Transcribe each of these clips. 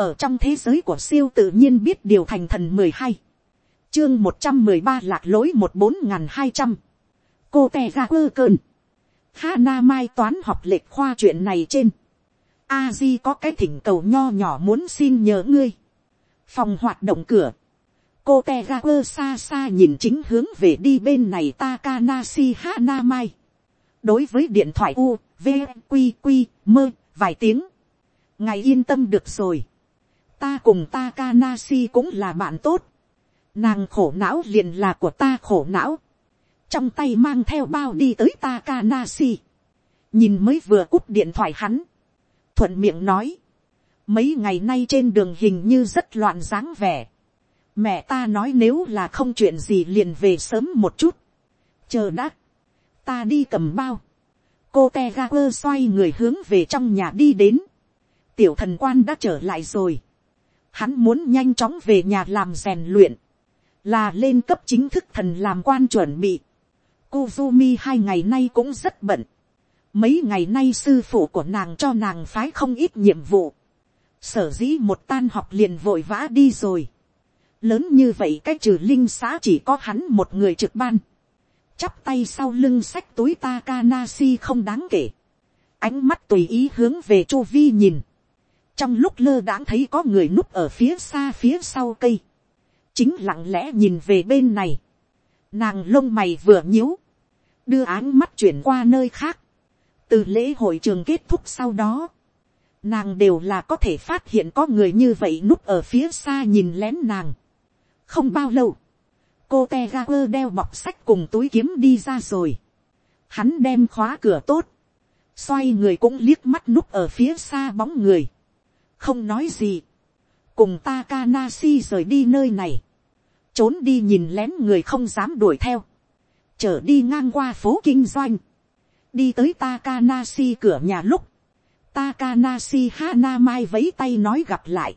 ở trong thế giới của siêu tự nhiên biết điều thành thần mười hai, chương một trăm mười ba lạc lối một bốn n g h n hai trăm, cô te ga quơ cơn, Hana mai toán học lệch khoa chuyện này trên, a di có cái thỉnh cầu nho nhỏ muốn xin nhớ ngươi, phòng hoạt động cửa, cô te ga quơ xa xa nhìn chính hướng về đi bên này Takanashi Hana mai, đối với điện thoại u, v, q q mơ, vài tiếng, ngài yên tâm được rồi, ta cùng Takanashi cũng là bạn tốt. Nàng khổ não liền là của ta khổ não. Trong tay mang theo bao đi tới Takanashi. Nhìn mới vừa cúp điện thoại hắn. Thuận miệng nói. Mấy ngày nay trên đường hình như rất loạn dáng vẻ. Mẹ ta nói nếu là không chuyện gì liền về sớm một chút. Chờ đã. Ta đi cầm bao. Cô Tegaper xoay người hướng về trong nhà đi đến. Tiểu thần quan đã trở lại rồi Hắn muốn nhanh chóng về nhà làm rèn luyện. Là lên cấp chính thức thần làm quan chuẩn bị. Kuzumi hai ngày nay cũng rất bận. Mấy ngày nay sư phụ của nàng cho nàng phái không ít nhiệm vụ. Sở dĩ một tan học liền vội vã đi rồi. Lớn như vậy cái trừ linh xã chỉ có hắn một người trực ban. Chắp tay sau lưng sách túi Takanashi không đáng kể. Ánh mắt tùy ý hướng về chu vi nhìn trong lúc lơ đãng thấy có người núp ở phía xa phía sau cây, chính lặng lẽ nhìn về bên này, nàng lông mày vừa nhíu, đưa áng mắt chuyển qua nơi khác, từ lễ hội trường kết thúc sau đó, nàng đều là có thể phát hiện có người như vậy núp ở phía xa nhìn lén nàng. không bao lâu, cô te ga quơ đeo bọc sách cùng túi kiếm đi ra rồi. hắn đem khóa cửa tốt, xoay người cũng liếc mắt núp ở phía xa bóng người không nói gì, cùng Takanasi rời đi nơi này, trốn đi nhìn lén người không dám đuổi theo, trở đi ngang qua phố kinh doanh, đi tới Takanasi cửa nhà lúc, Takanasi Hana Mai vấy tay nói gặp lại,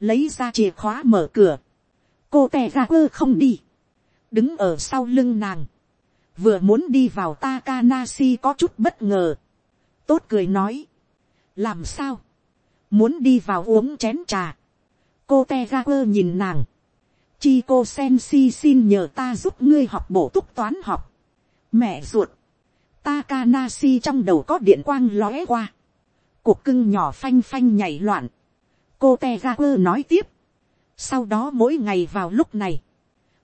lấy ra chìa khóa mở cửa, cô tè ra quơ không đi, đứng ở sau lưng nàng, vừa muốn đi vào Takanasi có chút bất ngờ, tốt cười nói, làm sao, muốn đi vào uống chén trà. cô te ga quơ nhìn nàng. chi cô sen si xin nhờ ta giúp ngươi học bổ túc toán học. mẹ ruột. Takanashi trong đầu có điện quang lóe qua. cuộc cưng nhỏ phanh phanh nhảy loạn. cô te nói tiếp. sau đó mỗi ngày vào lúc này.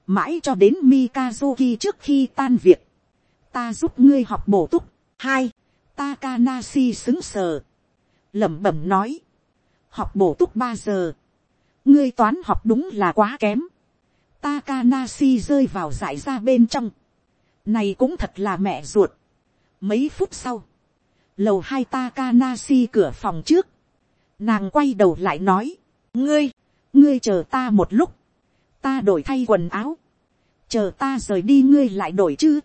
mãi cho đến mikazuki trước khi tan việc. ta giúp ngươi học bổ túc. hai. Takanashi xứng sờ. lẩm bẩm nói học bổ túc ba giờ, ngươi toán học đúng là quá kém, Takanashi rơi vào giải ra bên trong, này cũng thật là mẹ ruột. Mấy phút sau, lầu hai Takanashi cửa phòng trước, nàng quay đầu lại nói, ngươi, ngươi chờ ta một lúc, ta đổi thay quần áo, chờ ta rời đi ngươi lại đổi chứ,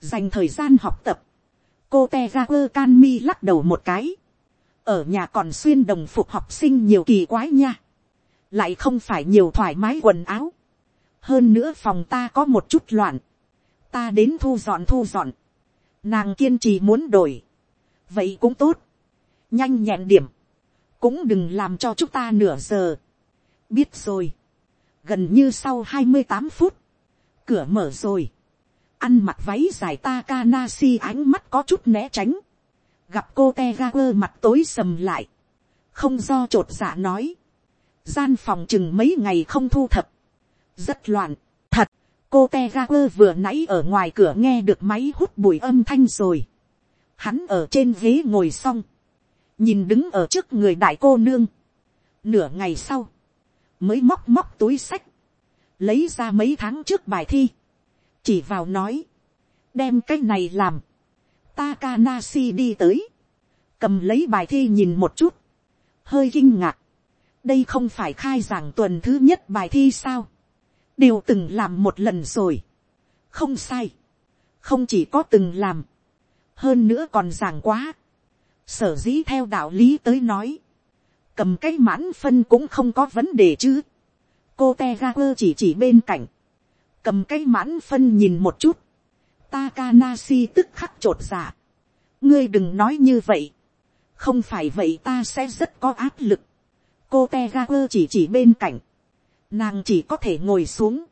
dành thời gian học tập, cô te ra quơ can mi lắc đầu một cái, ở nhà còn xuyên đồng phục học sinh nhiều kỳ quái nha, lại không phải nhiều thoải mái quần áo, hơn nữa phòng ta có một chút loạn, ta đến thu dọn thu dọn, nàng kiên trì muốn đổi, vậy cũng tốt, nhanh nhẹn điểm, cũng đừng làm cho chúng ta nửa giờ, biết rồi, gần như sau hai mươi tám phút, cửa mở rồi, ăn mặc váy dài Takanashi ánh mắt có chút né tránh, gặp cô te ga quơ mặt tối sầm lại, không do t r ộ t dạ nói, gian phòng chừng mấy ngày không thu thập, rất loạn, thật, cô te ga quơ vừa nãy ở ngoài cửa nghe được máy hút bụi âm thanh rồi, hắn ở trên ghế ngồi xong, nhìn đứng ở trước người đại cô nương, nửa ngày sau, mới móc móc túi sách, lấy ra mấy tháng trước bài thi, chỉ vào nói, đem cái này làm, Takanashi đi tới, cầm lấy bài thi nhìn một chút, hơi kinh ngạc. đây không phải khai giảng tuần thứ nhất bài thi sao, đều từng làm một lần rồi, không sai, không chỉ có từng làm, hơn nữa còn giảng quá, sở dĩ theo đạo lý tới nói, cầm cái mãn phân cũng không có vấn đề chứ, cô te ga quơ chỉ chỉ bên cạnh, cầm cái mãn phân nhìn một chút, Takanashi tức khắc trột dạ. Ngươi đừng nói như vậy. Không phải vậy ta sẽ rất có áp lực. cô te chỉ chỉ bên cạnh, nàng chỉ có thể ngồi xuống,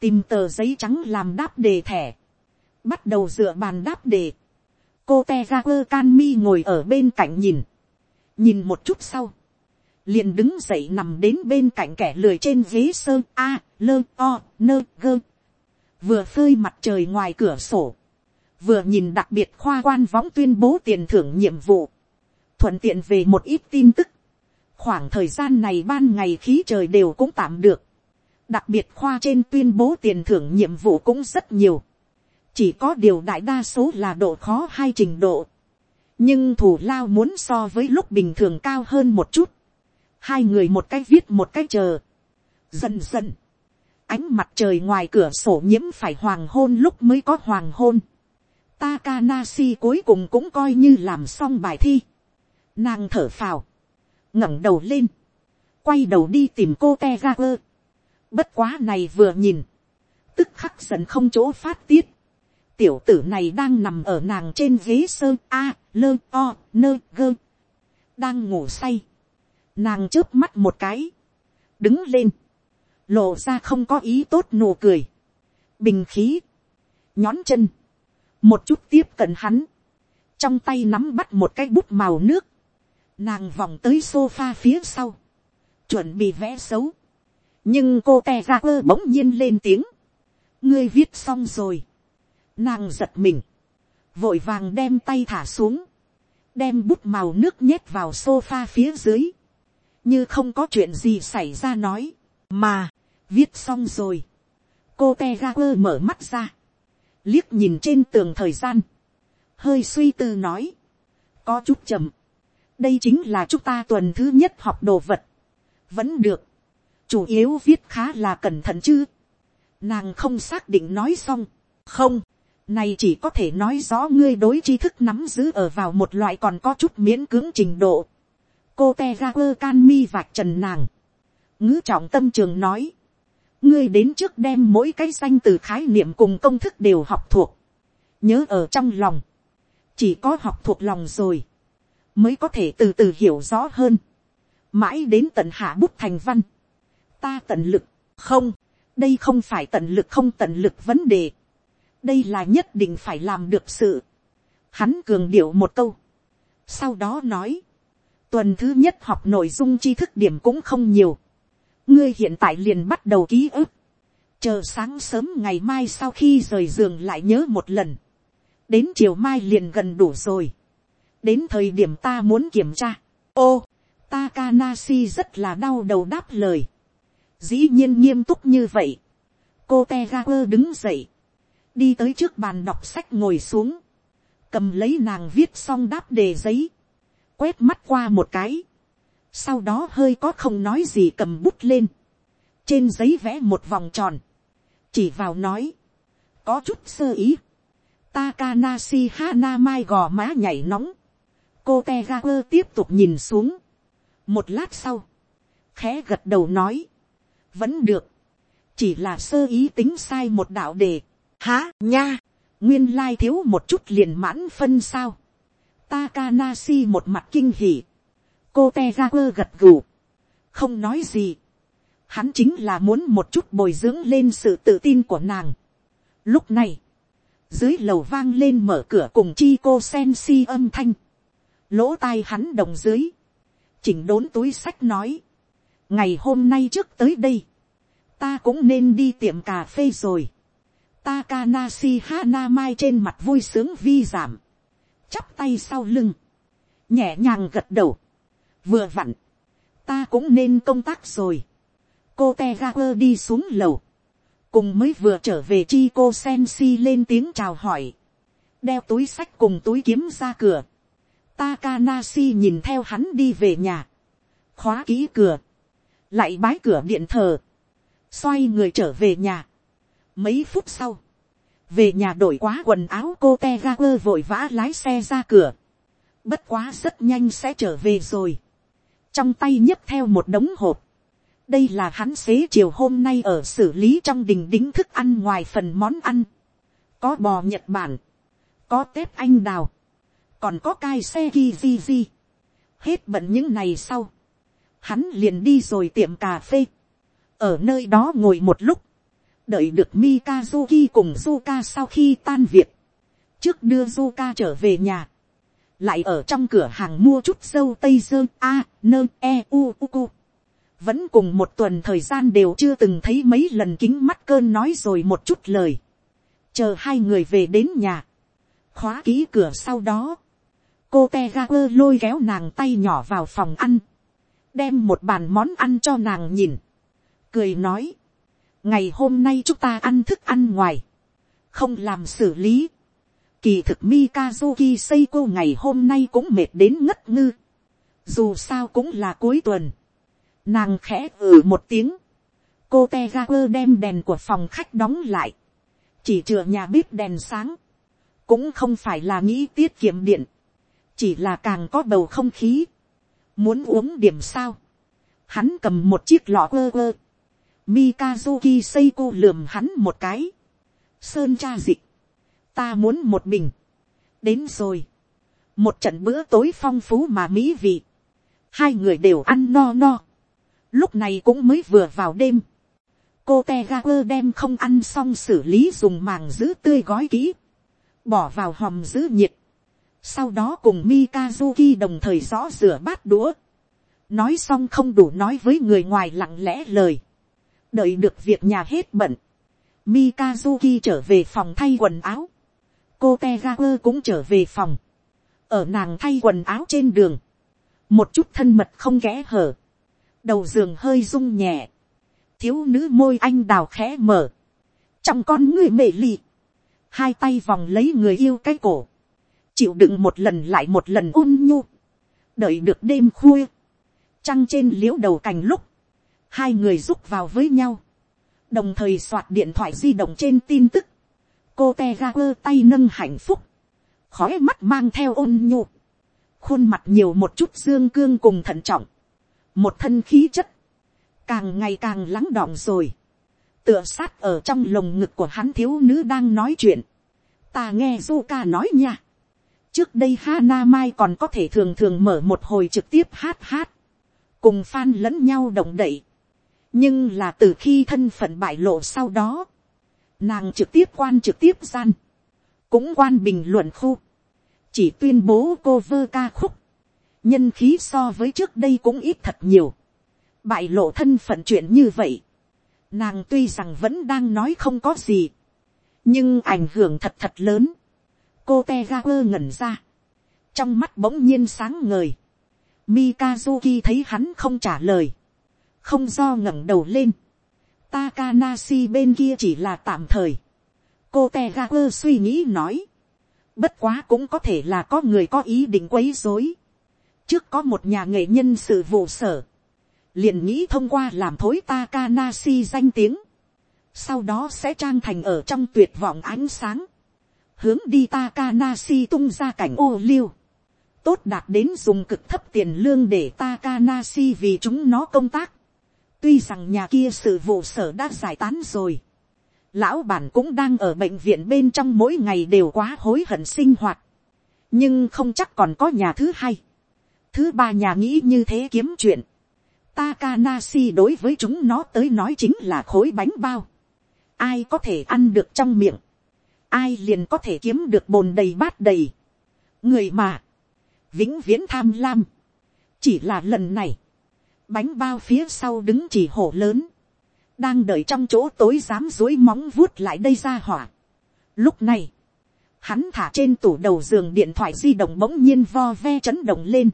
tìm tờ giấy trắng làm đáp đề thẻ, bắt đầu dựa bàn đáp đề, cô te Kanmi ngồi ở bên cạnh nhìn, nhìn một chút sau, liền đứng dậy nằm đến bên cạnh kẻ lười trên ghế sơn. A lơ o nơ gơ vừa phơi mặt trời ngoài cửa sổ vừa nhìn đặc biệt khoa quan võng tuyên bố tiền thưởng nhiệm vụ thuận tiện về một ít tin tức. Khoảng thời gian này ban ngày khí trời đều cũng tạm được. Đặc biệt khoa trên tuyên bố tiền thưởng nhiệm vụ cũng rất nhiều. Chỉ có điều đại đa số là độ khó hay trình độ. Nhưng thủ lao muốn so với lúc bình thường cao hơn một chút. Hai người một cái viết một cái chờ, dần dần, ánh mặt trời ngoài cửa sổ nhiễm phải hoàng hôn lúc mới có hoàng hôn, Takanashi cuối cùng cũng coi như làm xong bài thi, nàng thở phào, ngẩng đầu lên, quay đầu đi tìm cô te bất quá này vừa nhìn, tức khắc dần không chỗ phát tiết, tiểu tử này đang nằm ở nàng trên ghế sơn a lơ o nơ gơ. Đang ngủ say. Nàng chớp mắt một cái. Đứng lên. Lộ ra không có ý tốt nụ cười. Bình khí. Nhón chân. Một chút tiếp cận hắn. Trong tay nắm bắt một cái bút màu nước. Nàng vòng tới sofa phía sau. Chuẩn bị vẽ xấu. Nhưng cô te ra quơ bỗng nhiên lên tiếng. Ngươi viết xong rồi. Nàng giật mình. Vội vàng đem tay thả xuống đem bút màu nước nhét vào sofa phía dưới như không có chuyện gì xảy ra nói, mà, viết xong rồi. cô te ga quơ mở mắt ra, liếc nhìn trên tường thời gian, hơi suy tư nói, có chút chậm, đây chính là chúng ta tuần thứ nhất học đồ vật, vẫn được, chủ yếu viết khá là cẩn thận chứ, nàng không xác định nói xong, không, này chỉ có thể nói rõ ngươi đối tri thức nắm giữ ở vào một loại còn có chút miễn cưỡng trình độ. Cô te ga quơ can mi vạch trần nàng. ngữ trọng tâm trường nói ngươi đến trước đem mỗi cái danh từ khái niệm cùng công thức đều học thuộc. nhớ ở trong lòng. chỉ có học thuộc lòng rồi. mới có thể từ từ hiểu rõ hơn. mãi đến tận hạ bút thành văn. ta tận lực, không, đây không phải tận lực không tận lực vấn đề. đây là nhất định phải làm được sự. hắn cường điệu một câu. sau đó nói, tuần thứ nhất học nội dung tri thức điểm cũng không nhiều ngươi hiện tại liền bắt đầu ký ức. chờ sáng sớm ngày mai sau khi rời giường lại nhớ một lần. đến chiều mai liền gần đủ rồi. đến thời điểm ta muốn kiểm tra. ô, Takanasi rất là đau đầu đáp lời. dĩ nhiên nghiêm túc như vậy. cô tegakur đứng dậy. đi tới trước bàn đọc sách ngồi xuống. cầm lấy nàng viết xong đáp đề giấy quét mắt qua một cái, sau đó hơi có không nói gì cầm bút lên, trên giấy vẽ một vòng tròn, chỉ vào nói, có chút sơ ý, Takanasi Hana mai gò má nhảy nóng, cô Tegaku tiếp tục nhìn xuống, một lát sau, khẽ gật đầu nói, vẫn được, chỉ là sơ ý tính sai một đạo đề, há nha, nguyên lai thiếu một chút liền mãn phân sao, Takanasi một mặt kinh hỉ. Cô Tegaku gật gù. Không nói gì. Hắn chính là muốn một chút bồi dưỡng lên sự tự tin của nàng. Lúc này. Dưới lầu vang lên mở cửa cùng chi cô sen si âm thanh. Lỗ tai hắn đồng dưới. Chỉnh đốn túi sách nói. Ngày hôm nay trước tới đây. Ta cũng nên đi tiệm cà phê rồi. Takanashi Hanamai trên mặt vui sướng vi giảm chắp tay sau lưng, nhẹ nhàng gật đầu, vừa vặn, ta cũng nên công tác rồi. cô te ga quơ đi xuống lầu, cùng mới vừa trở về chi cô sen si lên tiếng chào hỏi, đeo túi sách cùng túi kiếm ra cửa, Takanasi nhìn theo hắn đi về nhà, khóa kỹ cửa, lại bái cửa điện thờ, xoay người trở về nhà. Mấy phút sau, về nhà đổi quá quần áo cô te vội vã lái xe ra cửa. bất quá rất nhanh sẽ trở về rồi trong tay nhấc theo một đống hộp. đây là hắn xế chiều hôm nay ở xử lý trong đình đính thức ăn ngoài phần món ăn. có bò nhật bản, có tép anh đào, còn có cai xe ghi di di. hết bận những ngày sau. hắn liền đi rồi tiệm cà phê, ở nơi đó ngồi một lúc, đợi được Mikazuki cùng Zuka sau khi tan việc, trước đưa Zuka trở về nhà, lại ở trong cửa hàng mua chút dâu tây dơ a nơ e u u cu. vẫn cùng một tuần thời gian đều chưa từng thấy mấy lần kính mắt cơn nói rồi một chút lời, chờ hai người về đến nhà, khóa ký cửa sau đó, cô te ga quơ lôi kéo nàng tay nhỏ vào phòng ăn, đem một bàn món ăn cho nàng nhìn, cười nói, ngày hôm nay chúng ta ăn thức ăn ngoài, không làm xử lý, kỳ thực Mikazuki Seiko ngày hôm nay cũng mệt đến ngất ngư, dù sao cũng là cuối tuần, nàng khẽ ử một tiếng, cô te đem đèn của phòng khách đóng lại, chỉ chừa nhà bếp đèn sáng, cũng không phải là nghĩ tiết kiệm điện, chỉ là càng có bầu không khí, muốn uống điểm sao, hắn cầm một chiếc lọ quơ quơ, Mikazuki Seiko lườm hắn một cái, sơn cha dịch, ta muốn một bình, đến rồi, một trận bữa tối phong phú mà mỹ vị, hai người đều ăn no no, lúc này cũng mới vừa vào đêm, cô te ga quơ đem không ăn xong xử lý dùng màng giữ tươi gói kỹ, bỏ vào hòm giữ nhiệt, sau đó cùng Mikazuki đồng thời rõ rửa bát đũa, nói xong không đủ nói với người ngoài lặng lẽ lời, đợi được việc nhà hết bận, Mikazuki trở về phòng thay quần áo, cô te cũng trở về phòng, ở nàng thay quần áo trên đường, một chút thân mật không kẽ hở, đầu giường hơi rung nhẹ, thiếu nữ môi anh đào khẽ mở, trong con người mệ lì, hai tay vòng lấy người yêu cái cổ, chịu đựng một lần lại một lần ôn nhu, đợi được đêm khuya, trăng trên l i ễ u đầu cành lúc, hai người rúc vào với nhau, đồng thời soạt điện thoại di động trên tin tức, cô te ga quơ tay nâng hạnh phúc, khói mắt mang theo ôn nhu, khuôn mặt nhiều một chút dương cương cùng thận trọng, một thân khí chất, càng ngày càng lắng đọng rồi, tựa sát ở trong lồng ngực của hắn thiếu nữ đang nói chuyện, ta nghe du ca nói nha, trước đây Hana Mai còn có thể thường thường mở một hồi trực tiếp hát hát, cùng fan lẫn nhau động đậy. nhưng là từ khi thân phận bại lộ sau đó, nàng trực tiếp quan trực tiếp gian, cũng quan bình luận khu, chỉ tuyên bố cô vơ ca khúc, nhân khí so với trước đây cũng ít thật nhiều, bại lộ thân phận chuyện như vậy, nàng tuy rằng vẫn đang nói không có gì, nhưng ảnh hưởng thật thật lớn, cô te ga quơ ngẩn ra, trong mắt bỗng nhiên sáng ngời, Mikazuki thấy hắn không trả lời, không do ngẩng đầu lên, Takanashi bên kia chỉ là tạm thời, cô Tegaku suy nghĩ nói, bất quá cũng có thể là có người có ý định quấy rối, trước có một nhà nghệ nhân sự vụ sở, liền nghĩ thông qua làm thối Takanashi danh tiếng, sau đó sẽ trang thành ở trong tuyệt vọng ánh sáng, hướng đi Takanashi tung ra cảnh ô liu. Tốt đạt đến dùng cực thấp tiền lương để Takanashi vì chúng nó công tác. Tuy rằng nhà kia sự vụ sở đã giải tán rồi. Lão bản cũng đang ở bệnh viện bên trong mỗi ngày đều quá hối hận sinh hoạt. Nhưng không chắc còn có nhà thứ hai. Thứ ba nhà nghĩ như thế kiếm chuyện. Takanashi đối với chúng nó tới nói chính là khối bánh bao. Ai có thể ăn được trong miệng ai liền có thể kiếm được bồn đầy bát đầy. người mà, vĩnh viễn tham lam, chỉ là lần này, bánh bao phía sau đứng chỉ hổ lớn, đang đợi trong chỗ tối dám dối móng vuốt lại đây ra hỏa. Lúc này, hắn thả trên tủ đầu giường điện thoại di động bỗng nhiên vo ve chấn động lên.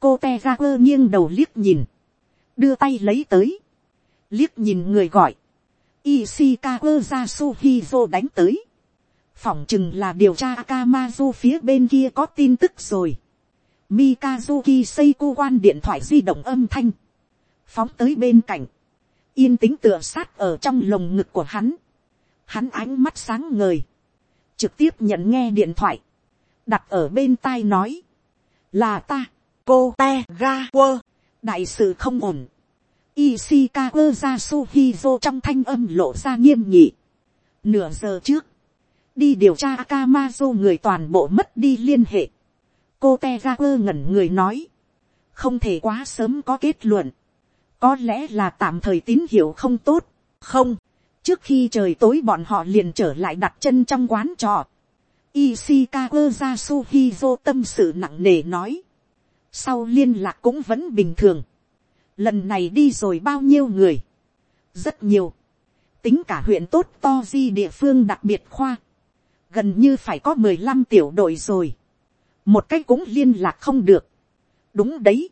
cô te ra quơ nghiêng đầu liếc nhìn, đưa tay lấy tới, liếc nhìn người gọi, Ishikawa Yasuhizo đánh tới phỏng chừng là điều tra Akamazu phía bên kia có tin tức rồi. Mikazuki Seiko quan điện thoại di động âm thanh. Phóng tới bên cạnh. Yên tĩnh tựa sát ở trong lồng ngực của hắn. Hắn ánh mắt sáng ngời. Trực tiếp nhận nghe điện thoại. Đặt ở bên tai nói. Là ta, cô te ga quơ. Đại sự không ổn. Ishikawa Yasuhizo trong thanh âm lộ ra nghiêm nhị. Nửa giờ trước đi điều tra Akamazo người toàn bộ mất đi liên hệ cô te ra quơ ngẩn người nói, không thể quá sớm có kết luận, có lẽ là tạm thời tín hiệu không tốt, không, trước khi trời tối bọn họ liền trở lại đặt chân trong quán trọ, Ishikawa Yasuhizo tâm sự nặng nề nói, sau liên lạc cũng vẫn bình thường, lần này đi rồi bao nhiêu người, rất nhiều, tính cả huyện tốt to di địa phương đặc biệt khoa, gần như phải có mười lăm tiểu đội rồi, một cái cũng liên lạc không được, đúng đấy,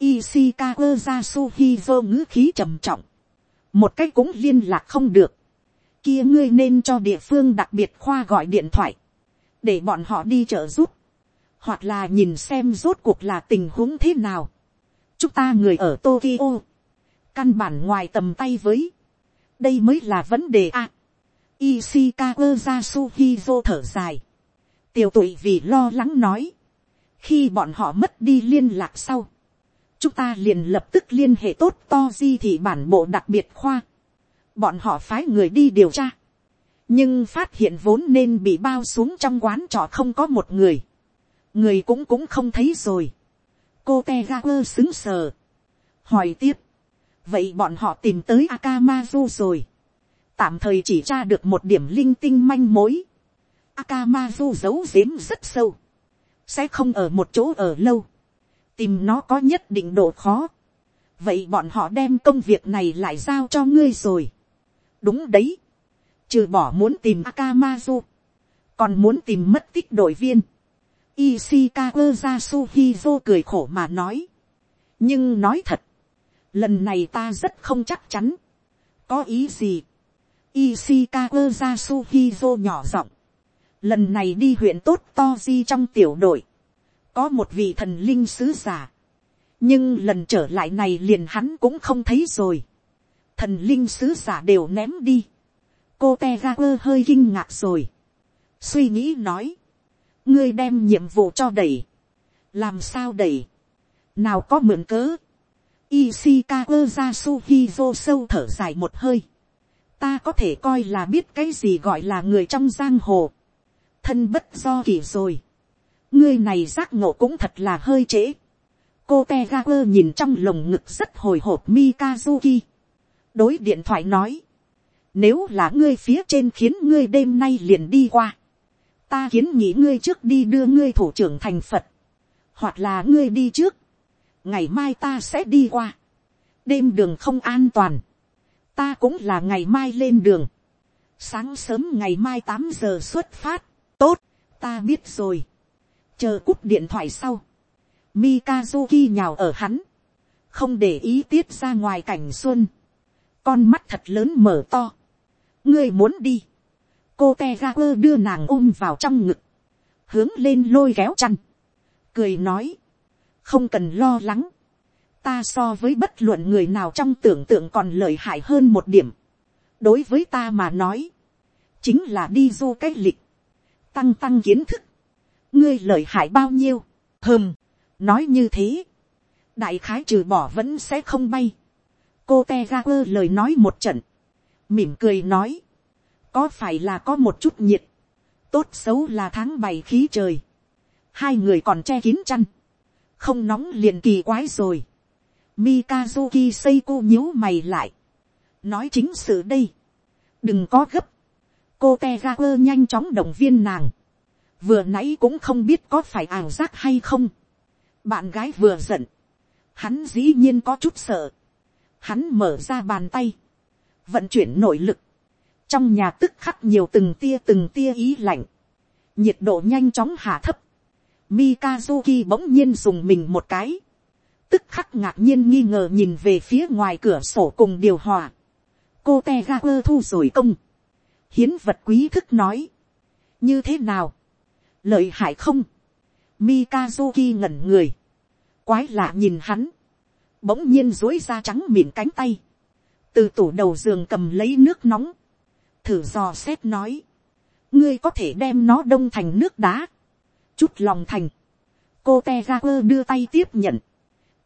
Ishikawa Yasuhizo ngữ khí trầm trọng, một cái cũng liên lạc không được, kia ngươi nên cho địa phương đặc biệt khoa gọi điện thoại, để bọn họ đi trợ giúp, hoặc là nhìn xem rốt cuộc là tình huống thế nào. chúng ta người ở Tokyo, căn bản ngoài tầm tay với, đây mới là vấn đề a. À, Ishikawa Yasuhizo thở dài, tiểu tụy vì lo lắng nói, khi bọn họ mất đi liên lạc sau, chúng ta liền lập tức liên hệ tốt to di thị bản bộ đặc biệt khoa, bọn họ phái người đi điều tra, nhưng phát hiện vốn nên bị bao xuống trong quán trọ không có một người, người cũng cũng không thấy rồi, cô te ga quơ xứng sờ, hỏi tiếp, vậy bọn họ tìm tới Akamazu rồi, tạm thời chỉ tra được một điểm linh tinh manh mối, Akamazu giấu giếm rất sâu, sẽ không ở một chỗ ở lâu, tìm nó có nhất định độ khó, vậy bọn họ đem công việc này lại giao cho ngươi rồi, đúng đấy, trừ bỏ muốn tìm Akamazu, còn muốn tìm mất tích đội viên. Ishikawa Yasuhizo cười khổ mà nói. nhưng nói thật, lần này ta rất không chắc chắn. có ý gì. Ishikawa Yasuhizo nhỏ giọng lần này đi huyện tốt to di trong tiểu đội, có một vị thần linh sứ giả. nhưng lần trở lại này liền hắn cũng không thấy rồi. thần linh sứ giả đều ném đi cô te ga quơ hơi kinh ngạc rồi. suy nghĩ nói, ngươi đem nhiệm vụ cho đẩy, làm sao đẩy, nào có mượn cớ, Ishikawa Yasuhizo sâu thở dài một hơi. Ta có thể coi là biết cái gì gọi là người trong giang hồ. Thân bất do kỳ rồi. Ngươi này giác ngộ cũng thật là hơi trễ. Cô Tegaku nhìn trong lồng ngực rất hồi hộp Mikazuki. Đối điện thoại nói. Nếu là ngươi phía trên khiến ngươi đêm nay liền đi qua. Ta kiến nghĩ ngươi trước đi đưa ngươi thủ trưởng thành Phật. Hoặc là ngươi đi trước. Ngày mai ta sẽ đi qua. Đêm đường không an toàn. Ta cũng là ngày mai lên đường. Sáng sớm ngày mai tám giờ xuất phát. Tốt, ta biết rồi. Chờ cúp điện thoại sau. Mikazuki nhào ở hắn. Không để ý tiết ra ngoài cảnh xuân. Con mắt thật lớn mở to. Ngươi muốn đi, cô te quơ đưa nàng ôm vào trong ngực, hướng lên lôi kéo chăn, cười nói, không cần lo lắng, ta so với bất luận người nào trong tưởng tượng còn lợi hại hơn một điểm, đối với ta mà nói, chính là đi du cái lịch, tăng tăng kiến thức, ngươi lợi hại bao nhiêu, hơm, nói như thế, đại khái trừ bỏ vẫn sẽ không bay, cô te ga quơ lời nói một trận, mỉm cười nói, có phải là có một chút nhiệt, tốt xấu là tháng bảy khí trời, hai người còn che kín chăn, không nóng liền kỳ quái rồi, Mikazuki Seiko nhíu mày lại, nói chính sự đây, đừng có gấp, cô te ga quơ nhanh chóng động viên nàng, vừa nãy cũng không biết có phải ảo giác hay không, bạn gái vừa giận, hắn dĩ nhiên có chút sợ, hắn mở ra bàn tay, vận chuyển nội lực, trong nhà tức khắc nhiều từng tia từng tia ý lạnh, nhiệt độ nhanh chóng hạ thấp, Mikazuki bỗng nhiên dùng mình một cái, tức khắc ngạc nhiên nghi ngờ nhìn về phía ngoài cửa sổ cùng điều hòa, cô te ga quơ thu rồi công, hiến vật quý thức nói, như thế nào, lợi hại không, Mikazuki ngẩn người, quái lạ nhìn hắn, bỗng nhiên dối ra trắng mịn cánh tay, từ tủ đầu giường cầm lấy nước nóng, thử dò xét nói, ngươi có thể đem nó đông thành nước đá, chút lòng thành, cô te ra quơ đưa tay tiếp nhận,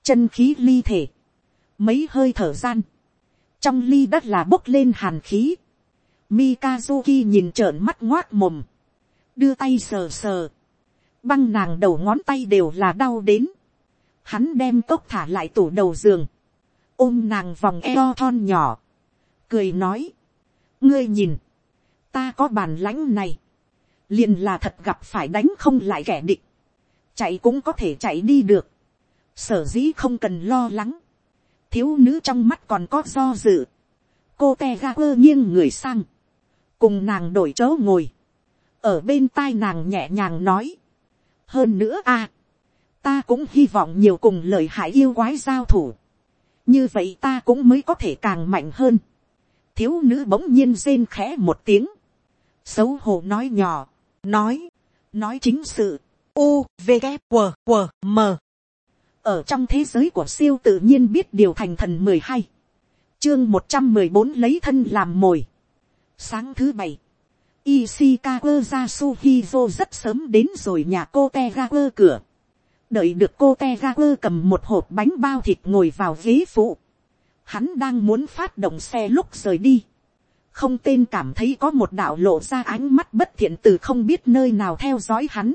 chân khí ly thể, mấy hơi thở gian, trong ly đất là bốc lên hàn khí, Mikazuki nhìn trợn mắt ngoác mồm, đưa tay sờ sờ, băng nàng đầu ngón tay đều là đau đến, hắn đem cốc thả lại tủ đầu giường, ôm nàng vòng eo thon nhỏ, cười nói, ngươi nhìn, ta có bản lãnh này, liền là thật gặp phải đánh không lại kẻ địch, chạy cũng có thể chạy đi được, sở dĩ không cần lo lắng, thiếu nữ trong mắt còn có do dự, cô te ga quơ nghiêng người sang, cùng nàng đổi chỗ ngồi, ở bên tai nàng nhẹ nhàng nói, hơn nữa a, ta cũng hy vọng nhiều cùng lời hại yêu quái giao thủ, như vậy ta cũng mới có thể càng mạnh hơn, thiếu nữ bỗng nhiên rên khẽ một tiếng, xấu hổ nói nhỏ, nói, nói chính sự, u v g q q m. Ở trong thế giới của siêu tự nhiên biết điều thành thần mười hai. Chương một trăm mười bốn lấy thân làm mồi sáng thứ bảy, Ishikawa Yasuhizo rất sớm đến rồi nhà cô Tegaku cửa. Đợi được cô Tegaku cầm một hộp bánh bao thịt ngồi vào ghế phụ. Hắn đang muốn phát động xe lúc rời đi. Không tên cảm thấy có một đạo lộ ra ánh mắt bất thiện từ không biết nơi nào theo dõi hắn.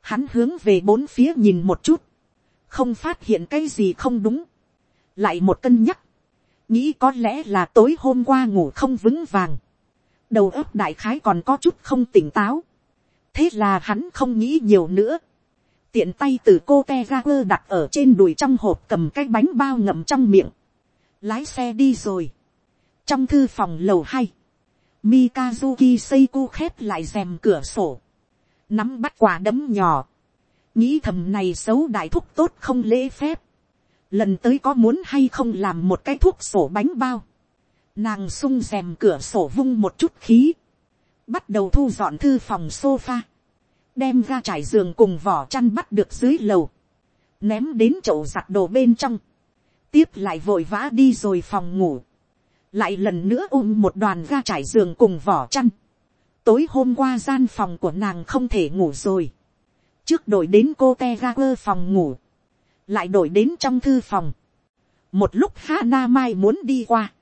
Hắn hướng về bốn phía nhìn một chút. Không phát hiện cái gì không đúng. Lại một cân nhắc. Nghĩ có lẽ là tối hôm qua ngủ không vững vàng đầu óc đại khái còn có chút không tỉnh táo. thế là hắn không nghĩ nhiều nữa. tiện tay từ cô te ga quơ đặt ở trên đùi trong hộp cầm cái bánh bao ngậm trong miệng. lái xe đi rồi. trong thư phòng lầu hai, mikazuki seiku khép lại rèm cửa sổ. nắm bắt quả đấm nhỏ. nghĩ thầm này xấu đại thúc tốt không lễ phép. lần tới có muốn hay không làm một cái thuốc sổ bánh bao Nàng sung rèm cửa sổ vung một chút khí. Bắt đầu thu dọn thư phòng sofa. Đem ra trải giường cùng vỏ chăn bắt được dưới lầu. Ném đến chậu giặt đồ bên trong. Tiếp lại vội vã đi rồi phòng ngủ. Lại lần nữa ôm một đoàn ga trải giường cùng vỏ chăn. Tối hôm qua gian phòng của nàng không thể ngủ rồi. Trước đổi đến cô te ga quơ phòng ngủ. Lại đổi đến trong thư phòng. Một lúc Hana Mai muốn đi qua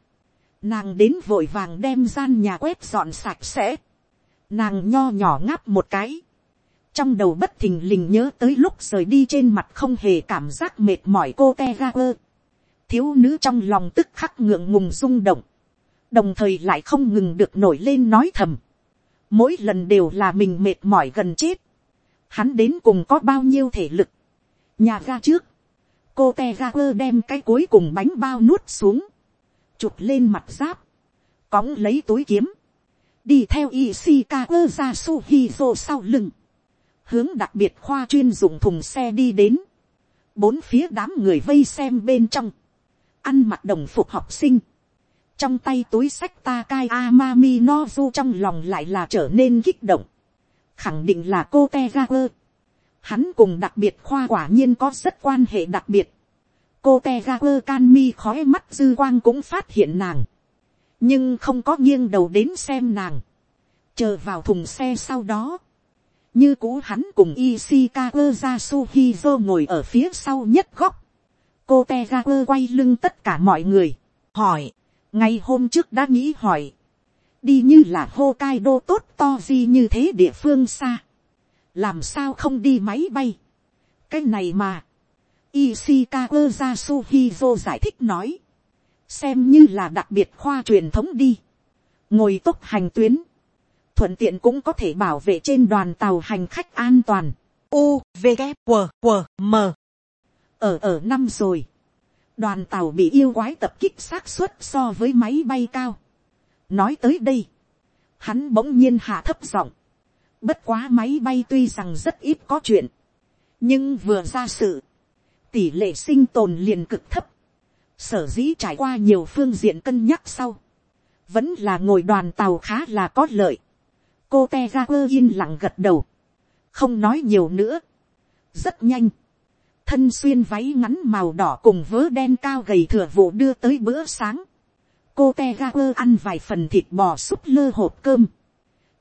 Nàng đến vội vàng đem gian nhà quét dọn sạch sẽ. Nàng nho nhỏ ngáp một cái. Trong đầu bất thình lình nhớ tới lúc rời đi trên mặt không hề cảm giác mệt mỏi cô te ra quơ. Thiếu nữ trong lòng tức khắc ngượng ngùng rung động. Đồng thời lại không ngừng được nổi lên nói thầm. Mỗi lần đều là mình mệt mỏi gần chết. Hắn đến cùng có bao nhiêu thể lực. Nhà ga trước. Cô te ga quơ đem cái cuối cùng bánh bao nuốt xuống chụp lên mặt giáp, cõng lấy túi kiếm, đi theo Ishikawa ra Suhizo sau lưng, hướng đặc biệt khoa chuyên dùng thùng xe đi đến, bốn phía đám người vây xem bên trong, ăn mặc đồng phục học sinh, trong tay túi sách Takai Amami Nozu trong lòng lại là trở nên kích động, khẳng định là cô Tegaku. Hắn cùng đặc biệt khoa quả nhiên có rất quan hệ đặc biệt cô te ga quơ can mi khói mắt dư quang cũng phát hiện nàng, nhưng không có nghiêng đầu đến xem nàng, chờ vào thùng xe sau đó, như cũ hắn cùng Ishikawa Yasuhizo ngồi ở phía sau nhất góc. Cô Te Kagura quay lưng tất cả mọi người, hỏi, ngày hôm trước đã nghĩ hỏi, đi như là Hokkaido tốt to gì như thế địa phương xa, làm sao không đi máy bay, cái này mà, Ishikawa Yasuhizo giải thích nói. Xem như là đặc biệt khoa truyền thống đi. Ngồi tốc hành tuyến. Thuận tiện cũng có thể bảo vệ trên đoàn tàu hành khách an toàn. U, V, K, W, W, M. Ở ở năm rồi. Đoàn tàu bị yêu quái tập kích xác suất so với máy bay cao. Nói tới đây. Hắn bỗng nhiên hạ thấp giọng. Bất quá máy bay tuy rằng rất ít có chuyện. Nhưng vừa ra sự tỷ lệ sinh tồn liền cực thấp, sở dĩ trải qua nhiều phương diện cân nhắc sau, vẫn là ngồi đoàn tàu khá là có lợi, cô te ra quơ yên lặng gật đầu, không nói nhiều nữa, rất nhanh, thân xuyên váy ngắn màu đỏ cùng vớ đen cao gầy thừa vụ đưa tới bữa sáng, cô te ga quơ ăn vài phần thịt bò súp lơ hộp cơm,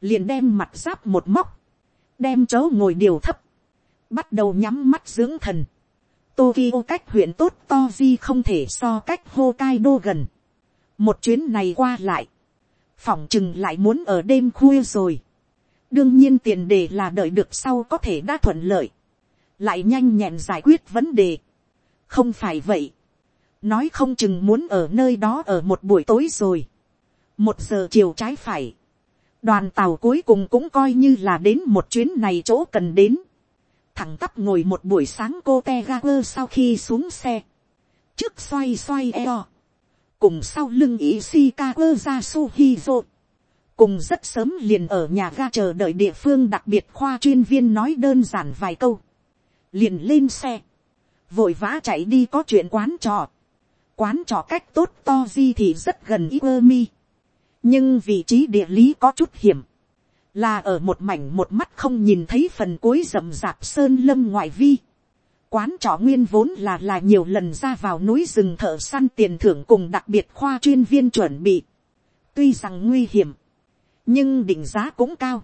liền đem mặt giáp một móc, đem chấu ngồi điều thấp, bắt đầu nhắm mắt dưỡng thần, Tokyo cách huyện tốt to di không thể so cách Hokkaido gần. Một chuyến này qua lại. Phỏng chừng lại muốn ở đêm khuya rồi. Đương nhiên tiền đề là đợi được sau có thể đã thuận lợi. Lại nhanh nhẹn giải quyết vấn đề. không phải vậy, nói không chừng muốn ở nơi đó ở một buổi tối rồi, một giờ chiều trái phải, đoàn tàu cuối cùng cũng coi như là đến một chuyến này chỗ cần đến, thẳng tắp ngồi một buổi sáng cô te ga quơ sau khi xuống xe, trước xoay xoay eo, cùng sau lưng ý si ka quơ ra suhizo, cùng rất sớm liền ở nhà ga chờ đợi địa phương đặc biệt khoa chuyên viên nói đơn giản vài câu, liền lên xe, vội vã chạy đi có chuyện quán trọ, quán trọ cách tốt to di thì rất gần ý ơ mi, nhưng vị trí địa lý có chút hiểm, là ở một mảnh một mắt không nhìn thấy phần cuối rậm rạp sơn lâm ngoại vi. Quán trọ nguyên vốn là là nhiều lần ra vào núi rừng thợ săn tiền thưởng cùng đặc biệt khoa chuyên viên chuẩn bị. Tuy rằng nguy hiểm, nhưng định giá cũng cao,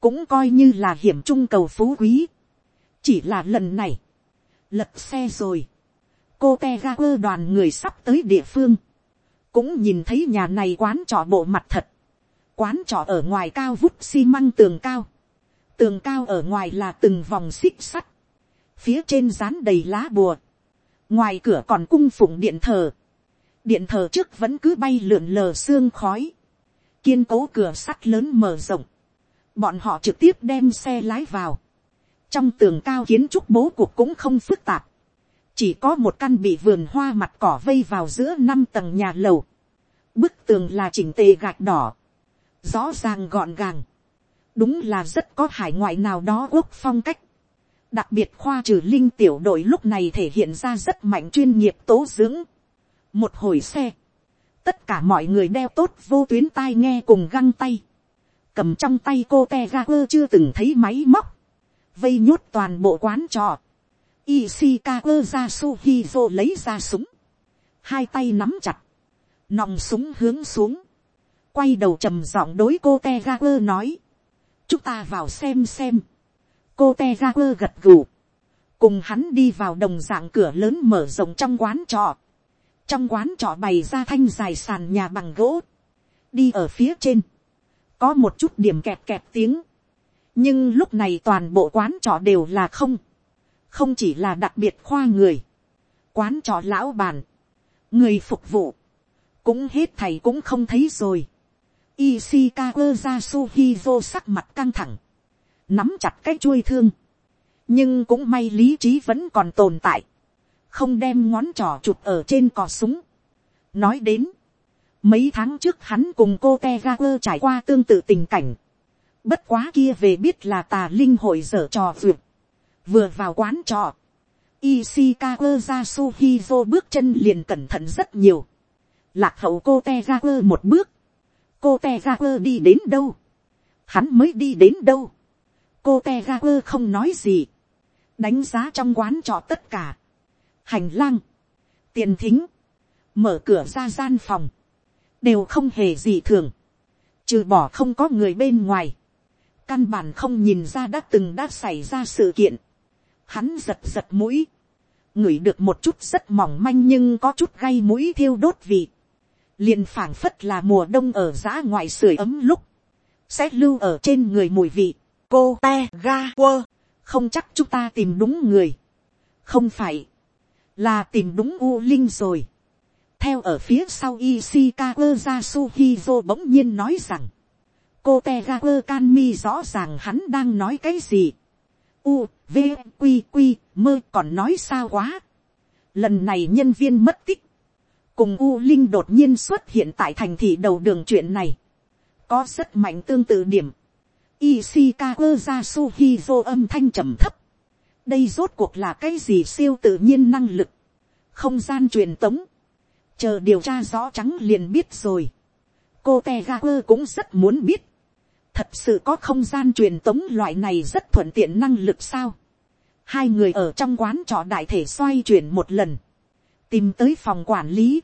cũng coi như là hiểm trung cầu phú quý. Chỉ là lần này, lật xe rồi, cô te ga quơ đoàn người sắp tới địa phương, cũng nhìn thấy nhà này quán trọ bộ mặt thật, quán trọ ở ngoài cao vút xi măng tường cao, tường cao ở ngoài là từng vòng xích sắt, phía trên dán đầy lá bùa, ngoài cửa còn cung phụng điện thờ, điện thờ trước vẫn cứ bay lượn lờ xương khói, kiên cố cửa sắt lớn mở rộng, bọn họ trực tiếp đem xe lái vào, trong tường cao kiến trúc bố cục cũng không phức tạp, chỉ có một căn bị vườn hoa mặt cỏ vây vào giữa năm tầng nhà lầu, bức tường là chỉnh tề gạch đỏ, rõ ràng gọn gàng, đúng là rất có hải ngoại nào đó quốc phong cách, đặc biệt khoa trừ linh tiểu đội lúc này thể hiện ra rất mạnh chuyên nghiệp tố dưỡng. một hồi xe, tất cả mọi người đeo tốt vô tuyến tai nghe cùng găng tay, cầm trong tay cô te ga quơ chưa từng thấy máy móc, vây nhốt toàn bộ quán trọ, ra suhizo lấy ra súng. Hai tay nắm chặt. Nòng súng hướng xuống. Quay đầu trầm giọng đối cô Tegaku nói. Chúng ta vào xem xem. Cô Tegaku gật gù. Cùng hắn đi vào đồng dạng cửa lớn mở rộng trong quán trọ. Trong quán trọ bày ra thanh dài sàn nhà bằng gỗ. Đi ở phía trên. Có một chút điểm kẹt kẹt tiếng. Nhưng lúc này toàn bộ quán trọ đều là không không chỉ là đặc biệt khoa người, quán trọ lão bàn, người phục vụ, cũng hết thầy cũng không thấy rồi. Ishikawa Yasuhizo sắc mặt căng thẳng, nắm chặt cái chuôi thương, nhưng cũng may lý trí vẫn còn tồn tại, không đem ngón trỏ chụp ở trên cò súng. nói đến, mấy tháng trước hắn cùng cô te trải qua tương tự tình cảnh, bất quá kia về biết là tà linh hội dở trò duyệt, vừa vào quán trọ, Ishikawa Yasuhizo bước chân liền cẩn thận rất nhiều. Lạc hậu cô Tegaku một bước. Cô Tegaku đi đến đâu? Hắn mới đi đến đâu? Cô Tegaku không nói gì. Đánh giá trong quán trọ tất cả. Hành lang. Tiền thính. Mở cửa ra gian phòng. Đều không hề gì thường. Trừ bỏ không có người bên ngoài. Căn bản không nhìn ra đã từng đã xảy ra sự kiện hắn giật giật mũi, ngửi được một chút rất mỏng manh nhưng có chút gay mũi thiêu đốt vị, liền phảng phất là mùa đông ở giã ngoại sưởi ấm lúc, sẽ lưu ở trên người mùi vị, cô te ga quơ, không chắc chúng ta tìm đúng người, không phải, là tìm đúng u linh rồi. theo ở phía sau Ishikawa Yasuhizo bỗng nhiên nói rằng, cô te ga quơ can mi rõ ràng hắn đang nói cái gì, u, v, q q mơ còn nói sao quá. lần này nhân viên mất tích, cùng u linh đột nhiên xuất hiện tại thành thị đầu đường chuyện này, có rất mạnh tương tự điểm. Ishikawa Yasuhizo âm thanh trầm thấp. đây rốt cuộc là cái gì siêu tự nhiên năng lực, không gian truyền tống, chờ điều tra rõ trắng liền biết rồi. cô te cũng rất muốn biết thật sự có không gian truyền tống loại này rất thuận tiện năng lực sao. hai người ở trong quán trọ đại thể xoay chuyển một lần, tìm tới phòng quản lý.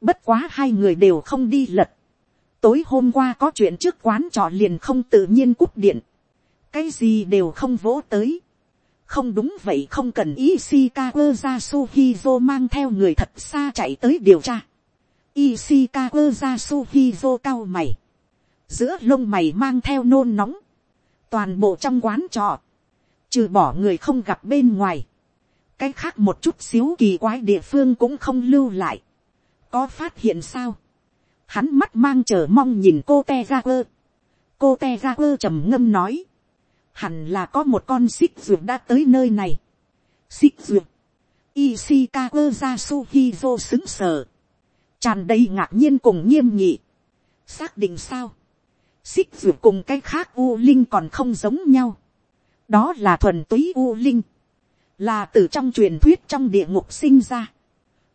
bất quá hai người đều không đi lật. tối hôm qua có chuyện trước quán trọ liền không tự nhiên cúp điện. cái gì đều không vỗ tới. không đúng vậy không cần Ishikawa Yasuhizo mang theo người thật xa chạy tới điều tra. Ishikawa Yasuhizo cao mày giữa lông mày mang theo nôn nóng, toàn bộ trong quán trọ, trừ bỏ người không gặp bên ngoài, cái khác một chút xíu kỳ quái địa phương cũng không lưu lại, có phát hiện sao, hắn mắt mang chờ mong nhìn cô te ra quơ, cô te ra quơ trầm ngâm nói, hẳn là có một con xích ruột đã tới nơi này, xích ruột, Ishikawa Yasuhizo xứng sở. Tràn đầy ngạc nhiên cùng nghiêm nghị. Xác định sao? Xích dù cùng cái khác U Linh còn không giống nhau. Đó là thuần túy U Linh. Là từ trong truyền thuyết trong địa ngục sinh ra.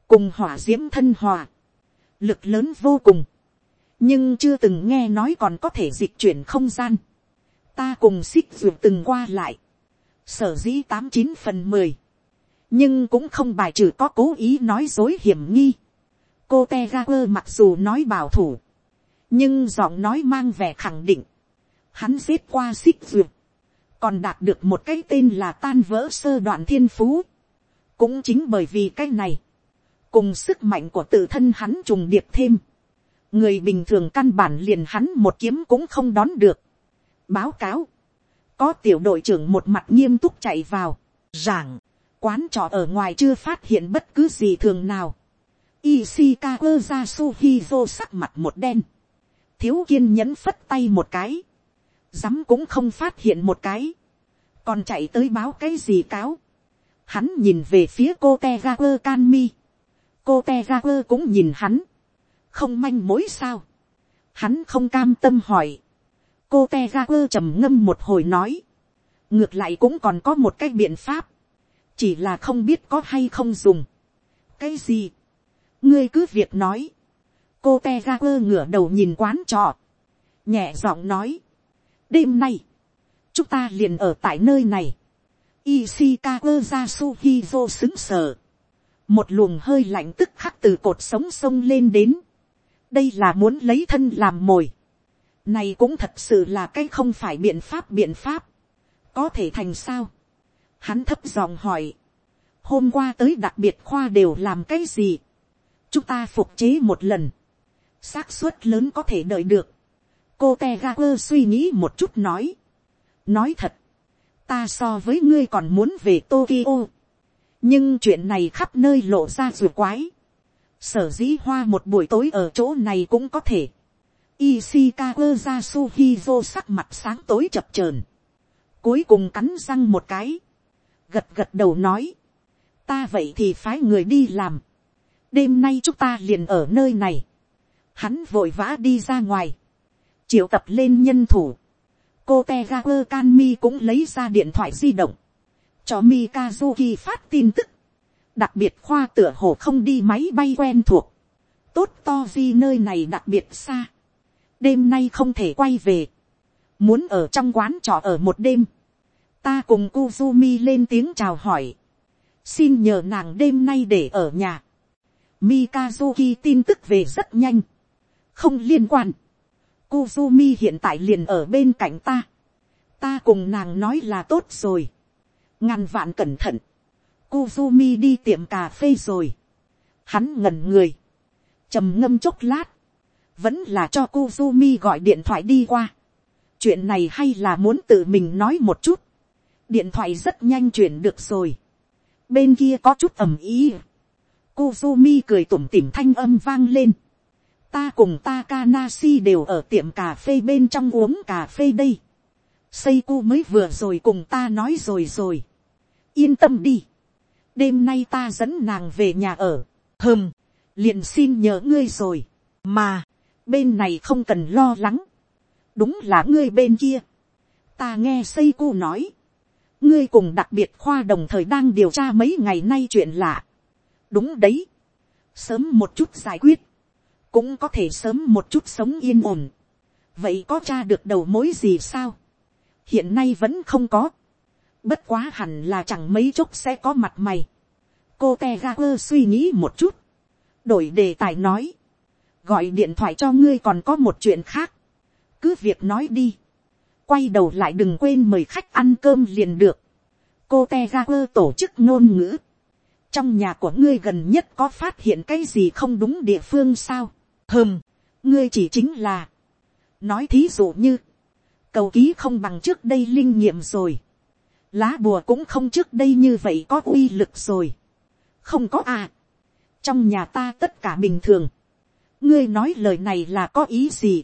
Cùng hỏa diễm thân hòa. Lực lớn vô cùng. Nhưng chưa từng nghe nói còn có thể dịch chuyển không gian. Ta cùng xích dù từng qua lại. Sở dĩ tám chín phần mười nhưng cũng không bài trừ có cố ý nói dối hiểm nghi. cô te ga quơ mặc dù nói bảo thủ, nhưng giọng nói mang vẻ khẳng định, hắn xếp qua xích duyệt, còn đạt được một cái tên là tan vỡ sơ đoạn thiên phú. cũng chính bởi vì cái này, cùng sức mạnh của tự thân hắn trùng điệp thêm, người bình thường căn bản liền hắn một kiếm cũng không đón được. báo cáo, có tiểu đội trưởng một mặt nghiêm túc chạy vào, giảng, quán trọ ở ngoài chưa phát hiện bất cứ gì thường nào. Ishikawa Yasuhizo sắc mặt một đen. Thiếu kiên nhẫn phất tay một cái. Dám cũng không phát hiện một cái. Còn chạy tới báo cái gì cáo. Hắn nhìn về phía cô Tegaku Kanmi. Cô Tegaku cũng nhìn hắn. Không manh mối sao. Hắn không cam tâm hỏi. Cô Tegaku trầm ngâm một hồi nói. Ngược lại cũng còn có một cái biện pháp chỉ là không biết có hay không dùng. cái gì, ngươi cứ việc nói, cô te ga quơ ngửa đầu nhìn quán trọ, nhẹ giọng nói, đêm nay, chúng ta liền ở tại nơi này, Ishikawa Yasuhizo xứng sở. Một luồng hơi lạnh tức khắc từ cột sống sông lên đến. Đây là muốn lấy thân làm mồi. Này cũng thật sự là cái không phải biện pháp biện pháp. Có thể thành sao? Hắn thấp giọng hỏi. Hôm qua tới đặc biệt khoa đều làm cái gì? Chúng ta phục chế một lần. xác suất lớn có thể đợi được. Cô Tegaper suy nghĩ một chút nói. Nói thật. Ta so với ngươi còn muốn về Tokyo. Nhưng chuyện này khắp nơi lộ ra rùa quái. Sở dĩ hoa một buổi tối ở chỗ này cũng có thể. Ishikawa Yasuhizo sắc mặt sáng tối chập chờn Cuối cùng cắn răng một cái gật gật đầu nói, ta vậy thì phái người đi làm, đêm nay chúng ta liền ở nơi này, hắn vội vã đi ra ngoài, triệu tập lên nhân thủ, cô tegakur canmi can mi cũng lấy ra điện thoại di động, cho mikazuki phát tin tức, đặc biệt khoa tựa hồ không đi máy bay quen thuộc, tốt to vì nơi này đặc biệt xa, đêm nay không thể quay về, muốn ở trong quán trọ ở một đêm, ta cùng Kuzumi lên tiếng chào hỏi. xin nhờ nàng đêm nay để ở nhà. Mikazuki tin tức về rất nhanh. không liên quan. Kuzumi hiện tại liền ở bên cạnh ta. ta cùng nàng nói là tốt rồi. ngàn vạn cẩn thận. Kuzumi đi tiệm cà phê rồi. hắn ngẩn người. trầm ngâm chốc lát. vẫn là cho Kuzumi gọi điện thoại đi qua. chuyện này hay là muốn tự mình nói một chút điện thoại rất nhanh chuyển được rồi. bên kia có chút ầm ý. Kuzumi cười tủm tỉm thanh âm vang lên ta cùng Takanashi đều ở tiệm cà phê bên trong uống cà phê đây. Seiku mới vừa rồi cùng ta nói rồi rồi. yên tâm đi. đêm nay ta dẫn nàng về nhà ở. hừm. liền xin nhớ ngươi rồi. mà, bên này không cần lo lắng. đúng là ngươi bên kia. ta nghe Seiku nói ngươi cùng đặc biệt khoa đồng thời đang điều tra mấy ngày nay chuyện lạ. đúng đấy. sớm một chút giải quyết cũng có thể sớm một chút sống yên ổn. vậy có tra được đầu mối gì sao. hiện nay vẫn không có. bất quá hẳn là chẳng mấy chốc sẽ có mặt mày. cô te ga quơ suy nghĩ một chút. đổi đề tài nói. gọi điện thoại cho ngươi còn có một chuyện khác. cứ việc nói đi quay đầu lại đừng quên mời khách ăn cơm liền được. cô te ga quơ tổ chức ngôn ngữ. trong nhà của ngươi gần nhất có phát hiện cái gì không đúng địa phương sao hơm, ngươi chỉ chính là, nói thí dụ như, cầu ký không bằng trước đây linh nghiệm rồi. lá bùa cũng không trước đây như vậy có uy lực rồi. không có à. trong nhà ta tất cả bình thường. ngươi nói lời này là có ý gì.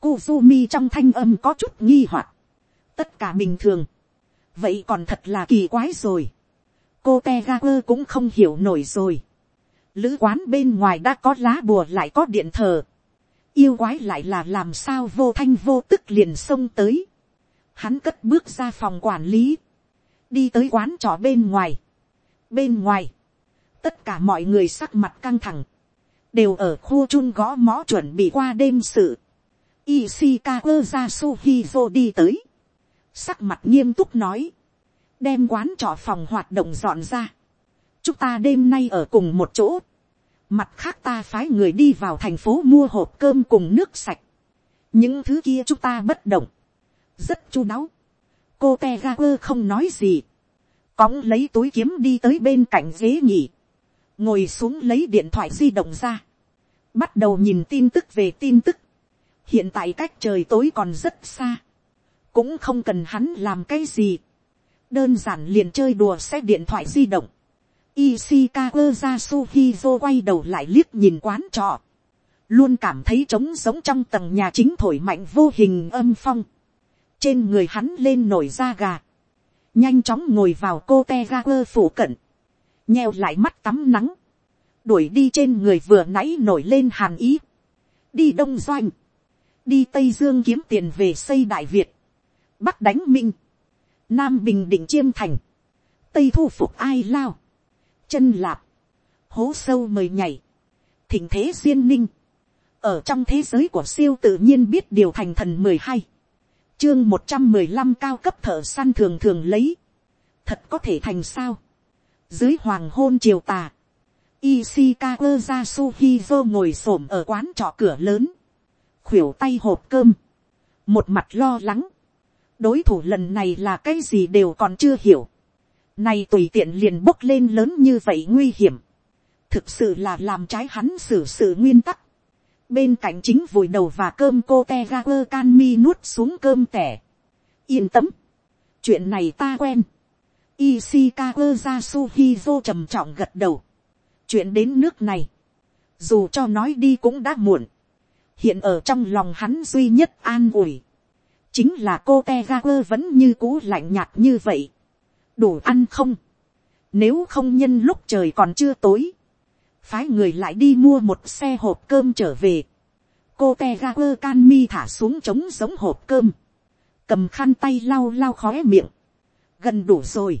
Kuzumi trong thanh âm có chút nghi hoặc. tất cả bình thường. vậy còn thật là kỳ quái rồi. cô te cũng không hiểu nổi rồi lữ quán bên ngoài đã có lá bùa lại có điện thờ. yêu quái lại là làm sao vô thanh vô tức liền xông tới. hắn cất bước ra phòng quản lý đi tới quán trọ bên ngoài. bên ngoài, tất cả mọi người sắc mặt căng thẳng, đều ở khu chun gõ mõ chuẩn bị qua đêm sự. Ishikawa Yasuhizo đi tới, sắc mặt nghiêm túc nói, đem quán trọ phòng hoạt động dọn ra. chúng ta đêm nay ở cùng một chỗ, mặt khác ta phái người đi vào thành phố mua hộp cơm cùng nước sạch. những thứ kia chúng ta bất động, rất chu đáo. Cô te ga quơ không nói gì, cõng lấy túi kiếm đi tới bên cạnh ghế nhỉ, ngồi xuống lấy điện thoại di động ra, bắt đầu nhìn tin tức về tin tức, hiện tại cách trời tối còn rất xa, cũng không cần hắn làm cái gì, đơn giản liền chơi đùa xe điện thoại di động, Ishikawa Yasuhizo quay đầu lại liếc nhìn quán trọ. Luôn cảm thấy trống giống trong tầng nhà chính thổi mạnh vô hình âm phong. Trên người hắn lên nổi da gà, nhanh chóng ngồi vào cô Tegaku phủ cận, nheo lại mắt tắm nắng, đuổi đi trên người vừa nãy nổi lên hàn ý, đi đông doanh, đi tây dương kiếm tiền về xây đại việt, bắc đánh minh, nam bình định chiêm thành, tây thu phục ai lao, chân lạp, hố sâu mời nhảy, thỉnh thế duyên ninh, ở trong thế giới của siêu tự nhiên biết điều thành thần mười hai, chương một trăm mười lăm cao cấp thợ săn thường thường lấy, thật có thể thành sao, dưới hoàng hôn chiều tà, Ishikawa Yasuhizo ngồi xổm ở quán trọ cửa lớn, khuỷu tay hộp cơm, một mặt lo lắng, đối thủ lần này là cái gì đều còn chưa hiểu, này tùy tiện liền bốc lên lớn như vậy nguy hiểm, thực sự là làm trái hắn xử sự nguyên tắc, bên cạnh chính vùi đầu và cơm cô te ra quơ can mi nuốt xuống cơm tẻ. yên tâm, chuyện này ta quen. Ishikawa Yasuhizo trầm trọng gật đầu. chuyện đến nước này, dù cho nói đi cũng đã muộn. hiện ở trong lòng hắn duy nhất an ủi. chính là cô te quơ vẫn như cũ lạnh nhạt như vậy đủ ăn không. nếu không nhân lúc trời còn chưa tối phái người lại đi mua một xe hộp cơm trở về. cô te ga quơ can mi thả xuống trống giống hộp cơm, cầm khăn tay lau lau khóe miệng, gần đủ rồi.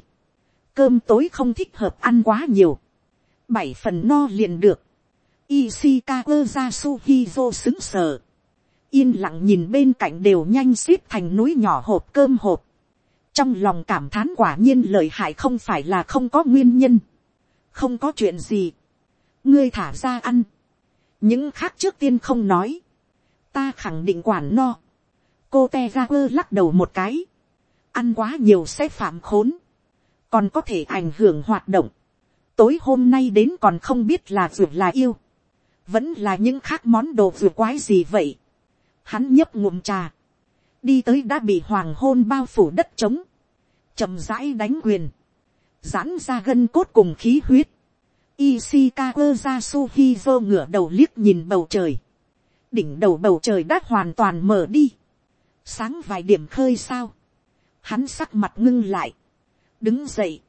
cơm tối không thích hợp ăn quá nhiều, bảy phần no liền được. Ishikawa Yasuhizo xứng sờ. Yên lặng nhìn bên cạnh đều nhanh xếp thành núi nhỏ hộp cơm hộp. Trong lòng cảm thán quả nhiên lợi hại không phải là không có nguyên nhân. Không có chuyện gì. Ngươi thả ra ăn, những khác trước tiên không nói, ta khẳng định quản no, cô te ra quơ lắc đầu một cái, ăn quá nhiều sẽ phạm khốn, còn có thể ảnh hưởng hoạt động, tối hôm nay đến còn không biết là ruột là yêu, vẫn là những khác món đồ ruột quái gì vậy, hắn nhấp ngụm trà, đi tới đã bị hoàng hôn bao phủ đất trống, chậm rãi đánh quyền, giãn ra gân cốt cùng khí huyết, Ishikawa Yasuhizo ngửa đầu liếc nhìn bầu trời. Đỉnh đầu bầu trời đã hoàn toàn mở đi. Sáng vài điểm khơi sao. Hắn sắc mặt ngưng lại. Đứng dậy.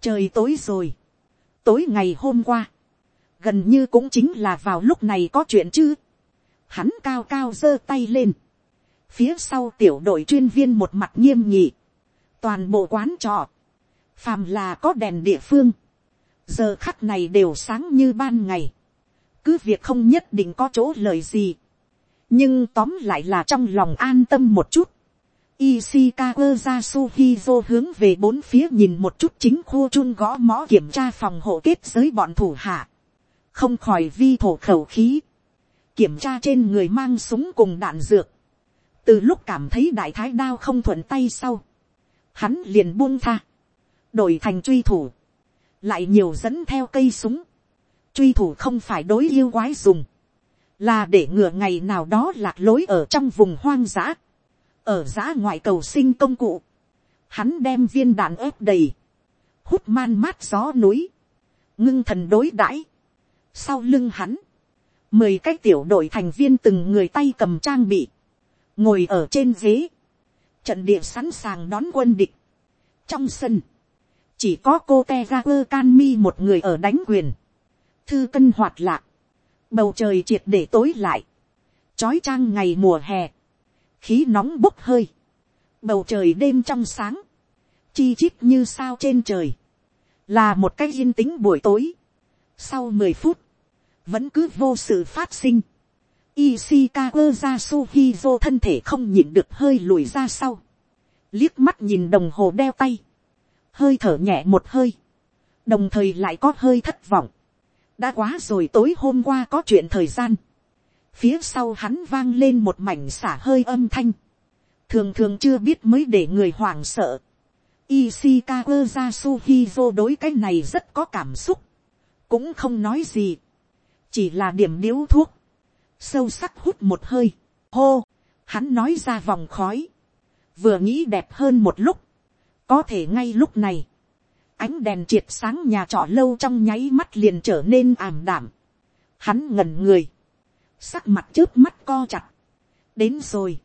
Trời tối rồi. Tối ngày hôm qua. Gần như cũng chính là vào lúc này có chuyện chứ. Hắn cao cao giơ tay lên. Phía sau tiểu đội chuyên viên một mặt nghiêm nhị. Toàn bộ quán trọ. Phàm là có đèn địa phương giờ khắc này đều sáng như ban ngày, cứ việc không nhất định có chỗ lời gì, nhưng tóm lại là trong lòng an tâm một chút. Ishikawa Yasuhizo hướng về bốn phía nhìn một chút chính khu chun gõ mõ kiểm tra phòng hộ kết giới bọn thủ hạ. Không khỏi vi thổ khẩu khí. Kiểm tra trên người mang súng cùng đạn dược. Từ lúc cảm thấy đại thái đao không thuận tay sau. Hắn liền buông tha. Đổi thành truy thủ lại nhiều dẫn theo cây súng, truy thủ không phải đối yêu quái dùng, là để ngừa ngày nào đó lạc lối ở trong vùng hoang dã, ở dã ngoại cầu sinh công cụ, hắn đem viên đạn ớp đầy, hút man mát gió núi, ngưng thần đối đãi, sau lưng hắn, mười cái tiểu đội thành viên từng người tay cầm trang bị, ngồi ở trên ghế, trận địa sẵn sàng đón quân địch. trong sân, chỉ có cô te ga quơ can mi một người ở đánh quyền, thư cân hoạt lạc, bầu trời triệt để tối lại, trói trang ngày mùa hè, khí nóng bốc hơi, bầu trời đêm trong sáng, chi chít như sao trên trời, là một cái yên tĩnh buổi tối. sau mười phút, vẫn cứ vô sự phát sinh, Ishikawa Yasuhizo thân thể không nhịn được hơi lùi ra sau. Liếc mắt nhìn đồng hồ đeo tay. Hơi thở nhẹ một hơi. Đồng thời lại có hơi thất vọng. Đã quá rồi tối hôm qua có chuyện thời gian. Phía sau hắn vang lên một mảnh xả hơi âm thanh. Thường thường chưa biết mới để người hoảng sợ. Ishikawa Yasuhizo đối cái này rất có cảm xúc. Cũng không nói gì. Chỉ là điểm điếu thuốc sâu sắc hút một hơi, hô, hắn nói ra vòng khói, vừa nghĩ đẹp hơn một lúc, có thể ngay lúc này, ánh đèn triệt sáng nhà trọ lâu trong nháy mắt liền trở nên ảm đảm, hắn ngẩn người, sắc mặt trước mắt co chặt, đến rồi,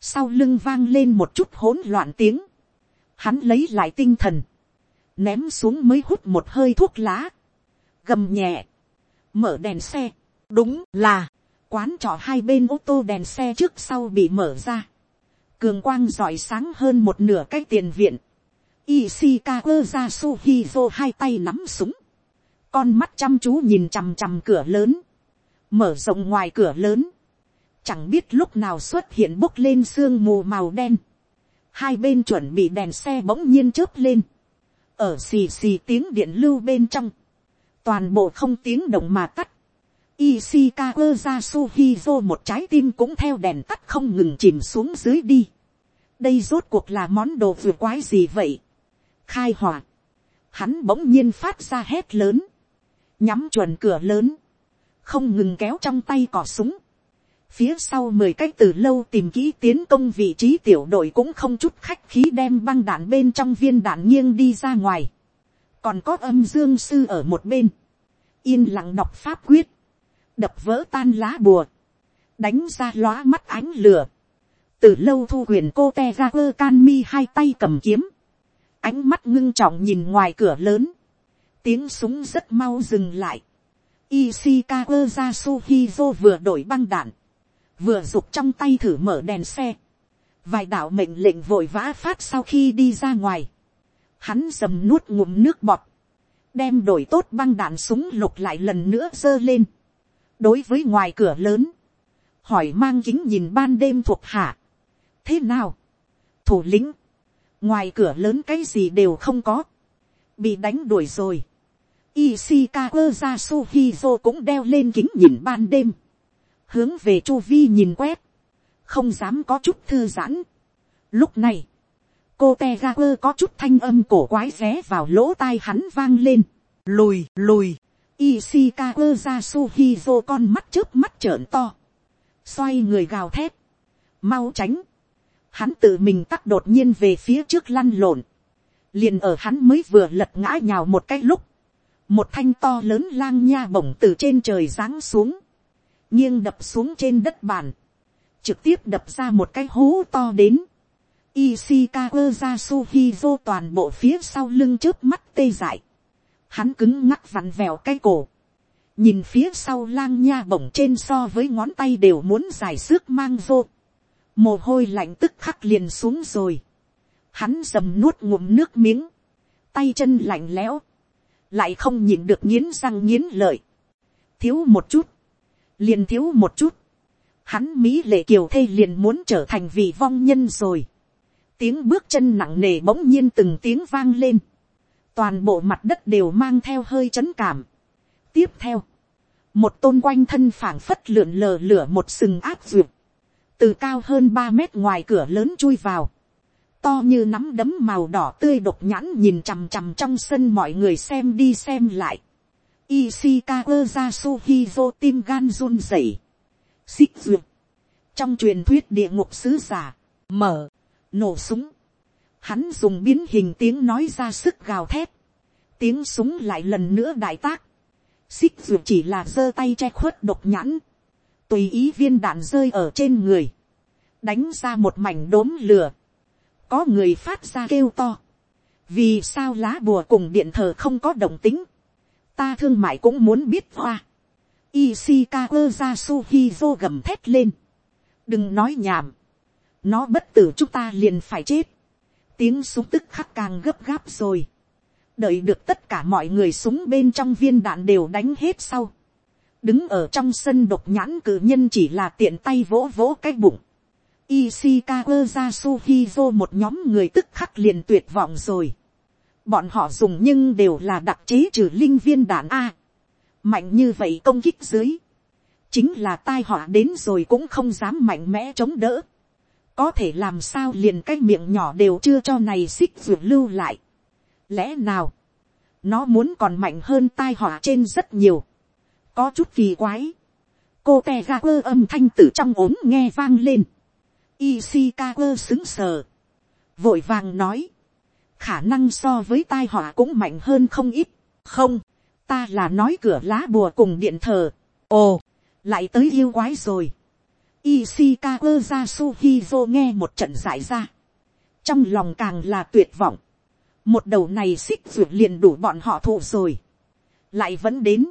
sau lưng vang lên một chút hỗn loạn tiếng, hắn lấy lại tinh thần, ném xuống mới hút một hơi thuốc lá, gầm nhẹ, mở đèn xe, đúng là, quán trọ hai bên ô tô đèn xe trước sau bị mở ra. Cường quang rọi sáng hơn một nửa cái tiền viện. Ishikawa Yasuhizo hai tay nắm súng. Con mắt chăm chú nhìn chằm chằm cửa lớn. Mở rộng ngoài cửa lớn. Chẳng biết lúc nào xuất hiện bốc lên sương mù màu đen. Hai bên chuẩn bị đèn xe bỗng nhiên chớp lên. Ở xì xì tiếng điện lưu bên trong. Toàn bộ không tiếng động mà tắt Ishikawa Yasuhizo một trái tim cũng theo đèn tắt không ngừng chìm xuống dưới đi. Đây rốt cuộc là món đồ vừa quái gì vậy? Khai hỏa. Hắn bỗng nhiên phát ra hét lớn. Nhắm chuẩn cửa lớn. Không ngừng kéo trong tay cỏ súng. Phía sau mười cái từ lâu tìm kỹ tiến công vị trí tiểu đội cũng không chút khách khí đem băng đạn bên trong viên đạn nghiêng đi ra ngoài. Còn có âm dương sư ở một bên. Yên lặng đọc pháp quyết đập vỡ tan lá bùa, đánh ra lóa mắt ánh lửa, từ lâu thu quyền cô te ra quơ can mi hai tay cầm kiếm, ánh mắt ngưng trọng nhìn ngoài cửa lớn, tiếng súng rất mau dừng lại, Ishikawa Yasuhizo vừa đổi băng đạn, vừa giục trong tay thử mở đèn xe, vài đạo mệnh lệnh vội vã phát sau khi đi ra ngoài, hắn dầm nuốt ngụm nước bọt, đem đổi tốt băng đạn súng lục lại lần nữa giơ lên, đối với ngoài cửa lớn, hỏi mang kính nhìn ban đêm thuộc hạ. thế nào, thủ lĩnh, ngoài cửa lớn cái gì đều không có, bị đánh đuổi rồi. Ishikawa Yasuhizo cũng đeo lên kính nhìn ban đêm, hướng về chu vi nhìn quét, không dám có chút thư giãn. Lúc này, cô Tegaper có chút thanh âm cổ quái ré vào lỗ tai hắn vang lên, lùi lùi, Ishikawa Yasuhizo con mắt trước mắt trợn to. Xoay người gào thét. Mau tránh. Hắn tự mình tắt đột nhiên về phía trước lăn lộn. Liền ở hắn mới vừa lật ngã nhào một cái lúc. Một thanh to lớn lang nha bổng từ trên trời giáng xuống. Nghiêng đập xuống trên đất bàn. Trực tiếp đập ra một cái hố to đến. Ishikawa Yasuhizo toàn bộ phía sau lưng trước mắt tê dại hắn cứng ngắc vặn vẹo cái cổ, nhìn phía sau lang nha bổng trên so với ngón tay đều muốn dài xước mang vô, mồ hôi lạnh tức khắc liền xuống rồi, hắn dầm nuốt ngụm nước miếng, tay chân lạnh lẽo, lại không nhìn được nghiến răng nghiến lợi, thiếu một chút, liền thiếu một chút, hắn mỹ lệ kiều thê liền muốn trở thành vị vong nhân rồi, tiếng bước chân nặng nề bỗng nhiên từng tiếng vang lên, toàn bộ mặt đất đều mang theo hơi chấn cảm. tiếp theo, một tôn quanh thân phảng phất lượn lờ lửa một sừng áp duyệt, từ cao hơn ba mét ngoài cửa lớn chui vào, to như nắm đấm màu đỏ tươi độc nhãn nhìn chằm chằm trong sân mọi người xem đi xem lại. Ishikawa Yasuhizo tim gan run rẩy. Xích duyệt. Trong truyền thuyết địa ngục sứ giả. Mở. Nổ súng hắn dùng biến hình tiếng nói ra sức gào thét, tiếng súng lại lần nữa đại tác, xích dù chỉ là giơ tay che khuất độc nhãn, tùy ý viên đạn rơi ở trên người, đánh ra một mảnh đốm lửa, có người phát ra kêu to, vì sao lá bùa cùng điện thờ không có đồng tính, ta thương mại cũng muốn biết hoa, Ishikawa Yasuhizo gầm thét lên, đừng nói nhảm, nó bất tử chúng ta liền phải chết, tiếng súng tức khắc càng gấp gáp rồi, đợi được tất cả mọi người súng bên trong viên đạn đều đánh hết sau, đứng ở trong sân độc nhãn cử nhân chỉ là tiện tay vỗ vỗ cái bụng, Ishikawa Yasuhizo một nhóm người tức khắc liền tuyệt vọng rồi. Bọn họ dùng nhưng đều là đặc chế trừ linh viên đạn A. Mạnh như vậy công kích dưới. Chính là tai họa đến rồi cũng không dám mạnh mẽ chống đỡ. Có thể làm sao liền cái miệng nhỏ đều chưa cho này xích ruột lưu lại. Lẽ nào? Nó muốn còn mạnh hơn tai họa trên rất nhiều. Có chút kỳ quái. Cô tè ga quơ âm thanh từ trong ốm nghe vang lên Ishikawa xứng sờ. Vội vàng nói. Khả năng so với tai họa cũng mạnh hơn không ít. Không. Ta là nói cửa lá bùa cùng điện thờ. Ồ. Lại tới yêu quái rồi. Ishikawa Yasuhizo nghe một trận giải ra. Trong lòng càng là tuyệt vọng. Một đầu này xích ruột liền đủ bọn họ thụ rồi. Lại vẫn đến.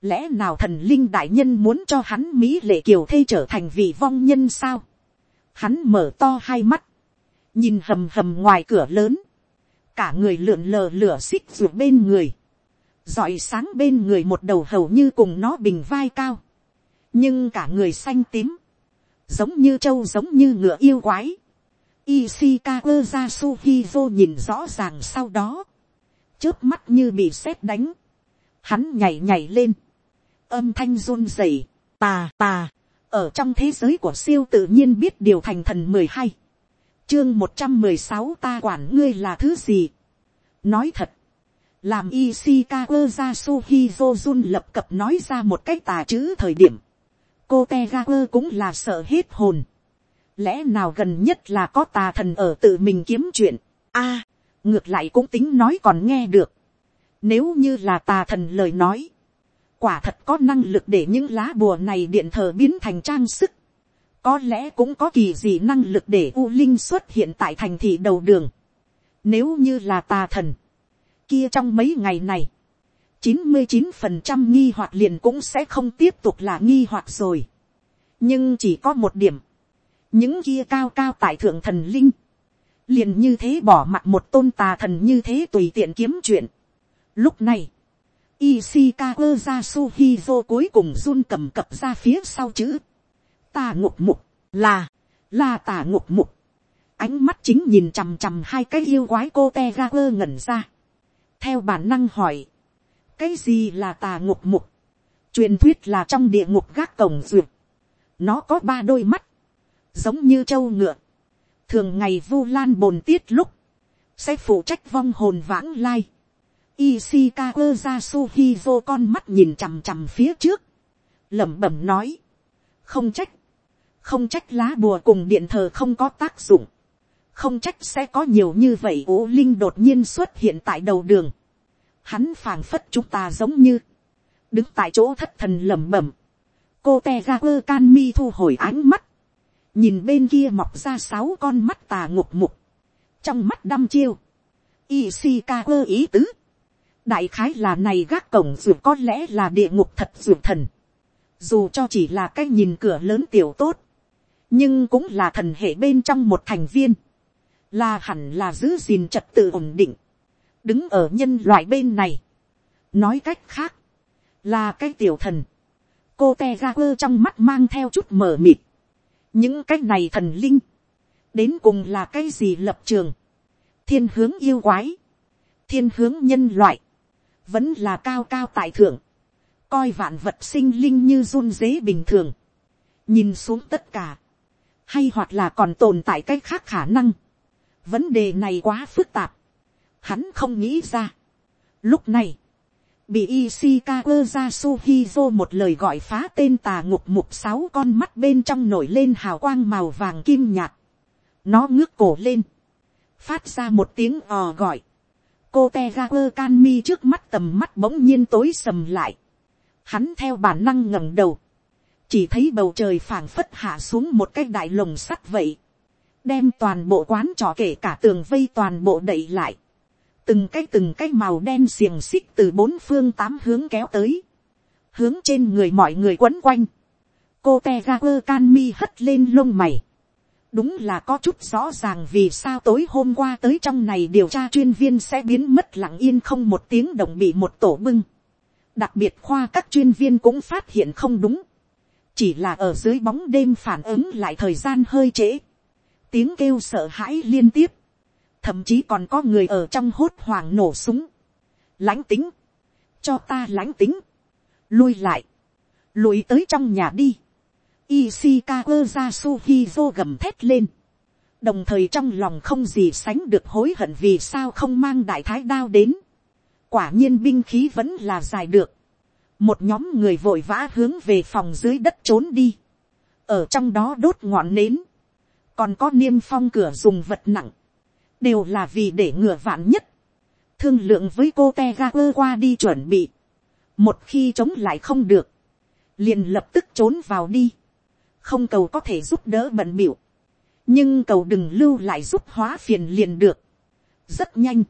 Lẽ nào thần linh đại nhân muốn cho hắn Mỹ lệ kiều thê trở thành vị vong nhân sao? Hắn mở to hai mắt. Nhìn hầm hầm ngoài cửa lớn. Cả người lượn lờ lửa xích ruột bên người. dọi sáng bên người một đầu hầu như cùng nó bình vai cao. Nhưng cả người xanh tím. Giống như trâu giống như ngựa yêu quái. Ishikawa Yasuhizo nhìn rõ ràng sau đó. Chớp mắt như bị sét đánh. Hắn nhảy nhảy lên. Âm thanh run rẩy Tà tà ở trong thế giới của siêu tự nhiên biết điều thành thần mười hai chương một trăm mười sáu ta quản ngươi là thứ gì nói thật làm Ishikawa Yasuhizo run lập cập nói ra một cách tà chữ thời điểm, cô Tegaku cũng là sợ hết hồn. Lẽ nào gần nhất là có tà thần ở tự mình kiếm chuyện, a ngược lại cũng tính nói còn nghe được. Nếu như là tà thần lời nói, quả thật có năng lực để những lá bùa này điện thờ biến thành trang sức. có lẽ cũng có kỳ gì năng lực để u linh xuất hiện tại thành thị đầu đường. nếu như là tà thần, kia trong mấy ngày này, chín mươi chín phần trăm nghi hoặc liền cũng sẽ không tiếp tục là nghi hoặc rồi. nhưng chỉ có một điểm, những kia cao cao tại thượng thần linh, liền như thế bỏ mặt một tôn tà thần như thế tùy tiện kiếm chuyện. lúc này, Ishikawa Yasuhizo cuối cùng run cầm cập ra phía sau chữ. Tà ngục mục, là, là tà ngục mục. Ánh mắt chính nhìn chằm chằm hai cái yêu quái cô te ra quơ ngẩn ra. Theo bản năng hỏi. Cái gì là tà ngục mục? Truyền thuyết là trong địa ngục gác cổng duyệt. Nó có ba đôi mắt. Giống như trâu ngựa. Thường ngày vu lan bồn tiết lúc. Sẽ phụ trách vong hồn vãng lai Ishikawa Yasuhizo con mắt nhìn chằm chằm phía trước. lẩm bẩm nói. Không trách. Không trách lá bùa cùng điện thờ không có tác dụng. Không trách sẽ có nhiều như vậy ố linh đột nhiên xuất hiện tại đầu đường. Hắn phảng phất chúng ta giống như. Đứng tại chỗ thất thần lẩm bẩm. Cô Tegaku Kanmi thu hồi ánh mắt. Nhìn bên kia mọc ra sáu con mắt tà ngục mục. Trong mắt đăm chiêu. Ishikawa ý tứ đại khái là này gác cổng ruột có lẽ là địa ngục thật ruột thần. Dù cho chỉ là cái nhìn cửa lớn tiểu tốt. Nhưng cũng là thần hệ bên trong một thành viên. Là hẳn là giữ gìn trật tự ổn định. Đứng ở nhân loại bên này. Nói cách khác. Là cái tiểu thần. Cô te ra quơ trong mắt mang theo chút mờ mịt. Những cái này thần linh. Đến cùng là cái gì lập trường. Thiên hướng yêu quái. Thiên hướng nhân loại vẫn là cao cao tại thượng, coi vạn vật sinh linh như run dế bình thường, nhìn xuống tất cả, hay hoặc là còn tồn tại cái khác khả năng, vấn đề này quá phức tạp, hắn không nghĩ ra. Lúc này, bị Ishikawa Yasuhizo một lời gọi phá tên tà ngục mục sáu con mắt bên trong nổi lên hào quang màu vàng kim nhạt. Nó ngước cổ lên, phát ra một tiếng ò gọi, cô Tegaku Kanmi trước mắt tầm mắt bỗng nhiên tối sầm lại, hắn theo bản năng ngẩng đầu, chỉ thấy bầu trời phảng phất hạ xuống một cái đại lồng sắt vậy, đem toàn bộ quán trò kể cả tường vây toàn bộ đậy lại, từng cái từng cái màu đen xiềng xích từ bốn phương tám hướng kéo tới, hướng trên người mọi người quấn quanh, cô te ga quơ can mi hất lên lông mày, đúng là có chút rõ ràng vì sao tối hôm qua tới trong này điều tra chuyên viên sẽ biến mất lặng yên không một tiếng đồng bị một tổ bưng. đặc biệt khoa các chuyên viên cũng phát hiện không đúng. chỉ là ở dưới bóng đêm phản ứng lại thời gian hơi trễ. tiếng kêu sợ hãi liên tiếp thậm chí còn có người ở trong hốt hoảng nổ súng. lãnh tính. cho ta lãnh tính. lui lại. lùi tới trong nhà đi Ishikawa Yasuhizo gầm thét lên. Đồng thời trong lòng không gì sánh được hối hận vì sao không mang đại thái đao đến. Quả nhiên binh khí vẫn là dài được. Một nhóm người vội vã hướng về phòng dưới đất trốn đi. Ở trong đó đốt ngọn nến. Còn có niêm phong cửa dùng vật nặng. Đều là vì để ngừa vạn nhất. Thương lượng với cô Tegaper qua đi chuẩn bị. Một khi chống lại không được. Liền lập tức trốn vào đi không cầu có thể giúp đỡ bận biểu, nhưng cầu đừng lưu lại giúp hóa phiền liền được. rất nhanh,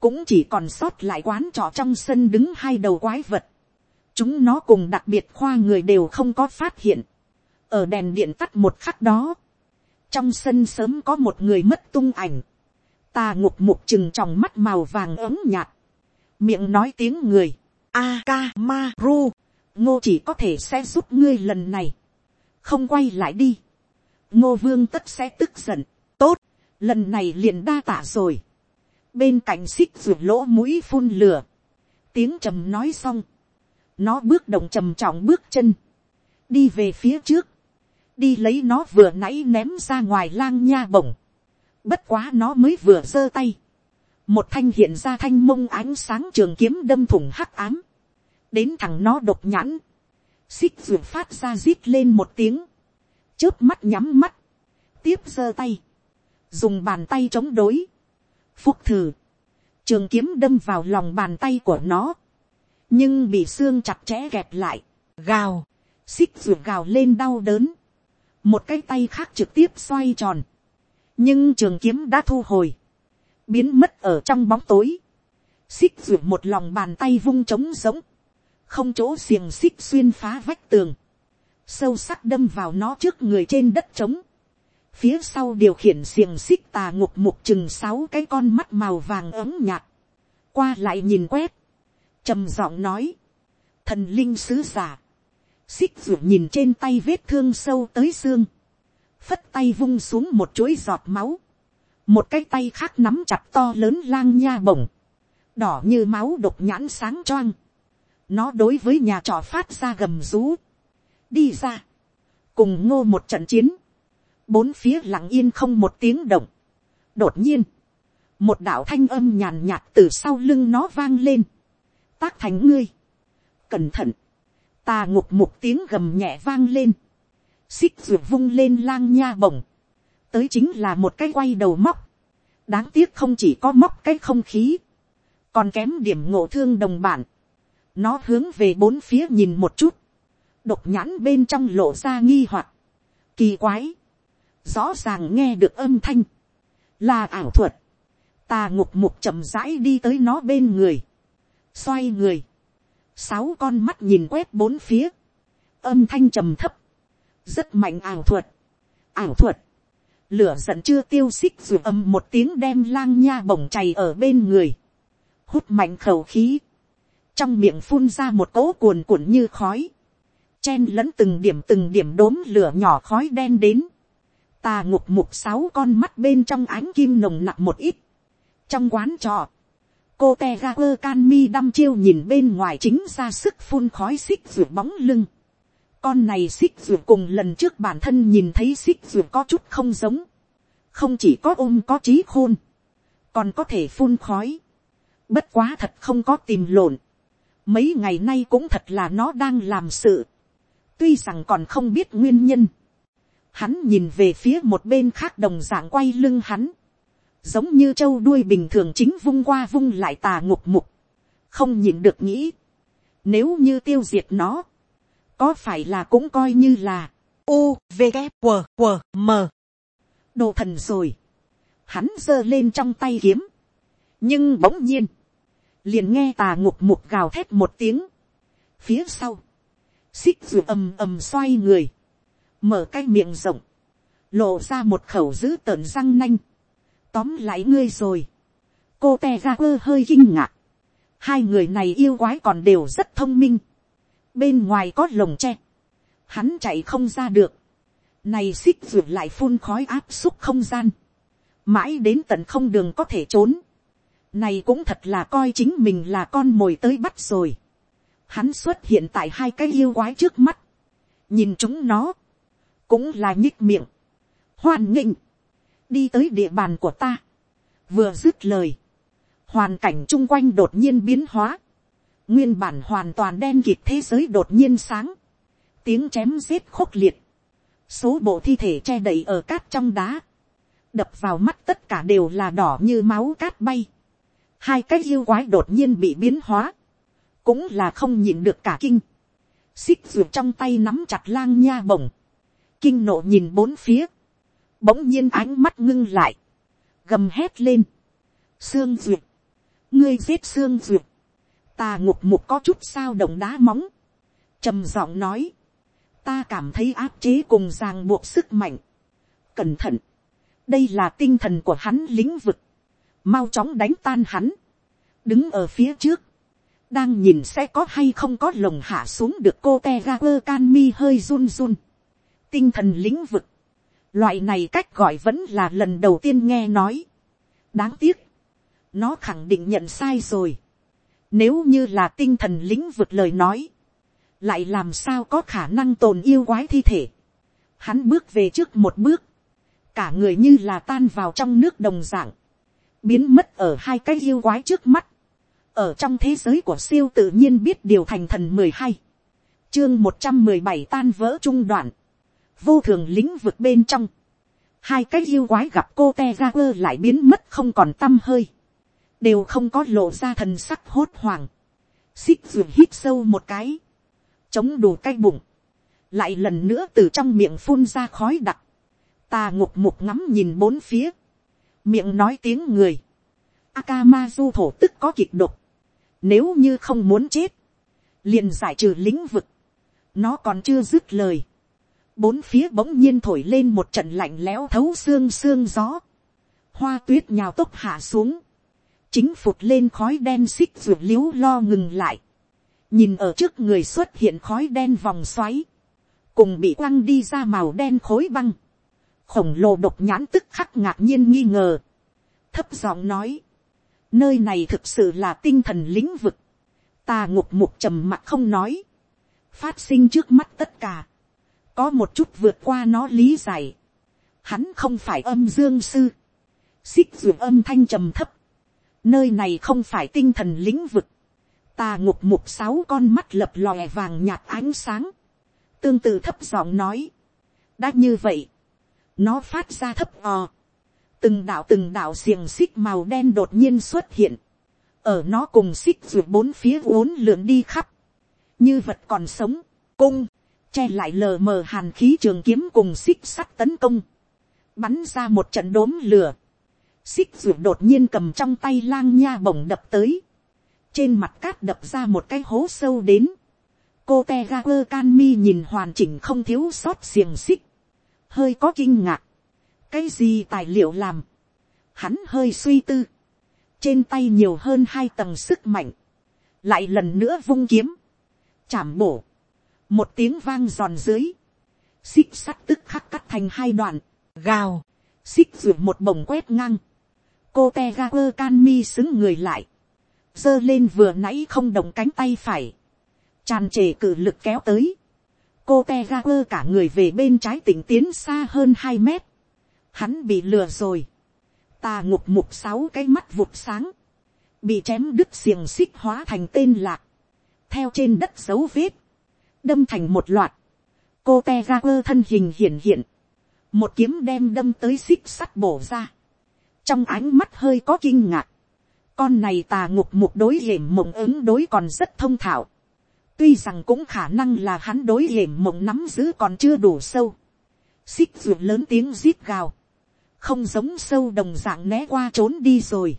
cũng chỉ còn sót lại quán trọ trong sân đứng hai đầu quái vật. chúng nó cùng đặc biệt khoa người đều không có phát hiện. ở đèn điện tắt một khắc đó, trong sân sớm có một người mất tung ảnh ta ngục mục chừng tròng mắt màu vàng ấm nhạt, miệng nói tiếng người, a ka ma ru, ngô chỉ có thể sẽ giúp ngươi lần này. Không quay lại đi, ngô vương tất sẽ tức giận, tốt, lần này liền đa tả rồi, bên cạnh xích ruột lỗ mũi phun lửa, tiếng trầm nói xong, nó bước động trầm trọng bước chân, đi về phía trước, đi lấy nó vừa nãy ném ra ngoài lang nha bổng, bất quá nó mới vừa giơ tay, một thanh hiện ra thanh mông ánh sáng trường kiếm đâm thủng hắc ám, đến thằng nó độc nhãn, xích ruột phát ra rít lên một tiếng, chớp mắt nhắm mắt, tiếp giơ tay, dùng bàn tay chống đối, phúc thử, trường kiếm đâm vào lòng bàn tay của nó, nhưng bị xương chặt chẽ gẹp lại, gào, xích ruột gào lên đau đớn, một cái tay khác trực tiếp xoay tròn, nhưng trường kiếm đã thu hồi, biến mất ở trong bóng tối, xích ruột một lòng bàn tay vung trống giống, không chỗ xiềng xích xuyên phá vách tường, sâu sắc đâm vào nó trước người trên đất trống. Phía sau điều khiển xiềng xích tà ngục mục chừng sáu cái con mắt màu vàng ấm nhạt. Qua lại nhìn quét. trầm giọng nói. Thần linh sứ giả. Xích ruột nhìn trên tay vết thương sâu tới xương. Phất tay vung xuống một chuỗi giọt máu. Một cái tay khác nắm chặt to lớn lang nha bổng. Đỏ như máu đục nhãn sáng choang. Nó đối với nhà trọ phát ra gầm rú, đi ra, cùng ngô một trận chiến, bốn phía lặng yên không một tiếng động. đột nhiên, một đạo thanh âm nhàn nhạt từ sau lưng nó vang lên, tác thành ngươi, cẩn thận, tà ngục một tiếng gầm nhẹ vang lên, xích ruột vung lên lang nha bổng, tới chính là một cái quay đầu móc, đáng tiếc không chỉ có móc cái không khí, còn kém điểm ngộ thương đồng bản, nó hướng về bốn phía nhìn một chút, độc nhãn bên trong lộ ra nghi hoặc, kỳ quái, rõ ràng nghe được âm thanh, là ảo thuật, ta ngục mục chậm rãi đi tới nó bên người, xoay người, sáu con mắt nhìn quét bốn phía, âm thanh trầm thấp, rất mạnh ảo thuật, ảo thuật, lửa giận chưa tiêu xích dù âm một tiếng đem lang nha bổng chày ở bên người, hút mạnh khẩu khí, trong miệng phun ra một cỗ cuồn cuộn như khói, chen lẫn từng điểm từng điểm đốm lửa nhỏ khói đen đến, tà ngục mục sáu con mắt bên trong ánh kim nồng nặc một ít, trong quán trọ, cô te ga quơ can mi đăm chiêu nhìn bên ngoài chính ra sức phun khói xích ruột bóng lưng, con này xích ruột cùng lần trước bản thân nhìn thấy xích ruột có chút không giống, không chỉ có ôm có trí khôn, còn có thể phun khói, bất quá thật không có tìm lộn, mấy ngày nay cũng thật là nó đang làm sự, tuy rằng còn không biết nguyên nhân, hắn nhìn về phía một bên khác đồng dạng quay lưng hắn, giống như châu đuôi bình thường chính vung qua vung lại tà ngục mục, không nhìn được nghĩ, nếu như tiêu diệt nó, có phải là cũng coi như là u v g q q m. Đồ thần rồi, hắn giơ lên trong tay kiếm, nhưng bỗng nhiên, liền nghe tà ngục mục gào thét một tiếng, phía sau, xích dù ầm ầm xoay người, mở cái miệng rộng, lộ ra một khẩu dữ tợn răng nanh, tóm lại ngươi rồi, cô te ra quơ hơi kinh ngạc, hai người này yêu quái còn đều rất thông minh, bên ngoài có lồng tre, hắn chạy không ra được, này xích ruột lại phun khói áp xúc không gian, mãi đến tận không đường có thể trốn, này cũng thật là coi chính mình là con mồi tới bắt rồi. Hắn xuất hiện tại hai cái yêu quái trước mắt. Nhìn chúng nó. Cũng là nhích miệng. Hoan nghênh. Đi tới địa bàn của ta. Vừa dứt lời. Hoàn cảnh chung quanh đột nhiên biến hóa. Nguyên bản hoàn toàn đen kịt thế giới đột nhiên sáng. Tiếng chém giết khốc liệt. Số bộ thi thể che đậy ở cát trong đá. Đập vào mắt tất cả đều là đỏ như máu cát bay. Hai cái yêu quái đột nhiên bị biến hóa, cũng là không nhìn được cả kinh, xích ruột trong tay nắm chặt lang nha bổng, kinh nộ nhìn bốn phía, bỗng nhiên ánh mắt ngưng lại, gầm hét lên, xương ruột, ngươi giết xương ruột, ta ngục mục có chút sao động đá móng, trầm giọng nói, ta cảm thấy áp chế cùng ràng buộc sức mạnh, cẩn thận, đây là tinh thần của hắn lĩnh vực, mau chóng đánh tan hắn, đứng ở phía trước, đang nhìn sẽ có hay không có lồng hạ xuống được cô te ga quơ can mi hơi run run, tinh thần lĩnh vực, loại này cách gọi vẫn là lần đầu tiên nghe nói, đáng tiếc, nó khẳng định nhận sai rồi, nếu như là tinh thần lĩnh vực lời nói, lại làm sao có khả năng tồn yêu quái thi thể, hắn bước về trước một bước, cả người như là tan vào trong nước đồng dạng, biến mất ở hai cái yêu quái trước mắt. ở trong thế giới của siêu tự nhiên biết điều thành thần mười hai, chương một trăm mười bảy tan vỡ trung đoạn, vô thường lĩnh vực bên trong, hai cái yêu quái gặp cô te ra quơ lại biến mất không còn t â m hơi, đều không có lộ ra thần sắc hốt hoảng, xích ruột hít sâu một cái, chống đủ cái bụng, lại lần nữa từ trong miệng phun ra khói đặc, Ta ngục mục ngắm nhìn bốn phía, miệng nói tiếng người, Akamazu thổ tức có kịch độc, nếu như không muốn chết, liền giải trừ lĩnh vực, nó còn chưa dứt lời, bốn phía bỗng nhiên thổi lên một trận lạnh lẽo thấu xương xương gió, hoa tuyết nhào tốc hạ xuống, chính phụt lên khói đen xích ruột liếu lo ngừng lại, nhìn ở trước người xuất hiện khói đen vòng xoáy, cùng bị quăng đi ra màu đen khối băng, khổng lồ độc nhãn tức khắc ngạc nhiên nghi ngờ, thấp giọng nói, nơi này thực sự là tinh thần lĩnh vực, ta ngục mục trầm mặt không nói, phát sinh trước mắt tất cả, có một chút vượt qua nó lý giải, hắn không phải âm dương sư, xích ruột âm thanh trầm thấp, nơi này không phải tinh thần lĩnh vực, ta ngục mục sáu con mắt lập lòe vàng nhạt ánh sáng, tương tự thấp giọng nói, đã như vậy, nó phát ra thấp o. từng đạo từng đạo xiềng xích màu đen đột nhiên xuất hiện. ở nó cùng xích ruột bốn phía uốn lượn đi khắp. như vật còn sống, cung, che lại lờ mờ hàn khí trường kiếm cùng xích sắt tấn công. bắn ra một trận đốm lửa xích ruột đột nhiên cầm trong tay lang nha bổng đập tới. trên mặt cát đập ra một cái hố sâu đến cô te ga quơ can mi nhìn hoàn chỉnh không thiếu sót xiềng xích hơi có kinh ngạc. cái gì tài liệu làm. hắn hơi suy tư. trên tay nhiều hơn hai tầng sức mạnh. lại lần nữa vung kiếm. chạm bổ. một tiếng vang giòn dưới. xích sắt tức khắc cắt thành hai đoạn. gào. xích ruột một bồng quét ngang cô te ga quơ can mi xứng người lại. giơ lên vừa nãy không đồng cánh tay phải. tràn trề cử lực kéo tới cô te ga quơ cả người về bên trái tỉnh tiến xa hơn hai mét. Hắn bị lừa rồi. Ta ngục mục sáu cái mắt vụt sáng. Bị chém đứt xiềng xích hóa thành tên lạc. Theo trên đất dấu vết. Đâm thành một loạt. Cô te ga quơ thân hình hiển hiện. Một kiếm đem đâm tới xích sắt bổ ra trong ánh mắt hơi có kinh ngạc, con này tà ngục mục đối hiểm mộng ứng đối còn rất thông thạo, tuy rằng cũng khả năng là hắn đối hiểm mộng nắm giữ còn chưa đủ sâu, xích ruột lớn tiếng rít gào, không giống sâu đồng dạng né qua trốn đi rồi,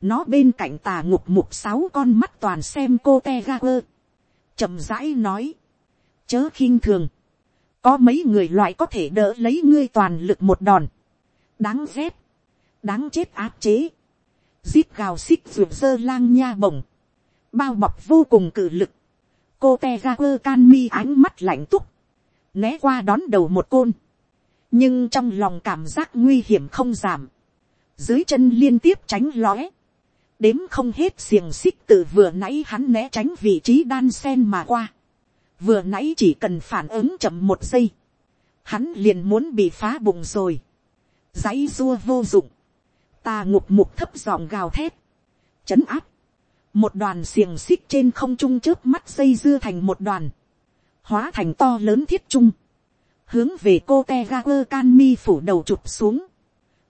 nó bên cạnh tà ngục mục sáu con mắt toàn xem cô te ga quơ, chậm rãi nói, chớ khinh thường, có mấy người loại có thể đỡ lấy ngươi toàn lực một đòn, đáng ghét, đáng chết áp chế, giết gào xích ruột dơ lang nha bổng, bao bọc vô cùng cự lực, cô te ga quơ can mi ánh mắt lạnh túc, né qua đón đầu một côn, nhưng trong lòng cảm giác nguy hiểm không giảm, dưới chân liên tiếp tránh lóe, đếm không hết xiềng xích từ vừa nãy hắn né tránh vị trí đan sen mà qua, vừa nãy chỉ cần phản ứng chậm một giây, hắn liền muốn bị phá bụng rồi, dãy dua vô dụng, ta ngục mục thấp giọng gào thét, chấn áp, một đoàn xiềng xích trên không trung trước mắt dây dưa thành một đoàn, hóa thành to lớn thiết trung, hướng về cô te ga quơ can mi phủ đầu chụp xuống,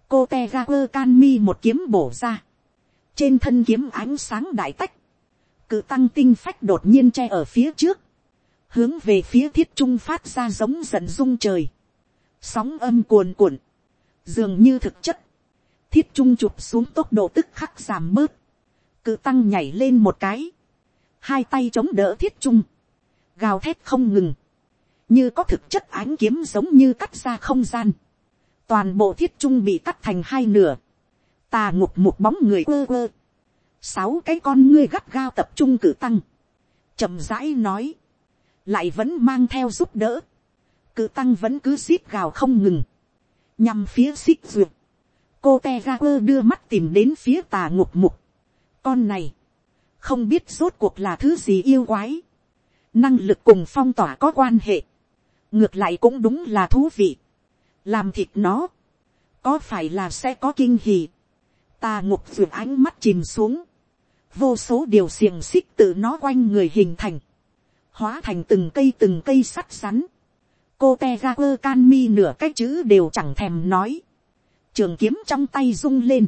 cô te ga quơ can mi một kiếm bổ ra, trên thân kiếm ánh sáng đại tách, cự tăng tinh phách đột nhiên che ở phía trước, hướng về phía thiết trung phát ra giống giận rung trời, sóng âm cuồn cuộn, dường như thực chất, thiết trung chụp xuống tốc độ tức khắc giảm bớt, cự tăng nhảy lên một cái, hai tay chống đỡ thiết trung, gào thét không ngừng, như có thực chất ánh kiếm giống như cắt ra không gian, toàn bộ thiết trung bị cắt thành hai nửa, tà ngục một bóng người quơ quơ, sáu cái con ngươi gắt gao tập trung cử tăng, chậm rãi nói, lại vẫn mang theo giúp đỡ, cử tăng vẫn cứ xít gào không ngừng, nhằm phía xích duyệt, cô te ga quơ đưa mắt tìm đến phía tà ngục mục, con này, không biết rốt cuộc là thứ gì yêu quái, năng lực cùng phong tỏa có quan hệ, ngược lại cũng đúng là thú vị, làm thịt nó, có phải là sẽ có kinh hì, tà ngục ruột ánh mắt chìm xuống, vô số điều xiềng xích tự nó quanh người hình thành, hóa thành từng cây từng cây sắt sắn, cô te ga quơ can mi nửa cái chữ đều chẳng thèm nói, trường kiếm trong tay rung lên,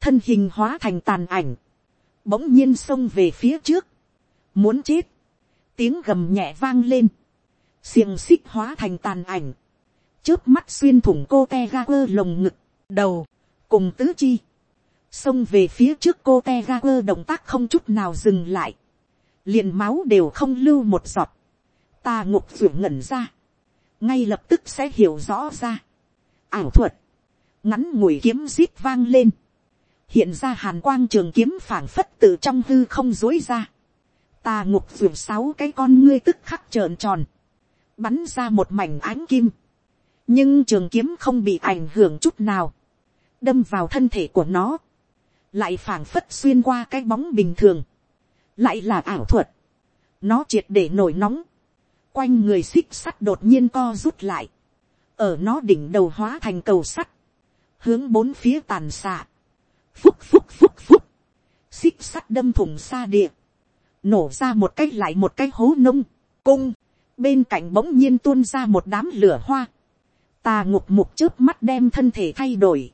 thân hình hóa thành tàn ảnh, bỗng nhiên xông về phía trước, muốn chết, tiếng gầm nhẹ vang lên, xiềng xích hóa thành tàn ảnh, trước mắt xuyên thủng cô te ga quơ lồng ngực, đầu, cùng tứ chi, xông về phía trước cô te ga quơ động tác không chút nào dừng lại, liền máu đều không lưu một giọt, ta ngục ruộng ngẩn ra, ngay lập tức sẽ hiểu rõ ra, ảo thuật, ngắn ngủi kiếm zip vang lên, hiện ra hàn quang trường kiếm phảng phất từ trong hư không dối ra, ta ngục ruột sáu cái con ngươi tức khắc trợn tròn, bắn ra một mảnh ánh kim, nhưng trường kiếm không bị ảnh hưởng chút nào, đâm vào thân thể của nó, lại phảng phất xuyên qua cái bóng bình thường, lại là ảo thuật, nó triệt để nổi nóng, quanh người xích sắt đột nhiên co rút lại, ở nó đỉnh đầu hóa thành cầu sắt, hướng bốn phía tàn xạ, phúc phúc phúc phúc, xích sắt đâm thủng xa địa, nổ ra một cái lại một cái hố nông, cung, bên cạnh bỗng nhiên tuôn ra một đám lửa hoa, tà ngục mục trước mắt đem thân thể thay đổi,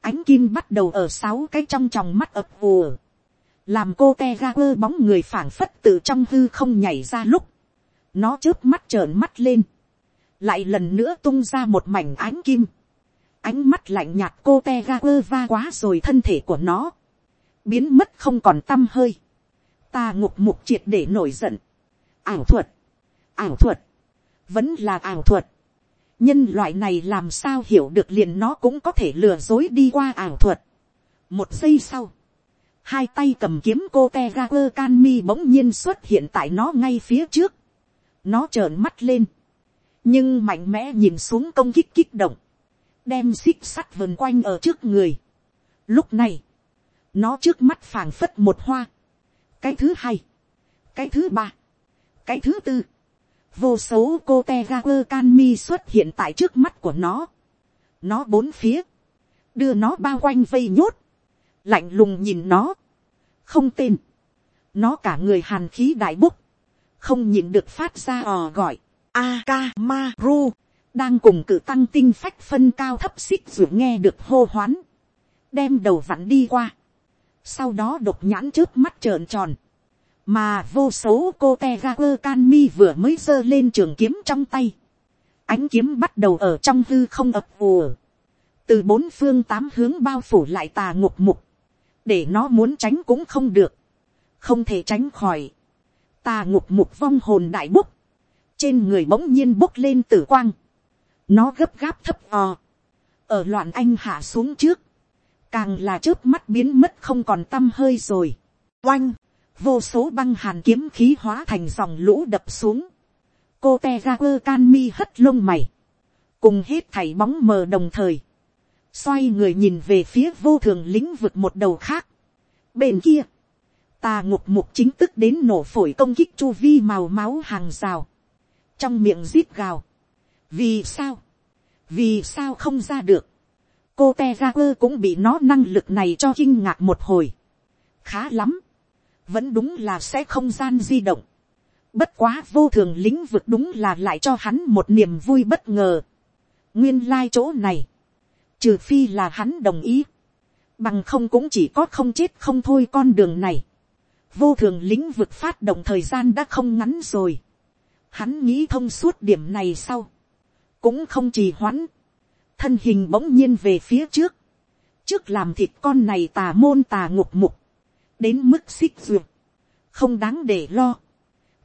ánh kim bắt đầu ở sáu cái trong tròng mắt ập vùa, làm cô te ga quơ bóng người phảng phất từ trong hư không nhảy ra lúc, nó trước mắt trợn mắt lên, lại lần nữa tung ra một mảnh ánh kim, ánh mắt lạnh nhạt cô te ga quơ va quá rồi thân thể của nó, biến mất không còn t â m hơi, ta ngục mục triệt để nổi giận, ảo thuật, ảo thuật, vẫn là ảo thuật, nhân loại này làm sao hiểu được liền nó cũng có thể lừa dối đi qua ảo thuật. một giây sau, hai tay cầm kiếm cô te ga quơ can mi bỗng nhiên xuất hiện tại nó ngay phía trước. nó trợn mắt lên, nhưng mạnh mẽ nhìn xuống công kích kích động, đem xích sắt vần quanh ở trước người. lúc này, nó trước mắt phảng phất một hoa, cái thứ hai, cái thứ ba, cái thứ tư, vô số cô te ga quơ can mi xuất hiện tại trước mắt của nó. nó bốn phía, đưa nó bao quanh vây nhốt, lạnh lùng nhìn nó, không tên, nó cả người hàn khí đại búc, không nhìn được phát ra ò gọi, a ka ma ru, đang cùng cử tăng tinh phách phân cao thấp xích dù nghe được hô hoán, đem đầu vặn đi qua, sau đó độc nhãn trước mắt trợn tròn, mà vô số cô te ga quơ can mi vừa mới giơ lên trường kiếm trong tay, ánh kiếm bắt đầu ở trong hư không ập ùa, từ bốn phương tám hướng bao phủ lại tà ngục mục, để nó muốn tránh cũng không được, không thể tránh khỏi, tà ngục mục vong hồn đại búc, trên người bỗng nhiên bốc lên tử quang, nó gấp gáp thấp o. Ở loạn anh hạ xuống trước, càng là trước mắt biến mất không còn t â m hơi rồi, oanh, vô số băng hàn kiếm khí hóa thành dòng lũ đập xuống, cô te ra quơ can mi hất lông mày, cùng hết thảy bóng mờ đồng thời, xoay người nhìn về phía vô thường lĩnh vực một đầu khác, bên kia, tà ngục mục chính tức đến nổ phổi công kích chu vi màu máu hàng rào, trong miệng rít gào, vì sao, vì sao không ra được, cô te ra quơ cũng bị nó năng lực này cho kinh ngạc một hồi. khá lắm. vẫn đúng là sẽ không gian di động. bất quá vô thường lĩnh vực đúng là lại cho hắn một niềm vui bất ngờ. nguyên lai、like、chỗ này, trừ phi là hắn đồng ý, bằng không cũng chỉ có không chết không thôi con đường này. vô thường lĩnh vực phát động thời gian đã không ngắn rồi. hắn nghĩ thông suốt điểm này sau, cũng không trì hoãn. Thân hình bỗng nhiên về phía trước, trước làm thịt con này tà môn tà ngục mục, đến mức xích duyệt, không đáng để lo,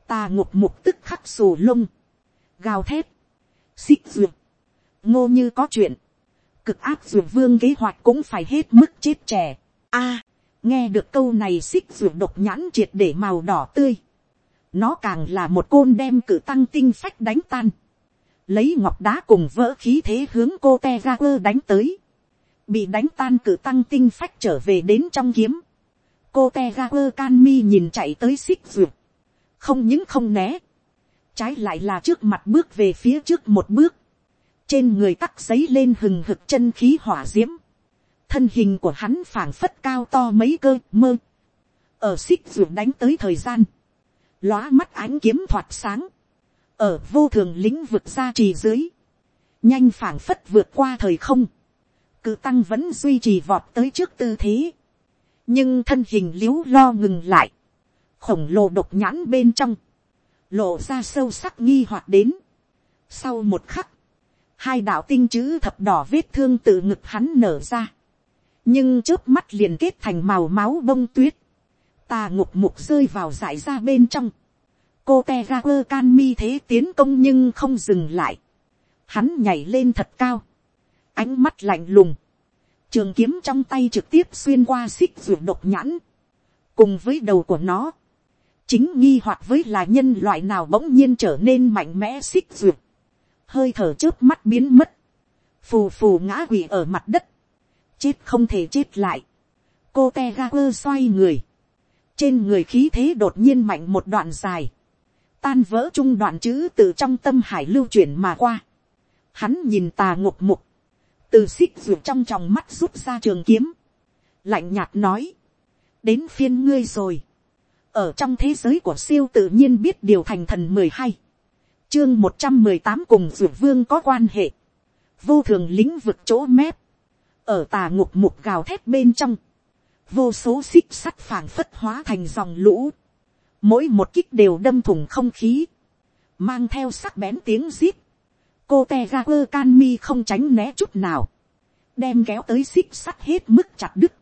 tà ngục mục tức khắc sù lông, gào thét, xích duyệt, ngô như có chuyện, cực áp duyệt vương kế hoạch cũng phải hết mức chết trẻ. a, nghe được câu này xích duyệt độc nhãn triệt để màu đỏ tươi, nó càng là một côn đem cử tăng tinh phách đánh tan, lấy ngọc đá cùng vỡ khí thế hướng cô te ra quơ đánh tới, bị đánh tan cử tăng tinh phách trở về đến trong kiếm, cô te ra quơ can mi nhìn chạy tới xích ruột, không những không né, trái lại là trước mặt bước về phía trước một bước, trên người tắc giấy lên hừng hực chân khí hỏa d i ễ m thân hình của hắn phảng phất cao to mấy cơ mơ, ở xích ruột đánh tới thời gian, lóa mắt ánh kiếm thoạt sáng, ở vô thường lĩnh vực ra trì dưới, nhanh phảng phất vượt qua thời không, cự tăng vẫn duy trì vọt tới trước tư thế, nhưng thân hình l i ế u lo ngừng lại, khổng lồ độc nhãn bên trong, lộ ra sâu sắc nghi hoặc đến. Sau một khắc, hai đạo tinh chữ thập đỏ vết thương tự ngực hắn nở ra, nhưng trước mắt liền kết thành màu máu bông tuyết, ta ngục mục rơi vào dải ra bên trong, cô te ra quơ can mi thế tiến công nhưng không dừng lại. Hắn nhảy lên thật cao. Ánh mắt lạnh lùng. Trường kiếm trong tay trực tiếp xuyên qua xích ruột độc nhãn. Cùng với đầu của nó. Chính nghi hoặc với là nhân loại nào bỗng nhiên trở nên mạnh mẽ xích ruột. Hơi thở trước mắt biến mất. Phù phù ngã quỷ ở mặt đất. Chết không thể chết lại. Cô te ra quơ xoay người. Trên người khí thế đột nhiên mạnh một đoạn dài tan vỡ trung đoạn chữ từ trong tâm hải lưu chuyển mà qua. Hắn nhìn tà ngục mục, từ xích ruột trong tròng mắt rút ra trường kiếm, lạnh nhạt nói, đến phiên ngươi rồi. ở trong thế giới của siêu tự nhiên biết điều thành thần mười hai, chương một trăm mười tám cùng ruột vương có quan hệ, vô thường lĩnh vực chỗ mép, ở tà ngục mục gào thét bên trong, vô số xích sắt phảng phất hóa thành dòng lũ, mỗi một kích đều đâm thủng không khí, mang theo sắc bén tiếng zip, cô te ra quơ can mi không tránh né chút nào, đem kéo tới xích sắt hết mức chặt đứt,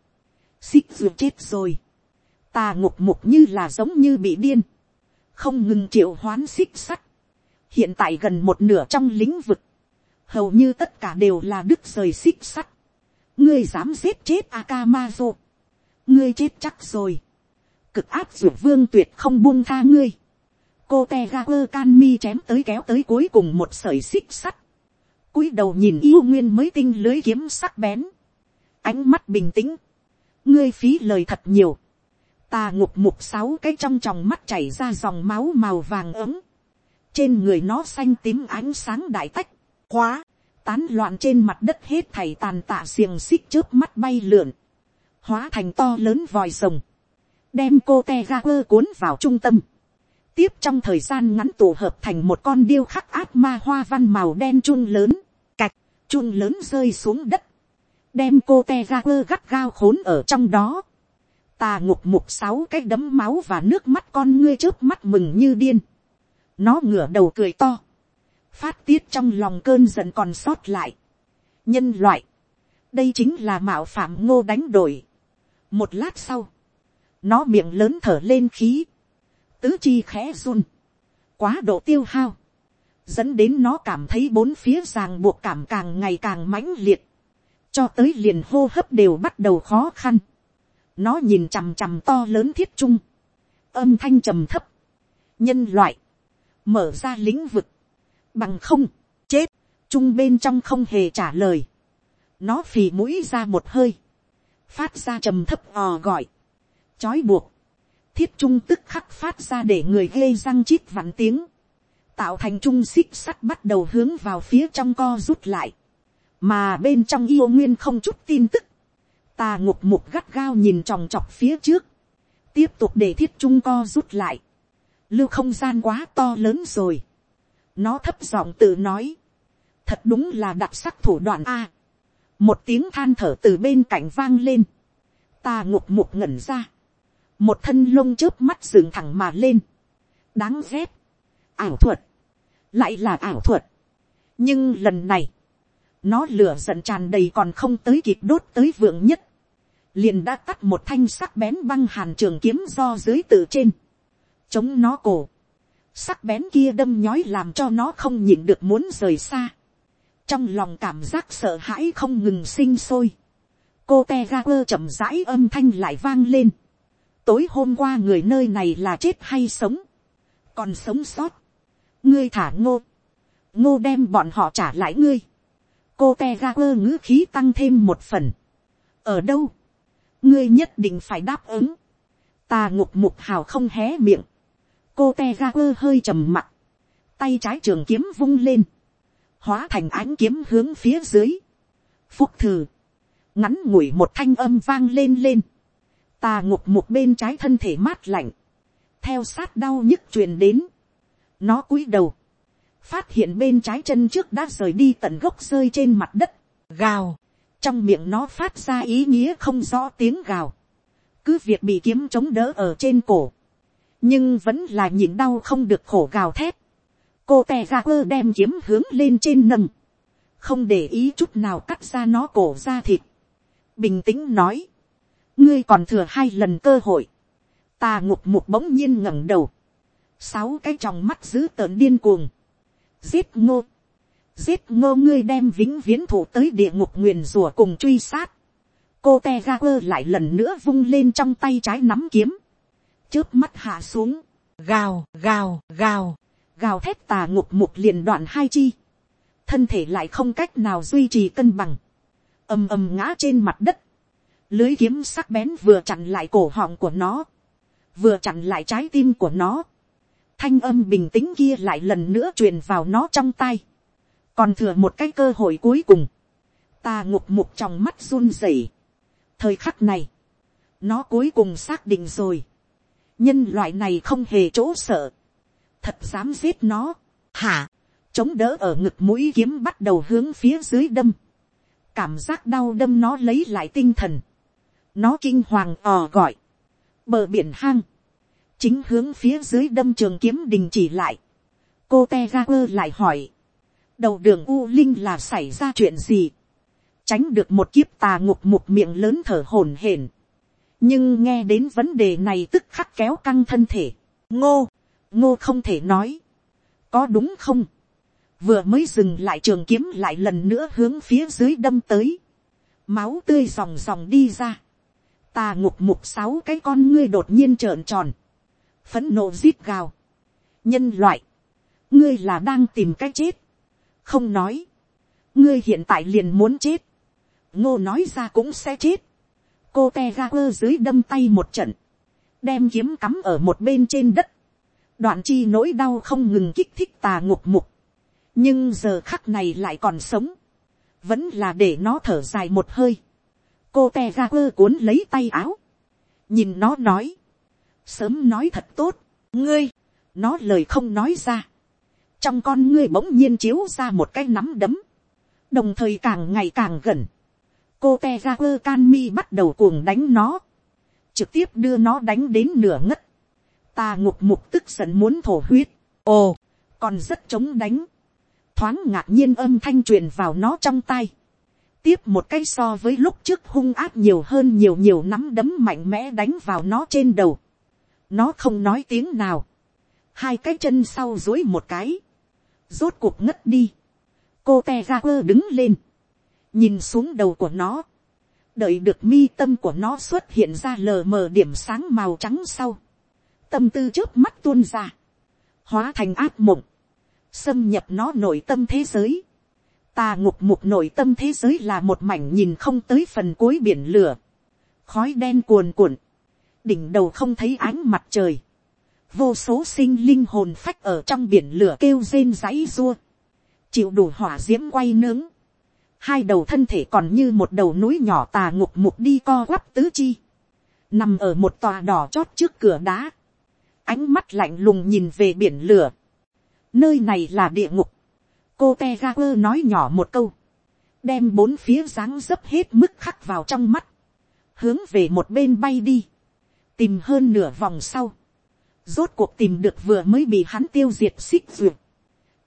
xích ruột chết rồi, tà ngục mục như là giống như bị điên, không ngừng triệu hoán xích sắt, hiện tại gần một nửa trong lĩnh vực, hầu như tất cả đều là đứt rời xích sắt, ngươi dám giết chết Akamazo, ngươi chết chắc rồi, cực áp dụ vương tuyệt không buông tha ngươi. cô te ga quơ can mi chém tới kéo tới cuối cùng một sợi xích sắt. cúi đầu nhìn yêu nguyên mới tinh lưới kiếm sắc bén. ánh mắt bình tĩnh. ngươi phí lời thật nhiều. ta ngục mục sáu cái trong tròng mắt chảy ra dòng máu màu vàng ấm. trên người nó xanh tím ánh sáng đại tách. khóa tán loạn trên mặt đất hết thảy tàn tạ xiềng xích trước mắt bay lượn, hóa thành to lớn vòi rồng, đem cô te ga quơ cuốn vào trung tâm. tiếp trong thời gian ngắn tổ hợp thành một con điêu khắc ác ma hoa văn màu đen chun lớn, cạch, chun lớn rơi xuống đất, đem cô te ra quơ gắt gao khốn ở trong đó, tà ngục mục sáu cái đấm máu và nước mắt con ngươi trước mắt mừng như điên, nó ngửa đầu cười to, phát tiết trong lòng cơn giận còn sót lại, nhân loại, đây chính là mạo phạm ngô đánh đổi. một lát sau, nó miệng lớn thở lên khí, tứ chi khẽ run, quá độ tiêu hao, dẫn đến nó cảm thấy bốn phía ràng buộc cảm càng ngày càng mãnh liệt, cho tới liền hô hấp đều bắt đầu khó khăn. nó nhìn chằm chằm to lớn thiết trung, âm thanh trầm thấp, nhân loại, mở ra lĩnh vực, bằng không, chết, trung bên trong không hề trả lời, nó phì mũi ra một hơi, phát ra trầm thấp ò gọi, chói buộc, thiết trung tức khắc phát ra để người ghê răng chít vặn tiếng, tạo thành trung xích sắt bắt đầu hướng vào phía trong co rút lại, mà bên trong yêu nguyên không chút tin tức, ta ngục mục gắt gao nhìn tròng trọc phía trước, tiếp tục để thiết trung co rút lại, lưu không gian quá to lớn rồi, nó thấp giọng tự nói, thật đúng là đặc sắc thủ đoạn a, một tiếng than thở từ bên cạnh vang lên, ta ngục mục ngẩn ra, một thân lông chớp mắt dựng thẳng mà lên, đáng ghét, ảo thuật, lại là ảo thuật, nhưng lần này, nó lửa giận tràn đầy còn không tới kịp đốt tới vượng nhất, liền đã tắt một thanh sắc bén băng hàn trường kiếm do dưới tự trên, chống nó cổ, sắc bén kia đâm nhói làm cho nó không nhịn được muốn rời xa, trong lòng cảm giác sợ hãi không ngừng sinh sôi, cô te ga quơ chậm rãi âm thanh lại vang lên, tối hôm qua người nơi này là chết hay sống, còn sống sót, ngươi thả ngô, ngô đem bọn họ trả lại ngươi, cô te ga quơ ngữ khí tăng thêm một phần, ở đâu, ngươi nhất định phải đáp ứng, ta ngục mục hào không hé miệng, cô te ga quơ hơi trầm mặt, tay trái trường kiếm vung lên, hóa thành ánh kiếm hướng phía dưới. Phúc thử, ngắn ngủi một thanh âm vang lên lên, tà ngục một bên trái thân thể mát lạnh, theo sát đau nhức truyền đến, nó cúi đầu, phát hiện bên trái chân trước đã rời đi tận gốc rơi trên mặt đất, gào, trong miệng nó phát ra ý nghĩa không rõ tiếng gào, cứ việc bị kiếm chống đỡ ở trên cổ, nhưng vẫn là nhịn đau không được khổ gào thét, cô tè ra quơ đem kiếm hướng lên trên nâng, không để ý chút nào cắt ra nó cổ ra thịt, bình tĩnh nói, ngươi còn thừa hai lần cơ hội, ta ngục mục bỗng nhiên ngẩng đầu, sáu cái tròng mắt dữ tợn điên cuồng, giết ngô, giết ngô ngươi đem vĩnh viễn thủ tới địa ngục nguyền rùa cùng truy sát, cô te ga quơ lại lần nữa vung lên trong tay trái nắm kiếm, trước mắt hạ xuống, gào gào gào, gào thét tà ngục mục liền đoạn hai chi, thân thể lại không cách nào duy trì cân bằng, ầm ầm ngã trên mặt đất, lưới kiếm sắc bén vừa chặn lại cổ họng của nó, vừa chặn lại trái tim của nó, thanh âm bình tĩnh kia lại lần nữa truyền vào nó trong tay, còn thừa một cái cơ hội cuối cùng, ta ngục mục trong mắt run rẩy, thời khắc này, nó cuối cùng xác định rồi, nhân loại này không hề chỗ sợ, thật dám giết nó, hả, chống đỡ ở ngực mũi kiếm bắt đầu hướng phía dưới đâm, cảm giác đau đâm nó lấy lại tinh thần, nó kinh hoàng ò gọi, bờ biển hang, chính hướng phía dưới đâm trường kiếm đình chỉ lại, cô te ga quơ lại hỏi, đầu đường u linh là xảy ra chuyện gì, tránh được một kiếp tà ngục một miệng lớn thở hổn hển, nhưng nghe đến vấn đề này tức khắc kéo căng thân thể, ngô, ngô không thể nói, có đúng không, vừa mới dừng lại trường kiếm lại lần nữa hướng phía dưới đâm tới, máu tươi dòng dòng đi ra, tà ngục mục sáu cái con ngươi đột nhiên trợn tròn, phấn nộ rít gào, nhân loại, ngươi là đang tìm cách chết, không nói, ngươi hiện tại liền muốn chết, ngô nói ra cũng sẽ chết, cô te ga quơ dưới đâm tay một trận, đem kiếm cắm ở một bên trên đất, đoạn chi nỗi đau không ngừng kích thích tà ngục mục, nhưng giờ khắc này lại còn sống, vẫn là để nó thở dài một hơi, cô te ra quơ cuốn lấy tay áo, nhìn nó nói, sớm nói thật tốt, ngươi, nó lời không nói ra, trong con ngươi bỗng nhiên chiếu ra một cái nắm đấm, đồng thời càng ngày càng gần, cô te ra quơ can mi bắt đầu cuồng đánh nó, trực tiếp đưa nó đánh đến nửa ngất, ta ngục mục tức giận muốn thổ huyết, ồ, còn rất chống đánh, thoáng ngạc nhiên âm thanh truyền vào nó trong tay, tiếp một cái so với lúc trước hung áp nhiều hơn nhiều nhiều nắm đấm mạnh mẽ đánh vào nó trên đầu, nó không nói tiếng nào, hai cái chân sau dối một cái, rốt cuộc ngất đi, cô te ra quơ đứng lên, nhìn xuống đầu của nó, đợi được mi tâm của nó xuất hiện ra lờ mờ điểm sáng màu trắng sau, tâm tư trước mắt tuôn ra, hóa thành áp mộng, xâm nhập nó nội tâm thế giới, tà ngục mục nội tâm thế giới là một mảnh nhìn không tới phần cuối biển lửa, khói đen cuồn cuộn, đỉnh đầu không thấy ánh mặt trời, vô số sinh linh hồn phách ở trong biển lửa kêu rên rãy rua, chịu đủ hỏa diễm quay nướng, hai đầu thân thể còn như một đầu núi nhỏ tà ngục mục đi co quắp tứ chi, nằm ở một tòa đỏ chót trước cửa đá, ánh mắt lạnh lùng nhìn về biển lửa, nơi này là địa ngục, cô te ga quơ nói nhỏ một câu, đem bốn phía dáng dấp hết mức khắc vào trong mắt, hướng về một bên bay đi, tìm hơn nửa vòng sau, rốt cuộc tìm được vừa mới bị hắn tiêu diệt xích duyệt.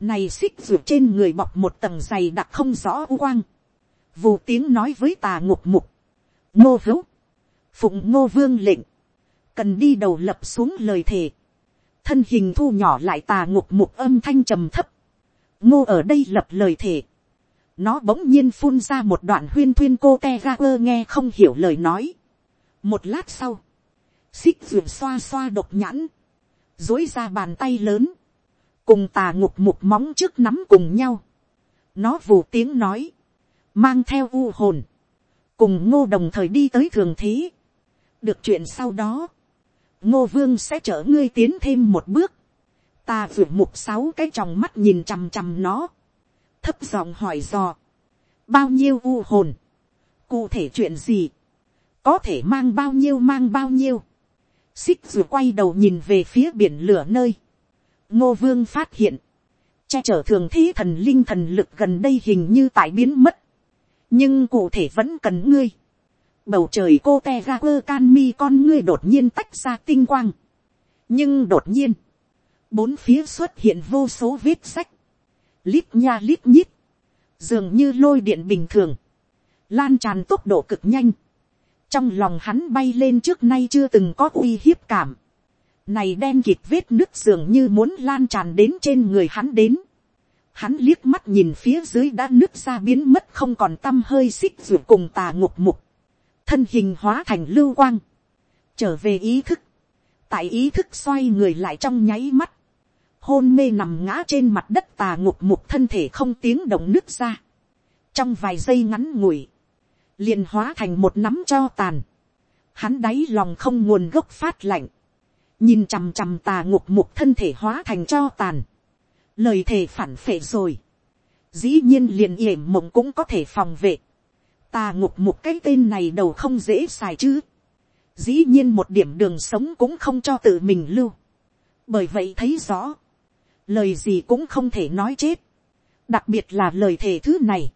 Này xích duyệt trên người bọc một tầng dày đặc không rõ u quang. Vù tiếng nói với tà ngục mục. Ngô hữu. Phụng ngô vương lệnh. Cần đi đầu lập xuống lời thề. Thân hình thu nhỏ lại tà ngục mục âm thanh trầm thấp. Ngô ở đây lập lời thề. Nó bỗng nhiên phun ra một đoạn huyên thuyên cô te ga quơ nghe không hiểu lời nói. Một lát sau. Xích duyệt xoa xoa độc nhãn dối ra bàn tay lớn, cùng tà ngục mục móng trước nắm cùng nhau, nó vù tiếng nói, mang theo u hồn, cùng ngô đồng thời đi tới thường thế, được chuyện sau đó, ngô vương sẽ chở ngươi tiến thêm một bước, ta vượt mục sáu cái tròng mắt nhìn chằm chằm nó, thấp giọng hỏi dò, bao nhiêu u hồn, cụ thể chuyện gì, có thể mang bao nhiêu mang bao nhiêu, xích dù quay đầu nhìn về phía biển lửa nơi. ngô vương phát hiện, che chở thường thế thần linh thần lực gần đây hình như tại biến mất. nhưng cụ thể vẫn cần ngươi. bầu trời cô te ga quơ can mi con ngươi đột nhiên tách ra tinh quang. nhưng đột nhiên, bốn phía xuất hiện vô số vết sách, lít nha lít nhít, dường như lôi điện bình thường, lan tràn tốc độ cực nhanh trong lòng hắn bay lên trước nay chưa từng có uy hiếp cảm. này đen kịt vết nước dường như muốn lan tràn đến trên người hắn đến. hắn liếc mắt nhìn phía dưới đã nước ra biến mất không còn t â m hơi xích ruột cùng tà ngục mục. thân hình hóa thành lưu quang. trở về ý thức. tại ý thức xoay người lại trong nháy mắt hôn mê nằm ngã trên mặt đất tà ngục mục thân thể không tiếng động nước ra. trong vài giây ngắn ngủi, liền hóa thành một nắm cho tàn. Hắn đáy lòng không nguồn gốc phát lạnh. Nhìn chằm chằm tà ngục mục thân thể hóa thành cho tàn. Lời thề phản phệ rồi. Dĩ nhiên liền yểm mộng cũng có thể phòng vệ. Tà ngục mục cái tên này đầu không dễ xài chứ. Dĩ nhiên một điểm đường sống cũng không cho tự mình lưu. Bởi vậy thấy rõ. Lời gì cũng không thể nói chết. Đặc biệt là lời thề thứ này.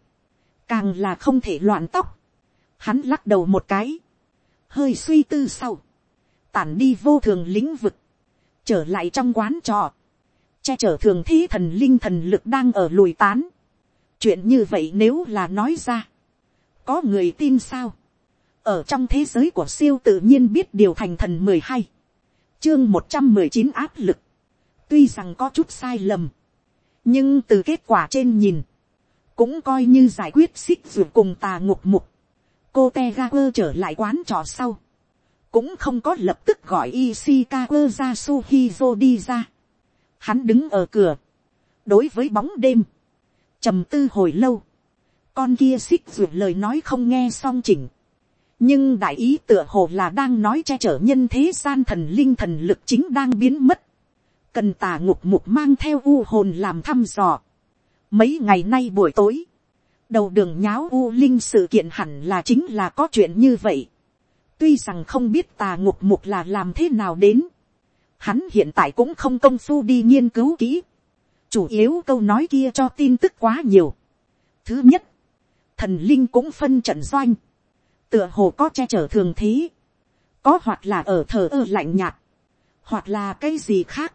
Càng là không thể loạn tóc Hắn lắc đầu một cái. Hơi suy tư sau. Tản đi vô thường lĩnh vực. Trở lại trong quán trọ. Che chở thường thi thần linh thần lực đang ở lùi tán. Chuyện như vậy nếu là nói ra. Có người tin sao? Ở trong thế giới của siêu tự nhiên biết điều thành thần mười hai Chương một trăm mười chín áp lực. Tuy rằng có chút sai lầm. Nhưng từ kết quả trên nhìn cũng coi như giải quyết xích ruột cùng tà ngục mục cô te ga quơ trở lại quán trò sau, cũng không có lập tức gọi Ishikawa ra Suhizo đi ra. Hắn đứng ở cửa, đối với bóng đêm, trầm tư hồi lâu, con kia xích ruột lời nói không nghe xong chỉnh, nhưng đại ý tựa hồ là đang nói che chở nhân thế gian thần linh thần lực chính đang biến mất, cần tà ngục mục mang theo u hồn làm thăm dò. Mấy ngày nay buổi tối, đầu đường nháo u linh sự kiện hẳn là chính là có chuyện như vậy. tuy rằng không biết tà ngục mục là làm thế nào đến. hắn hiện tại cũng không công phu đi nghiên cứu kỹ. chủ yếu câu nói kia cho tin tức quá nhiều. thứ nhất, thần linh cũng phân trận doanh. tựa hồ có che chở thường thế, có hoặc là ở thờ ơ lạnh nhạt, hoặc là cái gì khác,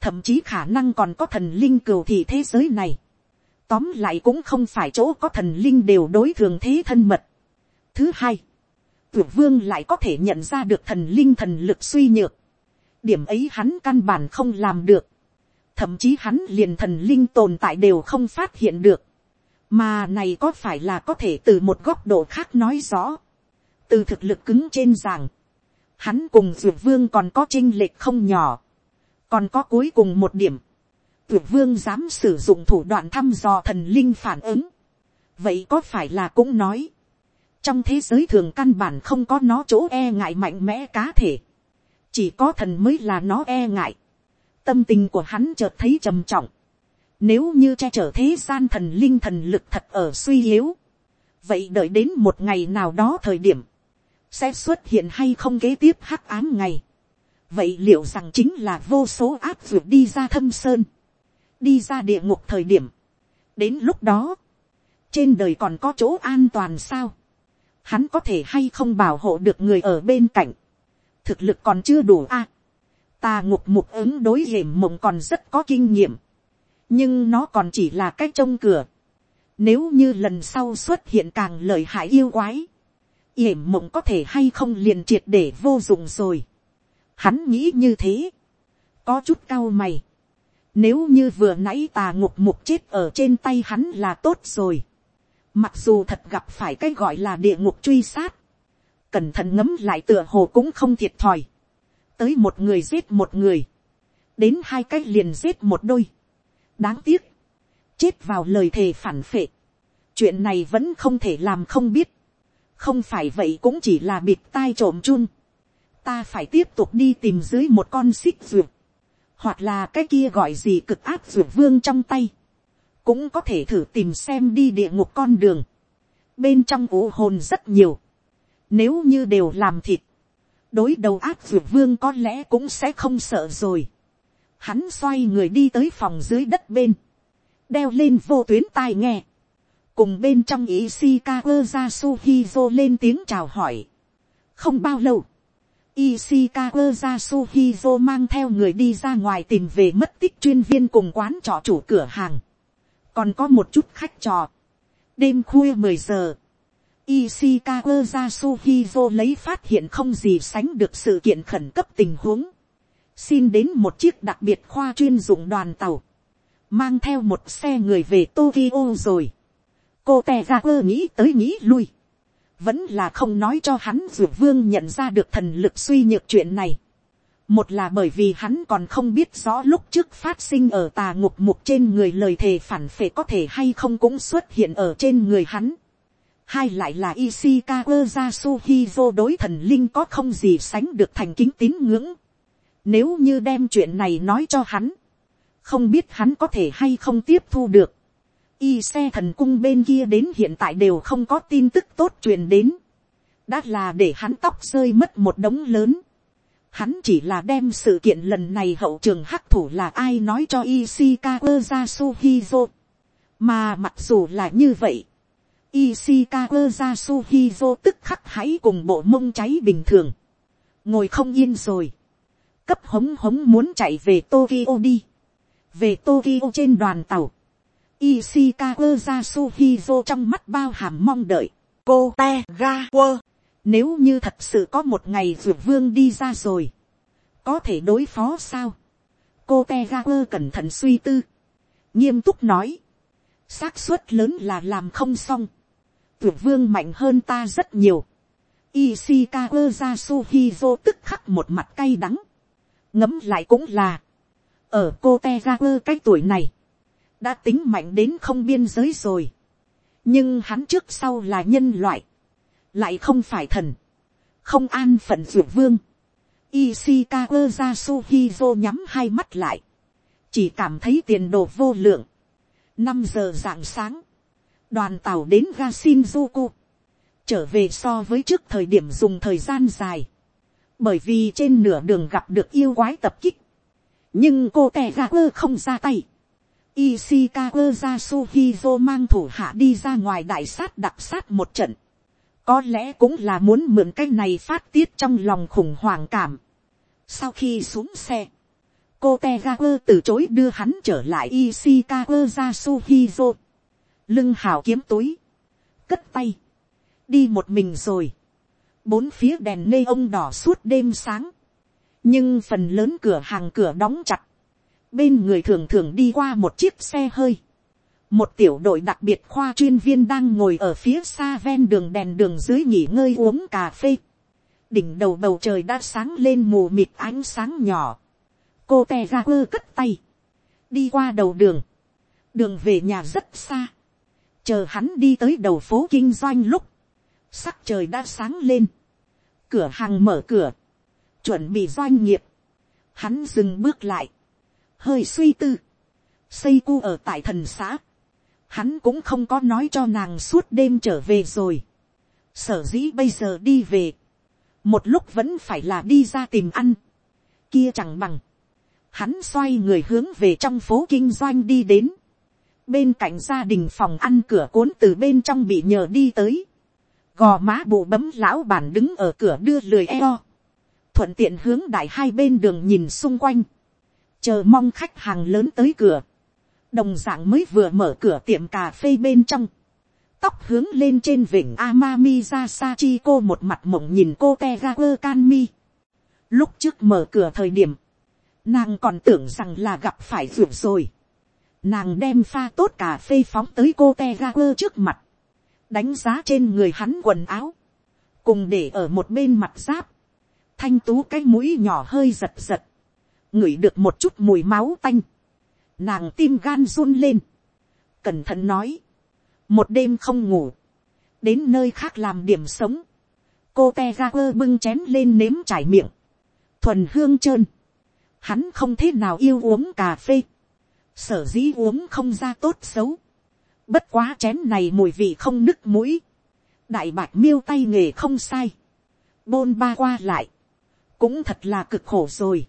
thậm chí khả năng còn có thần linh cừu thị thế giới này, tóm lại cũng không phải chỗ có thần linh đều đối thường thế thân mật. Thứ hai, tuyệt vương lại có thể nhận ra được thần linh thần lực suy nhược, điểm ấy hắn căn bản không làm được, thậm chí hắn liền thần linh tồn tại đều không phát hiện được, mà này có phải là có thể từ một góc độ khác nói rõ, từ thực lực cứng trên rằng hắn cùng dược vương còn có chinh lệch không nhỏ, còn có cuối cùng một điểm, tuyệt vương dám sử dụng thủ đoạn thăm dò thần linh phản ứng, vậy có phải là cũng nói, trong thế giới thường căn bản không có nó chỗ e ngại mạnh mẽ cá thể, chỉ có thần mới là nó e ngại, tâm tình của hắn chợt thấy trầm trọng, nếu như che chở thế gian thần linh thần lực thật ở suy yếu. Vậy đợi đến một ngày nào đó thời điểm. Sẽ xuất hiện hay không kế tiếp hắc ám ngày. Vậy liệu rằng chính là vô số áp dụng đi ra thâm sơn. Đi ra địa ngục thời điểm. Đến lúc đó. Trên đời còn có chỗ an toàn sao. Hắn có thể hay không bảo hộ được người ở bên cạnh. Thực lực còn chưa đủ a à, Ta ngục mục ứng đối hiểm mộng còn rất có kinh nghiệm nhưng nó còn chỉ là cách trông cửa. Nếu như lần sau xuất hiện càng lợi hại yêu quái, yểm mộng có thể hay không liền triệt để vô dụng rồi. Hắn nghĩ như thế, có chút cao mày. Nếu như vừa nãy tà ngục mục chết ở trên tay hắn là tốt rồi. Mặc dù thật gặp phải cái gọi là địa ngục truy sát. Cẩn thận ngấm lại tựa hồ cũng không thiệt thòi. Tới một người giết một người. Đến hai cái liền giết một đôi đáng tiếc, chết vào lời thề phản phệ, chuyện này vẫn không thể làm không biết, không phải vậy cũng chỉ là bịt tai trộm chun, ta phải tiếp tục đi tìm dưới một con xích ruột, hoặc là cái kia gọi gì cực áp ruột vương trong tay, cũng có thể thử tìm xem đi địa ngục con đường, bên trong ủ hồn rất nhiều, nếu như đều làm thịt, đối đầu áp ruột vương có lẽ cũng sẽ không sợ rồi. Hắn xoay người đi tới phòng dưới đất bên, đeo lên vô tuyến tai nghe, cùng bên trong ý Ishikawa ra Suhizo lên tiếng chào hỏi. không bao lâu, Ishikawa Yasuhizo mang theo người đi ra ngoài tìm về mất tích chuyên viên cùng quán trọ chủ cửa hàng, còn có một chút khách trò. đêm khuya mười giờ, Ishikawa Yasuhizo lấy phát hiện không gì sánh được sự kiện khẩn cấp tình huống xin đến một chiếc đặc biệt khoa chuyên dụng đoàn tàu, mang theo một xe người về Tokyo rồi. cô tè ra quơ nghĩ tới nghĩ lui, vẫn là không nói cho hắn dược vương nhận ra được thần lực suy nhược chuyện này. một là bởi vì hắn còn không biết rõ lúc trước phát sinh ở tà ngục mục trên người lời thề phản phệ có thể hay không cũng xuất hiện ở trên người hắn. hai lại là Ishikawa Yasuhizo đối thần linh có không gì sánh được thành kính tín ngưỡng nếu như đem chuyện này nói cho hắn, không biết hắn có thể hay không tiếp thu được. Y xe thần cung bên kia đến hiện tại đều không có tin tức tốt truyền đến. Đã là để hắn tóc rơi mất một đống lớn. Hắn chỉ là đem sự kiện lần này hậu trường hắc thủ là ai nói cho Ishikawa Yasuhizo. Mà mặc dù là như vậy. Ishikawa Yasuhizo tức khắc hãy cùng bộ mông cháy bình thường. Ngồi không yên rồi cấp hống hống muốn chạy về Tokyo đi. Về Tokyo trên đoàn tàu. Ishikawa Yasuhizo trong mắt bao hàm mong đợi. Cô te ga quơ. Nếu như thật sự có một ngày dược vương đi ra rồi. Có thể đối phó sao? Cô te ga quơ cẩn thận suy tư. Nghiêm túc nói. xác suất lớn là làm không xong. Dược vương mạnh hơn ta rất nhiều. Ishikawa Yasuhizo tức khắc một mặt cay đắng ngấm lại cũng là, ở cô te ga quơ cái tuổi này, đã tính mạnh đến không biên giới rồi. nhưng hắn trước sau là nhân loại, lại không phải thần, không an phận dược vương. Ishikawa Yasuhizo nhắm hai mắt lại, chỉ cảm thấy tiền đồ vô lượng. năm giờ rạng sáng, đoàn tàu đến ga Shinjuku, trở về so với trước thời điểm dùng thời gian dài, bởi vì trên nửa đường gặp được yêu quái tập kích, nhưng cô tè ga quơ không ra tay. Ishikawa Yasuhizo mang thủ hạ đi ra ngoài đại sát đặc sát một trận, có lẽ cũng là muốn mượn cái này phát tiết trong lòng khủng hoảng cảm. sau khi xuống xe, cô từ chối đưa hắn trở lại Ishikawa ra Suhizo. lưng hào kiếm túi, cất tay, đi một mình rồi. bốn phía đèn nê ông đỏ suốt đêm sáng, nhưng phần lớn cửa hàng cửa đóng chặt, bên người thường thường đi qua một chiếc xe hơi, một tiểu đội đặc biệt khoa chuyên viên đang ngồi ở phía xa ven đường đèn đường dưới nghỉ ngơi uống cà phê. đỉnh đầu bầu trời đã sáng lên mù mịt ánh sáng nhỏ. cô tè ra quơ cất tay, đi qua đầu đường, đường về nhà rất xa, chờ hắn đi tới đầu phố kinh doanh lúc, sắc trời đã sáng lên, cửa hàng mở cửa, chuẩn bị doanh nghiệp, hắn dừng bước lại, hơi suy tư, xây cu ở tại thần xã, hắn cũng không có nói cho nàng suốt đêm trở về rồi, sở dĩ bây giờ đi về, một lúc vẫn phải là đi ra tìm ăn, kia chẳng bằng, hắn xoay người hướng về trong phố kinh doanh đi đến, bên cạnh gia đình phòng ăn cửa cuốn từ bên trong bị nhờ đi tới, gò má bộ bấm lão bản đứng ở cửa đưa lười eo, thuận tiện hướng đại hai bên đường nhìn xung quanh, chờ mong khách hàng lớn tới cửa, đồng d ạ n g mới vừa mở cửa tiệm cà phê bên trong, tóc hướng lên trên vịnh Amami ra Sachiko một mặt mộng nhìn cô Tegaku Kanmi. Lúc trước mở cửa thời điểm, nàng còn tưởng rằng là gặp phải ruột rồi. Nàng đem pha tốt cà phê phóng tới cô Tegaku trước mặt, đánh giá trên người hắn quần áo, cùng để ở một bên mặt giáp, thanh tú cái mũi nhỏ hơi giật giật, ngửi được một chút mùi máu tanh, nàng tim gan run lên, cẩn thận nói, một đêm không ngủ, đến nơi khác làm điểm sống, cô te ga quơ bưng chén lên nếm trải miệng, thuần hương trơn, hắn không thế nào yêu uống cà phê, sở dĩ uống không ra tốt xấu, bất quá chén này mùi vị không nứt mũi, đại bạch miêu tay nghề không sai, bôn ba qua lại, cũng thật là cực khổ rồi,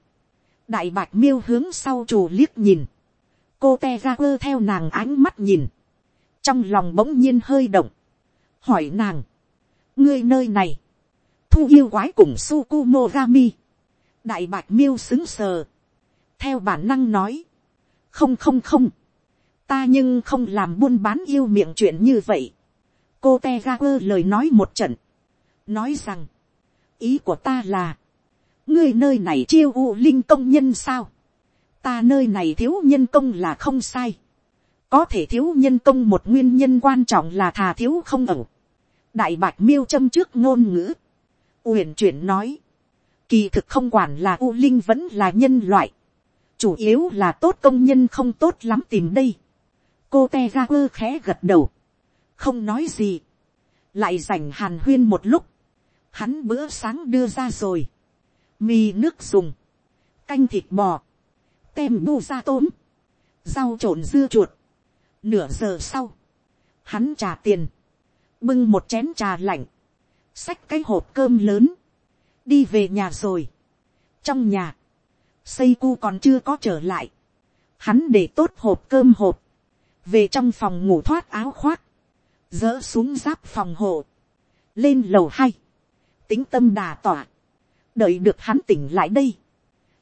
đại bạch miêu hướng sau trù liếc nhìn, cô te ra quơ theo nàng ánh mắt nhìn, trong lòng bỗng nhiên hơi động, hỏi nàng, ngươi nơi này, thu yêu quái cùng sukumogami, đại bạch miêu xứng sờ, theo bản năng nói, không không không, ta nhưng không làm buôn bán yêu miệng chuyện như vậy, cô te ra quơ lời nói một trận, nói rằng, ý của ta là, ngươi nơi này chiêu u linh công nhân sao, ta nơi này thiếu nhân công là không sai, có thể thiếu nhân công một nguyên nhân quan trọng là thà thiếu không ẩu, đại bạch miêu châm trước ngôn ngữ, uyển chuyển nói, kỳ thực không quản là u linh vẫn là nhân loại, chủ yếu là tốt công nhân không tốt lắm tìm đây, cô te ra quơ khẽ gật đầu, không nói gì, lại dành hàn huyên một lúc, hắn bữa sáng đưa ra rồi, mì nước dùng, canh thịt bò, tem bu ra tôm, rau trộn dưa chuột. Nửa giờ sau, hắn trả tiền, bưng một chén trà lạnh, xách cái hộp cơm lớn, đi về nhà rồi. Trong nhà, xây cu còn chưa có trở lại, hắn để tốt hộp cơm hộp, về trong phòng ngủ thoát áo khoác, dỡ xuống giáp phòng hộ, lên lầu hai, tính tâm đà tỏa, đợi được hắn tỉnh lại đây,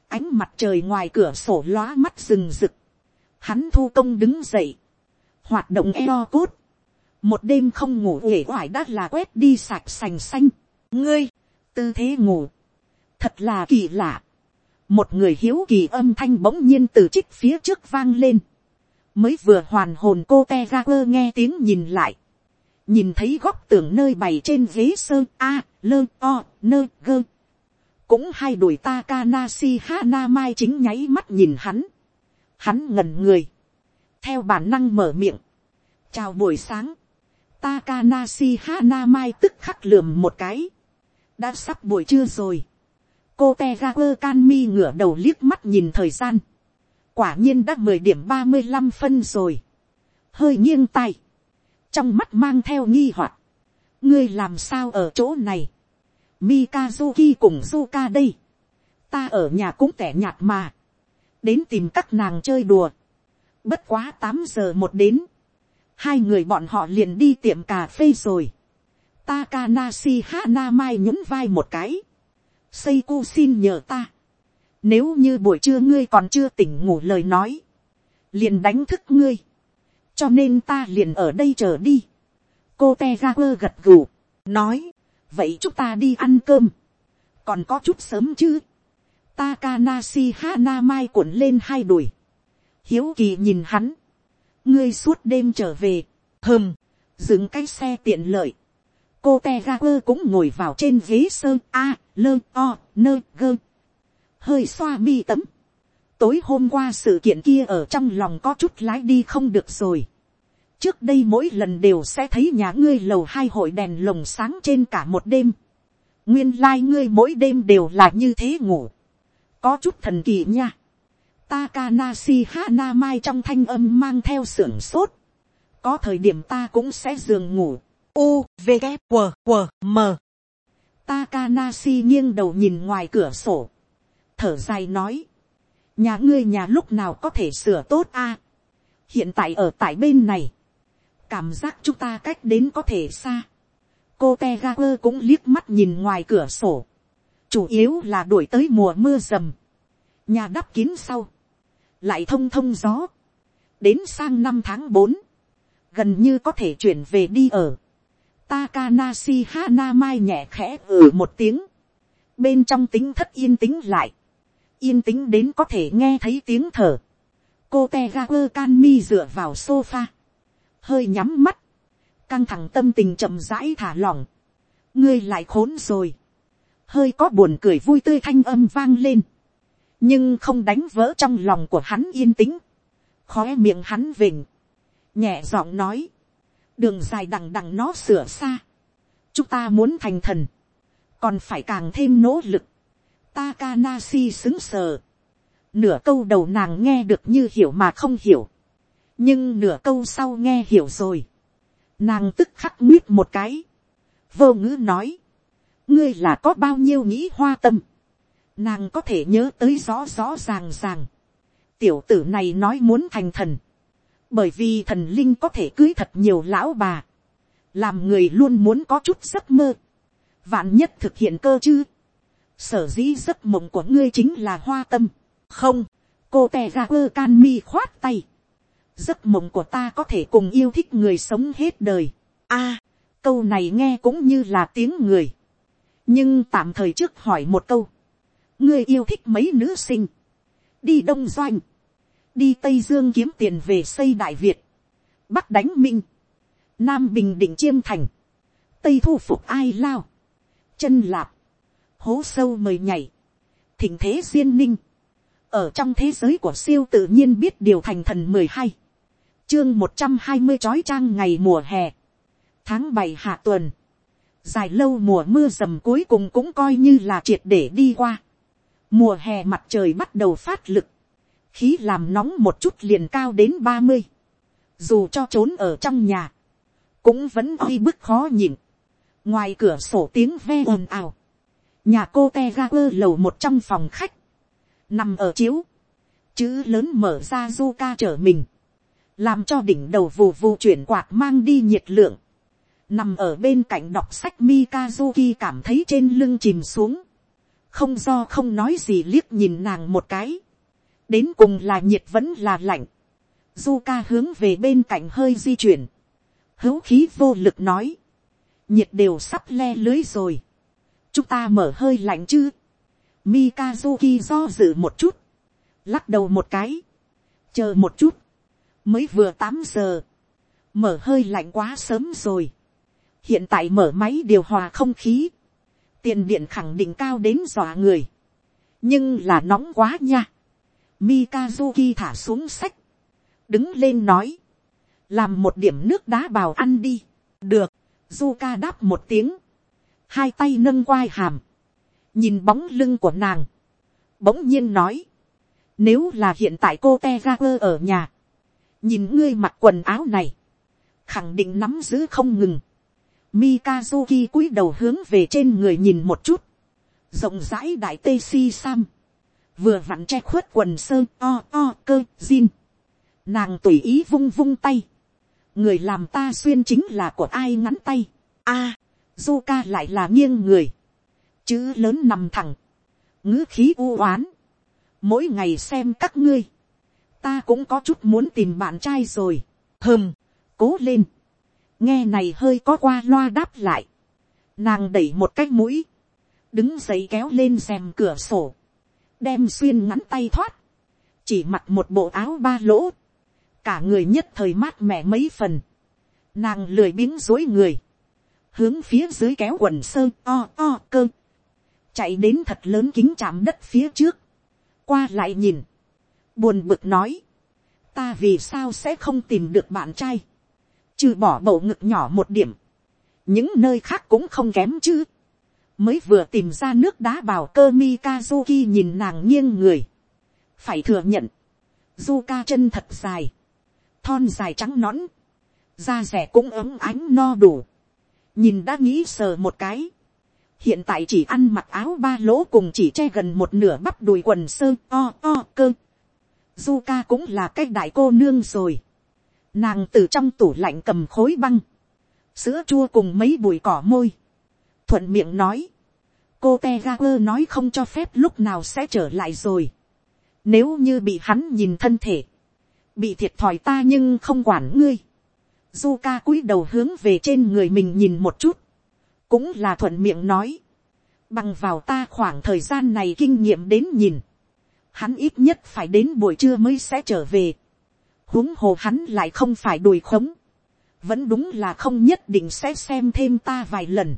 ánh mặt trời ngoài cửa sổ lóa mắt rừng rực, hắn thu công đứng dậy, hoạt động eo cốt, một đêm không ngủ uể oải đã là quét đi sạch sành xanh, ngươi, tư thế ngủ, thật là kỳ lạ, một người hiếu kỳ âm thanh bỗng nhiên từ trích phía trước vang lên, mới vừa hoàn hồn cô te ra quơ nghe tiếng nhìn lại, nhìn thấy góc tường nơi bày trên ghế sơ a, lơ o, nơ gơ cũng hai đuổi Takanashi Hanamai chính nháy mắt nhìn hắn. Hắn ngẩn người. Theo bản năng mở miệng. Chào buổi sáng. Takanashi Hanamai tức khắc lườm một cái. Đã sắp buổi trưa rồi. Cô Tegaku Kanmi ngửa đầu liếc mắt nhìn thời gian. Quả nhiên đã mười điểm ba mươi 35 phân rồi. Hơi nghiêng tay. Trong mắt mang theo nghi hoặc Ngươi làm sao ở chỗ này? Mikazuki cùng Zuka đây. Ta ở nhà cũng tẻ nhạt mà. Đến tìm các nàng chơi đùa. Bất quá tám giờ một đến. Hai người bọn họ liền đi tiệm cà phê rồi. Takanashi Hanamai nhún vai một cái. Seiku xin nhờ ta. Nếu như buổi trưa ngươi còn chưa tỉnh ngủ lời nói. Liền đánh thức ngươi. Cho nên ta liền ở đây chờ đi. Cô Tegaper gật gù. Nói. Vậy chúng ta đi ăn cơm. Còn có chút sớm chứ. Takanasi Hana Mai cuộn lên hai đùi. Hiếu kỳ nhìn hắn. Ngươi suốt đêm trở về. Hừm. Dừng cái xe tiện lợi cô te cũng ngồi vào trên ghế sơn a, lơ, o, nơ, gơ hơi xoa mi tấm tối hôm qua sự kiện kia ở trong lòng có chút lái đi không được rồi trước đây mỗi lần đều sẽ thấy nhà ngươi lầu hai hội đèn lồng sáng trên cả một đêm. Nguyên lai、like、ngươi mỗi đêm đều là như thế ngủ. Có chút thần kỳ nha. Takanashi Hanamai trong thanh âm mang theo sưởng sốt. Có thời điểm ta cũng sẽ giường ngủ. U v g q w m. Takanashi nghiêng đầu nhìn ngoài cửa sổ, thở dài nói, nhà ngươi nhà lúc nào có thể sửa tốt a, hiện tại ở tại bên này, cảm giác chúng ta cách đến có thể xa, cô te cũng liếc mắt nhìn ngoài cửa sổ, chủ yếu là đuổi tới mùa mưa rầm, nhà đắp kín sau, lại thông thông gió, đến sang năm tháng bốn, gần như có thể chuyển về đi ở, Takanashi Hanamai nhẹ khẽ ừ một tiếng. Bên trong tính thất yên tĩnh lại. Yên tĩnh đến có thể nghe thấy tiếng thở. Cô Tegaku Kanmi dựa vào sofa. Hơi nhắm mắt. Căng thẳng tâm tình chậm rãi thả lỏng. Ngươi lại khốn rồi. Hơi có buồn cười vui tươi thanh âm vang lên. Nhưng không đánh vỡ trong lòng của hắn yên tĩnh. Khóe miệng hắn vình, Nhẹ giọng nói đường dài đằng đằng nó sửa xa. chúng ta muốn thành thần, còn phải càng thêm nỗ lực. Takanasi xứng sờ. Nửa câu đầu nàng nghe được như hiểu mà không hiểu nhưng nửa câu sau nghe hiểu rồi. nàng tức khắc nguyết một cái. vô ngữ nói. ngươi là có bao nhiêu nghĩ hoa tâm. nàng có thể nhớ tới rõ rõ ràng ràng. tiểu tử này nói muốn thành thần bởi vì thần linh có thể cưới thật nhiều lão bà, làm người luôn muốn có chút giấc mơ, vạn nhất thực hiện cơ chứ, sở dĩ giấc mộng của ngươi chính là hoa tâm, không, cô tè ra ơ can mi khoát tay, giấc mộng của ta có thể cùng yêu thích người sống hết đời, a, câu này nghe cũng như là tiếng người, nhưng tạm thời trước hỏi một câu, ngươi yêu thích mấy nữ sinh, đi đông doanh, đi tây dương kiếm tiền về xây đại việt, bắc đánh minh, nam bình định chiêm thành, tây thu phục ai lao, chân lạp, hố sâu mời nhảy, thỉnh thế duyên ninh, ở trong thế giới của siêu tự nhiên biết điều thành thần mười hai, chương một trăm hai mươi trói trang ngày mùa hè, tháng bảy hạ tuần, dài lâu mùa mưa rầm cuối cùng cũng coi như là triệt để đi qua, mùa hè mặt trời bắt đầu phát lực, khí làm nóng một chút liền cao đến ba mươi, dù cho trốn ở trong nhà, cũng vẫn oi bức khó nhịn. ngoài cửa sổ tiếng ve ồn ào, nhà cô te ga quơ lầu một trong phòng khách, nằm ở chiếu, chữ lớn mở ra du ca trở mình, làm cho đỉnh đầu vù vù chuyển quạt mang đi nhiệt lượng, nằm ở bên cạnh đọc sách Mikazuki cảm thấy trên lưng chìm xuống, không do không nói gì liếc nhìn nàng một cái, đến cùng là nhiệt vẫn là lạnh. du ca hướng về bên cạnh hơi di chuyển. hữu khí vô lực nói. nhiệt đều sắp le lưới rồi. chúng ta mở hơi lạnh chứ. Mikazuki do dự một chút. lắc đầu một cái. chờ một chút mới vừa tám giờ. mở hơi lạnh quá sớm rồi. hiện tại mở máy điều hòa không khí. tiền điện khẳng định cao đến dọa người. nhưng là nóng quá nha Mikazuki thả xuống sách. Đứng lên nói. Làm một điểm nước đá bào ăn đi. Được. Zuka đáp một tiếng. Hai tay nâng quai hàm. Nhìn bóng lưng của nàng. Bỗng nhiên nói. Nếu là hiện tại cô Tegaper ở nhà. Nhìn ngươi mặc quần áo này. Khẳng định nắm giữ không ngừng. Mikazuki cúi đầu hướng về trên người nhìn một chút. Rộng rãi đại tê si sam vừa vặn che khuất quần sơ o o cơ zin. Nàng tùy ý vung vung tay. người làm ta xuyên chính là của ai ngắn tay. a, Zuka lại là nghiêng người. Chữ lớn nằm thẳng. ngữ khí u oán. Mỗi ngày xem các ngươi. Ta cũng có chút muốn tìm bạn trai rồi. Hừm, cố lên. Nghe này hơi có qua loa đáp lại. Nàng đẩy một cái mũi. Đứng dậy kéo lên xem cửa sổ. Đem xuyên ngắn tay thoát. Chỉ mặc một bộ áo ba lỗ. Cả người nhất thời mát mẻ mấy phần. Nàng lười biếng dối người hướng phía dưới kéo quần sơ o o cơ, chạy đến thật lớn kính chạm đất phía trước, qua lại nhìn, buồn bực nói, ta vì sao sẽ không tìm được bạn trai, trừ bỏ bầu ngực nhỏ một điểm, những nơi khác cũng không kém chứ, mới vừa tìm ra nước đá bảo cơ Mikazuki nhìn nàng nghiêng người, phải thừa nhận, Zuka chân thật dài, thon dài trắng nõn, da rẻ cũng ấm ánh no đủ, nhìn đã nghĩ sờ một cái, hiện tại chỉ ăn mặc áo ba lỗ cùng chỉ che gần một nửa bắp đùi quần sơ o o cơ. Zuka cũng là cái đại cô nương rồi. Nàng từ trong tủ lạnh cầm khối băng, sữa chua cùng mấy bụi cỏ môi. Thuận miệng nói, cô Tegaper nói không cho phép lúc nào sẽ trở lại rồi. Nếu như bị hắn nhìn thân thể, bị thiệt thòi ta nhưng không quản ngươi. Zuka cúi đầu hướng về trên người mình nhìn một chút. Cũng là thuận miệng nói. Bằng vào ta khoảng thời gian này kinh nghiệm đến nhìn. Hắn ít nhất phải đến buổi trưa mới sẽ trở về. huống hồ hắn lại không phải đùi khống. Vẫn đúng là không nhất định sẽ xem thêm ta vài lần.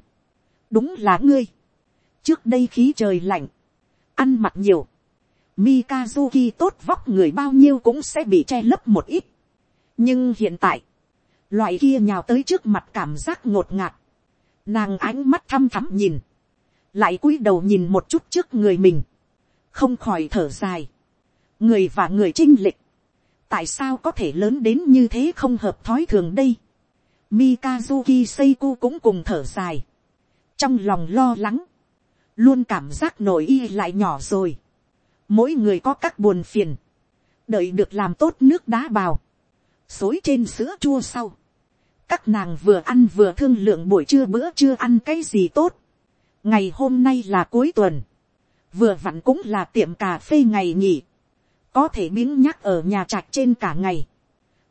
Đúng là ngươi. Trước đây khí trời lạnh. Ăn mặc nhiều. Mikazuki tốt vóc người bao nhiêu cũng sẽ bị che lấp một ít. Nhưng hiện tại loại kia nhào tới trước mặt cảm giác ngột ngạt, nàng ánh mắt thăm thắm nhìn, lại cúi đầu nhìn một chút trước người mình, không khỏi thở dài, người và người chinh lịch, tại sao có thể lớn đến như thế không hợp thói thường đây, Mikazuki Seiko cũng cùng thở dài, trong lòng lo lắng, luôn cảm giác nổi y lại nhỏ rồi, mỗi người có các buồn phiền, đợi được làm tốt nước đá bào, xối trên sữa chua sau, các nàng vừa ăn vừa thương lượng buổi trưa bữa trưa ăn cái gì tốt. ngày hôm nay là cuối tuần, vừa vặn cũng là tiệm cà phê ngày nghỉ, có thể miếng nhắc ở nhà trạch trên cả ngày,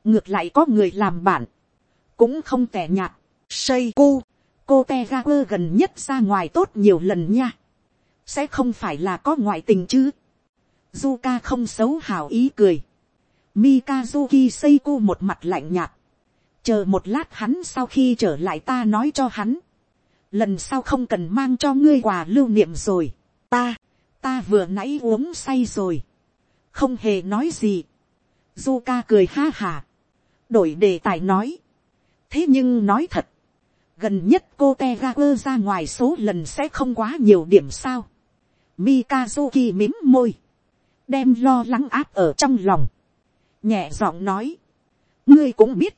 ngược lại có người làm bạn, cũng không tẻ nhạt, xây cu, cô te ga quơ gần nhất ra ngoài tốt nhiều lần nha, sẽ không phải là có ngoại tình chứ, Zuka không xấu hào ý cười, Mikazuki cu một mặt lạnh nhạt, chờ một lát hắn sau khi trở lại ta nói cho hắn, lần sau không cần mang cho ngươi quà lưu niệm rồi, ta, ta vừa nãy uống say rồi, không hề nói gì, du ca cười ha hà, đổi đề tài nói, thế nhưng nói thật, gần nhất cô te ga quơ ra ngoài số lần sẽ không quá nhiều điểm sao, Mikazuki mím môi, đem lo lắng áp ở trong lòng, nhẹ giọng nói, ngươi cũng biết,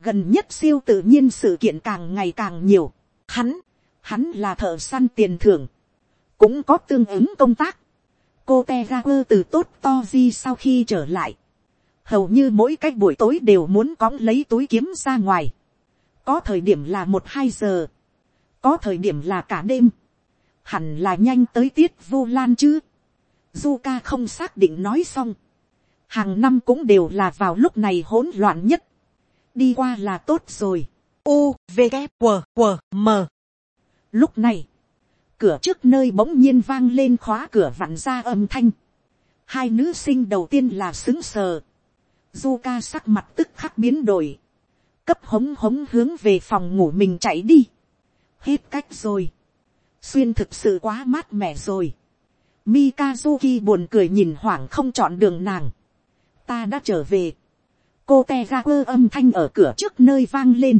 gần nhất siêu tự nhiên sự kiện càng ngày càng nhiều. Hắn, hắn là thợ săn tiền thưởng, cũng có tương ứng công tác. cô tegakur từ tốt to di sau khi trở lại, hầu như mỗi cách buổi tối đều muốn cõng lấy túi kiếm ra ngoài. có thời điểm là một hai giờ, có thời điểm là cả đêm, hẳn là nhanh tới tiết vô lan chứ. du ca không xác định nói xong, hàng năm cũng đều là vào lúc này hỗn loạn nhất đi qua là tốt rồi. U, V, K, W, W, M. Lúc này, cửa trước nơi bỗng nhiên vang lên khóa cửa vặn ra âm thanh. Hai nữ sinh đầu tiên là xứng sờ. Du ca sắc mặt tức khắc biến đổi. Cấp hống hống hướng về phòng ngủ mình chạy đi. Hết cách rồi. Xuyên thực sự quá mát mẻ rồi. Mikazuki buồn cười nhìn hoảng không chọn đường nàng. Ta đã trở về cô te ra quơ âm thanh ở cửa trước nơi vang lên.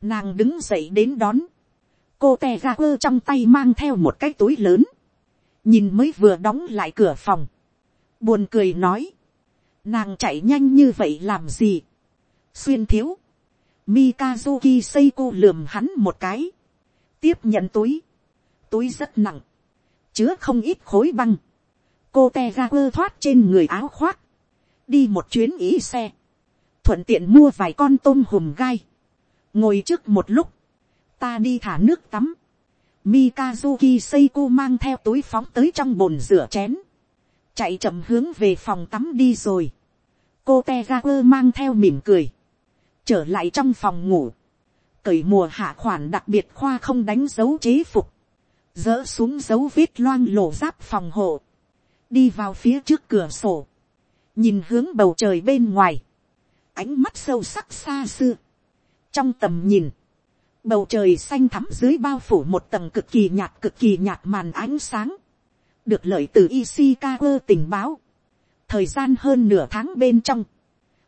nàng đứng dậy đến đón cô te ra quơ trong tay mang theo một cái túi lớn. nhìn mới vừa đóng lại cửa phòng. buồn cười nói. nàng chạy nhanh như vậy làm gì. xuyên thiếu. Mikazuki Seiko lườm hắn một cái. tiếp nhận túi. túi rất nặng. chứa không ít khối băng. cô te ra quơ thoát trên người áo khoác. đi một chuyến ý xe thuận tiện mua vài con tôm hùm gai, ngồi trước một lúc, ta đi thả nước tắm, Mikazuki Seiko mang theo túi phóng tới trong bồn rửa chén. Chạy chậm hướng về phòng tắm đi rồi. Cô Tegaku mang theo mỉm cười. Trở lại trong phòng ngủ. Cởi mùa hạ khoản đặc biệt khoa không đánh dấu chế phục. Dỡ xuống dấu vết loang lổ giáp phòng hộ. Đi vào phía trước cửa sổ. Nhìn hướng bầu trời bên ngoài. Ánh mắt sâu sắc xa xưa. Trong tầm nhìn Bầu trời xanh thắm dưới bao phủ một tầng cực kỳ nhạt cực kỳ nhạt màn ánh sáng. Được lợi từ Ishikawa tình báo. Thời gian hơn nửa tháng bên trong.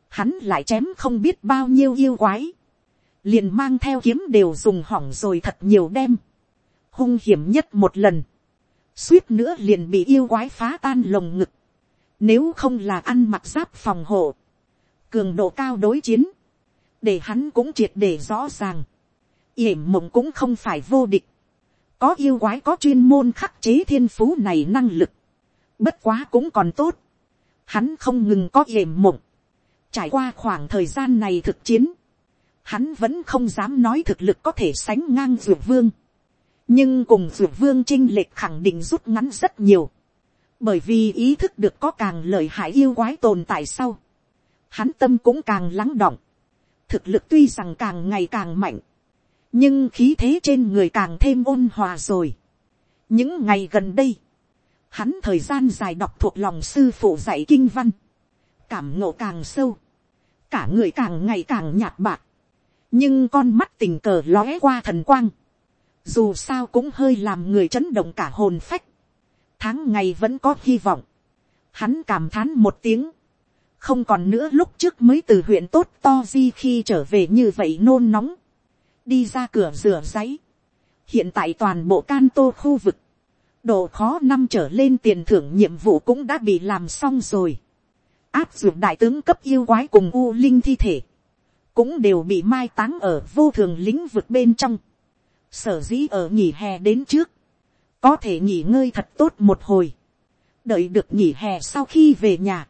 Hắn lại chém không biết bao nhiêu yêu quái. Liền mang theo kiếm đều dùng hỏng rồi thật nhiều đêm. Hung hiểm nhất một lần. Suýt nữa liền bị yêu quái phá tan lồng ngực. Nếu không là ăn mặc giáp phòng hộ. Cường độ cao đối chiến. Để hắn cũng triệt để rõ ràng yểm mộng cũng không phải vô địch. có yêu quái có chuyên môn khắc chế thiên phú này năng lực. bất quá cũng còn tốt. hắn không ngừng có yểm mộng. trải qua khoảng thời gian này thực chiến. hắn vẫn không dám nói thực lực có thể sánh ngang dược vương. nhưng cùng dược vương chinh lệch khẳng định rút ngắn rất nhiều. bởi vì ý thức được có càng lợi hại yêu quái tồn tại sau. hắn tâm cũng càng lắng động. thực lực tuy rằng càng ngày càng mạnh nhưng khí thế trên người càng thêm ôn hòa rồi. những ngày gần đây, hắn thời gian dài đọc thuộc lòng sư phụ dạy kinh văn, cảm ngộ càng sâu, cả người càng ngày càng nhạt bạc, nhưng con mắt tình cờ lóe qua thần quang, dù sao cũng hơi làm người chấn động cả hồn phách, tháng ngày vẫn có hy vọng, hắn cảm thán một tiếng, không còn nữa lúc trước mới từ huyện tốt to di khi trở về như vậy nôn nóng, đi ra cửa rửa giấy. hiện tại toàn bộ can tô khu vực, độ khó năm trở lên tiền thưởng nhiệm vụ cũng đã bị làm xong rồi. áp dụng đại tướng cấp yêu quái cùng u linh thi thể, cũng đều bị mai táng ở vô thường lĩnh vực bên trong. sở dĩ ở nghỉ hè đến trước, có thể nghỉ ngơi thật tốt một hồi, đợi được nghỉ hè sau khi về nhà,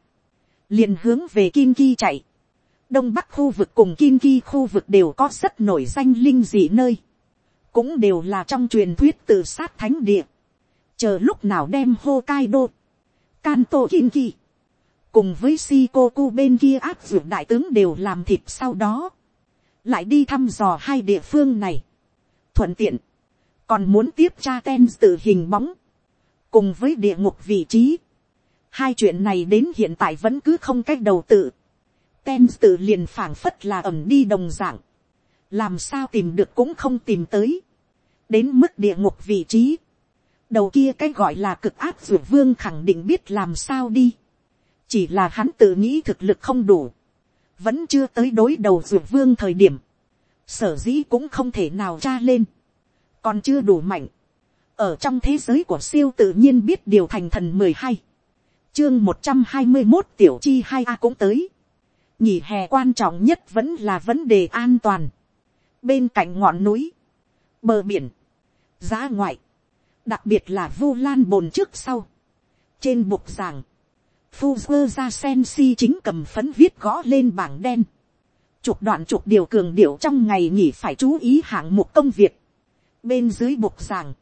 liền hướng về kim ki chạy đông bắc khu vực cùng kim ki khu vực đều có rất nổi danh linh dị nơi, cũng đều là trong truyền thuyết tự sát thánh địa, chờ lúc nào đem Hokkaido, Kanto Kinki, cùng với Shikoku bên kia áp dụng đại tướng đều làm thịt sau đó, lại đi thăm dò hai địa phương này, thuận tiện, còn muốn tiếp tra ten tự hình bóng, cùng với địa ngục vị trí, hai chuyện này đến hiện tại vẫn cứ không cách đầu tự, ten tự liền phảng phất là ẩm đi đồng dạng, làm sao tìm được cũng không tìm tới, đến mức địa ngục vị trí, đầu kia cái gọi là cực áp dược vương khẳng định biết làm sao đi, chỉ là hắn tự nghĩ thực lực không đủ, vẫn chưa tới đối đầu dược vương thời điểm, sở dĩ cũng không thể nào tra lên, còn chưa đủ mạnh, ở trong thế giới của siêu tự nhiên biết điều thành thần mười hai, chương một trăm hai mươi một tiểu chi hai a cũng tới, nghỉ hè quan trọng nhất vẫn là vấn đề an toàn. bên cạnh ngọn núi, bờ biển, giá ngoại, đặc biệt là vu lan bồn trước sau. trên bục giảng, phu quơ ra sen si chính cầm phấn viết gõ lên bảng đen. chục đoạn chục điều cường điệu trong ngày nghỉ phải chú ý hạng mục công việc. bên dưới bục giảng,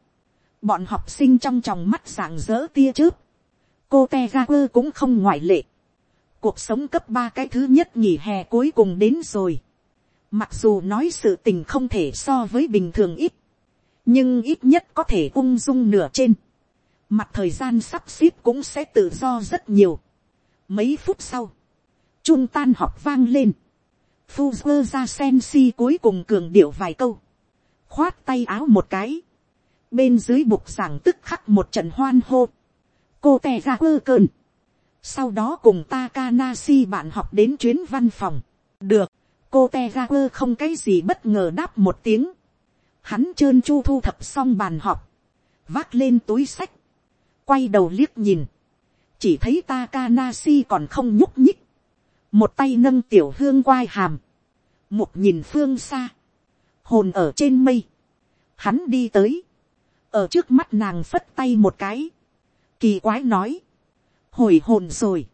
bọn học sinh trong tròng mắt giảng dỡ tia chớp. cô te cũng không ngoại lệ cuộc sống cấp ba cái thứ nhất nghỉ hè cuối cùng đến rồi. Mặc dù nói sự tình không thể so với bình thường ít, nhưng ít nhất có thể ung dung nửa trên. Mặt thời gian sắp xếp cũng sẽ tự do rất nhiều. Mấy phút sau, trung tan họp vang lên. Fuzzer ra sen si cuối cùng cường điệu vài câu. Khoát tay áo một cái. Bên dưới bục giảng tức khắc một trận hoan hô. Cô tè ra ơ cơn sau đó cùng Takanashi bạn học đến chuyến văn phòng. được, cô Tegaku không cái gì bất ngờ đáp một tiếng. Hắn trơn chu thu thập xong bàn học, vác lên túi sách, quay đầu liếc nhìn, chỉ thấy Takanashi còn không nhúc nhích, một tay nâng tiểu hương quai hàm, một nhìn phương xa, hồn ở trên mây, hắn đi tới, ở trước mắt nàng phất tay một cái, kỳ quái nói, hồi hồn rồi,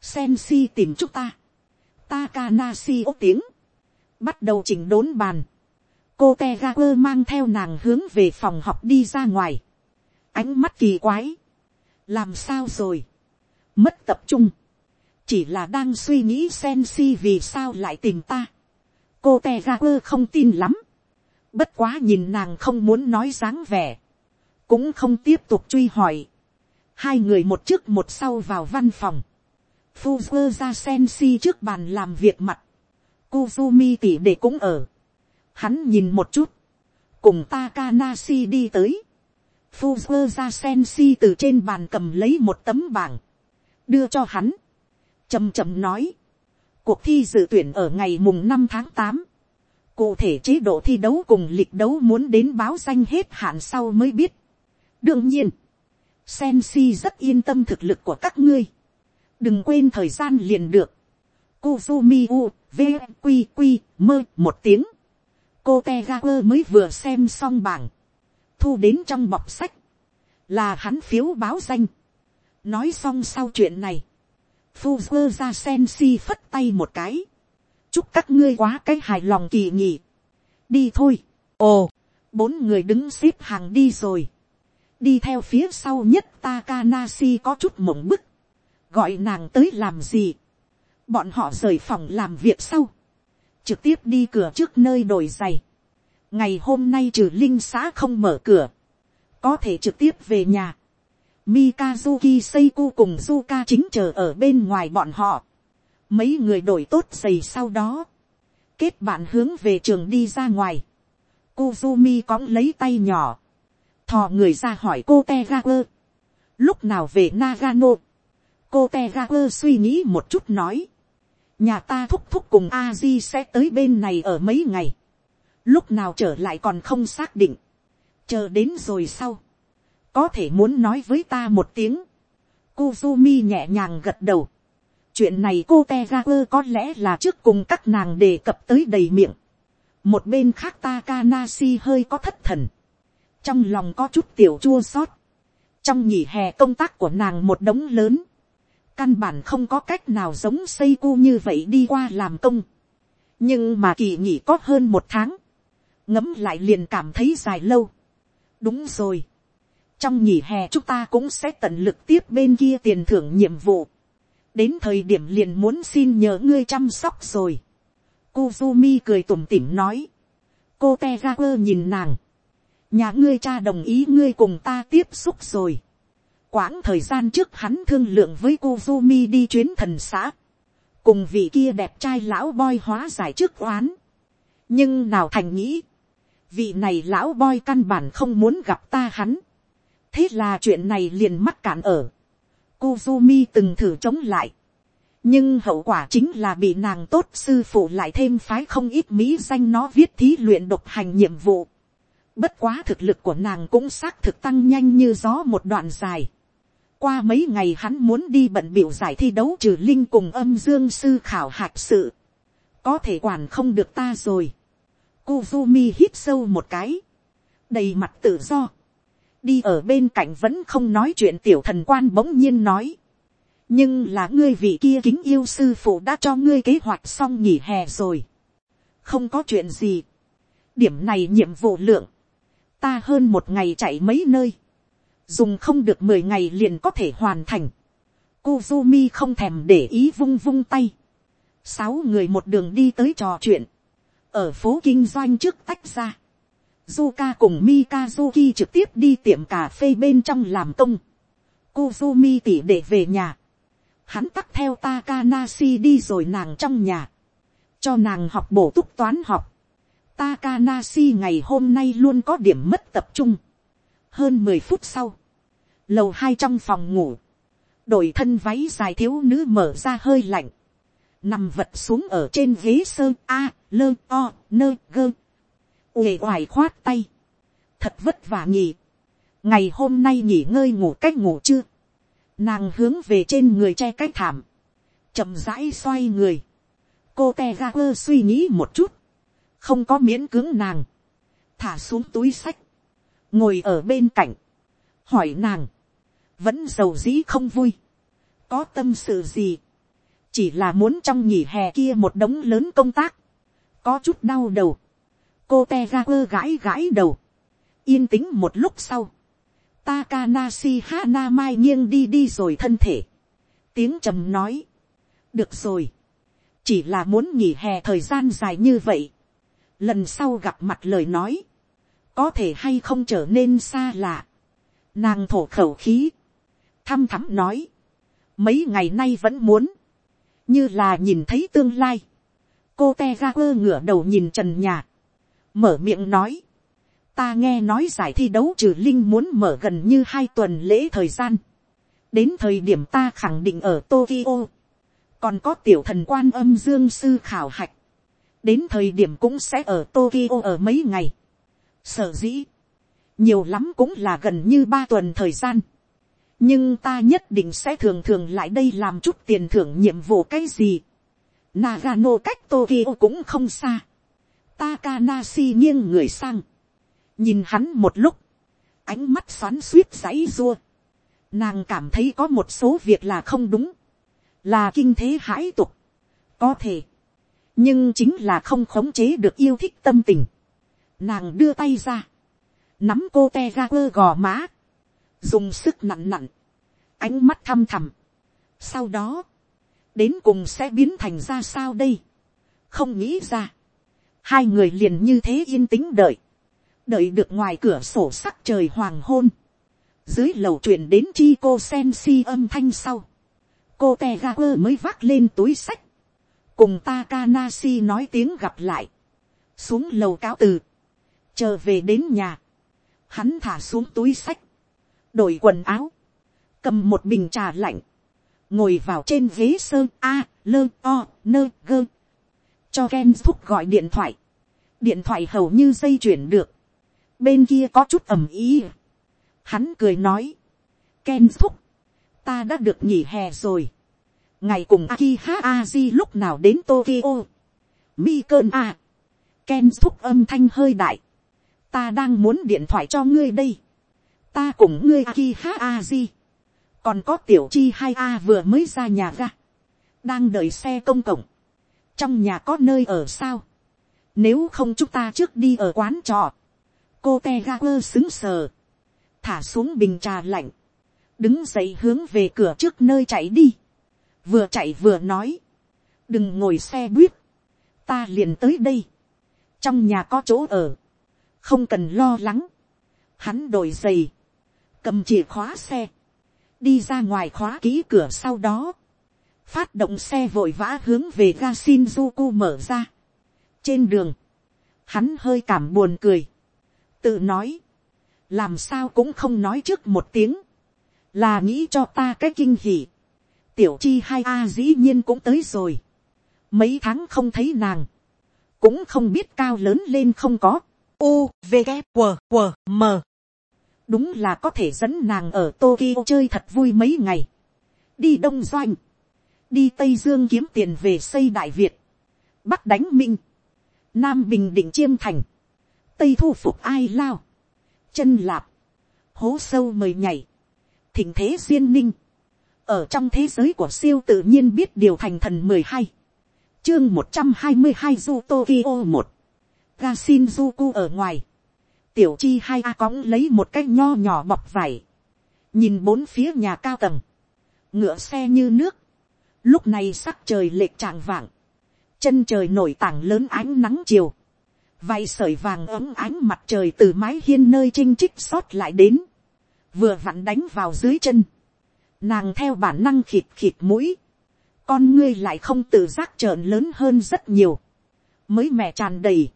sen si tìm chúng ta, Takanashi ốc tiếng, bắt đầu chỉnh đốn bàn, cô te ga quơ mang theo nàng hướng về phòng học đi ra ngoài, ánh mắt kỳ quái, làm sao rồi, mất tập trung, chỉ là đang suy nghĩ sen si vì sao lại tìm ta, cô te ga quơ không tin lắm, bất quá nhìn nàng không muốn nói dáng vẻ, cũng không tiếp tục truy hỏi, hai người một trước một sau vào văn phòng, Fuzzer ra sen si trước bàn làm việc mặt, Kuzumi tỉ để cũng ở, hắn nhìn một chút, cùng Takanashi đi tới, Fuzzer ra sen si từ trên bàn cầm lấy một tấm bảng, đưa cho hắn, chầm chầm nói, cuộc thi dự tuyển ở ngày mùng năm tháng tám, cụ thể chế độ thi đấu cùng lịch đấu muốn đến báo danh hết hạn sau mới biết. đương nhiên, Sensi rất yên tâm thực lực của các ngươi. đừng quên thời gian liền được. Kuzumi u, v, mơ một tiếng. cô tegakur mới vừa xem xong bảng, thu đến trong bọc sách, là hắn phiếu báo danh. nói xong sau chuyện này, Fuzzer ra Sensi phất tay một cái chúc các ngươi quá cái hài lòng kỳ nghỉ. đi thôi. ồ, bốn người đứng xếp hàng đi rồi đi theo phía sau nhất Takanasi có chút mộng bức. gọi nàng tới làm gì. bọn họ rời phòng làm việc sau. trực tiếp đi cửa trước nơi đổi giày. ngày hôm nay trừ linh xã không mở cửa. có thể trực tiếp về nhà. Mikazuki Seiku cùng Zuka chính chờ ở bên ngoài bọn họ mấy người đổi tốt giày sau đó, kết bạn hướng về trường đi ra ngoài, Kuzumi cõng lấy tay nhỏ, thò người ra hỏi cô Tegaku, lúc nào về Nagano, cô Tegaku suy nghĩ một chút nói, nhà ta thúc thúc cùng Aji sẽ tới bên này ở mấy ngày, lúc nào trở lại còn không xác định, chờ đến rồi sau, có thể muốn nói với ta một tiếng, Kuzumi nhẹ nhàng gật đầu, chuyện này cô te ga quơ có lẽ là trước cùng các nàng đề cập tới đầy miệng. một bên khác Takanasi hơi có thất thần trong lòng có chút tiểu chua xót. trong nhỉ hè công tác của nàng một đống lớn. căn bản không có cách nào giống xây cu như vậy đi qua làm công. nhưng mà kỳ nghỉ có hơn một tháng. ngấm lại liền cảm thấy dài lâu. đúng rồi. trong nhỉ hè chúng ta cũng sẽ tận lực tiếp bên kia tiền thưởng nhiệm vụ đến thời điểm liền muốn xin nhờ ngươi chăm sóc rồi. Kuzumi cười tủm tỉm nói. cô Tegaku nhìn nàng nhà ngươi cha đồng ý ngươi cùng ta tiếp xúc rồi. quãng thời gian trước hắn thương lượng với Kuzumi đi chuyến thần xã. cùng vị kia đẹp trai lão boy hóa giải trước oán. nhưng nào thành nghĩ. vị này lão boy căn bản không muốn gặp ta hắn. thế là chuyện này liền mắc cạn ở Kuzumi từng thử chống lại. Nhưng hậu quả chính là bị nàng tốt sư phụ lại thêm phái không ít mỹ danh nó viết thí luyện độc hành nhiệm vụ. Bất quá thực lực của nàng cũng xác thực tăng nhanh như gió một đoạn dài. Qua mấy ngày hắn muốn đi bận biểu giải thi đấu trừ linh cùng âm dương sư khảo hạch sự. Có thể quản không được ta rồi. Kuzumi hít sâu một cái. Đầy mặt tự do đi ở bên cạnh vẫn không nói chuyện tiểu thần quan bỗng nhiên nói. nhưng là ngươi vị kia kính yêu sư phụ đã cho ngươi kế hoạch xong nghỉ hè rồi. không có chuyện gì. điểm này nhiệm vụ lượng ta hơn một ngày chạy mấy nơi. dùng không được mười ngày liền có thể hoàn thành. Kuzumi không thèm để ý vung vung tay. sáu người một đường đi tới trò chuyện. ở phố kinh doanh trước tách ra Zuka cùng Mikazuki trực tiếp đi tiệm cà phê bên trong làm công. Kuzumi tỉ để về nhà. Hắn tắt theo Takanashi đi rồi nàng trong nhà. Cho nàng học bổ túc toán học. Takanashi ngày hôm nay luôn có điểm mất tập trung. Hơn 10 phút sau. Lầu hai trong phòng ngủ. Đổi thân váy dài thiếu nữ mở ra hơi lạnh. Nằm vật xuống ở trên ghế sơ A, lơ, o, nơ, gơ, uể oải khoát tay, thật vất vả nhỉ, ngày hôm nay nghỉ ngơi ngủ cách ngủ chưa, nàng hướng về trên người che cái thảm, chậm rãi xoay người, cô te ga quơ suy nghĩ một chút, không có miễn cưỡng nàng, thả xuống túi sách, ngồi ở bên cạnh, hỏi nàng, vẫn giàu dĩ không vui, có tâm sự gì, chỉ là muốn trong nhỉ hè kia một đống lớn công tác, có chút đau đầu, cô te ra quơ gãi gãi đầu, yên tĩnh một lúc sau, Takanashi Hana Mai nghiêng đi đi rồi thân thể. Tiếng trầm nói. Được rồi. Chỉ là muốn nghỉ hè thời gian dài như vậy. Lần sau gặp mặt lời nói. Có thể hay không trở nên xa lạ. Nàng thổ khẩu khí. Thăm thắm nói. Mấy ngày nay vẫn muốn. Như là nhìn thấy tương lai. Cô te ga quơ ngửa đầu nhìn trần nhà. Mở miệng nói ta nghe nói giải thi đấu trừ linh muốn mở gần như hai tuần lễ thời gian. đến thời điểm ta khẳng định ở tokyo. còn có tiểu thần quan âm dương sư khảo hạch đến thời điểm cũng sẽ ở tokyo ở mấy ngày. sở dĩ, nhiều lắm cũng là gần như ba tuần thời gian. nhưng ta nhất định sẽ thường thường lại đây làm chút tiền thưởng nhiệm vụ cái gì. Nagano cách Tokyo cũng không xa. Takanashi nghiêng người sang nhìn hắn một lúc, ánh mắt xoắn suýt giấy rua, nàng cảm thấy có một số việc là không đúng, là kinh thế hãi tục, có thể, nhưng chính là không khống chế được yêu thích tâm tình, nàng đưa tay ra, nắm cô te ra quơ gò má, dùng sức nặn nặn, ánh mắt thăm thầm, sau đó, đến cùng sẽ biến thành ra sao đây, không nghĩ ra, hai người liền như thế yên tĩnh đợi, đợi được ngoài cửa sổ sắc trời hoàng hôn, dưới lầu chuyển đến chi cô sen si âm thanh sau, cô te ga quơ mới vác lên túi sách, cùng Takanashi nói tiếng gặp lại, xuống lầu cáo từ, chờ về đến nhà, hắn thả xuống túi sách, đổi quần áo, cầm một bình trà lạnh, ngồi vào trên ghế sơn a, lơ o, nơ gơ, cho Ken thúc gọi điện thoại, điện thoại hầu như dây chuyển được, bên kia có chút ầm ý. Hắn cười nói, Ken thúc, ta đã được nghỉ hè rồi ngày cùng Akiha Aji lúc nào đến Tokyo. Mi cơn a Ken thúc âm thanh hơi đại. Ta đang muốn điện thoại cho ngươi đây. Ta cùng ngươi Akiha Aji. Còn có tiểu chi hai a vừa mới ra nhà ra. Đang đợi xe công cộng. Trong nhà có nơi ở sao? Nếu không chúng ta trước đi ở quán trọ cô te ga quơ xứng sờ, thả xuống bình trà lạnh, đứng dậy hướng về cửa trước nơi chạy đi, vừa chạy vừa nói, đừng ngồi xe buýt, ta liền tới đây, trong nhà có chỗ ở, không cần lo lắng, hắn đổi giày, cầm chìa khóa xe, đi ra ngoài khóa ký cửa sau đó, phát động xe vội vã hướng về ga Shinjuku mở ra. Trên đường, hắn hơi cảm buồn cười, tự nói, làm sao cũng không nói trước một tiếng, là nghĩ cho ta cái kinh hỉ tiểu chi hai a dĩ nhiên cũng tới rồi, mấy tháng không thấy nàng, cũng không biết cao lớn lên không có, u v g q q m. Đúng là có thể dẫn nàng ở tokyo chơi thật vui mấy ngày, đi đông doanh, đi tây dương kiếm tiền về xây đại việt, bắc đánh minh, nam bình định chiêm thành, tây thu phục ai lao, chân lạp, hố sâu mời nhảy, thỉnh thế duyên ninh, ở trong thế giới của siêu tự nhiên biết điều thành thần mười hai, chương một trăm hai mươi hai du tokyo một, ga shinjuku ở ngoài, tiểu chi hai a cóng lấy một cái nho nhỏ bọc vải, nhìn bốn phía nhà cao tầng, ngựa xe như nước, lúc này sắc trời lệch trạng vạng, chân trời nổi tảng lớn ánh nắng chiều, vài sợi vàng ấm ánh mặt trời từ mái hiên nơi chinh trích xót lại đến, vừa vặn đánh vào dưới chân, nàng theo bản năng khịt khịt mũi, con ngươi lại không tự giác trợn lớn hơn rất nhiều, mới mẹ tràn đầy,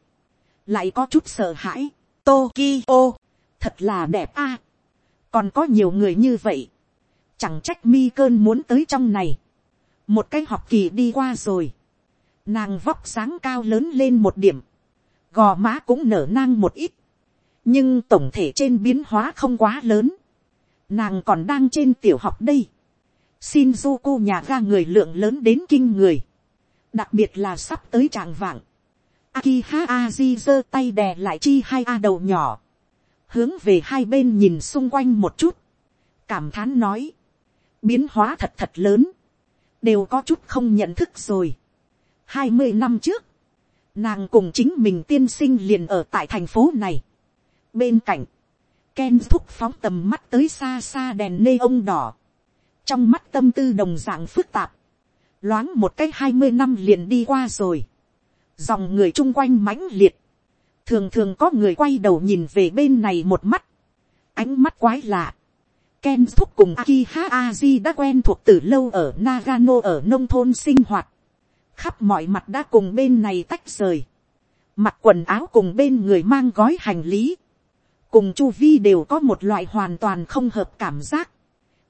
lại có chút sợ hãi, Tokyo, thật là đẹp a, còn có nhiều người như vậy, chẳng trách mi cơn muốn tới trong này, một cái học kỳ đi qua rồi, nàng vóc sáng cao lớn lên một điểm, gò má cũng nở nang một ít, nhưng tổng thể trên biến hóa không quá lớn, nàng còn đang trên tiểu học đây, Shinjuku nhà ga người lượng lớn đến kinh người, đặc biệt là sắp tới tràng vạng, Akiha Aji giơ tay đè lại chi hai a đầu nhỏ, hướng về hai bên nhìn xung quanh một chút, cảm thán nói, biến hóa thật thật lớn, đều có chút không nhận thức rồi. hai mươi năm trước, Nàng cùng chính mình tiên sinh liền ở tại thành phố này. Bên cạnh, Ken thúc phóng tầm mắt tới xa xa đèn nê ông đỏ. Trong mắt tâm tư đồng dạng phức tạp. Loáng một cách hai mươi năm liền đi qua rồi. Dòng người chung quanh mãnh liệt. Thường thường có người quay đầu nhìn về bên này một mắt. Ánh mắt quái lạ. Ken thúc cùng Akiha Aji đã quen thuộc từ lâu ở Nagano ở nông thôn sinh hoạt. Khắp mọi mặt đã cùng bên này tách rời. Mặc quần áo cùng bên người mang gói hành lý cùng chu vi đều có một loại hoàn toàn không hợp cảm giác.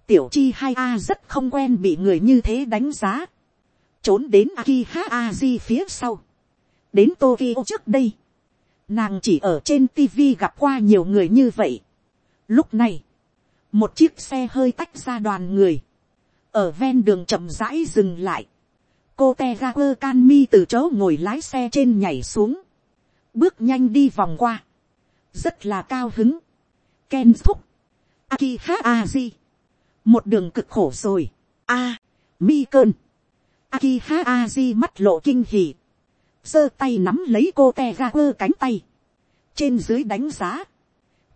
tiểu chi hai a rất không quen bị người như thế đánh giá. trốn đến akiha aji phía sau. đến tokyo trước đây. nàng chỉ ở trên tv gặp qua nhiều người như vậy. lúc này, một chiếc xe hơi tách ra đoàn người. ở ven đường chậm rãi dừng lại. cô te ga quơ can mi từ chỗ ngồi lái xe trên nhảy xuống. bước nhanh đi vòng qua rất là cao hứng. Ken thúc, Akiha Aji, một đường cực khổ rồi. A, mi cơn, Akiha Aji mắt lộ kinh hỉ, giơ tay nắm lấy cô te ra quơ cánh tay, trên dưới đánh giá,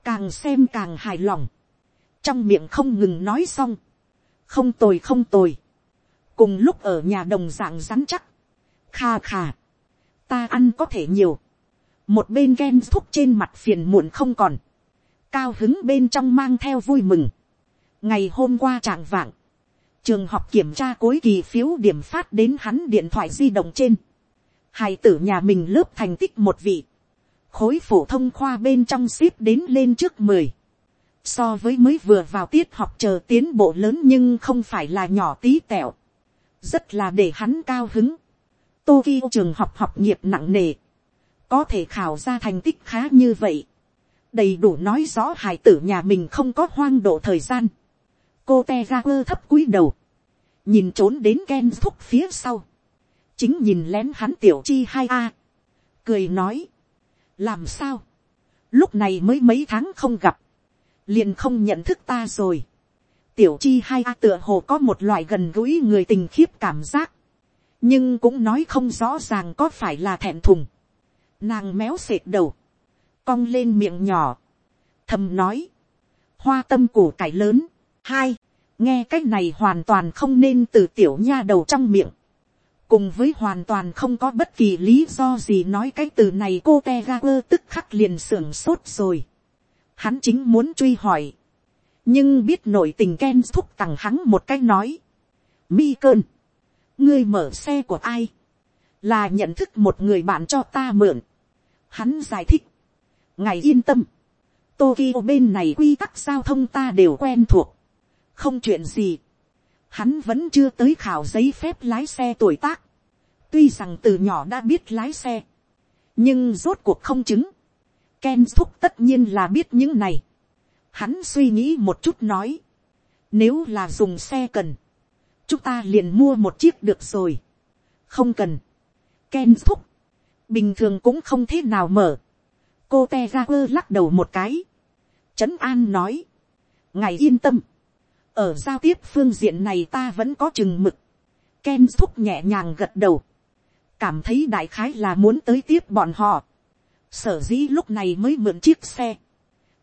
càng xem càng hài lòng, trong miệng không ngừng nói xong, không tồi không tồi, cùng lúc ở nhà đồng dạng rắn chắc, kha kha, ta ăn có thể nhiều, một bên ghen thúc trên mặt phiền muộn không còn, cao hứng bên trong mang theo vui mừng. ngày hôm qua trạng vạng, trường học kiểm tra cuối kỳ phiếu điểm phát đến hắn điện thoại di động trên, hài tử nhà mình lớp thành tích một vị, khối phổ thông khoa bên trong ship đến lên trước mười, so với mới vừa vào tiết học chờ tiến bộ lớn nhưng không phải là nhỏ tí tẹo, rất là để hắn cao hứng. Tokyo trường học học nghiệp nặng nề, có thể khảo ra thành tích khá như vậy, đầy đủ nói rõ hải tử nhà mình không có hoang độ thời gian. cô te ra quơ thấp cúi đầu, nhìn trốn đến ken thúc phía sau, chính nhìn lén hắn tiểu chi hai a, cười nói, làm sao, lúc này mới mấy tháng không gặp, liền không nhận thức ta rồi. tiểu chi hai a tựa hồ có một loại gần gũi người tình khiếp cảm giác, nhưng cũng nói không rõ ràng có phải là thẹn thùng. Nàng méo sệt đầu. Cong lên miệng nhỏ. Thầm nói. Hoa tâm củ cải lớn. Hai. Nghe cách này hoàn toàn không nên từ tiểu nha đầu trong miệng. Cùng với hoàn toàn không có bất kỳ lý do gì nói cái từ này cô te ga quơ tức khắc liền sưởng sốt rồi. Hắn chính muốn truy hỏi. Nhưng biết nội tình Ken thúc tặng hắn một cách nói. Mi cơn. Ngươi mở xe của ai? Là nhận thức một người bạn cho ta mượn Hắn giải thích. Ngài yên tâm. Tokyo bên này quy tắc giao thông ta đều quen thuộc. Không chuyện gì. Hắn vẫn chưa tới khảo giấy phép lái xe tuổi tác. Tuy rằng từ nhỏ đã biết lái xe. Nhưng rốt cuộc không chứng. Ken thúc tất nhiên là biết những này. Hắn suy nghĩ một chút nói. Nếu là dùng xe cần. Chúng ta liền mua một chiếc được rồi. Không cần. Ken thúc bình thường cũng không thế nào mở. cô te ra quơ lắc đầu một cái. trấn an nói, ngài yên tâm, ở giao tiếp phương diện này ta vẫn có chừng mực. Ken thúc nhẹ nhàng gật đầu, cảm thấy đại khái là muốn tới tiếp bọn họ. sở dĩ lúc này mới mượn chiếc xe.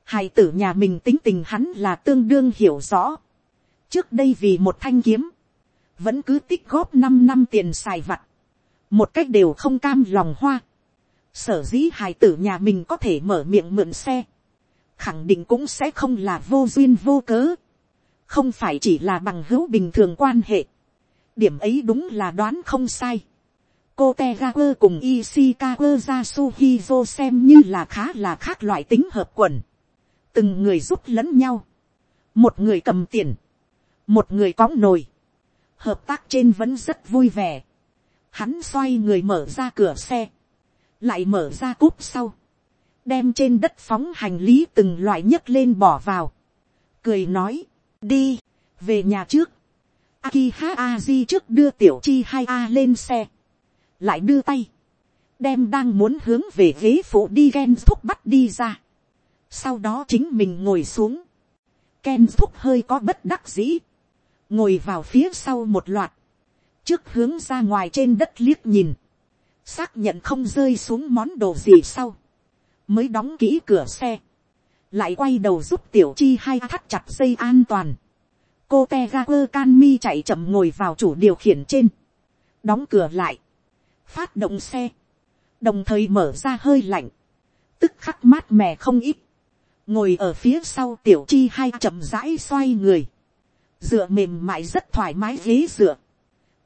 hài tử nhà mình tính tình hắn là tương đương hiểu rõ. trước đây vì một thanh kiếm, vẫn cứ tích góp năm năm tiền xài vặt một cách đều không cam lòng hoa. sở dĩ hài tử nhà mình có thể mở miệng mượn xe, khẳng định cũng sẽ không là vô duyên vô cớ, không phải chỉ là bằng hữu bình thường quan hệ, điểm ấy đúng là đoán không sai. cô te cùng Ishikawa Yasuhizo xem như là khá là khác loại tính hợp quần, từng người giúp lẫn nhau, một người cầm tiền, một người cóng nồi, hợp tác trên vẫn rất vui vẻ hắn xoay người mở ra cửa xe, lại mở ra cúp sau, đem trên đất phóng hành lý từng loại nhấc lên bỏ vào, cười nói, đi, về nhà trước, Akiha Aji trước đưa tiểu chi hai a lên xe, lại đưa tay, đem đang muốn hướng về ghế phụ đi Ken thúc bắt đi ra, sau đó chính mình ngồi xuống, Ken thúc hơi có bất đắc dĩ, ngồi vào phía sau một loạt, trước hướng ra ngoài trên đất liếc nhìn, xác nhận không rơi xuống món đồ gì sau, mới đóng kỹ cửa xe, lại quay đầu giúp tiểu chi hai thắt chặt dây an toàn, cô te ga quơ can mi chạy chậm ngồi vào chủ điều khiển trên, đóng cửa lại, phát động xe, đồng thời mở ra hơi lạnh, tức khắc mát mẻ không ít, ngồi ở phía sau tiểu chi hai chậm rãi xoay người, dựa mềm mại rất thoải mái ghế dựa,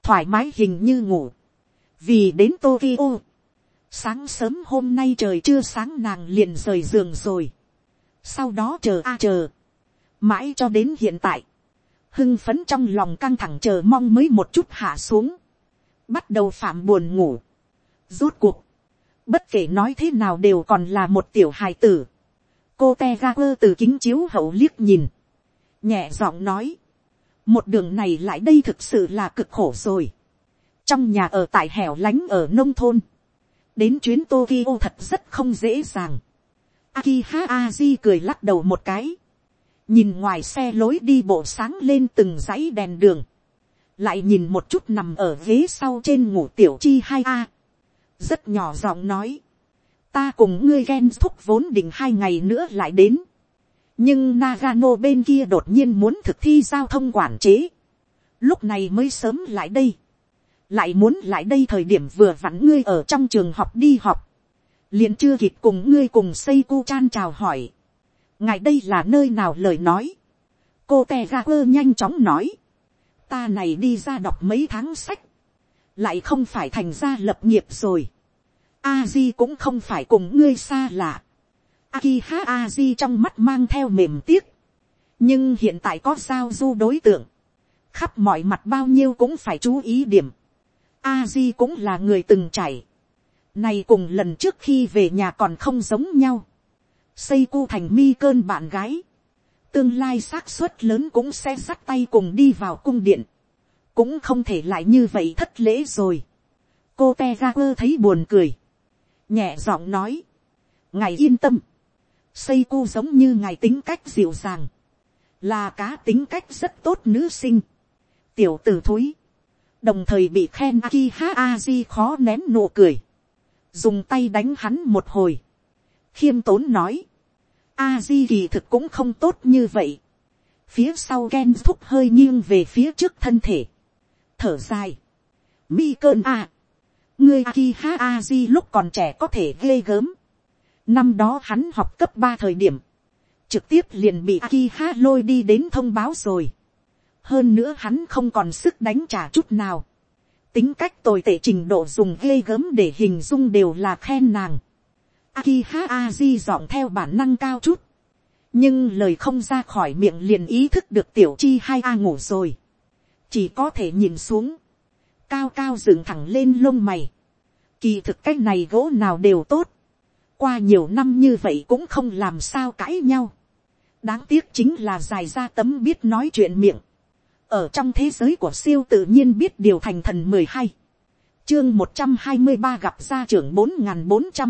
thoải mái hình như ngủ, vì đến Tokyo, sáng sớm hôm nay trời chưa sáng nàng liền rời giường rồi, sau đó chờ a chờ, mãi cho đến hiện tại, hưng phấn trong lòng căng thẳng chờ mong mới một chút hạ xuống, bắt đầu phạm buồn ngủ, rốt cuộc, bất kể nói thế nào đều còn là một tiểu hài tử, cô te ga quơ từ kính chiếu hậu liếc nhìn, nhẹ giọng nói, một đường này lại đây thực sự là cực khổ rồi, trong nhà ở tại hẻo lánh ở nông thôn, đến chuyến Tokyo thật rất không dễ dàng. Akiha Aji cười lắc đầu một cái, nhìn ngoài xe lối đi bộ sáng lên từng dãy đèn đường, lại nhìn một chút nằm ở ghế sau trên ngủ tiểu chi hai a, rất nhỏ giọng nói, ta cùng ngươi ghen thúc vốn định hai ngày nữa lại đến, nhưng Nagano bên kia đột nhiên muốn thực thi giao thông quản chế, lúc này mới sớm lại đây, lại muốn lại đây thời điểm vừa vặn ngươi ở trong trường học đi học, liền chưa kịp cùng ngươi cùng xây cu chan chào hỏi, ngài đây là nơi nào lời nói, cô te ga quơ nhanh chóng nói, ta này đi ra đọc mấy tháng sách, lại không phải thành ra lập nghiệp rồi, a di cũng không phải cùng ngươi xa lạ, Akiha Aji trong mắt mang theo mềm tiếc. Nhưng hiện tại có sao du đối tượng. Khắp mọi mặt bao nhiêu cũng phải chú ý điểm. Aji cũng là người từng chảy, Này cùng lần trước khi về nhà còn không giống nhau. Xây cu thành mi cơn bạn gái. Tương lai xác suất lớn cũng sẽ sắt tay cùng đi vào cung điện. Cũng không thể lại như vậy thất lễ rồi. Cô Tegaku thấy buồn cười. Nhẹ giọng nói. Ngài yên tâm Xây cu giống như ngài tính cách dịu dàng. Là cá tính cách rất tốt nữ sinh. Tiểu tử thúi. Đồng thời bị khen Akiha Aji khó nén nụ cười. Dùng tay đánh hắn một hồi. Khiêm tốn nói. Aji kỳ thực cũng không tốt như vậy. Phía sau Ken thúc hơi nghiêng về phía trước thân thể. Thở dài. Mi cơn à. Ngươi Akiha Aji lúc còn trẻ có thể ghê gớm Năm đó hắn học cấp ba thời điểm, trực tiếp liền bị Akiha lôi đi đến thông báo rồi. Hơn nữa hắn không còn sức đánh trả chút nào. Tính cách tồi tệ trình độ dùng ghê gớm để hình dung đều là khen nàng. Akiha Aji dọn theo bản năng cao chút. Nhưng lời không ra khỏi miệng liền ý thức được tiểu chi hai A ngủ rồi. Chỉ có thể nhìn xuống. Cao cao dựng thẳng lên lông mày. Kỳ thực cách này gỗ nào đều tốt qua nhiều năm như vậy cũng không làm sao cãi nhau. đáng tiếc chính là dài ra tấm biết nói chuyện miệng. ở trong thế giới của siêu tự nhiên biết điều thành thần mười hai, chương một trăm hai mươi ba gặp gia trưởng bốn n g h n bốn trăm,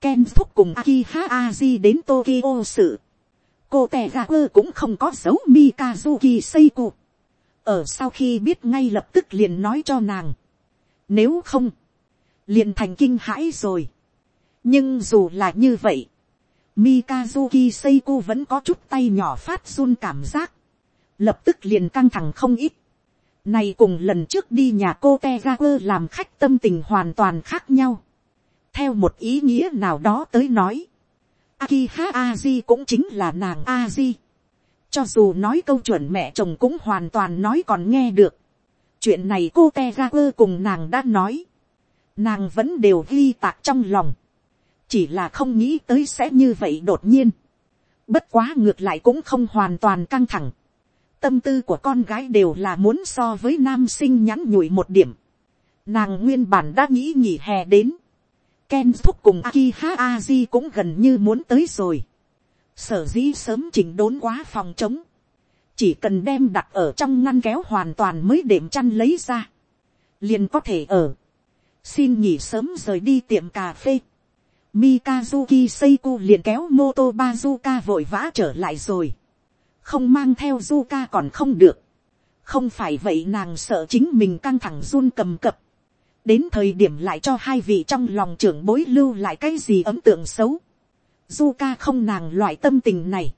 ken thúc cùng akiha aji đến tokyo sự. cô tè gà quơ cũng không có dấu mikazuki seiko. ở sau khi biết ngay lập tức liền nói cho nàng. nếu không, liền thành kinh hãi rồi nhưng dù là như vậy, Mikazuki Seiko vẫn có chút tay nhỏ phát run cảm giác, lập tức liền căng thẳng không ít. Này cùng lần trước đi nhà cô Tegaku làm khách tâm tình hoàn toàn khác nhau. Theo một ý nghĩa nào đó tới nói, Akiha Aji cũng chính là nàng Aji. Cho dù nói câu chuẩn mẹ chồng cũng hoàn toàn nói còn nghe được. Chuyện này cô Tegaku cùng nàng đã nói. Nàng vẫn đều ghi tạc trong lòng chỉ là không nghĩ tới sẽ như vậy đột nhiên. bất quá ngược lại cũng không hoàn toàn căng thẳng. tâm tư của con gái đều là muốn so với nam sinh nhắn nhủi một điểm. nàng nguyên bản đã nghĩ nghỉ hè đến. Ken thúc cùng Akiha Aji cũng gần như muốn tới rồi. Sở dĩ sớm chỉnh đốn quá phòng trống. Chỉ cần đem đặt ở trong ngăn kéo hoàn toàn mới đệm chăn lấy ra. Liền có thể ở. Xin nghỉ sớm rời đi tiệm cà phê. Mikazuki Seiko liền kéo mô tô Bazuka vội vã trở lại rồi. Không mang theo Zuka còn không được. Không phải vậy nàng sợ chính mình căng thẳng run cầm cập. đến thời điểm lại cho hai vị trong lòng trưởng bối lưu lại cái gì ấn tượng xấu. Zuka không nàng loại tâm tình này.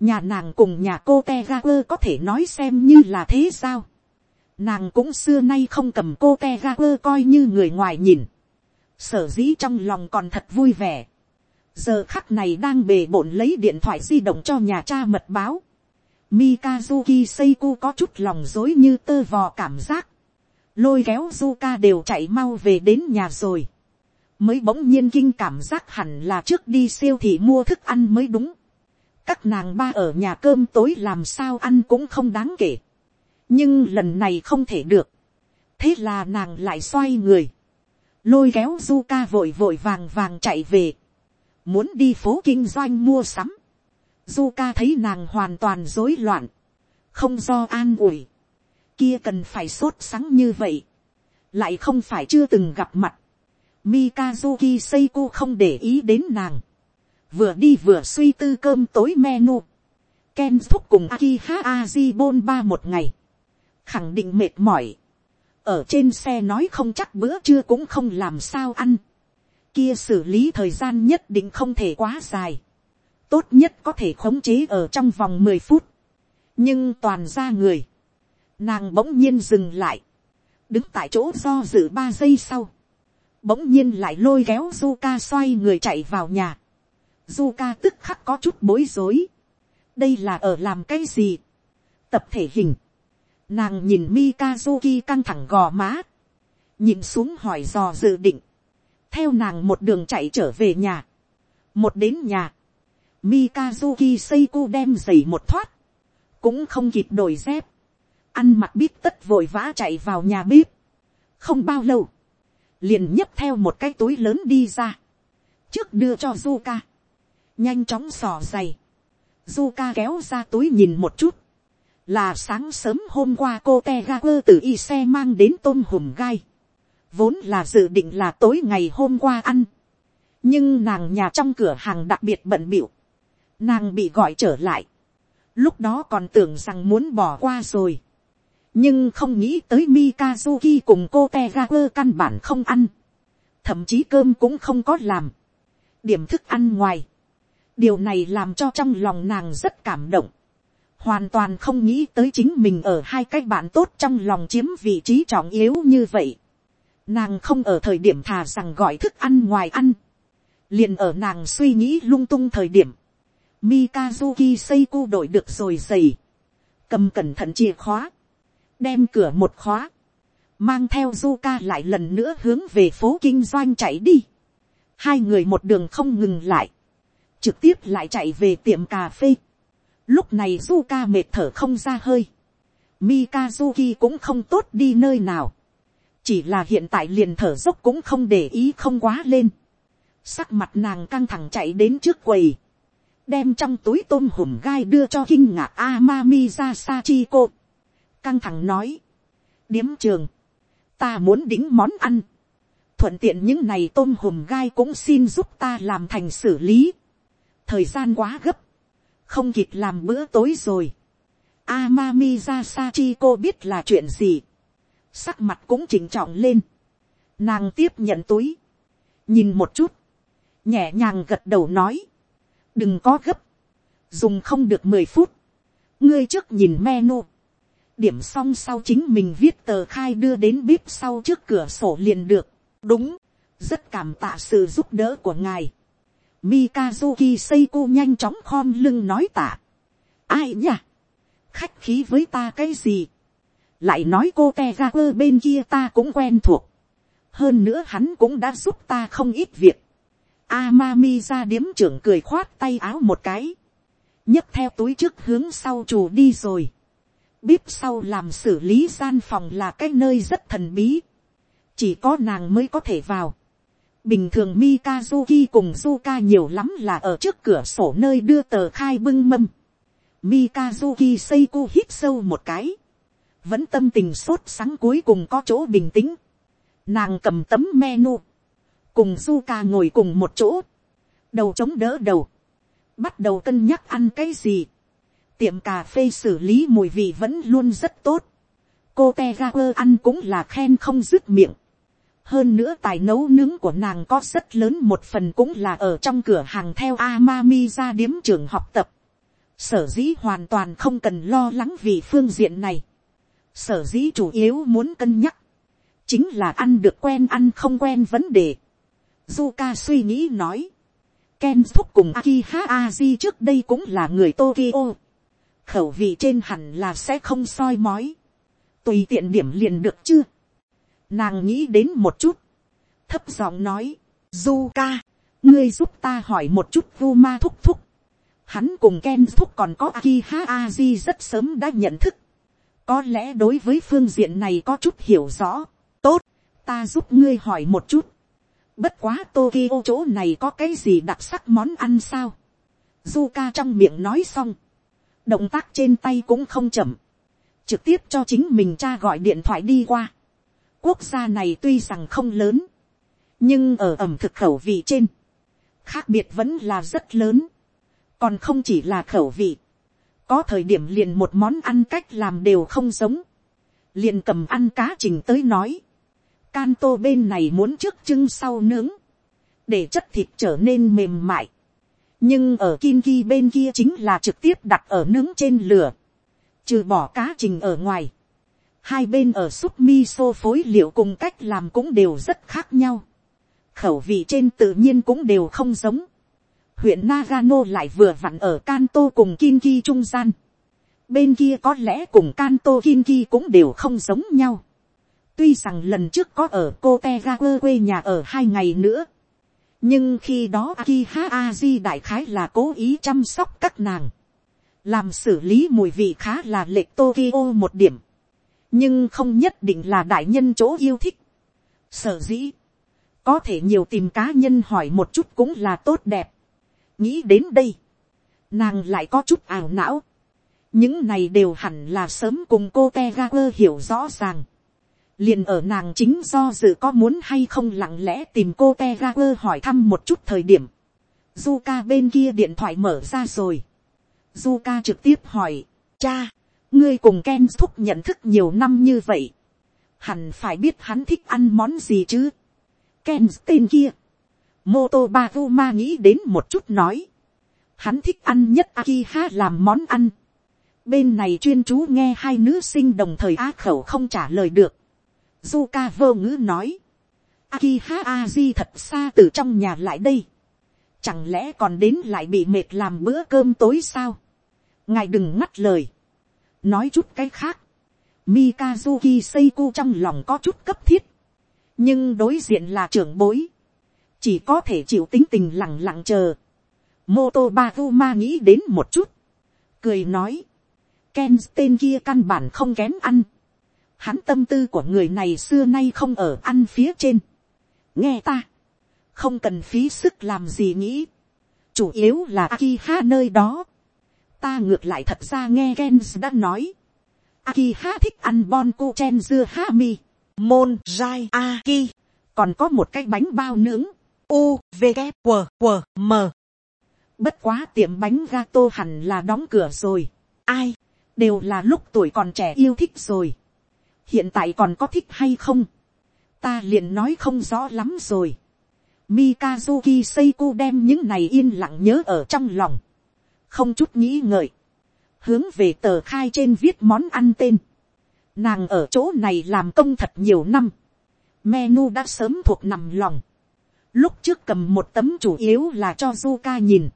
nhà nàng cùng nhà cô te ga quơ có thể nói xem như là thế sao. nàng cũng xưa nay không cầm cô te ga quơ coi như người ngoài nhìn sở dĩ trong lòng còn thật vui vẻ. giờ khắc này đang bề bộn lấy điện thoại di động cho nhà cha mật báo. Mikazuki Seiko có chút lòng dối như tơ vò cảm giác lôi kéo Zuka đều chạy mau về đến nhà rồi. Mới bỗng nhiên kinh cảm giác hẳn là trước đi siêu thị mua thức ăn mới đúng. Các nàng ba ở nhà cơm tối làm sao ăn cũng không đáng kể. Nhưng lần này không thể được. Thế là nàng lại xoay người. Lôi kéo Zuka vội vội vàng vàng chạy về. Muốn đi phố kinh doanh mua sắm. Zuka thấy nàng hoàn toàn rối loạn. Không do an ủi kia cần phải sốt sắng như vậy, lại không phải chưa từng gặp mặt. Mikazuki Seiko không để ý đến nàng, vừa đi vừa suy tư cơm tối menu. Ken thúc cùng Akiha Azibon ba một ngày, khẳng định mệt mỏi ở trên xe nói không chắc bữa trưa cũng không làm sao ăn. kia xử lý thời gian nhất định không thể quá dài. tốt nhất có thể khống chế ở trong vòng mười phút. nhưng toàn ra người Nàng bỗng nhiên dừng lại. Đứng tại chỗ do dự ba giây sau. Bỗng nhiên lại lôi kéo Zuka xoay người chạy vào nhà. Zuka tức khắc có chút bối rối. Đây là ở làm cái gì? Tập thể hình. Nàng nhìn Mikazuki căng thẳng gò má. Nhìn xuống hỏi dò dự định. Theo nàng một đường chạy trở về nhà. Một đến nhà. Mikazuki Seiko đem giày một thoát. Cũng không kịp đổi dép ăn mặc bít tất vội vã chạy vào nhà bếp. không bao lâu, liền nhấp theo một cái túi lớn đi ra, trước đưa cho Zuka, nhanh chóng sò giày, Zuka kéo ra túi nhìn một chút, là sáng sớm hôm qua cô te ga quơ từ y xe mang đến tôm hùm gai, vốn là dự định là tối ngày hôm qua ăn, nhưng nàng nhà trong cửa hàng đặc biệt bận bịu, nàng bị gọi trở lại, lúc đó còn tưởng rằng muốn bỏ qua rồi, nhưng không nghĩ tới Mikazuki cùng cô Tegaku căn bản không ăn, thậm chí cơm cũng không có làm, điểm thức ăn ngoài, điều này làm cho trong lòng nàng rất cảm động, hoàn toàn không nghĩ tới chính mình ở hai cái bạn tốt trong lòng chiếm vị trí trọng yếu như vậy, nàng không ở thời điểm thà rằng gọi thức ăn ngoài ăn, liền ở nàng suy nghĩ lung tung thời điểm, Mikazuki Seiko đổi được rồi giày, cầm cẩn thận chìa khóa, đem cửa một khóa, mang theo Zuka lại lần nữa hướng về phố kinh doanh chạy đi. hai người một đường không ngừng lại, trực tiếp lại chạy về tiệm cà phê lúc này Zuka mệt thở không ra hơi, Mikazuki cũng không tốt đi nơi nào, chỉ là hiện tại liền thở dốc cũng không để ý không quá lên. sắc mặt nàng căng thẳng chạy đến trước quầy, đem trong túi tôm hùm gai đưa cho kinh ngạc Amami ra Sachiko căng thẳng nói, điếm trường, ta muốn đính món ăn, thuận tiện những này tôm hùm gai cũng xin giúp ta làm thành xử lý, thời gian quá gấp, không kịp làm bữa tối rồi, Amami ra cô biết là chuyện gì, sắc mặt cũng chỉnh trọng lên, nàng tiếp nhận túi, nhìn một chút, nhẹ nhàng gật đầu nói, đừng có gấp, dùng không được mười phút, ngươi trước nhìn menu, điểm xong sau chính mình viết tờ khai đưa đến bếp sau trước cửa sổ liền được. đúng, rất cảm tạ sự giúp đỡ của ngài. Mikazuki Seiko nhanh chóng khom lưng nói tạ. ai nhỉ? khách khí với ta cái gì. lại nói cô Tegaku bên kia ta cũng quen thuộc. hơn nữa hắn cũng đã giúp ta không ít việc. Amami ra điếm trưởng cười khoát tay áo một cái. nhấc theo túi trước hướng sau chủ đi rồi Bíp sau làm xử lý gian phòng là cái nơi rất thần bí. Chỉ có nàng mới có thể vào. Bình thường Mikazuki cùng Zuka nhiều lắm là ở trước cửa sổ nơi đưa tờ khai bưng mâm. Mikazuki Seiko hít sâu một cái. Vẫn tâm tình sốt sáng cuối cùng có chỗ bình tĩnh. Nàng cầm tấm menu. Cùng Zuka ngồi cùng một chỗ. Đầu chống đỡ đầu. Bắt đầu cân nhắc ăn cái gì tiệm cà phê xử lý mùi vị vẫn luôn rất tốt. cô Tegaper ăn cũng là khen không dứt miệng hơn nữa tài nấu nướng của nàng có rất lớn, một phần cũng là ở trong cửa hàng theo Amami ra điếm trường học tập. Sở dĩ hoàn toàn không cần lo lắng vì phương diện này. Sở dĩ chủ yếu muốn cân nhắc. Chính là ăn được quen ăn không quen vấn đề. Zuka suy nghĩ nói. Ken thúc cùng Akiha Aji trước đây cũng là người Tokyo. Khẩu vị trên hẳn là sẽ không soi mói. Tùy tiện điểm liền được chưa? Nàng nghĩ đến một chút. Thấp giọng nói. du ca, ngươi giúp ta hỏi một chút Vuma thúc thúc. Hắn cùng Ken thúc còn có Akiha Aji rất sớm đã nhận thức. Có lẽ đối với phương diện này có chút hiểu rõ. Tốt, ta giúp ngươi hỏi một chút Bất quá Tokyo chỗ này có cái gì đặc sắc món ăn sao? Zuka trong miệng nói xong. Động tác trên tay cũng không chậm. Trực tiếp cho chính mình cha gọi điện thoại đi qua. Quốc gia này tuy rằng không lớn. Nhưng ở ẩm thực khẩu vị trên. Khác biệt vẫn là rất lớn. Còn không chỉ là khẩu vị. Có thời điểm liền một món ăn cách làm đều không giống. Liền cầm ăn cá trình tới nói can tô bên này muốn trước trưng sau nướng, để chất thịt trở nên mềm mại. nhưng ở kinki bên kia chính là trực tiếp đặt ở nướng trên lửa, trừ bỏ cá trình ở ngoài hai bên ở súp miso phối liệu cùng cách làm cũng đều rất khác nhau. khẩu vị trên tự nhiên cũng đều không giống. huyện Nagano lại vừa vặn ở Kanto cùng Kinki trung gian. Bên kia có lẽ cùng Kanto, Kinki cũng đều không giống nhau. Tuy rằng lần trước có ở Kotegawa quê nhà ở hai ngày nữa. Nhưng khi đó Akiha Aji đại khái là cố ý chăm sóc các nàng. Làm xử lý mùi vị khá là lệch Tokyo một điểm. Nhưng không nhất định là đại nhân chỗ yêu thích. Sở dĩ. Có thể nhiều tìm cá nhân hỏi một chút cũng là tốt đẹp. Nghĩ đến đây. Nàng lại có chút ảo não. Những này đều hẳn là sớm cùng cô Tegaku hiểu rõ ràng liền ở nàng chính do dự có muốn hay không lặng lẽ tìm cô te ga quơ hỏi thăm một chút thời điểm. Zuka bên kia điện thoại mở ra rồi. Zuka trực tiếp hỏi, cha, ngươi cùng Ken thúc nhận thức nhiều năm như vậy. Hẳn phải biết hắn thích ăn món gì chứ. Ken, tên kia. Moto ma nghĩ đến một chút nói. Hắn thích ăn nhất Akiha làm món ăn. Bên này chuyên chú nghe hai nữ sinh đồng thời á khẩu không trả lời được Zuka vô ngữ nói. Akiha Aji thật xa từ trong nhà lại đây. Chẳng lẽ còn đến lại bị mệt làm bữa cơm tối sao? Ngài đừng ngắt lời. Nói chút cái khác. Mikazuki Seiko trong lòng có chút cấp thiết. Nhưng đối diện là trưởng bối. Chỉ có thể chịu tính tình lặng lặng chờ. Moto Baguma nghĩ đến một chút. Cười nói. Ken, tên kia căn bản không kém ăn Hắn tâm tư của người này xưa nay không ở ăn phía trên. Nghe ta. Không cần phí sức làm gì nghĩ. Chủ yếu là Akiha nơi đó. Ta ngược lại thật ra nghe Gens đã nói. Akiha thích ăn bon cu chen dưa hami. Môn rai aki. Còn có một cái bánh bao nướng. U, V, K, W, W, M. Bất quá tiệm bánh gato hẳn là đóng cửa rồi. Ai? Đều là lúc tuổi còn trẻ yêu thích rồi hiện tại còn có thích hay không, ta liền nói không rõ lắm rồi. Mikazuki Seiko đem những này yên lặng nhớ ở trong lòng, không chút nghĩ ngợi, hướng về tờ khai trên viết món ăn tên. Nàng ở chỗ này làm công thật nhiều năm, menu đã sớm thuộc nằm lòng. Lúc trước cầm một tấm chủ yếu là cho Zuka nhìn,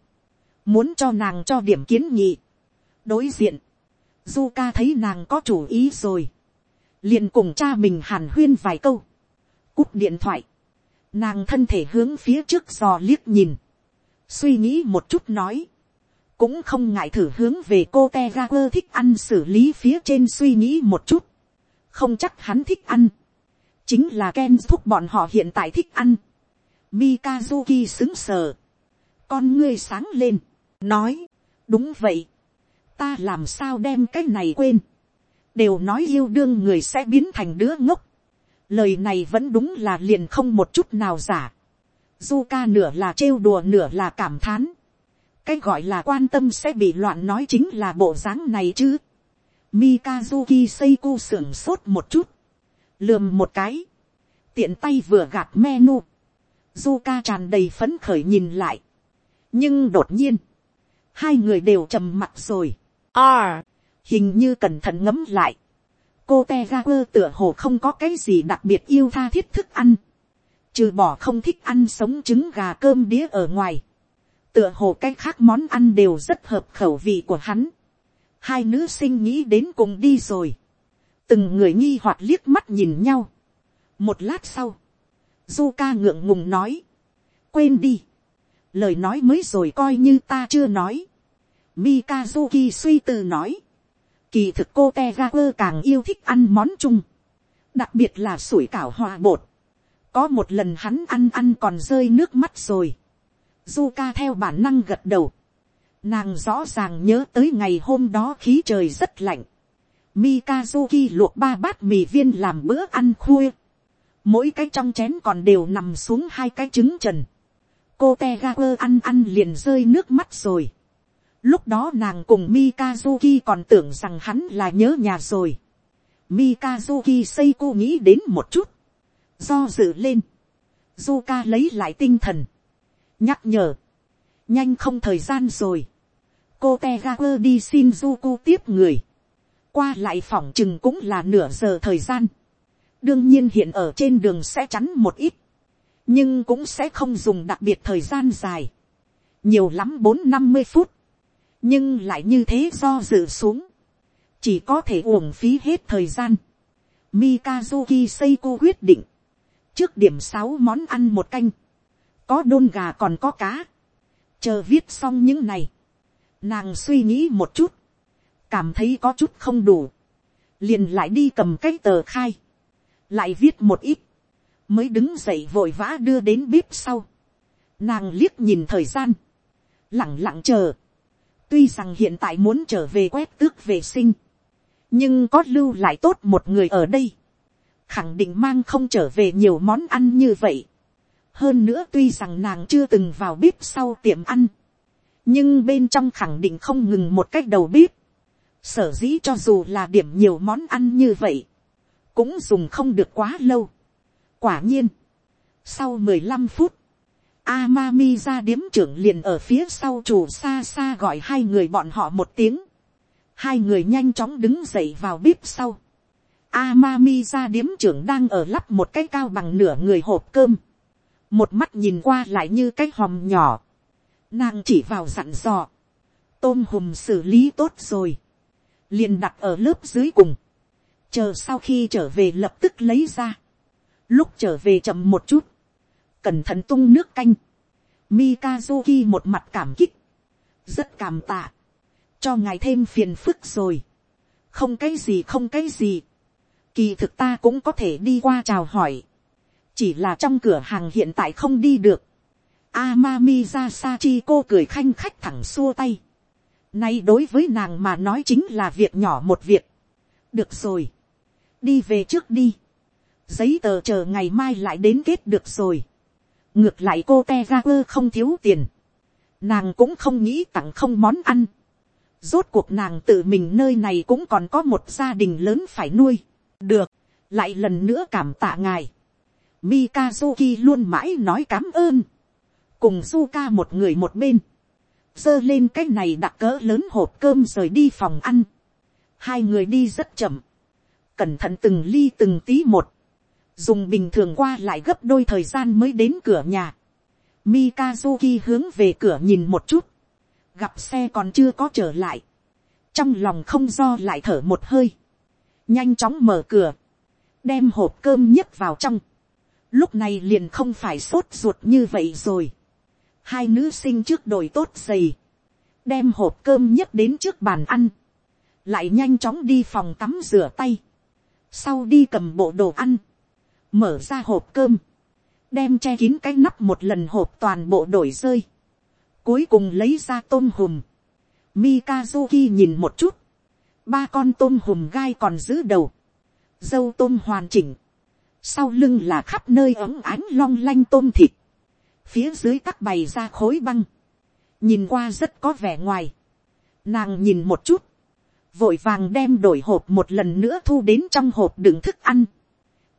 muốn cho nàng cho điểm kiến nghị. đối diện, Zuka thấy nàng có chủ ý rồi. Liền cùng cha mình hàn huyên vài câu, cúp điện thoại, nàng thân thể hướng phía trước dò liếc nhìn, suy nghĩ một chút nói, cũng không ngại thử hướng về cô te ra quơ thích ăn xử lý phía trên suy nghĩ một chút, không chắc hắn thích ăn, chính là Ken thúc bọn họ hiện tại thích ăn, Mikazuki xứng sờ, con ngươi sáng lên, nói, đúng vậy, ta làm sao đem cái này quên, đều nói yêu đương người sẽ biến thành đứa ngốc. lời này vẫn đúng là liền không một chút nào giả. du nửa là trêu đùa nửa là cảm thán cái gọi là quan tâm sẽ bị loạn nói chính là bộ dáng này chứ. Mikazuki Seiko sưởng sốt một chút. Lườm một cái. tiện tay vừa gạt menu, Zuka tràn đầy phấn khởi nhìn lại, nhưng đột nhiên, hai người đều trầm mặt rồi, à, hình như cẩn thận ngấm lại, cô te ga quơ tựa hồ không có cái gì đặc biệt yêu tha thiết thức ăn, trừ bỏ không thích ăn sống trứng gà cơm đĩa ở ngoài, tựa hồ cái khác món ăn đều rất hợp khẩu vị của hắn. hai nữ sinh nghĩ đến cùng đi rồi, từng người nghi hoặc liếc mắt nhìn nhau. một lát sau, du ca ngượng ngùng nói, quên đi, lời nói mới rồi coi như ta chưa nói. Mikazuki suy tư nói, kỳ thực cô te càng yêu thích ăn món chung, đặc biệt là sủi cảo hòa bột. có một lần hắn ăn ăn còn rơi nước mắt rồi. Zuka theo bản năng gật đầu. Nàng rõ ràng nhớ tới ngày hôm đó khí trời rất lạnh. Mikazuki luộc ba bát mì viên làm bữa ăn khuya. Mỗi cái trong chén còn đều nằm xuống hai cái trứng trần. Cô Tegaper ăn ăn liền rơi nước mắt rồi. Lúc đó nàng cùng Mikazuki còn tưởng rằng hắn là nhớ nhà rồi. Mikazuki Seiko nghĩ đến một chút. Do dự lên. Zuka lấy lại tinh thần nhắc nhở, nhanh không thời gian rồi, cô te ga quơ đi shinjuku tiếp người, qua lại phòng chừng cũng là nửa giờ thời gian, đương nhiên hiện ở trên đường sẽ chắn một ít, nhưng cũng sẽ không dùng đặc biệt thời gian dài, nhiều lắm bốn năm mươi phút, nhưng lại như thế do dự xuống, chỉ có thể uổng phí hết thời gian. Mikazuki Seiko quyết định, trước điểm sáu món ăn một canh, có đôn gà còn có cá, chờ viết xong những này, nàng suy nghĩ một chút, cảm thấy có chút không đủ, liền lại đi cầm cái tờ khai, lại viết một ít, mới đứng dậy vội vã đưa đến bếp sau, nàng liếc nhìn thời gian, lẳng lặng chờ, tuy rằng hiện tại muốn trở về quét tước vệ sinh, nhưng có lưu lại tốt một người ở đây, khẳng định mang không trở về nhiều món ăn như vậy, hơn nữa tuy rằng nàng chưa từng vào bếp sau tiệm ăn, nhưng bên trong khẳng định không ngừng một cách đầu bếp. sở dĩ cho dù là điểm nhiều món ăn như vậy, cũng dùng không được quá lâu. quả nhiên, sau mười lăm phút, Amami ra điếm trưởng liền ở phía sau chủ xa xa gọi hai người bọn họ một tiếng. Hai người nhanh chóng đứng dậy vào bếp sau. Amami ra điếm trưởng đang ở lắp một cái cao bằng nửa người hộp cơm một mắt nhìn qua lại như cái hòm nhỏ, nàng chỉ vào dặn dò, tôm hùm xử lý tốt rồi, liền đặt ở lớp dưới cùng, chờ sau khi trở về lập tức lấy ra, lúc trở về chậm một chút, cẩn thận tung nước canh, Mikazuki một mặt cảm kích, rất cảm tạ, cho ngài thêm phiền phức rồi, không cái gì không cái gì, kỳ thực ta cũng có thể đi qua chào hỏi, chỉ là trong cửa hàng hiện tại không đi được. Amami ra Sachi cô cười khanh khách thẳng xua tay. Nay đối với nàng mà nói chính là việc nhỏ một việc. Được rồi. Đi về trước đi. Giấy tờ chờ ngày mai lại đến kết được rồi. Ngược lại cô te ra quơ không thiếu tiền. Nàng cũng không nghĩ tặng không món ăn. Rốt cuộc nàng tự mình nơi này cũng còn có một gia đình lớn phải nuôi. Được. Lại lần nữa cảm tạ ngài Mikazuki luôn mãi nói cám ơn. Cùng Zuka một người một bên. Dơ lên cái này đặt cỡ lớn hộp cơm rời đi phòng ăn. Hai người đi rất chậm. Cẩn thận từng ly từng tí một. Dùng bình thường qua lại gấp đôi thời gian mới đến cửa nhà. Mikazuki hướng về cửa nhìn một chút. Gặp xe còn chưa có trở lại. Trong lòng không do lại thở một hơi. Nhanh chóng mở cửa. Đem hộp cơm nhấc vào trong lúc này liền không phải sốt ruột như vậy rồi. hai nữ sinh trước đổi tốt giày, đem hộp cơm nhất đến trước bàn ăn, lại nhanh chóng đi phòng tắm rửa tay, sau đi cầm bộ đồ ăn, mở ra hộp cơm, đem che kín cái nắp một lần hộp toàn bộ đổi rơi, cuối cùng lấy ra tôm hùm, Mikazuki nhìn một chút, ba con tôm hùm gai còn giữ đầu, dâu tôm hoàn chỉnh, sau lưng là khắp nơi ấm ánh long lanh tôm thịt, phía dưới các bày ra khối băng, nhìn qua rất có vẻ ngoài, nàng nhìn một chút, vội vàng đem đổi hộp một lần nữa thu đến trong hộp đựng thức ăn,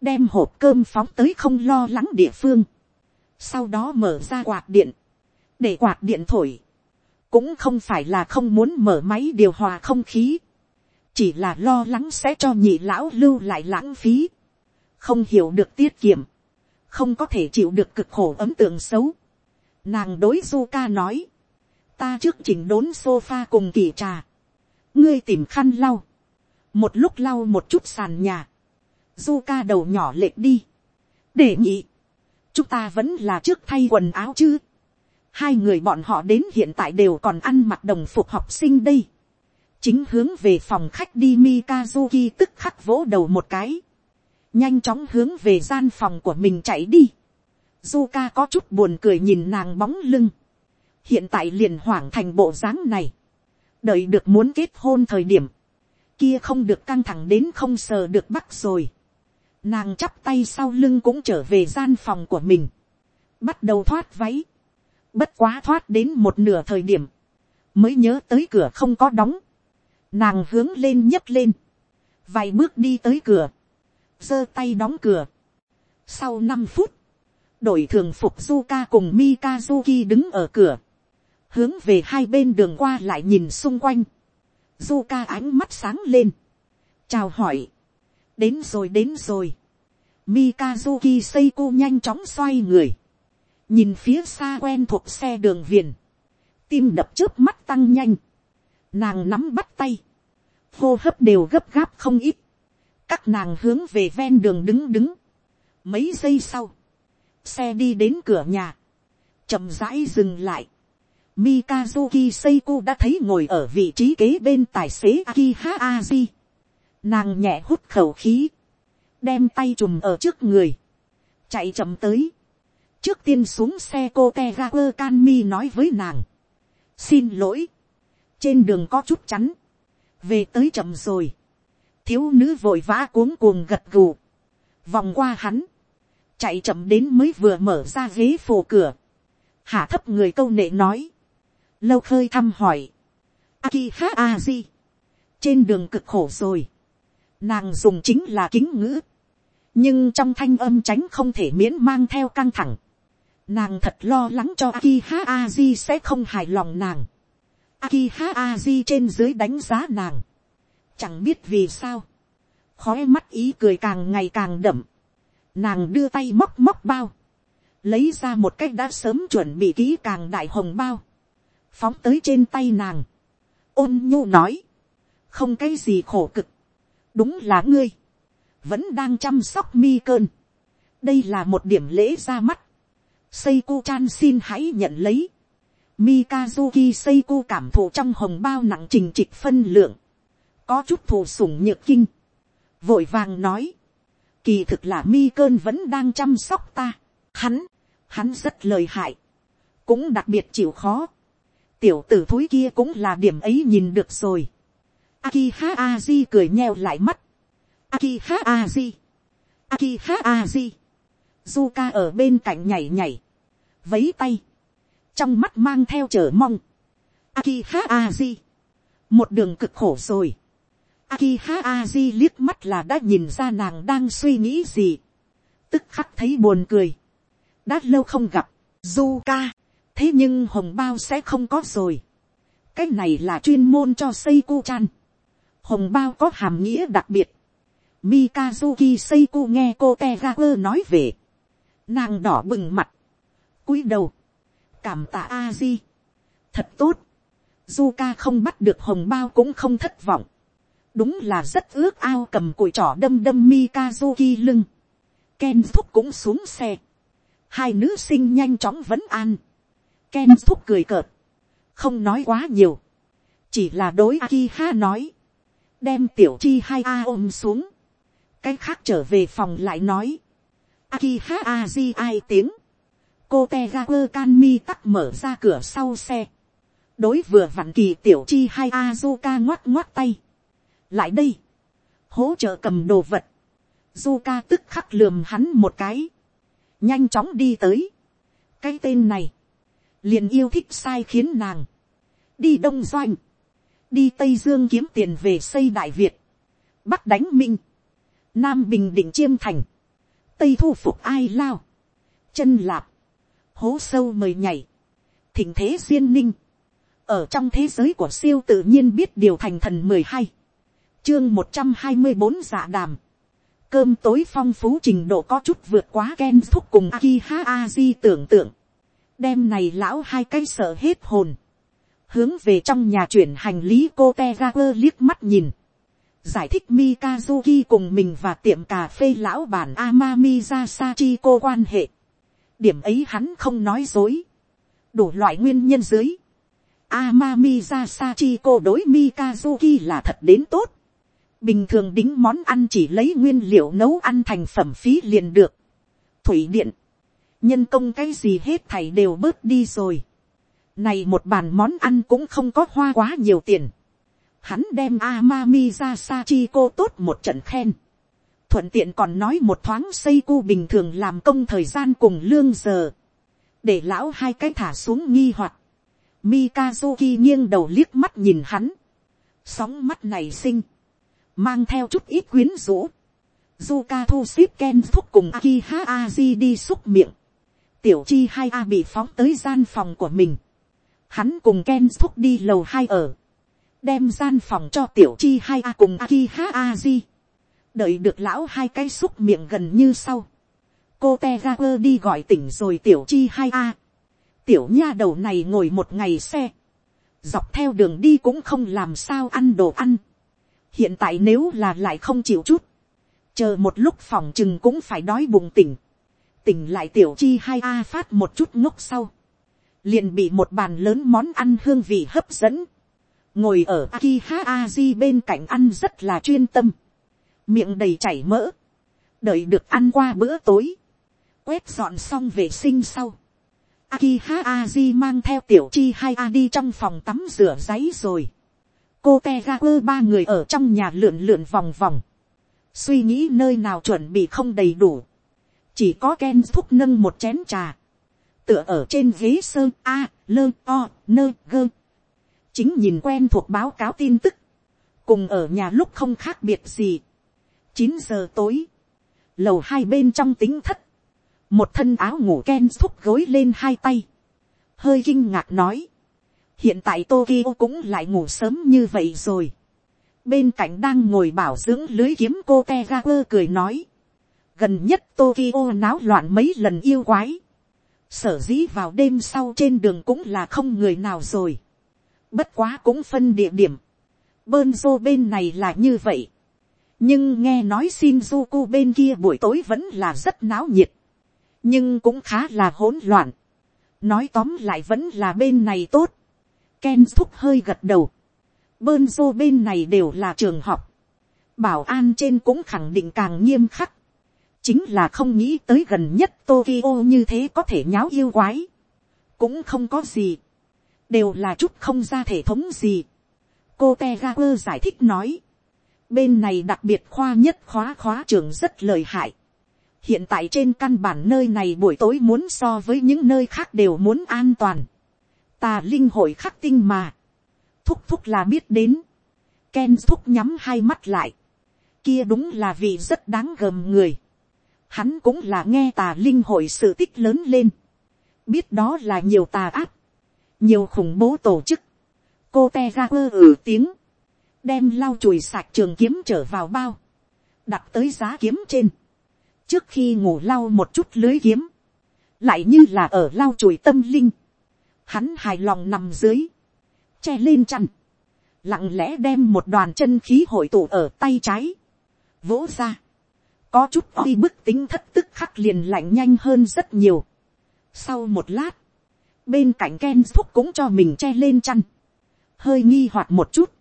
đem hộp cơm phóng tới không lo lắng địa phương, sau đó mở ra quạt điện, để quạt điện thổi, cũng không phải là không muốn mở máy điều hòa không khí, chỉ là lo lắng sẽ cho nhị lão lưu lại lãng phí, không hiểu được tiết kiệm, không có thể chịu được cực khổ ấm tượng xấu. Nàng đối du ca nói, ta trước chỉnh đốn sofa cùng kỳ trà, ngươi tìm khăn lau, một lúc lau một chút sàn nhà, du ca đầu nhỏ lệch đi, để nhị, chúng ta vẫn là trước thay quần áo chứ, hai người bọn họ đến hiện tại đều còn ăn mặc đồng phục học sinh đây, chính hướng về phòng khách đi Mikazuki tức khắc vỗ đầu một cái, nhanh chóng hướng về gian phòng của mình chạy đi. Zuka có chút buồn cười nhìn nàng bóng lưng, hiện tại liền hoảng thành bộ dáng này, đợi được muốn kết hôn thời điểm, kia không được căng thẳng đến không sờ được bắt rồi. Nàng chắp tay sau lưng cũng trở về gian phòng của mình, bắt đầu thoát váy, bất quá thoát đến một nửa thời điểm, mới nhớ tới cửa không có đóng, nàng hướng lên nhấc lên, vài bước đi tới cửa, giơ tay đóng cửa. Sau năm phút, đội thường phục Zuka cùng Mikazuki đứng ở cửa, hướng về hai bên đường qua lại nhìn xung quanh. Zuka ánh mắt sáng lên, chào hỏi, đến rồi đến rồi. Mikazuki Seiko nhanh chóng xoay người, nhìn phía xa quen thuộc xe đường viền, tim đập trước mắt tăng nhanh, nàng nắm bắt tay, hô hấp đều gấp gáp không ít, các nàng hướng về ven đường đứng đứng, mấy giây sau, xe đi đến cửa nhà, chậm rãi dừng lại, Mikazuki Seiko đã thấy ngồi ở vị trí kế bên tài xế Akiha Aji. Nàng nhẹ hút khẩu khí. Đem tay chùm ở trước người. Chạy chậm tới. Trước tiên xuống xe cô Tegaku Kanmi nói với nàng. Xin lỗi. Trên đường có chút chắn. Về tới chậm rồi. Thiếu nữ vội vã cuống cuồng gật gù. Vòng qua hắn. Chạy chậm đến mới vừa mở ra ghế phổ cửa. Hạ thấp người câu nệ nói. Lâu khơi thăm hỏi, Akiha Aji, trên đường cực khổ rồi, nàng dùng chính là kính ngữ, nhưng trong thanh âm tránh không thể miễn mang theo căng thẳng, nàng thật lo lắng cho Akiha Aji sẽ không hài lòng nàng, Akiha Aji trên dưới đánh giá nàng, chẳng biết vì sao, khói mắt ý cười càng ngày càng đậm, nàng đưa tay móc móc bao, lấy ra một cách đã sớm chuẩn bị kỹ càng đại hồng bao, phóng tới trên tay nàng, ôn nhu nói, không cái gì khổ cực, đúng là ngươi, vẫn đang chăm sóc mi cơn, đây là một điểm lễ ra mắt, Seiko chan xin hãy nhận lấy, Mikazuki Seiko cảm thụ trong hồng bao nặng trình trịch phân lượng, có chút thù sủng nhược kinh, vội vàng nói, kỳ thực là mi cơn vẫn đang chăm sóc ta, hắn, hắn rất lời hại, cũng đặc biệt chịu khó, tiểu tử thúi kia cũng là điểm ấy nhìn được rồi. Akiha Aji cười nheo lại mắt. Akiha Aji. Akiha Aji. Zuka ở bên cạnh nhảy nhảy. Vấy tay. Trong mắt mang theo chờ mong. Akiha Aji. Một đường cực khổ rồi. Akiha Aji liếc mắt là đã nhìn ra nàng đang suy nghĩ gì. Tức khắc thấy buồn cười. Đã lâu không gặp. Zuka thế nhưng hồng bao sẽ không có rồi. cái này là chuyên môn cho Seiko chan. hồng bao có hàm nghĩa đặc biệt. Mikazuki Seiko nghe cô Tegaku nói về. nàng đỏ bừng mặt. cúi đầu. cảm tạ Aji. thật tốt. Zuka không bắt được hồng bao cũng không thất vọng đúng là rất ước ao cầm cùi trỏ đâm đâm Mikazuki lưng. Ken thúc cũng xuống xe. hai nữ sinh nhanh chóng vấn an Ken thúc cười cợt. Không nói quá nhiều. Chỉ là đối Akiha nói. Đem tiểu chi hai A ôm xuống. Cái khác trở về phòng lại nói. Akiha Aji ai tiếng. Cô tezuka mi tắt mở ra cửa sau xe. Đối vừa vặn kỳ tiểu chi hai Azuka ngoắt ngoắt tay. Lại đây. Hỗ trợ cầm đồ vật. Zuka tức khắc lườm hắn một cái. Nhanh chóng đi tới. Cái tên này. Liền yêu thích sai khiến nàng, đi đông doanh, đi tây dương kiếm tiền về xây đại việt, bắc đánh minh, nam bình định chiêm thành, tây thu phục ai lao, chân lạp, hố sâu mời nhảy, thỉnh thế duyên ninh, ở trong thế giới của siêu tự nhiên biết điều thành thần mười hai, chương một trăm hai mươi bốn dạ đàm, cơm tối phong phú trình độ có chút vượt quá Ken thúc cùng Akiha Aji tưởng tượng. Đêm này lão hai cây sợ hết hồn. Hướng về trong nhà chuyển hành lý cô Tegaper liếc mắt nhìn. Giải thích Mikazuki cùng mình và tiệm cà phê lão bản Amami Zasachi cô quan hệ. Điểm ấy hắn không nói dối. Đủ loại nguyên nhân dưới. Amami Zasachi cô đối Mikazuki là thật đến tốt bình thường đính món ăn chỉ lấy nguyên liệu nấu ăn thành phẩm phí liền được. thủy điện, nhân công cái gì hết thảy đều bớt đi rồi. này một bàn món ăn cũng không có hoa quá nhiều tiền. hắn đem Amami ra sa chi cô tốt một trận khen. thuận tiện còn nói một thoáng xây cu bình thường làm công thời gian cùng lương giờ. để lão hai cái thả xuống nghi hoặc. Mikazuki nghiêng đầu liếc mắt nhìn hắn. sóng mắt này sinh mang theo chút ít quyến rũ. Zuka thu ship Ken thúc cùng Akiha Aji đi xúc miệng. Tiểu chi hai A bị phóng tới gian phòng của mình. Hắn cùng Ken thúc đi lầu hai ở. Đem gian phòng cho tiểu chi hai A cùng Akiha Aji. Đợi được lão hai cái xúc miệng gần như sau. Cô Tegaper đi gọi tỉnh rồi tiểu chi hai A. Tiểu nha đầu này ngồi một ngày xe. Dọc theo đường đi cũng không làm sao ăn đồ ăn hiện tại nếu là lại không chịu chút, chờ một lúc phòng chừng cũng phải đói bụng tỉnh, tỉnh lại tiểu chi hai a phát một chút ngốc sau, liền bị một bàn lớn món ăn hương vị hấp dẫn, ngồi ở Akiha Aji bên cạnh ăn rất là chuyên tâm, miệng đầy chảy mỡ, đợi được ăn qua bữa tối, quét dọn xong vệ sinh sau, Akiha Aji mang theo tiểu chi hai a đi trong phòng tắm rửa giấy rồi, cô te ga quơ ba người ở trong nhà lượn lượn vòng vòng, suy nghĩ nơi nào chuẩn bị không đầy đủ, chỉ có Ken thúc nâng một chén trà, tựa ở trên ghế sơn a, lơ o, nơ gơ, chính nhìn quen thuộc báo cáo tin tức, cùng ở nhà lúc không khác biệt gì. chín giờ tối, lầu hai bên trong tính thất, một thân áo ngủ Ken thúc gối lên hai tay, hơi kinh ngạc nói, hiện tại Tokyo cũng lại ngủ sớm như vậy rồi. bên cạnh đang ngồi bảo dưỡng lưới kiếm cô Tegaper cười nói. gần nhất Tokyo náo loạn mấy lần yêu quái. sở dĩ vào đêm sau trên đường cũng là không người nào rồi. bất quá cũng phân địa điểm. bơn dô bên này là như vậy. nhưng nghe nói Shinjuku bên kia buổi tối vẫn là rất náo nhiệt. nhưng cũng khá là hỗn loạn. nói tóm lại vẫn là bên này tốt Ken thúc hơi gật đầu. Bơn dô bên này đều là trường học. Bảo an trên cũng khẳng định càng nghiêm khắc. Chính là không nghĩ tới gần nhất Tokyo như thế có thể nháo yêu quái. Cũng không có gì. Đều là chút không ra thể thống gì. Cô Tegaku giải thích nói. Bên này đặc biệt khoa nhất khóa khóa trường rất lợi hại. Hiện tại trên căn bản nơi này buổi tối muốn so với những nơi khác đều muốn an toàn tà linh hội khắc tinh mà, thúc thúc là biết đến, Ken thúc nhắm hai mắt lại, kia đúng là vị rất đáng gờm người, hắn cũng là nghe tà linh hội sự tích lớn lên, biết đó là nhiều tà ác. Nhiều khủng bố tổ chức, cô te ra ơ ử ừ tiếng, đem lau chùi sạch trường kiếm trở vào bao, đặt tới giá kiếm trên, trước khi ngủ lau một chút lưới kiếm, lại như là ở lau chùi tâm linh, hắn hài lòng nằm dưới, che lên chăn, lặng lẽ đem một đoàn chân khí hội tụ ở tay trái, vỗ ra, có chút oi bức tính thất tức khắc liền lạnh nhanh hơn rất nhiều. Sau một lát, bên cạnh Ken phúc cũng cho mình che lên chăn, hơi nghi hoặc một chút,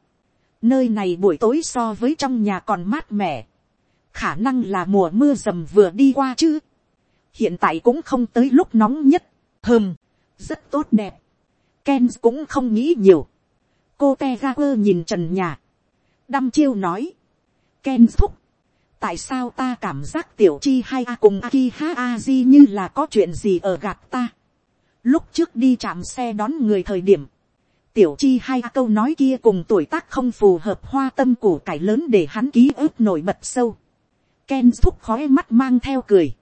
nơi này buổi tối so với trong nhà còn mát mẻ, khả năng là mùa mưa rầm vừa đi qua chứ, hiện tại cũng không tới lúc nóng nhất, hơm, rất tốt đẹp. Ken cũng không nghĩ nhiều. Cô Tegaper nhìn trần nhà. Đăm chiêu nói. Ken thúc. Tại sao ta cảm giác tiểu chi hay a cùng Kiha Di như là có chuyện gì ở gạt ta. Lúc trước đi chạm xe đón người thời điểm. Tiểu chi hay câu nói kia cùng tuổi tác không phù hợp hoa tâm của cải lớn để hắn ký ức nổi bật sâu. Ken thúc khói mắt mang theo cười.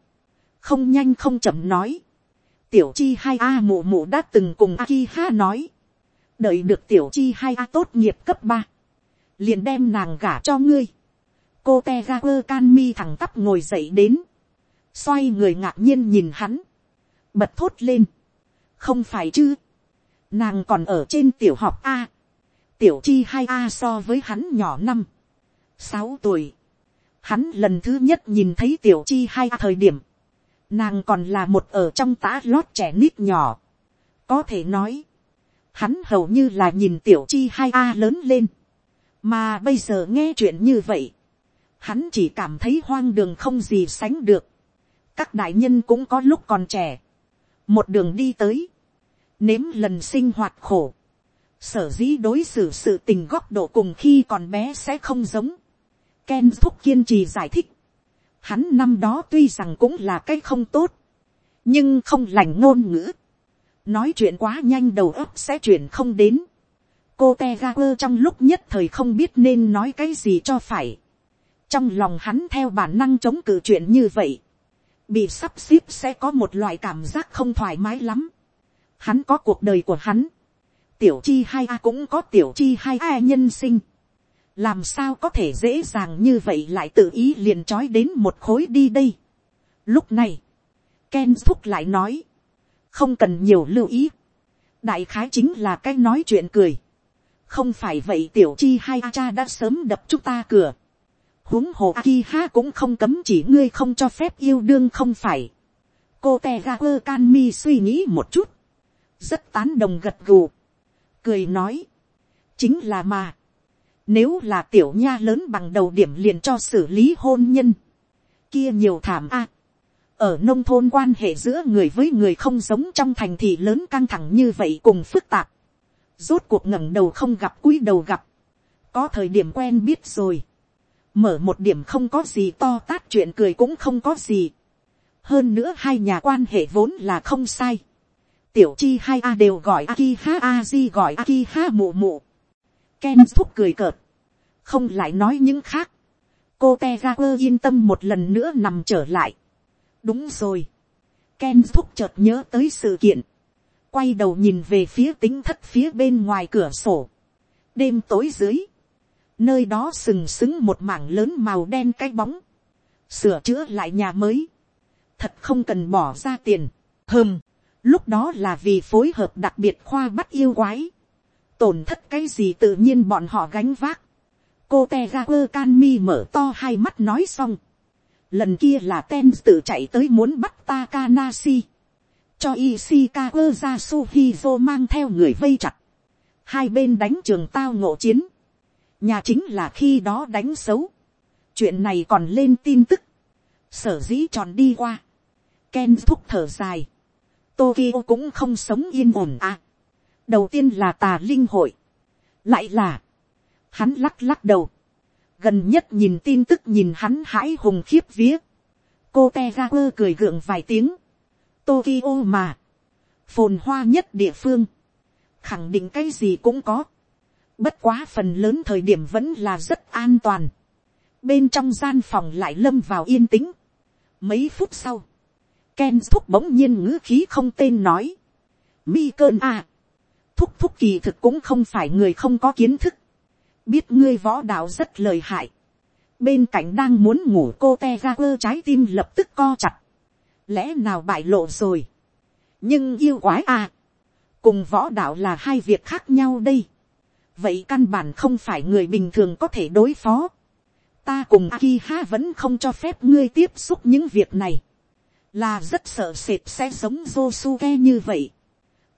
không nhanh không chậm nói, tiểu chi hai a mụ mụ đã từng cùng a ki ha nói, đợi được tiểu chi hai a tốt nghiệp cấp ba, liền đem nàng gả cho ngươi, cô te ga quơ can mi thẳng tắp ngồi dậy đến, xoay người ngạc nhiên nhìn hắn, bật thốt lên, không phải chứ, nàng còn ở trên tiểu học a, tiểu chi hai a so với hắn nhỏ năm, sáu tuổi, hắn lần thứ nhất nhìn thấy tiểu chi hai a thời điểm, nàng còn là một ở trong tã lót trẻ nít nhỏ, có thể nói, hắn hầu như là nhìn tiểu chi hai a lớn lên, mà bây giờ nghe chuyện như vậy, hắn chỉ cảm thấy hoang đường không gì sánh được, các đại nhân cũng có lúc còn trẻ, một đường đi tới, nếm lần sinh hoạt khổ, sở dĩ đối xử sự tình góc độ cùng khi còn bé sẽ không giống. Ken thúc kiên trì giải thích, hắn năm đó tuy rằng cũng là cái không tốt, nhưng không lành ngôn ngữ, nói chuyện quá nhanh đầu óc sẽ chuyển không đến. cô te ga quơ trong lúc nhất thời không biết nên nói cái gì cho phải. trong lòng hắn theo bản năng chống cự chuyện như vậy, bị sắp xếp sẽ có một loại cảm giác không thoải mái lắm. Hắn có cuộc đời của hắn. Tiểu chi hai a cũng có tiểu chi hai a nhân sinh. Làm sao có thể dễ dàng như vậy lại tự ý liền trói đến một khối đi đây. Lúc này, Ken thúc lại nói. Không cần nhiều lưu ý. Đại khái chính là cái nói chuyện cười. Không phải vậy tiểu chi hai cha đã sớm đập chúng ta cửa huống hồ Akiha cũng không cấm chỉ ngươi không cho phép yêu đương không phải. Cô Tegaku Kanmi suy nghĩ một chút. Rất tán đồng gật gù. Cười nói. Chính là mà. Nếu là tiểu nha lớn bằng đầu điểm liền cho xử lý hôn nhân. Kia nhiều thảm a. Ở nông thôn quan hệ giữa người với người không giống trong thành thị lớn căng thẳng như vậy cùng phức tạp. Rốt cuộc ngẩng đầu không gặp cúi đầu gặp. Có thời điểm quen biết rồi mở một điểm không có gì to tát chuyện cười cũng không có gì. hơn nữa hai nhà quan hệ vốn là không sai. tiểu chi hai a đều gọi aki ha, a di gọi aki ha mụ mụ ken thúc cười cợt. không lại nói những khác. cô Tegaper yên tâm một lần nữa nằm trở lại. đúng rồi. ken thúc chợt nhớ tới sự kiện. quay đầu nhìn về phía tính thất phía bên ngoài cửa sổ. đêm tối dưới nơi đó sừng sững một mảng lớn màu đen cái bóng, sửa chữa lại nhà mới, thật không cần bỏ ra tiền, hơm, lúc đó là vì phối hợp đặc biệt khoa bắt yêu quái, tổn thất cái gì tự nhiên bọn họ gánh vác, cô te ra quơ can mi mở to hai mắt nói xong, lần kia là ten tự chạy tới muốn bắt Takanashi, cho Ishikawa ra Suhizo mang theo người vây chặt, hai bên đánh trường tao ngộ chiến, nhà chính là khi đó đánh xấu, chuyện này còn lên tin tức, sở dĩ tròn đi qua, Ken thúc thở dài, Tokyo cũng không sống yên ổn à đầu tiên là tà linh hội, lại là, hắn lắc lắc đầu, gần nhất nhìn tin tức nhìn hắn hãi hùng khiếp vía, cô te ga quơ cười gượng vài tiếng, Tokyo mà, phồn hoa nhất địa phương, khẳng định cái gì cũng có, Bất quá phần lớn thời điểm vẫn là rất an toàn. Bên trong gian phòng lại lâm vào yên tĩnh. Mấy phút sau. Ken thúc bỗng nhiên ngữ khí không tên nói. Mi cơn à. Thúc thúc kỳ thực cũng không phải người không có kiến thức. Biết ngươi võ đạo rất lời hại. Bên cạnh đang muốn ngủ cô te ra quơ trái tim lập tức co chặt. Lẽ nào bại lộ rồi. Nhưng yêu quái à. Cùng võ đạo là hai việc khác nhau đây vậy căn bản không phải người bình thường có thể đối phó. ta cùng Akiha vẫn không cho phép ngươi tiếp xúc những việc này. là rất sợ sệt sẽ giống Josuke như vậy.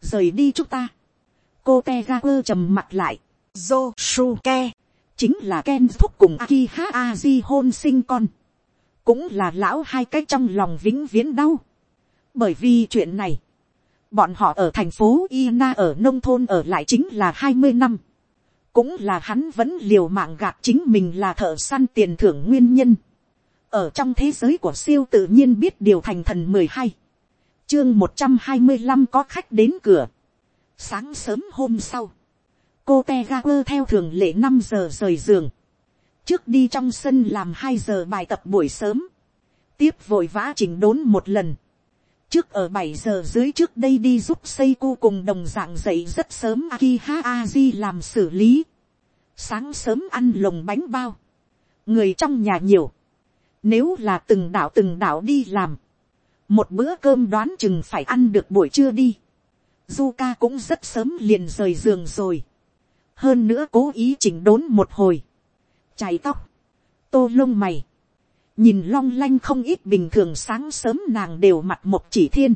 rời đi chúng ta cô Tegaku trầm mặt lại. Josuke chính là Ken thúc cùng Akiha Aji hôn sinh con. cũng là lão hai cái trong lòng vĩnh viễn đau. bởi vì chuyện này, bọn họ ở thành phố Ina ở nông thôn ở lại chính là hai mươi năm cũng là hắn vẫn liều mạng gạt chính mình là thợ săn tiền thưởng nguyên nhân. ở trong thế giới của siêu tự nhiên biết điều thành thần mười hai, chương một trăm hai mươi năm có khách đến cửa sáng sớm hôm sau, cô te ga quơ theo thường lệ năm giờ rời giường, trước đi trong sân làm hai giờ bài tập buổi sớm, tiếp vội vã chỉnh đốn một lần, trước ở bảy giờ dưới trước đây đi giúp xây cu cùng đồng dạng dậy rất sớm Akiha Aji làm xử lý. Sáng sớm ăn lồng bánh bao. Người trong nhà nhiều. Nếu là từng đảo từng đảo đi làm. Một bữa cơm đoán chừng phải ăn được buổi trưa đi. Zuka cũng rất sớm liền rời giường rồi. Hơn nữa cố ý chỉnh đốn một hồi. Chải tóc. Tô lông mày nhìn long lanh không ít bình thường sáng sớm nàng đều mặt một chỉ thiên.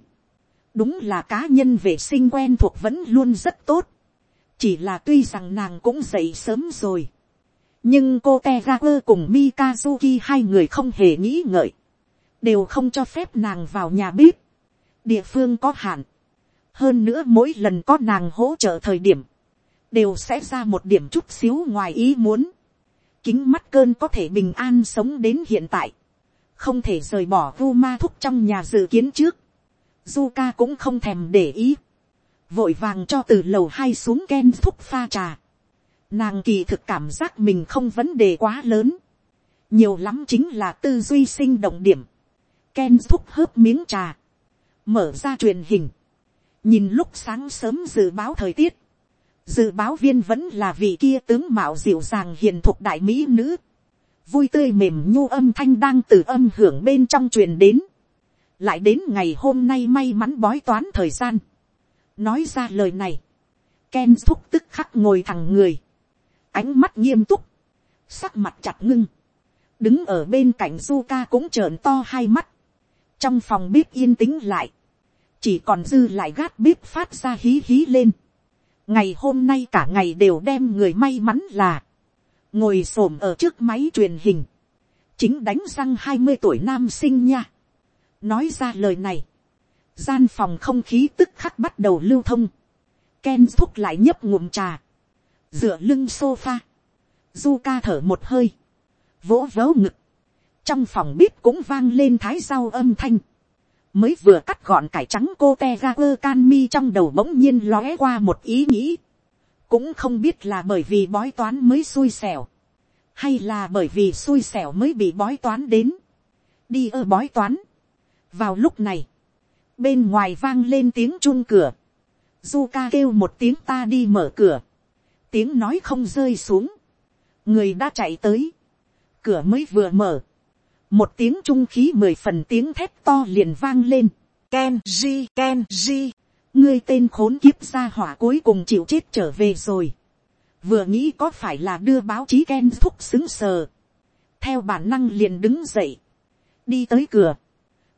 đúng là cá nhân vệ sinh quen thuộc vẫn luôn rất tốt. chỉ là tuy rằng nàng cũng dậy sớm rồi. nhưng cô te ga quơ cùng mikazuki hai người không hề nghĩ ngợi. đều không cho phép nàng vào nhà bếp. địa phương có hạn hơn nữa mỗi lần có nàng hỗ trợ thời điểm, đều sẽ ra một điểm chút xíu ngoài ý muốn. Kính mắt cơn có thể bình an sống đến hiện tại, không thể rời bỏ vu ma thúc trong nhà dự kiến trước, Zuka cũng không thèm để ý, vội vàng cho từ lầu hai xuống ken thúc pha trà, nàng kỳ thực cảm giác mình không vấn đề quá lớn, nhiều lắm chính là tư duy sinh động điểm, ken thúc hớp miếng trà, mở ra truyền hình, nhìn lúc sáng sớm dự báo thời tiết, dự báo viên vẫn là vị kia tướng mạo dịu dàng hiền thục đại mỹ nữ. vui tươi mềm nhu âm thanh đang từ âm hưởng bên trong truyền đến. lại đến ngày hôm nay may mắn bói toán thời gian. nói ra lời này, Ken thúc tức khắc ngồi thẳng người, ánh mắt nghiêm túc, sắc mặt chặt ngưng, đứng ở bên cạnh Zuka cũng trợn to hai mắt, trong phòng bếp yên tĩnh lại, chỉ còn dư lại gát bếp phát ra hí hí lên. Ngày hôm nay cả ngày đều đem người may mắn là, ngồi s ổ m ở trước máy truyền hình, chính đánh răng hai mươi tuổi nam sinh nha. nói ra lời này, gian phòng không khí tức khắc bắt đầu lưu thông, Ken thúc lại nhấp ngụm trà, dựa lưng sofa, du ca thở một hơi, vỗ vớ ngực, trong phòng bếp cũng vang lên thái rau âm thanh, mới vừa cắt gọn cải trắng cô te ra quơ can mi trong đầu bỗng nhiên lóe qua một ý nghĩ. cũng không biết là bởi vì bói toán mới xui xẻo, hay là bởi vì xui xẻo mới bị bói toán đến. đi ơ bói toán. vào lúc này, bên ngoài vang lên tiếng chun cửa. du ca kêu một tiếng ta đi mở cửa. tiếng nói không rơi xuống. người đã chạy tới. cửa mới vừa mở một tiếng trung khí mười phần tiếng thép to liền vang lên. Ken Ji Ken Ji, ngươi tên khốn kiếp ra hỏa cuối cùng chịu chết trở về rồi. Vừa nghĩ có phải là đưa báo chí Ken thúc xứng sờ. Theo bản năng liền đứng dậy. Đi tới cửa.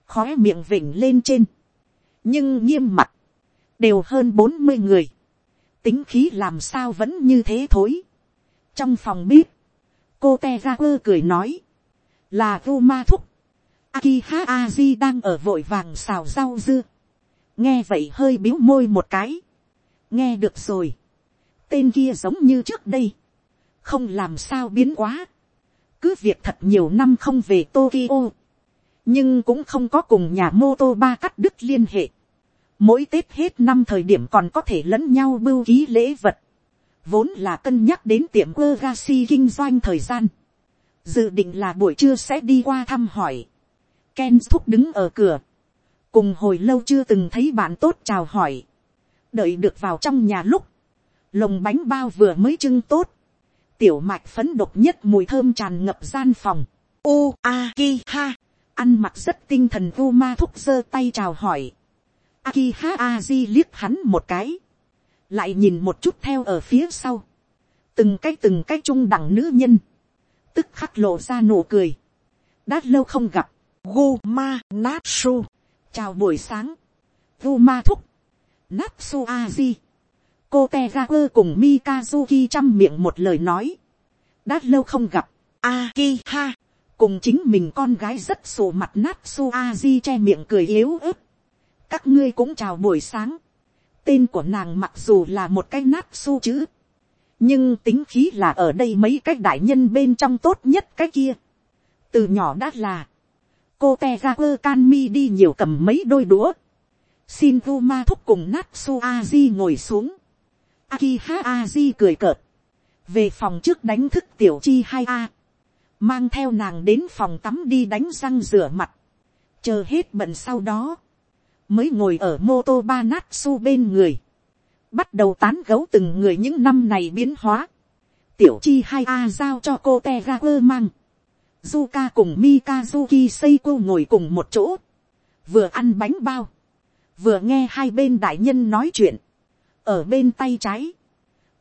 Khóe miệng vỉnh lên trên. Nhưng nghiêm mặt. Đều hơn bốn mươi người. Tính khí làm sao vẫn như thế thối. Trong phòng bếp. Cô Tegaku cười nói là vu ma thúc, Akiha Aji đang ở vội vàng xào rau dưa, nghe vậy hơi biếu môi một cái, nghe được rồi, tên kia giống như trước đây, không làm sao biến quá, cứ việc thật nhiều năm không về Tokyo, nhưng cũng không có cùng nhà mô tô ba cắt đứt liên hệ, mỗi tết hết năm thời điểm còn có thể lẫn nhau bưu ký lễ vật, vốn là cân nhắc đến tiệm ơ gashi kinh doanh thời gian, dự định là buổi trưa sẽ đi qua thăm hỏi. Ken thúc đứng ở cửa, cùng hồi lâu chưa từng thấy bạn tốt chào hỏi, đợi được vào trong nhà lúc, lồng bánh bao vừa mới trưng tốt, tiểu mạch phấn độc nhất mùi thơm tràn ngập gian phòng, u a ki ha, ăn mặc rất tinh thần vô ma thúc giơ tay chào hỏi, Ki ha a di liếc hắn một cái, lại nhìn một chút theo ở phía sau, từng cái từng cái trung đẳng nữ nhân, tức khắc lộ ra nụ cười. đã lâu không gặp, gu ma natsu, chào buổi sáng, gu ma thúc, natsu aji, cô te ga quơ cùng mikazuki chăm miệng một lời nói, đã lâu không gặp, aki ha, cùng chính mình con gái rất sổ mặt natsu aji che miệng cười yếu ớt, các ngươi cũng chào buổi sáng, tên của nàng mặc dù là một cái natsu chữ, nhưng tính khí là ở đây mấy cái đại nhân bên trong tốt nhất cái kia. từ nhỏ đã là, cô te ga quơ can mi đi nhiều cầm mấy đôi đũa. xin vu ma thúc cùng natsu aji ngồi xuống. akiha aji cười cợt. về phòng trước đánh thức tiểu chi hai a. mang theo nàng đến phòng tắm đi đánh răng rửa mặt. chờ hết bận sau đó, mới ngồi ở mô tô ba nát su bên người, bắt đầu tán gấu từng người những năm này biến hóa, tiểu chi hai a giao cho cô te ga quơ mang, Zuka cùng Mikazuki Seiko ngồi cùng một chỗ, vừa ăn bánh bao, vừa nghe hai bên đại nhân nói chuyện, ở bên tay trái,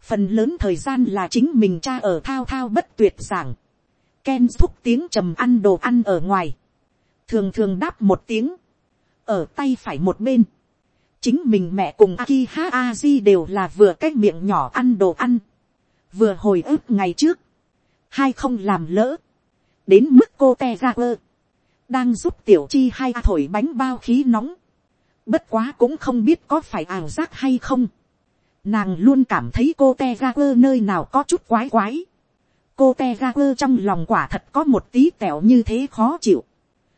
phần lớn thời gian là chính mình cha ở thao thao bất tuyệt giảng, Ken thúc tiếng trầm ăn đồ ăn ở ngoài, thường thường đáp một tiếng, ở tay phải một bên, chính mình mẹ cùng Akiha Aji đều là vừa cái miệng nhỏ ăn đồ ăn, vừa hồi ức ngày trước, hai không làm lỡ, đến mức cô te ra quơ, đang giúp tiểu chi hai thổi bánh bao khí nóng, bất quá cũng không biết có phải ảo giác hay không, nàng luôn cảm thấy cô te ra quơ nơi nào có chút quái quái, cô te ra quơ trong lòng quả thật có một tí tẹo như thế khó chịu,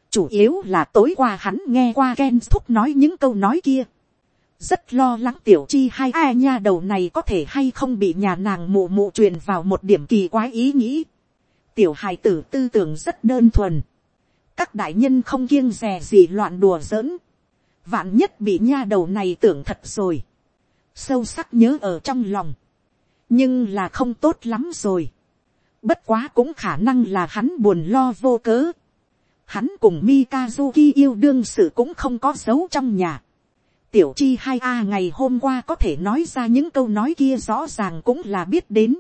chủ yếu là tối qua hắn nghe qua Ken thúc nói những câu nói kia, rất lo lắng tiểu chi hai ai nha đầu này có thể hay không bị nhà nàng mụ mụ truyền vào một điểm kỳ quái ý nghĩ. tiểu hài tử tư tưởng rất đơn thuần. các đại nhân không kiêng rè gì loạn đùa giỡn. vạn nhất bị nha đầu này tưởng thật rồi. sâu sắc nhớ ở trong lòng. nhưng là không tốt lắm rồi. bất quá cũng khả năng là hắn buồn lo vô cớ. hắn cùng mikazuki yêu đương sự cũng không có dấu trong nhà tiểu chi hai a ngày hôm qua có thể nói ra những câu nói kia rõ ràng cũng là biết đến.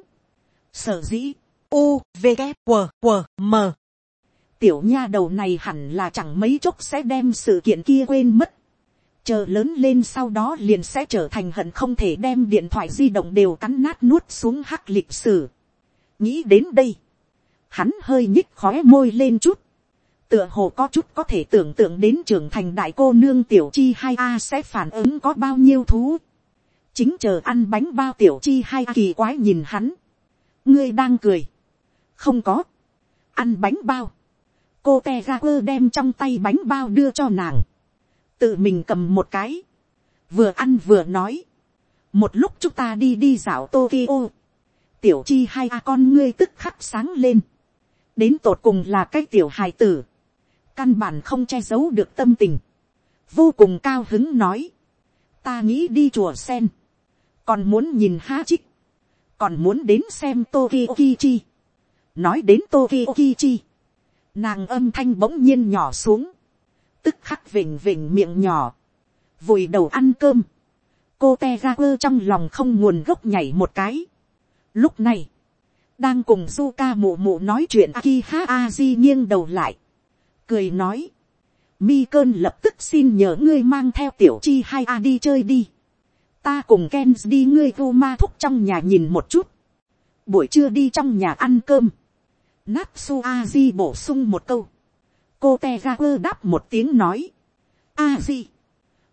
sở dĩ, u, v, g, W W m. tiểu nha đầu này hẳn là chẳng mấy chốc sẽ đem sự kiện kia quên mất. chờ lớn lên sau đó liền sẽ trở thành hận không thể đem điện thoại di động đều cắn nát nuốt xuống hắc lịch sử. nghĩ đến đây, hắn hơi nhích khói môi lên chút tựa hồ có chút có thể tưởng tượng đến trưởng thành đại cô nương tiểu chi hai a sẽ phản ứng có bao nhiêu thú. chính chờ ăn bánh bao tiểu chi hai a kỳ quái nhìn hắn. ngươi đang cười. không có. ăn bánh bao. cô te ga quơ đem trong tay bánh bao đưa cho nàng. tự mình cầm một cái. vừa ăn vừa nói. một lúc chúng ta đi đi dạo tokyo. tiểu chi hai a con ngươi tức khắc sáng lên đến tột cùng là cái tiểu hài tử căn bản không che giấu được tâm tình, vô cùng cao hứng nói, ta nghĩ đi chùa sen, còn muốn nhìn ha chích, còn muốn đến xem Tokyo Kichi. nói đến Tokyo Kichi, nàng âm thanh bỗng nhiên nhỏ xuống, tức khắc vỉnh vỉnh miệng nhỏ, vùi đầu ăn cơm, cô te ra quơ trong lòng không nguồn gốc nhảy một cái. Lúc này, đang cùng Zuka mụ mụ nói chuyện Akiha Aji nghiêng đầu lại cười nói, mi cơn lập tức xin nhờ ngươi mang theo tiểu chi hai a đi chơi đi. ta cùng ken đi ngươi vô ma thúc trong nhà nhìn một chút. buổi trưa đi trong nhà ăn cơm. Natsu Aji bổ sung một câu. cô te ga quơ đáp một tiếng nói. Aji.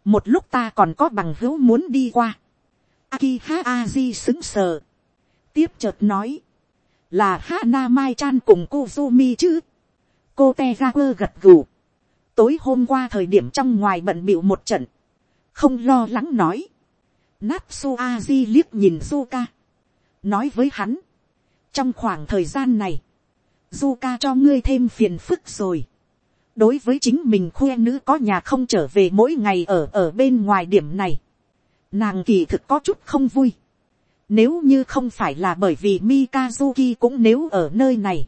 một lúc ta còn có bằng hữu muốn đi qua. Akiha Aji xứng sờ. tiếp chợt nói. là Hana Mai Chan cùng Kuzumi chứ cô te ra quơ gật gù. tối hôm qua thời điểm trong ngoài bận bịu một trận, không lo lắng nói. Natsu Aji liếc nhìn Zuka, nói với hắn, trong khoảng thời gian này, Zuka cho ngươi thêm phiền phức rồi. đối với chính mình khoe nữ có nhà không trở về mỗi ngày ở ở bên ngoài điểm này, nàng kỳ thực có chút không vui. Nếu như không phải là bởi vì Mikazuki cũng nếu ở nơi này,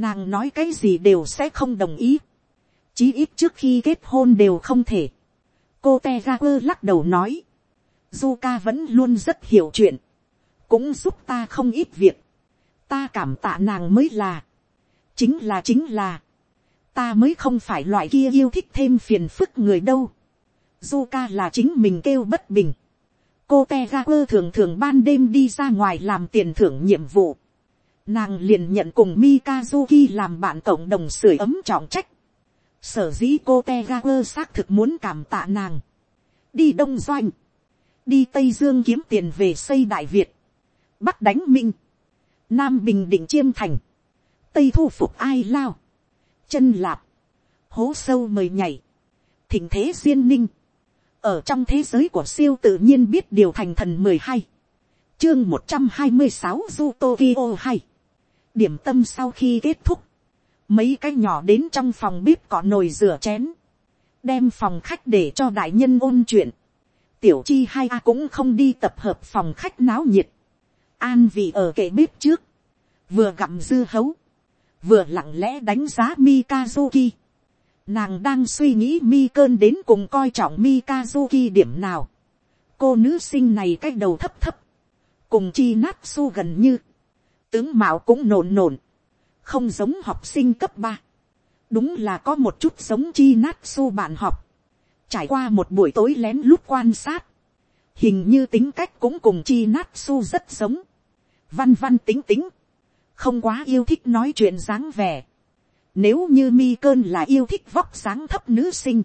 nàng nói cái gì đều sẽ không đồng ý, chí ít trước khi kết hôn đều không thể. cô te quơ lắc đầu nói, Zuka vẫn luôn rất hiểu chuyện, cũng giúp ta không ít việc, ta cảm tạ nàng mới là, chính là chính là, ta mới không phải loại kia yêu thích thêm phiền phức người đâu, Zuka là chính mình kêu bất bình, cô te quơ thường thường ban đêm đi ra ngoài làm tiền thưởng nhiệm vụ, nàng liền nhận cùng Mikazuki làm bạn cộng đồng sưởi ấm trọng trách. Sở dĩ cô Tegaku xác thực muốn cảm tạ nàng. Đi Đông Doanh. Đi Tây Dương kiếm tiền về xây Đại Việt. Bắc đánh Minh. Nam Bình Định Chiêm Thành. Tây thu phục ai lao. Chân lạp. Hố sâu mời nhảy. Thỉnh thế duyên ninh. Ở trong thế giới của siêu tự nhiên biết điều thành thần mười hai chương một trăm hai mươi sáu du tokyo hay điểm tâm sau khi kết thúc, mấy cái nhỏ đến trong phòng bếp cọ nồi rửa chén, đem phòng khách để cho đại nhân ôn chuyện, tiểu chi hai a cũng không đi tập hợp phòng khách náo nhiệt, an vị ở kệ bếp trước, vừa gặm dư hấu, vừa lặng lẽ đánh giá Mikazuki. Nàng đang suy nghĩ mi cơn đến cùng coi trọng Mikazuki điểm nào. Cô nữ sinh này cách đầu thấp thấp. Cùng chi nát su gần như. Tướng mạo cũng nổn nổn. Không giống học sinh cấp ba Đúng là có một chút giống chi nát su bạn học. Trải qua một buổi tối lén lút quan sát. Hình như tính cách cũng cùng chi nát su rất giống. Văn văn tính tính. Không quá yêu thích nói chuyện dáng vẻ nếu như mi cơn là yêu thích vóc dáng thấp nữ sinh.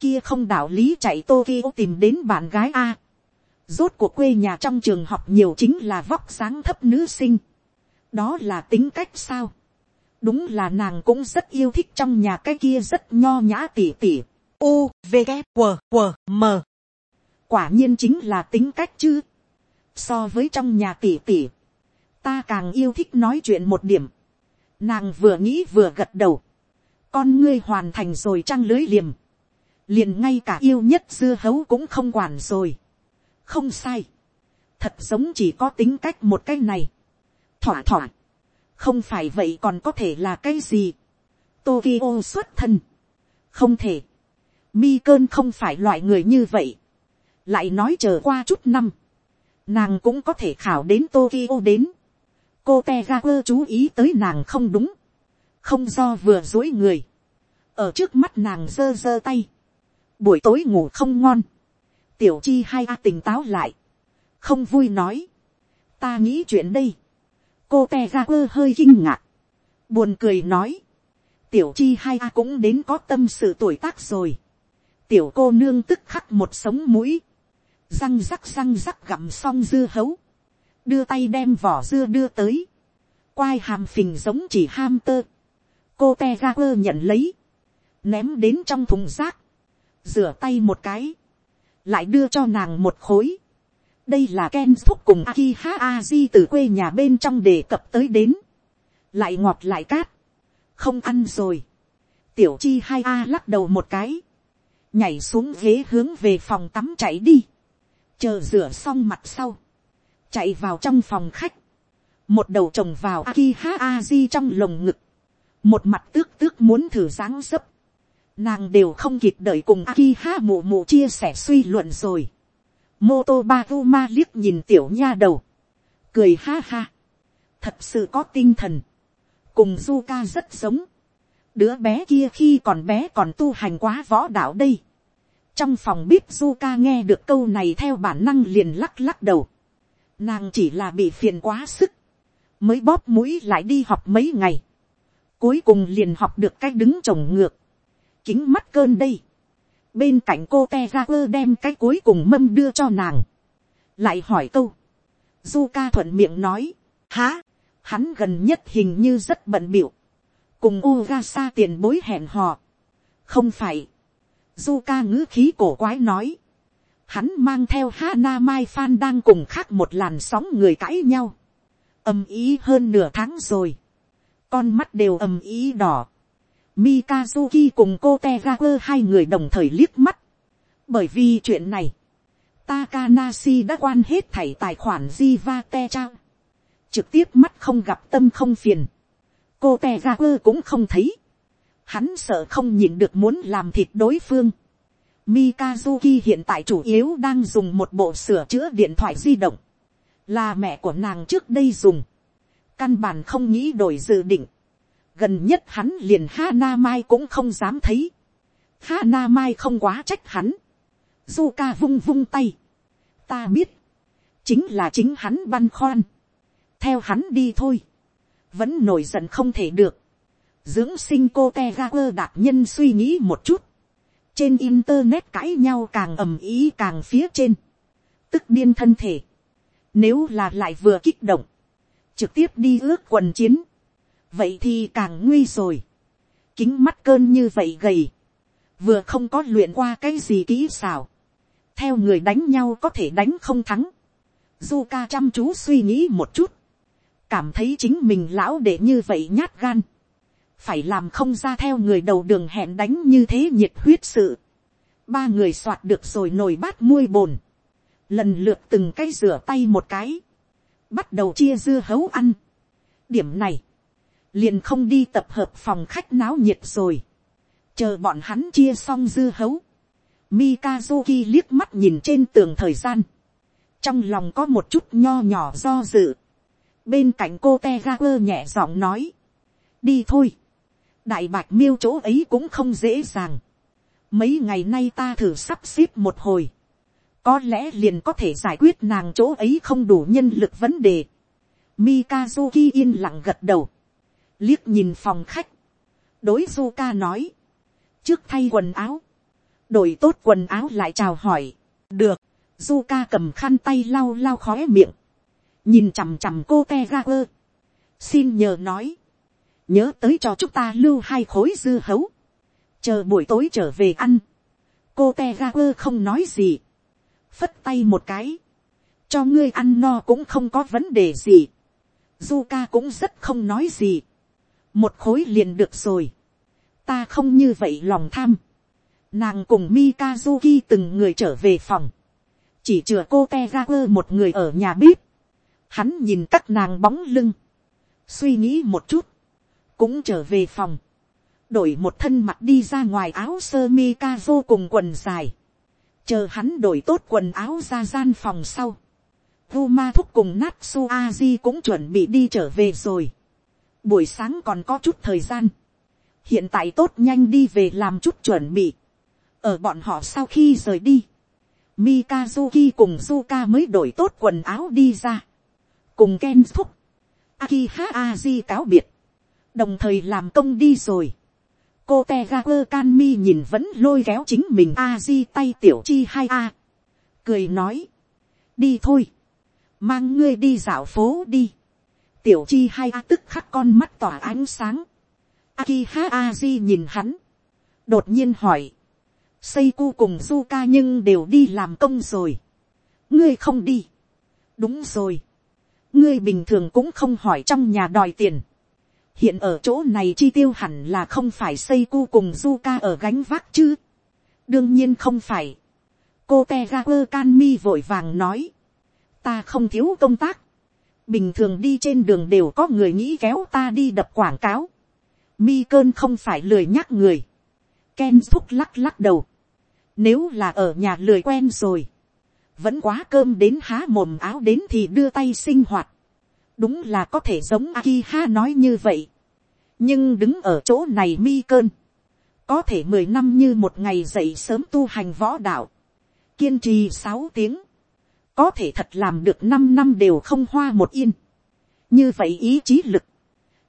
Kia không đạo lý chạy Tokyo tìm đến bạn gái A. Rốt cuộc quê nhà trong trường học nhiều chính là vóc dáng thấp nữ sinh. Đó là tính cách sao? Đúng là nàng cũng rất yêu thích trong nhà cái kia rất nho nhã tỉ tỉ. U, V, K, Q Q M. Quả nhiên chính là tính cách chứ. So với trong nhà tỉ tỉ. Ta càng yêu thích nói chuyện một điểm Nàng vừa nghĩ vừa gật đầu. Con ngươi hoàn thành rồi trăng lưới liềm. Liền ngay cả yêu nhất dưa hấu cũng không quản rồi. Không sai. Thật giống chỉ có tính cách một cái này. Thỏa thỏa. Không phải vậy còn có thể là cái gì. Tokyo xuất thân. Không thể. Mi cơn không phải loại người như vậy. Lại nói chờ qua chút năm. Nàng cũng có thể khảo đến Tokyo đến cô te ga quơ chú ý tới nàng không đúng, không do vừa dối người, ở trước mắt nàng giơ giơ tay, buổi tối ngủ không ngon, tiểu chi hai a tỉnh táo lại, không vui nói, ta nghĩ chuyện đây, cô te ra quơ hơi kinh ngạc, buồn cười nói, tiểu chi hai a cũng đến có tâm sự tuổi tác rồi, tiểu cô nương tức khắc một sống mũi, răng rắc răng rắc gặm xong dưa hấu, đưa tay đem vỏ dưa đưa tới, quai hàm phình giống chỉ ham tơ, cô te ra quơ nhận lấy, ném đến trong thùng rác, rửa tay một cái, lại đưa cho nàng một khối đây là ken thúc cùng Akiha aji từ quê nhà bên trong đề cập tới đến, lại ngọt lại cát, không ăn rồi, tiểu chi hai a lắc đầu một cái, nhảy xuống ghế hướng về phòng tắm chạy đi, chờ rửa xong mặt sau, chạy vào trong phòng khách, một đầu chồng vào Akiha Aji trong lồng ngực, một mặt tước tước muốn thử dáng dấp, nàng đều không kịp đợi cùng Akiha mụ mụ chia sẻ suy luận rồi. Moto Baguma liếc nhìn tiểu nha đầu, cười ha ha, thật sự có tinh thần, cùng Zuka rất giống, đứa bé kia khi còn bé còn tu hành quá võ đạo đây. trong phòng bếp ca nghe được câu này theo bản năng liền lắc lắc đầu. Nàng chỉ là bị phiền quá sức, mới bóp mũi lại đi học mấy ngày, cuối cùng liền học được cách đứng trồng ngược, kính mắt cơn đây, bên cạnh cô te ra quơ đem cái cuối cùng mâm đưa cho nàng, lại hỏi câu, du ca thuận miệng nói, há, hắn gần nhất hình như rất bận biểu, cùng u ra xa tiền bối hẹn hò, không phải, du ca ngữ khí cổ quái nói, hắn mang theo Hana Mai Phan đang cùng khác một làn sóng người cãi nhau. Âm ý hơn nửa tháng rồi. Con mắt đều âm ý đỏ. Mikazuki cùng cô Tegaku hai người đồng thời liếc mắt. Bởi vì chuyện này, Takanashi đã quan hết thảy tài khoản Jiva Te Trực tiếp mắt không gặp tâm không phiền. Cô Tegaku cũng không thấy. Hắn sợ không nhìn được muốn làm thịt đối phương Mikazuki hiện tại chủ yếu đang dùng một bộ sửa chữa điện thoại di động. Là mẹ của nàng trước đây dùng. Căn bản không nghĩ đổi dự định. Gần nhất hắn liền Hana Mai cũng không dám thấy. Hana Mai không quá trách hắn. Zuka vung vung tay. Ta biết. Chính là chính hắn băn khoăn. Theo hắn đi thôi. Vẫn nổi giận không thể được. Dưỡng sinh cô Tegaper đạt nhân suy nghĩ một chút trên internet cãi nhau càng ầm ý càng phía trên, tức điên thân thể, nếu là lại vừa kích động, trực tiếp đi ước quần chiến, vậy thì càng nguy rồi, kính mắt cơn như vậy gầy, vừa không có luyện qua cái gì kỹ xảo, theo người đánh nhau có thể đánh không thắng, du ca chăm chú suy nghĩ một chút, cảm thấy chính mình lão để như vậy nhát gan, phải làm không ra theo người đầu đường hẹn đánh như thế nhiệt huyết sự. ba người soạt được rồi nồi bát muôi bồn, lần lượt từng cái rửa tay một cái, bắt đầu chia dưa hấu ăn. điểm này, liền không đi tập hợp phòng khách náo nhiệt rồi, chờ bọn hắn chia xong dư hấu, Mikazuki liếc mắt nhìn trên tường thời gian, trong lòng có một chút nho nhỏ do dự, bên cạnh cô te ga quơ nhẹ giọng nói, đi thôi, đại bạch miêu chỗ ấy cũng không dễ dàng, mấy ngày nay ta thử sắp xếp một hồi, có lẽ liền có thể giải quyết nàng chỗ ấy không đủ nhân lực vấn đề. Mikazuki yên lặng gật đầu, liếc nhìn phòng khách, đối Zuka nói, trước thay quần áo, đổi tốt quần áo lại chào hỏi, được, Zuka cầm khăn tay lau lau khóe miệng, nhìn chằm chằm cô te ra quơ, xin nhờ nói, nhớ tới cho chúng ta lưu hai khối dư hấu, chờ buổi tối trở về ăn, cô te ra quơ không nói gì, phất tay một cái, cho ngươi ăn no cũng không có vấn đề gì, du ca cũng rất không nói gì, một khối liền được rồi, ta không như vậy lòng tham, nàng cùng Mikazuki từng người trở về phòng, chỉ chừa cô te ra quơ một người ở nhà bếp, hắn nhìn các nàng bóng lưng, suy nghĩ một chút, cũng trở về phòng, đổi một thân mặt đi ra ngoài áo sơ mi cùng quần dài, chờ hắn đổi tốt quần áo ra gian phòng sau, Vuma thúc cùng Natsu Aji cũng chuẩn bị đi trở về rồi. Buổi sáng còn có chút thời gian. Hiện tại tốt nhanh đi về làm chút chuẩn bị. Ở bọn họ sau khi rời đi. Mikazuki cùng Zuka mới đổi tốt quần áo đi ra. Cùng Ken thúc. Akiha Aji cáo biệt. Đồng thời làm công đi rồi cô te ga quơ can mi nhìn vẫn lôi kéo chính mình a di tay tiểu chi hai a. cười nói, đi thôi, mang ngươi đi dạo phố đi tiểu chi hai a tức khắc con mắt tỏa ánh sáng. Aki ha a di nhìn hắn, đột nhiên hỏi, Seiku cùng Zuka nhưng đều đi làm công rồi. ngươi không đi. đúng rồi. ngươi bình thường cũng không hỏi trong nhà đòi tiền hiện ở chỗ này chi tiêu hẳn là không phải xây cu cùng du ca ở gánh vác chứ. đương nhiên không phải. cô te Kanmi vội vàng nói. ta không thiếu công tác bình thường đi trên đường đều có người nghĩ kéo ta đi đập quảng cáo. mi cơn không phải lười nhắc người. ken thúc lắc lắc đầu. nếu là ở nhà lười quen rồi. vẫn quá cơm đến há mồm áo đến thì đưa tay sinh hoạt đúng là có thể giống Akiha nói như vậy. nhưng đứng ở chỗ này mi cơn, có thể mười năm như một ngày dậy sớm tu hành võ đạo, kiên trì sáu tiếng, có thể thật làm được năm năm đều không hoa một yên. như vậy ý chí lực,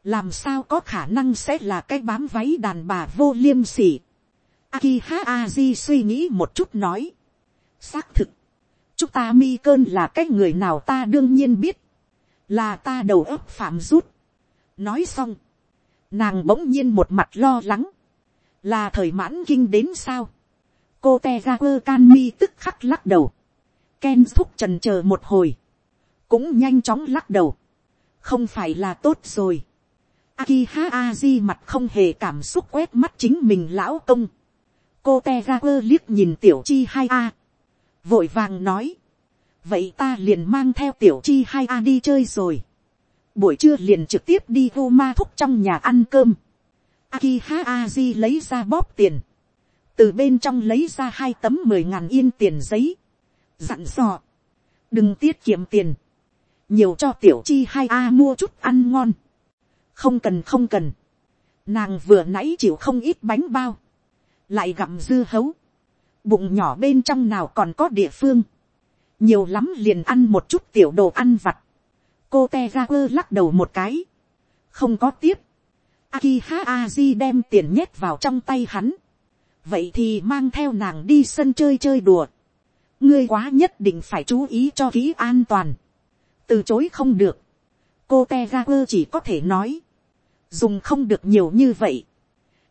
làm sao có khả năng sẽ là cái bám váy đàn bà vô liêm sỉ. Akiha Aji suy nghĩ một chút nói. xác thực, chúng ta mi cơn là cái người nào ta đương nhiên biết là ta đầu óc phạm rút. nói xong, nàng bỗng nhiên một mặt lo lắng, là thời mãn kinh đến sao. cô te ga quơ can mi tức khắc lắc đầu, ken thúc trần chờ một hồi, cũng nhanh chóng lắc đầu, không phải là tốt rồi. Akiha Aji mặt không hề cảm xúc quét mắt chính mình lão công. Cô Tegaper liếc nhìn tiểu chi hai a Vội vàng nói vậy ta liền mang theo tiểu chi hai a đi chơi rồi. buổi trưa liền trực tiếp đi vô ma thúc trong nhà ăn cơm. Akiha Aji lấy ra bóp tiền. từ bên trong lấy ra hai tấm mười ngàn yên tiền giấy dặn dò. đừng tiết kiệm tiền. nhiều cho tiểu chi hai a mua chút ăn ngon. không cần không cần. nàng vừa nãy chịu không ít bánh bao. lại gặm dưa hấu. bụng nhỏ bên trong nào còn có địa phương nhiều lắm liền ăn một chút tiểu đồ ăn vặt. cô te ra quơ lắc đầu một cái, không có tiếp. A Aji đem tiền nhét vào trong tay hắn. vậy thì mang theo nàng đi sân chơi chơi đùa ngươi quá nhất định phải chú ý cho kỹ an toàn. từ chối không được. cô te ga quơ chỉ có thể nói. dùng không được nhiều như vậy.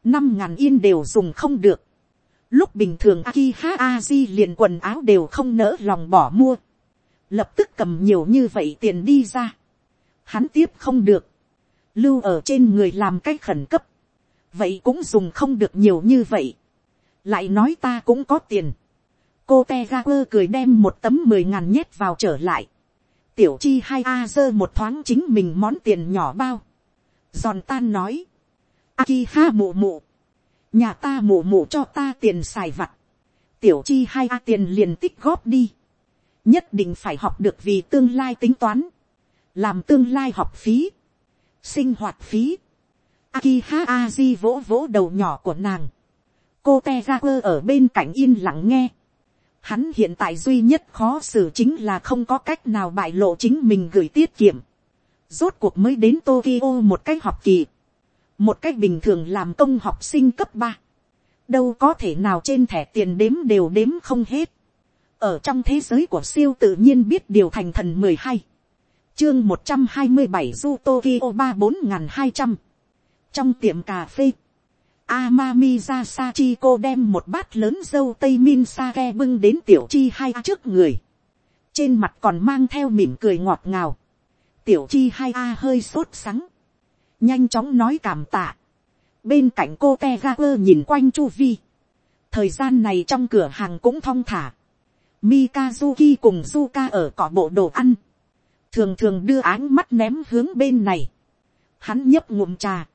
năm ngàn yên đều dùng không được Lúc bình thường Akiha Aji liền quần áo đều không nỡ lòng bỏ mua. Lập tức cầm nhiều như vậy tiền đi ra. Hắn tiếp không được. Lưu ở trên người làm cách khẩn cấp. vậy cũng dùng không được nhiều như vậy, lại nói ta cũng có tiền, cô te ga quơ cười đem một tấm mười ngàn nhét vào trở lại, tiểu chi hai a dơ một thoáng chính mình món tiền nhỏ bao, giòn tan nói, aki ha mụ mụ, nhà ta mụ mụ cho ta tiền xài vặt, tiểu chi hai a tiền liền tích góp đi, nhất định phải học được vì tương lai tính toán, làm tương lai học phí, sinh hoạt phí, Akiha di vỗ vỗ đầu nhỏ của nàng. Cô Tegaku ở bên cạnh yên lặng nghe. Hắn hiện tại duy nhất khó xử chính là không có cách nào bại lộ chính mình gửi tiết kiệm. Rốt cuộc mới đến Tokyo một cách học kỳ. Một cách bình thường làm công học sinh cấp ba Đâu có thể nào trên thẻ tiền đếm đều đếm không hết. Ở trong thế giới của siêu tự nhiên biết điều thành thần mười hai Chương một trăm hai mươi bảy Du Tokyo ba bốn hai trăm Trong tiệm cà phê. Amami ra cô đem một bát lớn dâu tây min sake bưng đến tiểu chi hai trước người. Trên mặt còn mang theo mỉm cười ngọt ngào. Tiểu chi hai a hơi sốt sắng. Nhanh chóng nói cảm tạ. Bên cạnh cô Tegaper nhìn quanh chu vi. Thời gian này trong cửa hàng cũng thong thả. Mikazuki cùng Zuka ở cỏ bộ đồ ăn. Thường thường đưa áng mắt ném hướng bên này. Hắn nhấp ngụm trà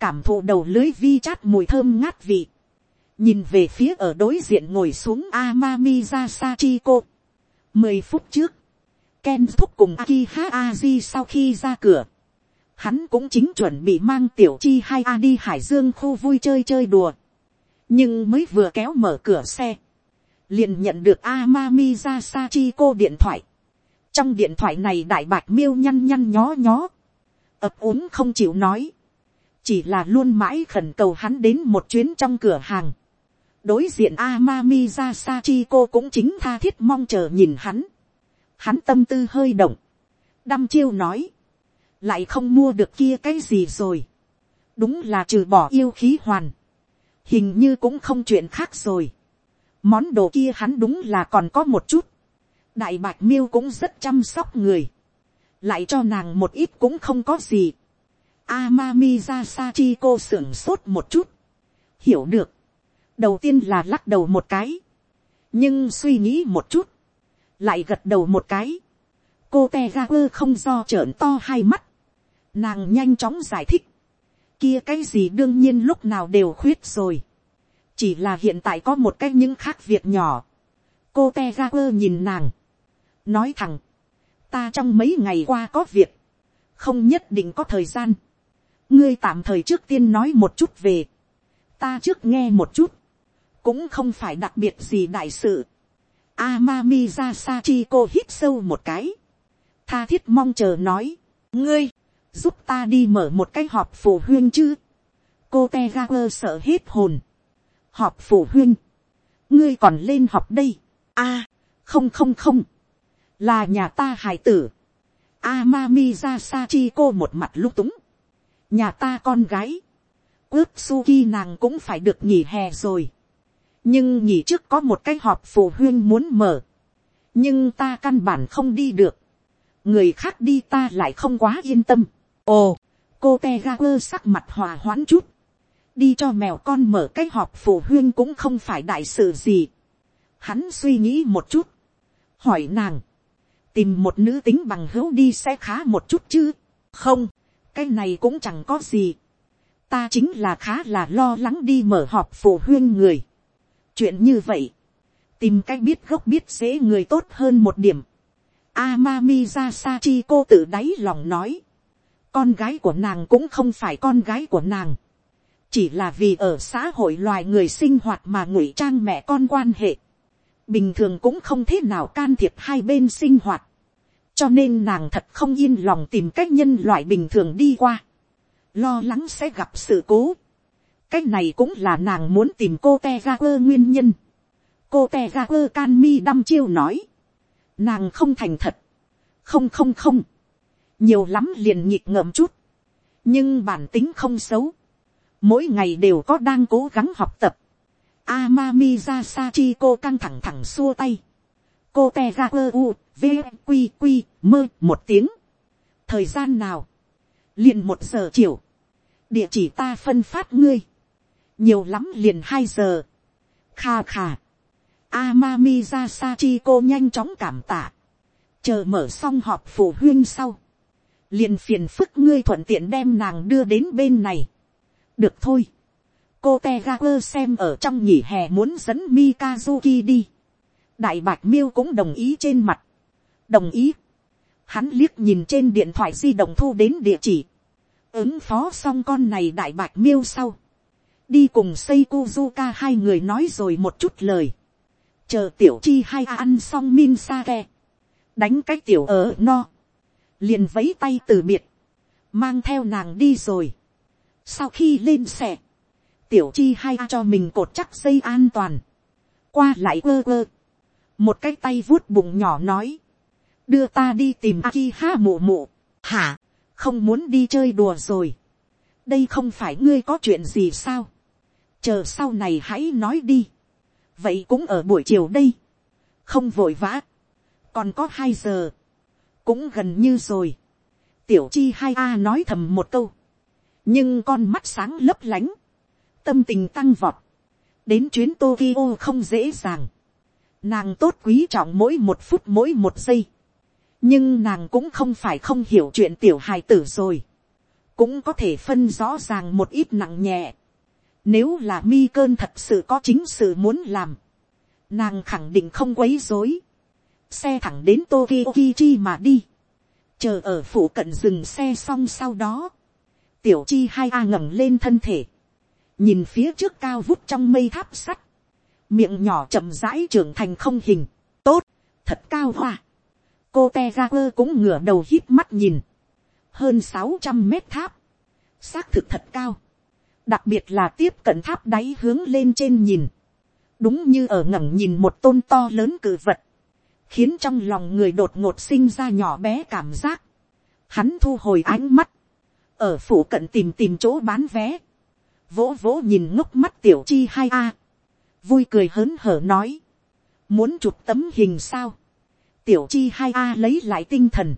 cảm thụ đầu lưới vi chát mùi thơm ngát vị, nhìn về phía ở đối diện ngồi xuống Amami ra Sachiko. Mười phút trước, Ken thúc cùng Akiha Aji sau khi ra cửa, hắn cũng chính chuẩn bị mang tiểu chi hai a đi hải dương khu vui chơi chơi đùa, nhưng mới vừa kéo mở cửa xe, liền nhận được Amami ra Sachiko điện thoại. trong điện thoại này đại bạc miêu nhăn nhăn nhó nhó, ập úng không chịu nói, chỉ là luôn mãi khẩn cầu hắn đến một chuyến trong cửa hàng. đối diện Amami ra Sachiko cũng chính tha thiết mong chờ nhìn hắn. hắn tâm tư hơi động. đăm chiêu nói. lại không mua được kia cái gì rồi. đúng là trừ bỏ yêu khí hoàn. hình như cũng không chuyện khác rồi. món đồ kia hắn đúng là còn có một chút. đại bạch miêu cũng rất chăm sóc người. lại cho nàng một ít cũng không có gì Amami ra cô sưởng sốt một chút. Hiểu được. Đầu tiên là lắc đầu một cái. Nhưng suy nghĩ một chút. Lại gật đầu một cái. Cô Tegaper không do trợn to hai mắt. Nàng nhanh chóng giải thích. Kia cái gì đương nhiên lúc nào đều khuyết rồi. Chỉ là hiện tại có một cái những khác việc nhỏ. Cô Tegaper nhìn nàng. Nói thẳng. Ta trong mấy ngày qua có việc. Không nhất định có thời gian ngươi tạm thời trước tiên nói một chút về, ta trước nghe một chút, cũng không phải đặc biệt gì đại sự. Amami ra Sachiko hít sâu một cái, tha thiết mong chờ nói, ngươi, giúp ta đi mở một cái họp phụ huyên chứ. cô te ga quơ sợ hết hồn. họp phụ huyên, ngươi còn lên họp đây. a, không không không, là nhà ta hải tử. Amami ra Sachiko một mặt lúc túng nhà ta con gái, ước suki nàng cũng phải được nghỉ hè rồi. nhưng nghỉ trước có một cái họp phụ huyên muốn mở. nhưng ta căn bản không đi được. người khác đi ta lại không quá yên tâm. ồ, cô te ga quơ sắc mặt hòa hoãn chút. đi cho mèo con mở cái họp phụ huyên cũng không phải đại sự gì. hắn suy nghĩ một chút. hỏi nàng, tìm một nữ tính bằng hữu đi sẽ khá một chút chứ. không, cái này cũng chẳng có gì. ta chính là khá là lo lắng đi mở họp phụ huyên người. chuyện như vậy, tìm cách biết gốc biết dễ người tốt hơn một điểm. Amami ra cô tự đáy lòng nói. Con gái của nàng cũng không phải con gái của nàng. Chỉ là vì ở xã hội loài người sinh hoạt mà ngụy trang mẹ con quan hệ. Bình thường cũng không thế nào can thiệp hai bên sinh hoạt cho nên nàng thật không yên lòng tìm cách nhân loại bình thường đi qua, lo lắng sẽ gặp sự cố. cách này cũng là nàng muốn tìm cô te ga quơ nguyên nhân. cô te ga quơ can mi đăm chiêu nói, nàng không thành thật, không không không, nhiều lắm liền nhịp ngợm chút, nhưng bản tính không xấu, mỗi ngày đều có đang cố gắng học tập. Amami ra Sachi cô căng thẳng thẳng xua tay. Cô te ga quơ u, v q q mơ một tiếng. Thời gian nào? Liền một giờ chiều. Địa chỉ ta phân phát ngươi, nhiều lắm liền hai giờ, kha kha, Amami ra sa chi cô nhanh chóng cảm tạ, chờ mở xong họp phụ huynh sau, liền phiền phức ngươi thuận tiện đem nàng đưa đến bên này, được thôi, cô te ga quơ xem ở trong nhỉ hè muốn dẫn mikazuki đi, đại bạch miêu cũng đồng ý trên mặt, đồng ý, hắn liếc nhìn trên điện thoại di động thu đến địa chỉ, ứng phó xong con này đại bạch miêu sau, đi cùng xây Kuzuka hai người nói rồi một chút lời, chờ tiểu chi hai ăn xong min sa ke, đánh cái tiểu ở no, liền vấy tay từ biệt, mang theo nàng đi rồi. sau khi lên xe, tiểu chi hai cho mình cột chắc dây an toàn, qua lại quơ quơ, một cái tay vuốt bụng nhỏ nói, đưa ta đi tìm aki ha mụ mụ, hả, không muốn đi chơi đùa rồi, đây không phải ngươi có chuyện gì sao, chờ sau này hãy nói đi, vậy cũng ở buổi chiều đây, không vội vã, còn có hai giờ, cũng gần như rồi, tiểu chi hai a nói thầm một câu, nhưng con mắt sáng lấp lánh, tâm tình tăng vọt, đến chuyến Tokyo không dễ dàng, nàng tốt quý trọng mỗi một phút mỗi một giây, nhưng nàng cũng không phải không hiểu chuyện tiểu hài tử rồi, cũng có thể phân rõ ràng một ít nặng nhẹ, nếu là mi cơn thật sự có chính sự muốn làm, nàng khẳng định không quấy dối, xe thẳng đến Tokyo Kichi mà đi, chờ ở phủ cận dừng xe xong sau đó, tiểu chi hai a ngẩng lên thân thể, nhìn phía trước cao vút trong mây tháp sắt, miệng nhỏ chậm rãi trưởng thành không hình, tốt, thật cao hoa cô te ra quơ cũng ngửa đầu hít mắt nhìn, hơn sáu trăm mét tháp, xác thực thật cao, đặc biệt là tiếp cận tháp đáy hướng lên trên nhìn, đúng như ở ngẩng nhìn một tôn to lớn cử vật, khiến trong lòng người đột ngột sinh ra nhỏ bé cảm giác. Hắn thu hồi ánh mắt, ở phủ cận tìm tìm chỗ bán vé, vỗ vỗ nhìn ngốc mắt tiểu chi hai a, vui cười hớn hở nói, muốn chụp tấm hình sao, tiểu chi hai a lấy lại tinh thần,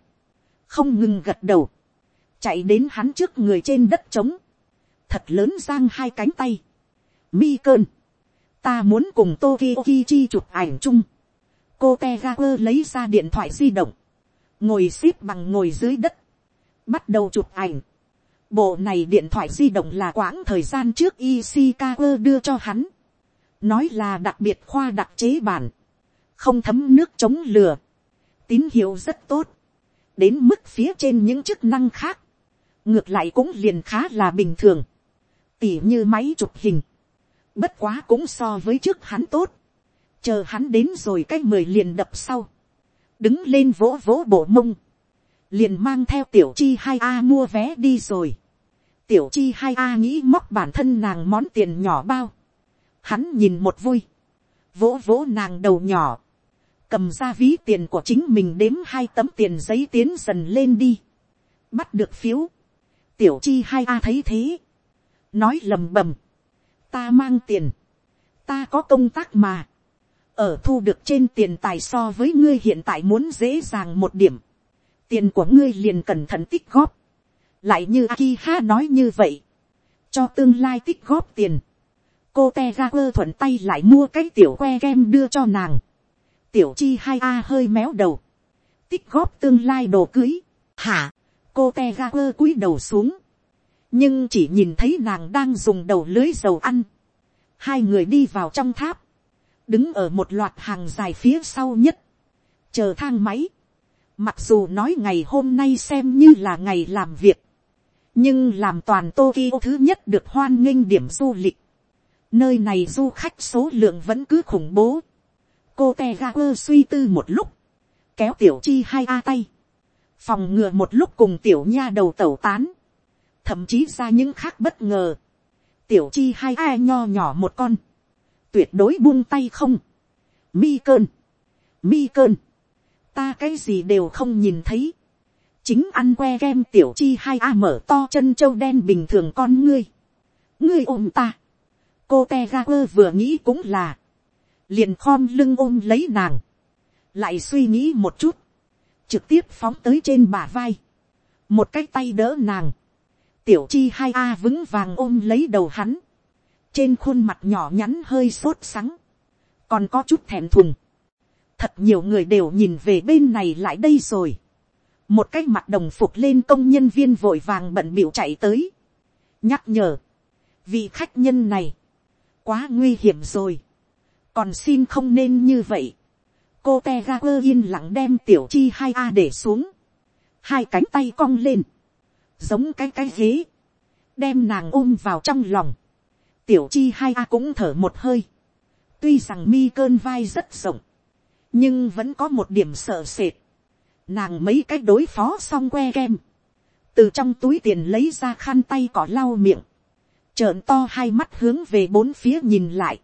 không ngừng gật đầu, chạy đến hắn trước người trên đất trống, thật lớn giang hai cánh tay, mi cơn, ta muốn cùng Tokyo Kichi chụp ảnh chung, cô te ga quơ lấy ra điện thoại di động, ngồi x ế p bằng ngồi dưới đất, bắt đầu chụp ảnh. Bộ này điện thoại di động là quãng thời gian trước Ishikawa đưa cho hắn. Nói là đặc biệt khoa đặc chế bản. Không thấm nước chống lửa. Tín hiệu rất tốt. Đến mức phía trên những chức năng khác. Ngược lại cũng liền khá là bình thường. Tỉ như máy chụp hình. Bất quá cũng so với trước hắn tốt chờ hắn đến rồi cái mười liền đập sau, đứng lên vỗ vỗ bộ mông, liền mang theo tiểu chi hai a mua vé đi rồi, tiểu chi hai a nghĩ móc bản thân nàng món tiền nhỏ bao, hắn nhìn một vui, vỗ vỗ nàng đầu nhỏ, cầm ra ví tiền của chính mình đếm hai tấm tiền giấy tiến dần lên đi, bắt được phiếu, tiểu chi hai a thấy thế, nói lầm bầm, ta mang tiền, ta có công tác mà, ở thu được trên tiền tài so với ngươi hiện tại muốn dễ dàng một điểm, tiền của ngươi liền cẩn thận tích góp, lại như Akiha nói như vậy, cho tương lai tích góp tiền, cô te quơ thuận tay lại mua cái tiểu que kem đưa cho nàng, tiểu chi hai a hơi méo đầu, tích góp tương lai đồ cưới, hả, cô te ga quơ cúi đầu xuống, nhưng chỉ nhìn thấy nàng đang dùng đầu lưới dầu ăn, hai người đi vào trong tháp, đứng ở một loạt hàng dài phía sau nhất, chờ thang máy. Mặc dù nói ngày hôm nay xem như là ngày làm việc, nhưng làm toàn Tokyo thứ nhất được hoan nghênh điểm du lịch. Nơi này du khách số lượng vẫn cứ khủng bố. Cô Tegaku suy tư một lúc, kéo tiểu chi hai a tay, phòng ngừa một lúc cùng tiểu nha đầu tẩu tán, thậm chí ra những khác bất ngờ. Tiểu chi hai a nho nhỏ một con, tuyệt đối buông tay không. Mi cơn, mi cơn, ta cái gì đều không nhìn thấy. chính ăn que kem tiểu chi hai a mở to chân trâu đen bình thường con ngươi. ngươi ôm ta. cô te ga quơ vừa nghĩ cũng là, liền khom lưng ôm lấy nàng, lại suy nghĩ một chút, trực tiếp phóng tới trên bả vai, một cái tay đỡ nàng, tiểu chi hai a vững vàng ôm lấy đầu hắn, trên khuôn mặt nhỏ nhắn hơi sốt sắng, còn có chút thèm thùng, thật nhiều người đều nhìn về bên này lại đây rồi, một cái mặt đồng phục lên công nhân viên vội vàng bận bịu chạy tới, nhắc nhở, vị khách nhân này, quá nguy hiểm rồi, còn xin không nên như vậy, cô te ga quơ yên lặng đem tiểu chi hai a để xuống, hai cánh tay cong lên, giống cái cái ghế, đem nàng ôm vào trong lòng, tiểu chi hai a cũng thở một hơi, tuy rằng mi cơn vai rất rộng, nhưng vẫn có một điểm sợ sệt, nàng mấy cách đối phó xong que kem, từ trong túi tiền lấy ra khăn tay cỏ lau miệng, trợn to hai mắt hướng về bốn phía nhìn lại,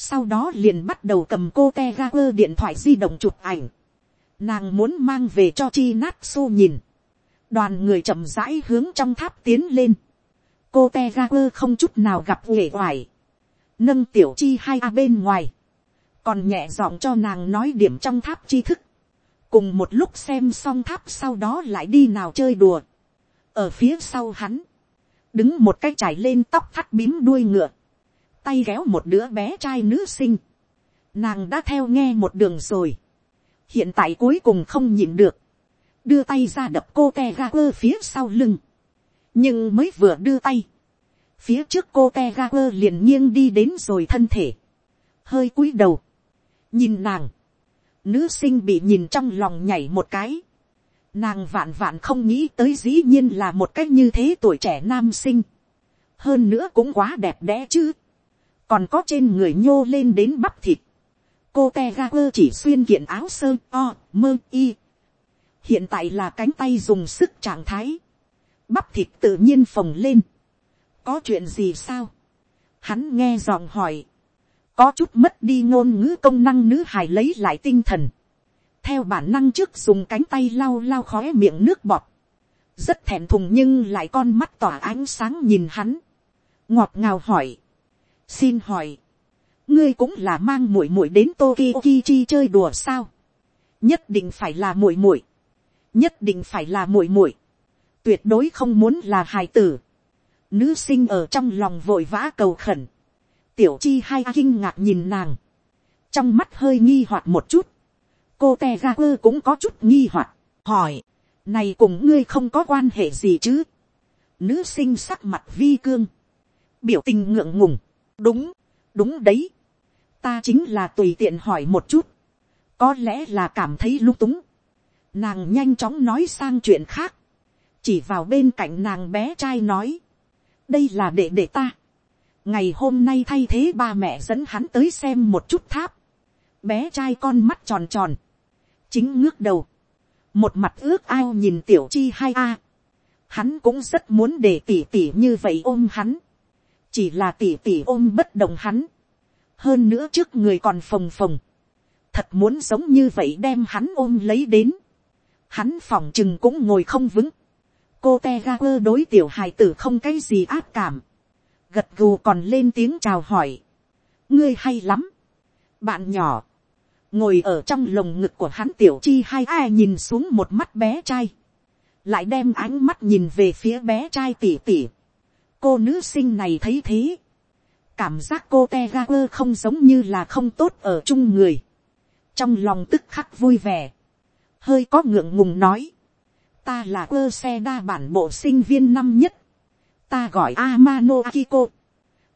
sau đó liền bắt đầu cầm cô te ga quơ điện thoại di động chụp ảnh, nàng muốn mang về cho chi nát su nhìn, đoàn người chậm rãi hướng trong tháp tiến lên, cô te ga quơ không chút nào gặp uể oải, nâng tiểu chi hai a bên ngoài, còn nhẹ giọng cho nàng nói điểm trong tháp tri thức, cùng một lúc xem xong tháp sau đó lại đi nào chơi đùa, ở phía sau hắn, đứng một cái trải lên tóc thắt bím đuôi ngựa, tay ghéo một đứa bé trai nữ sinh, nàng đã theo nghe một đường rồi, hiện tại cuối cùng không nhịn được, đưa tay ra đập cô te ga quơ phía sau lưng, nhưng mới vừa đưa tay, phía trước cô te ga quơ liền nghiêng đi đến rồi thân thể, hơi cúi đầu, nhìn nàng, nữ sinh bị nhìn trong lòng nhảy một cái, nàng vạn vạn không nghĩ tới dĩ nhiên là một cách như thế tuổi trẻ nam sinh, hơn nữa cũng quá đẹp đẽ chứ, còn có trên người nhô lên đến bắp thịt, cô te ga quơ chỉ xuyên kiện áo sơ o mơ y, hiện tại là cánh tay dùng sức trạng thái, bắp thịt tự nhiên phồng lên, có chuyện gì sao, hắn nghe giọng hỏi, có chút mất đi ngôn ngữ công năng nữ hài lấy lại tinh thần, theo bản năng trước dùng cánh tay lau lau khóe miệng nước bọt, rất thèm thùng nhưng lại con mắt tỏa ánh sáng nhìn hắn, ngọt ngào hỏi, xin hỏi, ngươi cũng là mang muội muội đến Tokyo Kichi chơi đùa sao, nhất định phải là muội muội, nhất định phải là muội muội, tuyệt đối không muốn là hài tử, nữ sinh ở trong lòng vội vã cầu khẩn, tiểu chi hai kinh ngạc nhìn nàng, trong mắt hơi nghi hoặc một chút, cô te ga quơ cũng có chút nghi hoặc, hỏi, này cùng ngươi không có quan hệ gì chứ, nữ sinh sắc mặt vi cương, biểu tình ngượng ngùng, đúng, đúng đấy, ta chính là tùy tiện hỏi một chút, có lẽ là cảm thấy lung túng, nàng nhanh chóng nói sang chuyện khác, chỉ vào bên cạnh nàng bé trai nói, đây là đệ đệ ta, ngày hôm nay thay thế ba mẹ dẫn hắn tới xem một chút tháp, bé trai con mắt tròn tròn, chính ngước đầu, một mặt ước ao nhìn tiểu chi hai a, hắn cũng rất muốn để tỉ tỉ như vậy ôm hắn, chỉ là tỉ tỉ ôm bất đồng hắn, hơn nữa trước người còn phồng phồng, thật muốn giống như vậy đem hắn ôm lấy đến, hắn phòng chừng cũng ngồi không vững, cô te ga quơ đối tiểu hài tử không cái gì ác cảm, gật gù còn lên tiếng chào hỏi, ngươi hay lắm, bạn nhỏ, ngồi ở trong lồng ngực của hắn tiểu chi hai ai nhìn xuống một mắt bé trai, lại đem ánh mắt nhìn về phía bé trai tỉ tỉ cô nữ sinh này thấy thế, cảm giác cô te ga quơ không giống như là không tốt ở chung người, trong lòng tức khắc vui vẻ, hơi có ngượng ngùng nói, ta là quơ xe đa bản bộ sinh viên năm nhất, ta gọi Amano Akiko,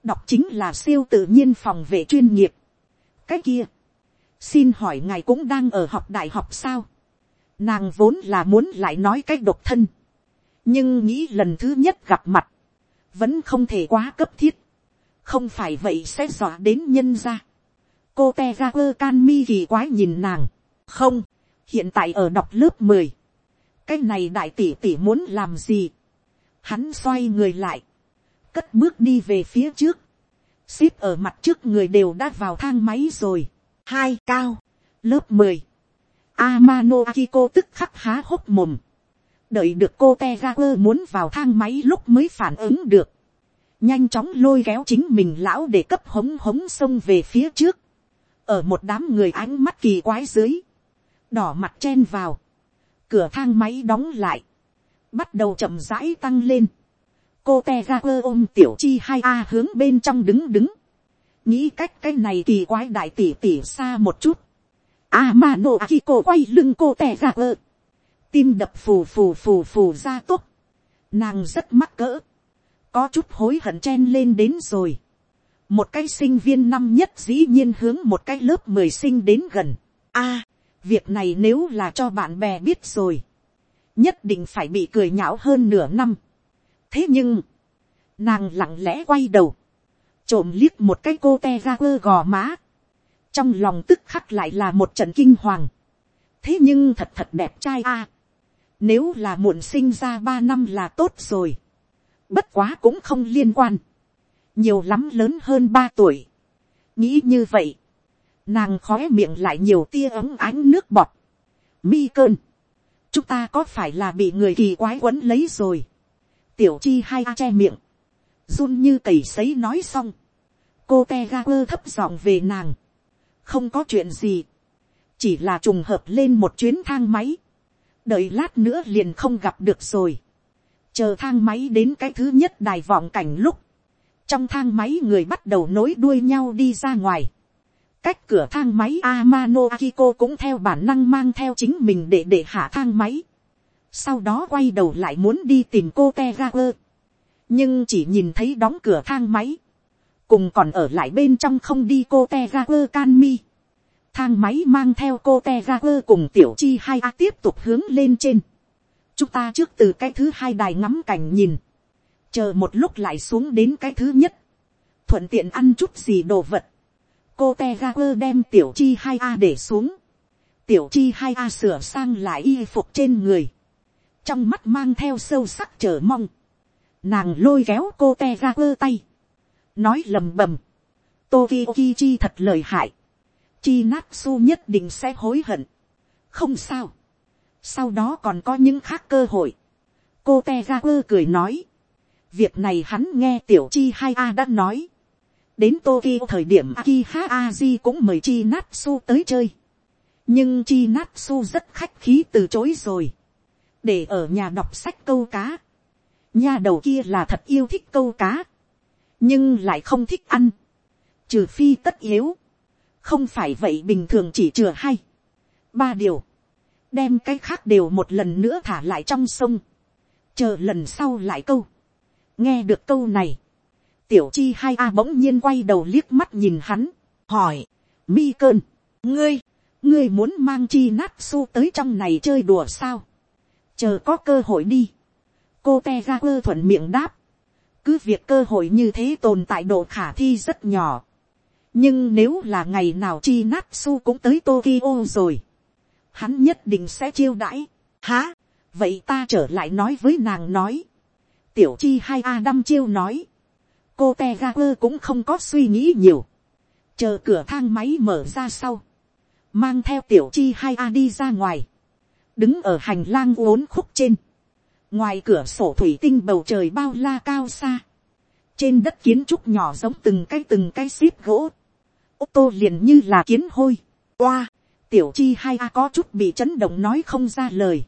đọc chính là siêu tự nhiên phòng vệ chuyên nghiệp. cái kia, xin hỏi ngài cũng đang ở học đại học sao, nàng vốn là muốn lại nói cách độc thân, nhưng nghĩ lần thứ nhất gặp mặt, vẫn không thể quá cấp thiết, không phải vậy sẽ dọa đến nhân ra. cô te ra quơ can mi kỳ quái nhìn nàng, không, hiện tại ở đọc lớp mười, cái này đại tỷ tỷ muốn làm gì, hắn xoay người lại, cất bước đi về phía trước, ship ở mặt trước người đều đã vào thang máy rồi, hai cao, lớp mười, Amano Akiko tức khắc há hốc mồm, đợi được cô te quơ muốn vào thang máy lúc mới phản ứng được, nhanh chóng lôi kéo chính mình lão để cấp hống hống xông về phía trước, ở một đám người ánh mắt kỳ quái dưới, đỏ mặt chen vào, cửa thang máy đóng lại, bắt đầu chậm rãi tăng lên, cô te quơ ôm tiểu chi hai a hướng bên trong đứng đứng, nghĩ cách cái này kỳ quái đại tỷ tỷ xa một chút, a Akiko khi cô quay lưng cô te tim đập phù phù phù phù ra tốt, nàng rất mắc cỡ, có chút hối hận chen lên đến rồi, một cái sinh viên năm nhất dĩ nhiên hướng một cái lớp mười sinh đến gần, a, việc này nếu là cho bạn bè biết rồi, nhất định phải bị cười nhạo hơn nửa năm, thế nhưng, nàng lặng lẽ quay đầu, trộm liếc một cái cô te ra quơ gò má, trong lòng tức khắc lại là một trận kinh hoàng, thế nhưng thật thật đẹp trai a, nếu là muộn sinh ra ba năm là tốt rồi, bất quá cũng không liên quan, nhiều lắm lớn hơn ba tuổi, nghĩ như vậy, nàng khói miệng lại nhiều tia ấm ánh nước bọt, mi cơn, chúng ta có phải là bị người kỳ quái quấn lấy rồi, tiểu chi hai che miệng, run như cầy sấy nói xong, cô te ga quơ thấp giọng về nàng, không có chuyện gì, chỉ là trùng hợp lên một chuyến thang máy, đợi lát nữa liền không gặp được rồi, chờ thang máy đến cái thứ nhất đài vọng cảnh lúc, trong thang máy người bắt đầu nối đuôi nhau đi ra ngoài, cách cửa thang máy Amano Akiko cũng theo bản năng mang theo chính mình để để hạ thang máy. Sau đó quay đầu lại muốn đi tìm cô tegakur, Nhưng chỉ nhìn thấy đóng cửa thang máy. Cùng còn ở lại bên trong không đi cô Tegaper Canmi. Thang máy mang theo cô Tegaper cùng tiểu chi hai A tiếp tục hướng lên trên. Chúng ta trước từ cái thứ hai đài ngắm cảnh nhìn. Chờ một lúc lại xuống đến cái thứ nhất. Thuận tiện ăn chút gì đồ vật. Cô te ra quơ đem tiểu chi hai a để xuống, tiểu chi hai a sửa sang lại y phục trên người, trong mắt mang theo sâu sắc chờ mong, nàng lôi kéo cô te ra quơ tay, nói lầm bầm, Tokyo chi thật lời hại, chi nát su nhất định sẽ hối hận, không sao, sau đó còn có những khác cơ hội, cô te ga quơ cười nói, việc này hắn nghe tiểu chi hai a đã nói, đến Tokyo thời điểm Akiha Aji cũng mời Chi Natsu tới chơi. Nhưng Chi Natsu rất khách khí từ chối rồi. Để ở nhà đọc sách câu cá. Nhà đầu kia là thật yêu thích câu cá. Nhưng lại không thích ăn. Trừ phi tất yếu. Không phải vậy bình thường chỉ chừa hay. Ba điều. Đem cái khác đều một lần nữa thả lại trong sông. Chờ lần sau lại câu. Nghe được câu này. Tiểu chi hai a bỗng nhiên quay đầu liếc mắt nhìn hắn, hỏi, mi cơn, ngươi, ngươi muốn mang chi nát su tới trong này chơi đùa sao, chờ có cơ hội đi, cô te ga quơ thuận miệng đáp, cứ việc cơ hội như thế tồn tại độ khả thi rất nhỏ, nhưng nếu là ngày nào chi natsu cũng tới Tokyo rồi, hắn nhất định sẽ chiêu đãi, há, vậy ta trở lại nói với nàng nói, tiểu chi hai a đăm chiêu nói, cô te ga quơ cũng không có suy nghĩ nhiều, chờ cửa thang máy mở ra sau, mang theo tiểu chi hai a đi ra ngoài, đứng ở hành lang uốn khúc trên, ngoài cửa sổ thủy tinh bầu trời bao la cao xa, trên đất kiến trúc nhỏ giống từng cái từng cái xíp gỗ, ô tô liền như là kiến hôi, oa, tiểu chi hai a có chút bị chấn động nói không ra lời,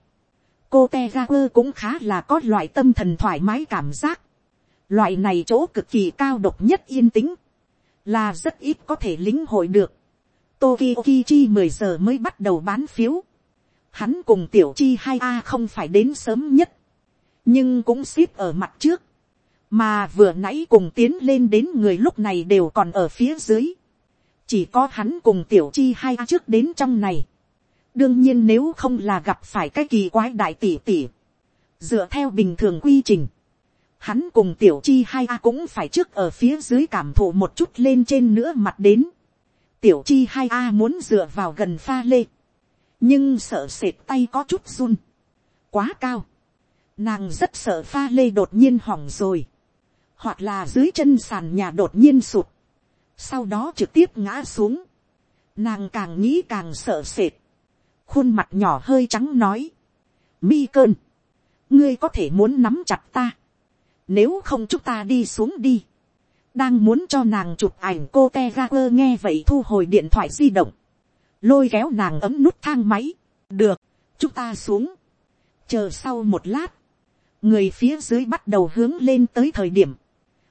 cô te ga quơ cũng khá là có loại tâm thần thoải mái cảm giác, Loại này chỗ cực kỳ cao độc nhất yên tĩnh. Là rất ít có thể lính hội được. Tokyo Kichi 10 giờ mới bắt đầu bán phiếu. Hắn cùng tiểu chi 2A không phải đến sớm nhất. Nhưng cũng xếp ở mặt trước. Mà vừa nãy cùng tiến lên đến người lúc này đều còn ở phía dưới. Chỉ có hắn cùng tiểu chi hai a trước đến trong này. Đương nhiên nếu không là gặp phải cái kỳ quái đại tỷ tỷ. Dựa theo bình thường quy trình hắn cùng tiểu chi hai a cũng phải trước ở phía dưới cảm thụ một chút lên trên nữa mặt đến. tiểu chi hai a muốn dựa vào gần pha lê, nhưng sợ sệt tay có chút run, quá cao. nàng rất sợ pha lê đột nhiên hỏng rồi, hoặc là dưới chân sàn nhà đột nhiên sụt, sau đó trực tiếp ngã xuống. nàng càng nghĩ càng sợ sệt, khuôn mặt nhỏ hơi trắng nói, mi cơn, ngươi có thể muốn nắm chặt ta, nếu không chúng ta đi xuống đi. Đang muốn cho nàng chụp ảnh cô te ga quơ nghe vậy thu hồi điện thoại di động. Lôi kéo nàng ấm nút thang máy. Được, chúng ta xuống. Chờ sau một lát. người phía dưới bắt đầu hướng lên tới thời điểm,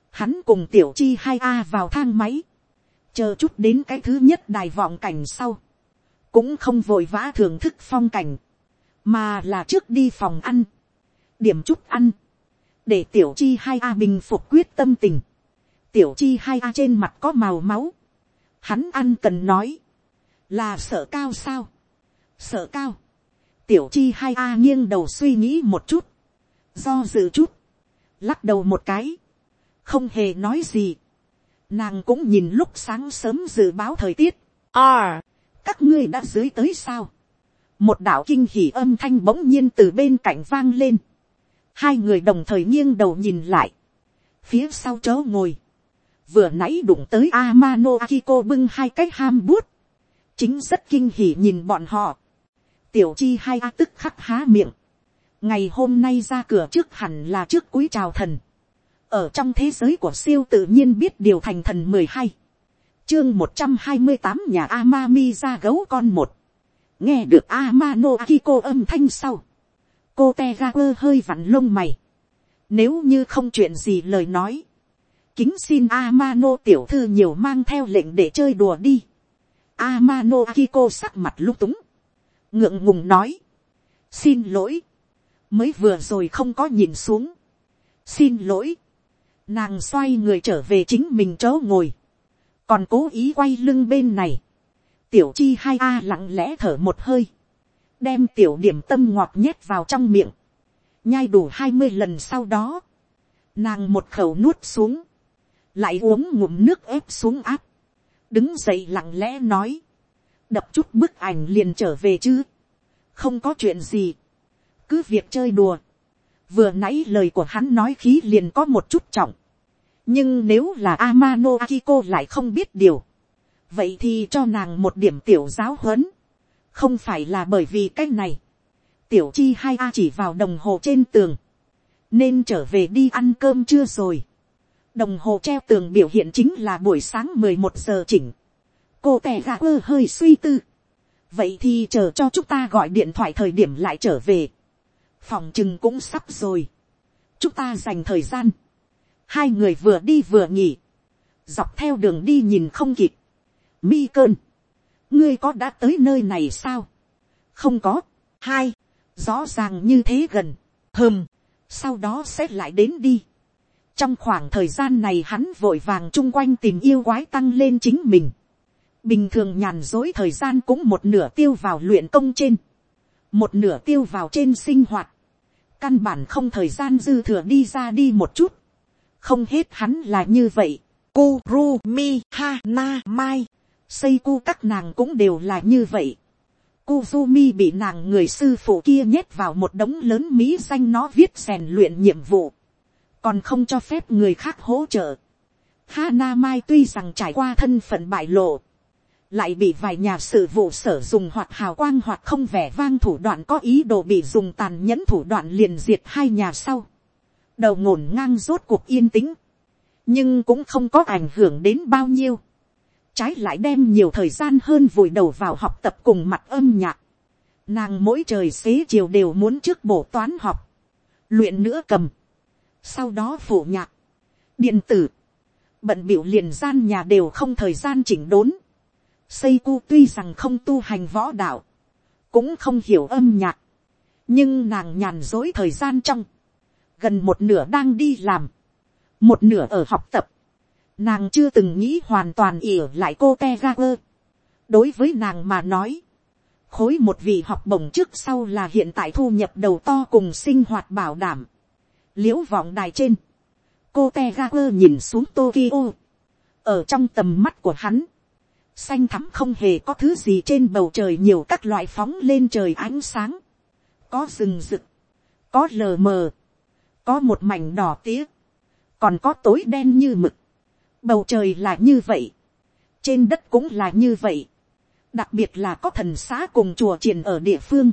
hắn cùng tiểu chi hai a vào thang máy, chờ chút đến cái thứ nhất đài vọng cảnh sau, cũng không vội vã thưởng thức phong cảnh, mà là trước đi phòng ăn, điểm chút ăn, để tiểu chi hai a bình phục quyết tâm tình, tiểu chi hai a trên mặt có màu máu, hắn ăn cần nói, là sợ cao sao, sợ cao, tiểu chi hai a nghiêng đầu suy nghĩ một chút, do dự chút, lắc đầu một cái, không hề nói gì, nàng cũng nhìn lúc sáng sớm dự báo thời tiết, à, các ngươi đã dưới tới sao, một đạo kinh hỉ âm thanh bỗng nhiên từ bên cạnh vang lên, hai người đồng thời nghiêng đầu nhìn lại, phía sau chớ ngồi, vừa nãy đụng tới Amano Akiko bưng hai cái ham bút, chính rất kinh hỉ nhìn bọn họ, tiểu chi hai a tức khắc há miệng, ngày hôm nay ra cửa trước hẳn là trước cuối chào thần, ở trong thế giới của siêu tự nhiên biết điều thành thần mười hai, chương một trăm hai mươi tám nhà Amami ra gấu con một, nghe được Amano Akiko âm thanh sau, cô te ga quơ hơi vặn lông mày, nếu như không chuyện gì lời nói, kính xin Amano tiểu thư nhiều mang theo lệnh để chơi đùa đi. Amano Akiko sắc mặt lung túng, ngượng ngùng nói, xin lỗi, mới vừa rồi không có nhìn xuống, xin lỗi, nàng xoay người trở về chính mình chỗ ngồi, còn cố ý quay lưng bên này, tiểu chi hai a lặng lẽ thở một hơi, đem tiểu điểm tâm ngọt nhét vào trong miệng, nhai đủ hai mươi lần sau đó, nàng một khẩu nuốt xuống, lại uống ngụm nước ép xuống áp, đứng dậy lặng lẽ nói, đập chút bức ảnh liền trở về chứ, không có chuyện gì, cứ việc chơi đùa, vừa nãy lời của hắn nói khí liền có một chút trọng, nhưng nếu là Amano Akiko lại không biết điều, vậy thì cho nàng một điểm tiểu giáo huấn, không phải là bởi vì cái này, tiểu chi hai a chỉ vào đồng hồ trên tường, nên trở về đi ăn cơm chưa rồi, đồng hồ treo tường biểu hiện chính là buổi sáng mười một giờ chỉnh, cô tè gà ơ hơi suy tư, vậy thì chờ cho chúng ta gọi điện thoại thời điểm lại trở về, phòng chừng cũng sắp rồi, chúng ta dành thời gian, hai người vừa đi vừa nghỉ, dọc theo đường đi nhìn không kịp, mi cơn, ngươi có đã tới nơi này sao, không có, hai, rõ ràng như thế gần, hơm, sau đó sẽ lại đến đi. trong khoảng thời gian này hắn vội vàng chung quanh tìm yêu quái tăng lên chính mình, bình thường nhàn dối thời gian cũng một nửa tiêu vào luyện công trên, một nửa tiêu vào trên sinh hoạt, căn bản không thời gian dư thừa đi ra đi một chút, không hết hắn là như vậy, Kuru mi ha na mai, Seiko các nàng cũng đều là như vậy. Kuzumi bị nàng người sư phụ kia nhét vào một đống lớn mỹ danh nó viết rèn luyện nhiệm vụ. Còn không cho phép người khác hỗ trợ. Hana Mai tuy rằng trải qua thân phận bại lộ. Lại bị vài nhà sự vụ sở dùng hoặc hào quang hoặc không vẻ vang thủ đoạn có ý đồ bị dùng tàn nhẫn thủ đoạn liền diệt hai nhà sau. Đầu ngổn ngang rốt cuộc yên tĩnh. Nhưng cũng không có ảnh hưởng đến bao nhiêu trái lại đem nhiều thời gian hơn vùi đầu vào học tập cùng mặt âm nhạc. Nàng mỗi trời xế chiều đều muốn trước bổ toán học, luyện nữa cầm, sau đó phổ nhạc, điện tử, bận biểu liền gian nhà đều không thời gian chỉnh đốn. Xây cu tuy rằng không tu hành võ đạo, cũng không hiểu âm nhạc, nhưng nàng nhàn dối thời gian trong, gần một nửa đang đi làm, một nửa ở học tập, Nàng chưa từng nghĩ hoàn toàn ỉa lại cô te ga quơ. Đối với nàng mà nói. Khối một vị học bổng trước sau là hiện tại thu nhập đầu to cùng sinh hoạt bảo đảm. Liễu vọng đài trên. Cô te ga quơ nhìn xuống Tokyo. Ở trong tầm mắt của hắn. Xanh thắm không hề có thứ gì trên bầu trời nhiều các loại phóng lên trời ánh sáng. Có rừng rực. Có lờ mờ. Có một mảnh đỏ tía. Còn có tối đen như mực bầu trời là như vậy, trên đất cũng là như vậy, đặc biệt là có thần xã cùng chùa triển ở địa phương,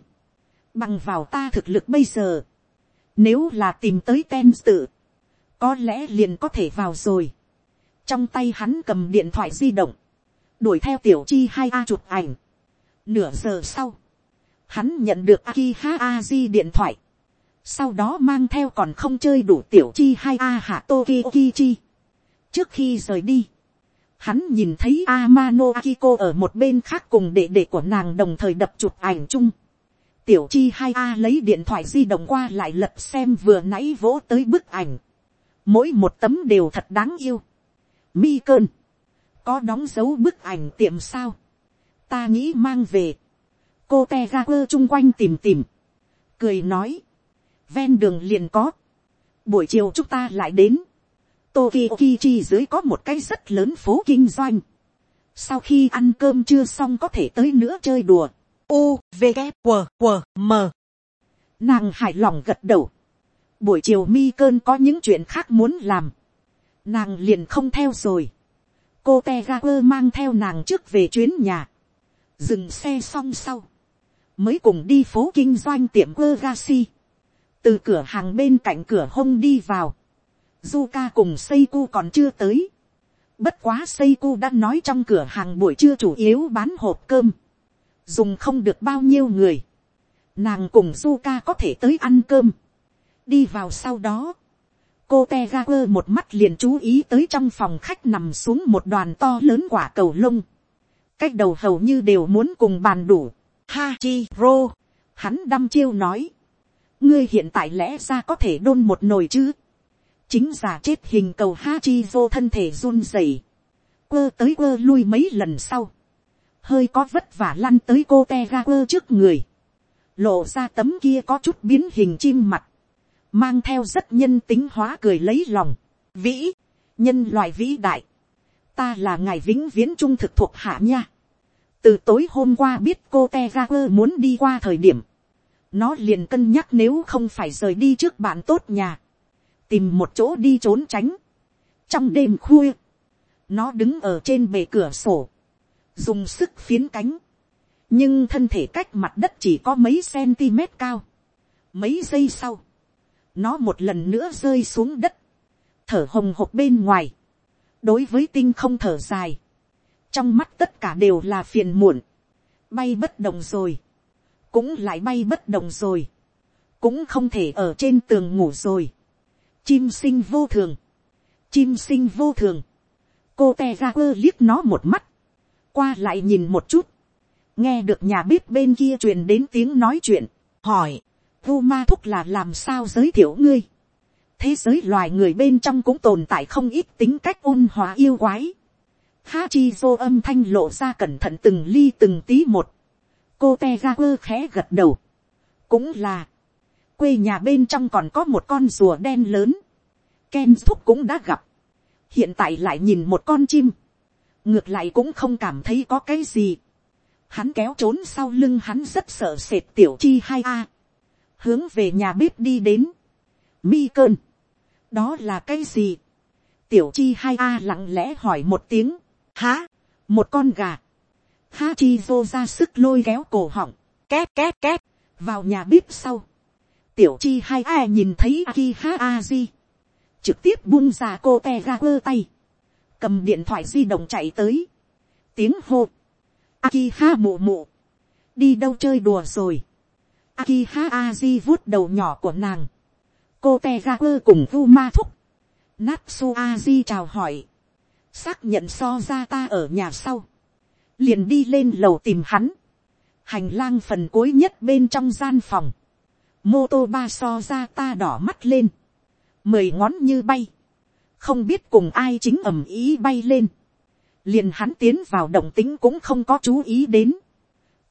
bằng vào ta thực lực bây giờ, nếu là tìm tới ten tự, có lẽ liền có thể vào rồi. trong tay hắn cầm điện thoại di động, đuổi theo tiểu chi hai a chụp ảnh. nửa giờ sau, hắn nhận được Aki Ha Aji điện thoại. sau đó mang theo còn không chơi đủ tiểu chi hai a hạ Toki chi. trước khi rời đi, hắn nhìn thấy Amano Akiko ở một bên khác cùng đệ đệ của nàng đồng thời đập chụp ảnh chung. Tiểu chi hai A lấy điện thoại di động qua lại lật xem vừa nãy vỗ tới bức ảnh. Mỗi một tấm đều thật đáng yêu. Mi cơn. Có đóng dấu bức ảnh tiệm sao. Ta nghĩ mang về. Cô te ra quơ chung quanh tìm tìm. Cười nói. Ven đường liền có. Buổi chiều chúng ta lại đến Tokyo Kichi dưới có một cái rất lớn phố kinh doanh. Sau khi ăn cơm chưa xong có thể tới nữa chơi đùa. U, V, K, W, W, M. Nàng hài lòng gật đầu. Buổi chiều mi cơn có những chuyện khác muốn làm. Nàng liền không theo rồi. Cô Tegaper mang theo nàng trước về chuyến nhà. Dừng xe xong sau. Mới cùng đi phố kinh doanh tiệm Quergashi. Từ cửa hàng bên cạnh cửa hông đi vào Zuka cùng Seiko còn chưa tới. Bất quá Seiko đã nói trong cửa hàng buổi trưa chủ yếu bán hộp cơm. Dùng không được bao nhiêu người. Nàng cùng Zuka có thể tới ăn cơm. Đi vào sau đó. Cô Tegaper một mắt liền chú ý tới trong phòng khách nằm xuống một đoàn to lớn quả cầu lông. Cách đầu hầu như đều muốn cùng bàn đủ. Hachiro. Hắn đăm chiêu nói. Ngươi hiện tại lẽ ra có thể đôn một nồi chứ chính giả chết hình cầu ha chi rô thân thể run rẩy, quơ tới quơ lui mấy lần sau, hơi có vất vả lăn tới cô te ga quơ trước người, lộ ra tấm kia có chút biến hình chim mặt, mang theo rất nhân tính hóa cười lấy lòng, vĩ, nhân loại vĩ đại, ta là ngài vĩnh viễn trung thực thuộc hạ nha, từ tối hôm qua biết cô te ra quơ muốn đi qua thời điểm, nó liền cân nhắc nếu không phải rời đi trước bạn tốt nhà, tìm một chỗ đi trốn tránh. trong đêm khuya, nó đứng ở trên bề cửa sổ, dùng sức phiến cánh, nhưng thân thể cách mặt đất chỉ có mấy cm cao. mấy giây sau, nó một lần nữa rơi xuống đất, thở hồng hộc bên ngoài, đối với tinh không thở dài, trong mắt tất cả đều là phiền muộn, bay bất động rồi, cũng lại bay bất động rồi, cũng không thể ở trên tường ngủ rồi, chim sinh vô thường, chim sinh vô thường, cô te ra quơ liếc nó một mắt, qua lại nhìn một chút, nghe được nhà bếp bên kia truyền đến tiếng nói chuyện, hỏi, vu ma thúc là làm sao giới thiệu ngươi, thế giới loài người bên trong cũng tồn tại không ít tính cách ôn hòa yêu quái, hachi vô âm thanh lộ ra cẩn thận từng ly từng tí một, cô te ra quơ khẽ gật đầu, cũng là, quê nhà bên trong còn có một con rùa đen lớn. Ken thúc cũng đã gặp. Hiện tại lại nhìn một con chim. Ngược lại cũng không cảm thấy có cái gì. Hắn kéo trốn sau lưng hắn rất sợ sệt tiểu chi hai a Hướng về nhà bếp đi đến. Mi cơn. Đó là cái gì? Tiểu chi hai a lặng lẽ hỏi một tiếng. Há? Một con gà. Ha chi vô ra sức lôi kéo cổ họng. Két két két. Vào nhà bếp sau tiểu chi hai a nhìn thấy aki ha a di, trực tiếp buông ra cô te ga quơ tay, cầm điện thoại di động chạy tới, tiếng hô, aki ha mụ mụ, đi đâu chơi đùa rồi, aki ha aji vuốt đầu nhỏ của nàng, cô te ga quơ cùng vu ma thúc, natsu aji chào hỏi, xác nhận so ra ta ở nhà sau, liền đi lên lầu tìm hắn, hành lang phần cuối nhất bên trong gian phòng, mô tô ba so ra ta đỏ mắt lên, mười ngón như bay, không biết cùng ai chính ầm ý bay lên, liền hắn tiến vào động tính cũng không có chú ý đến,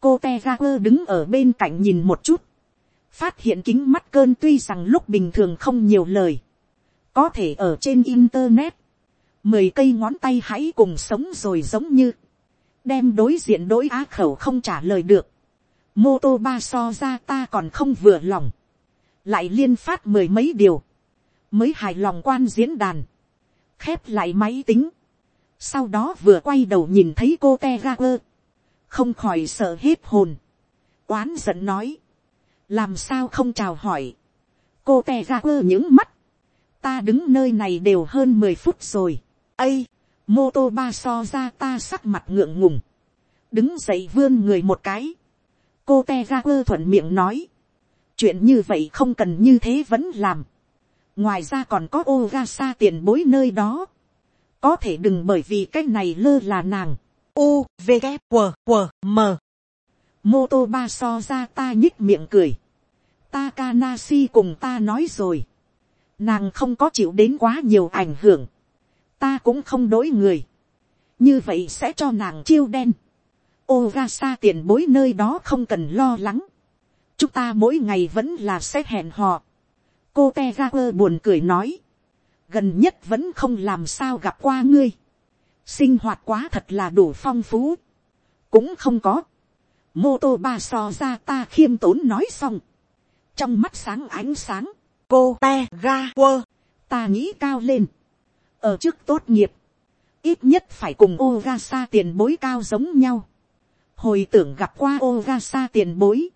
cô te ra quơ đứng ở bên cạnh nhìn một chút, phát hiện kính mắt cơn tuy rằng lúc bình thường không nhiều lời, có thể ở trên internet, mười cây ngón tay hãy cùng sống rồi giống như, đem đối diện đối á khẩu không trả lời được, mô tô ba so ra ta còn không vừa lòng, lại liên phát mười mấy điều, mới hài lòng quan diễn đàn, khép lại máy tính, sau đó vừa quay đầu nhìn thấy cô te ra quơ, không khỏi sợ hết hồn, oán giận nói, làm sao không chào hỏi, cô tè ra quơ những mắt, ta đứng nơi này đều hơn mười phút rồi, ây, mô tô ba so ra ta sắc mặt ngượng ngùng, đứng dậy vươn người một cái, cô te ra quơ thuận miệng nói, chuyện như vậy không cần như thế vẫn làm. ngoài ra còn có Ogasa tiền bối nơi đó. có thể đừng bởi vì cái này lơ là nàng. U, V, g q q M. Mô tô ba so ra ta nhích miệng cười. Takanasi cùng ta nói rồi. Nàng không có chịu đến quá nhiều ảnh hưởng. Ta cũng không đối người. Như vậy sẽ cho nàng chiêu đen. Ogasa tiền bối nơi đó không cần lo lắng. Chúng ta mỗi ngày vẫn là sẽ hẹn hò. Cô Tegaper buồn cười nói. Gần nhất vẫn không làm sao gặp qua ngươi. Sinh hoạt quá thật là đủ phong phú. Cũng không có. Mô tô ba so ra ta khiêm tốn nói xong. Trong mắt sáng ánh sáng. Cô te ga quơ, Ta nghĩ cao lên. Ở trước tốt nghiệp. Ít nhất phải cùng Ogasa tiền bối cao giống nhau hồi tưởng gặp qua Ogasa tiền bối,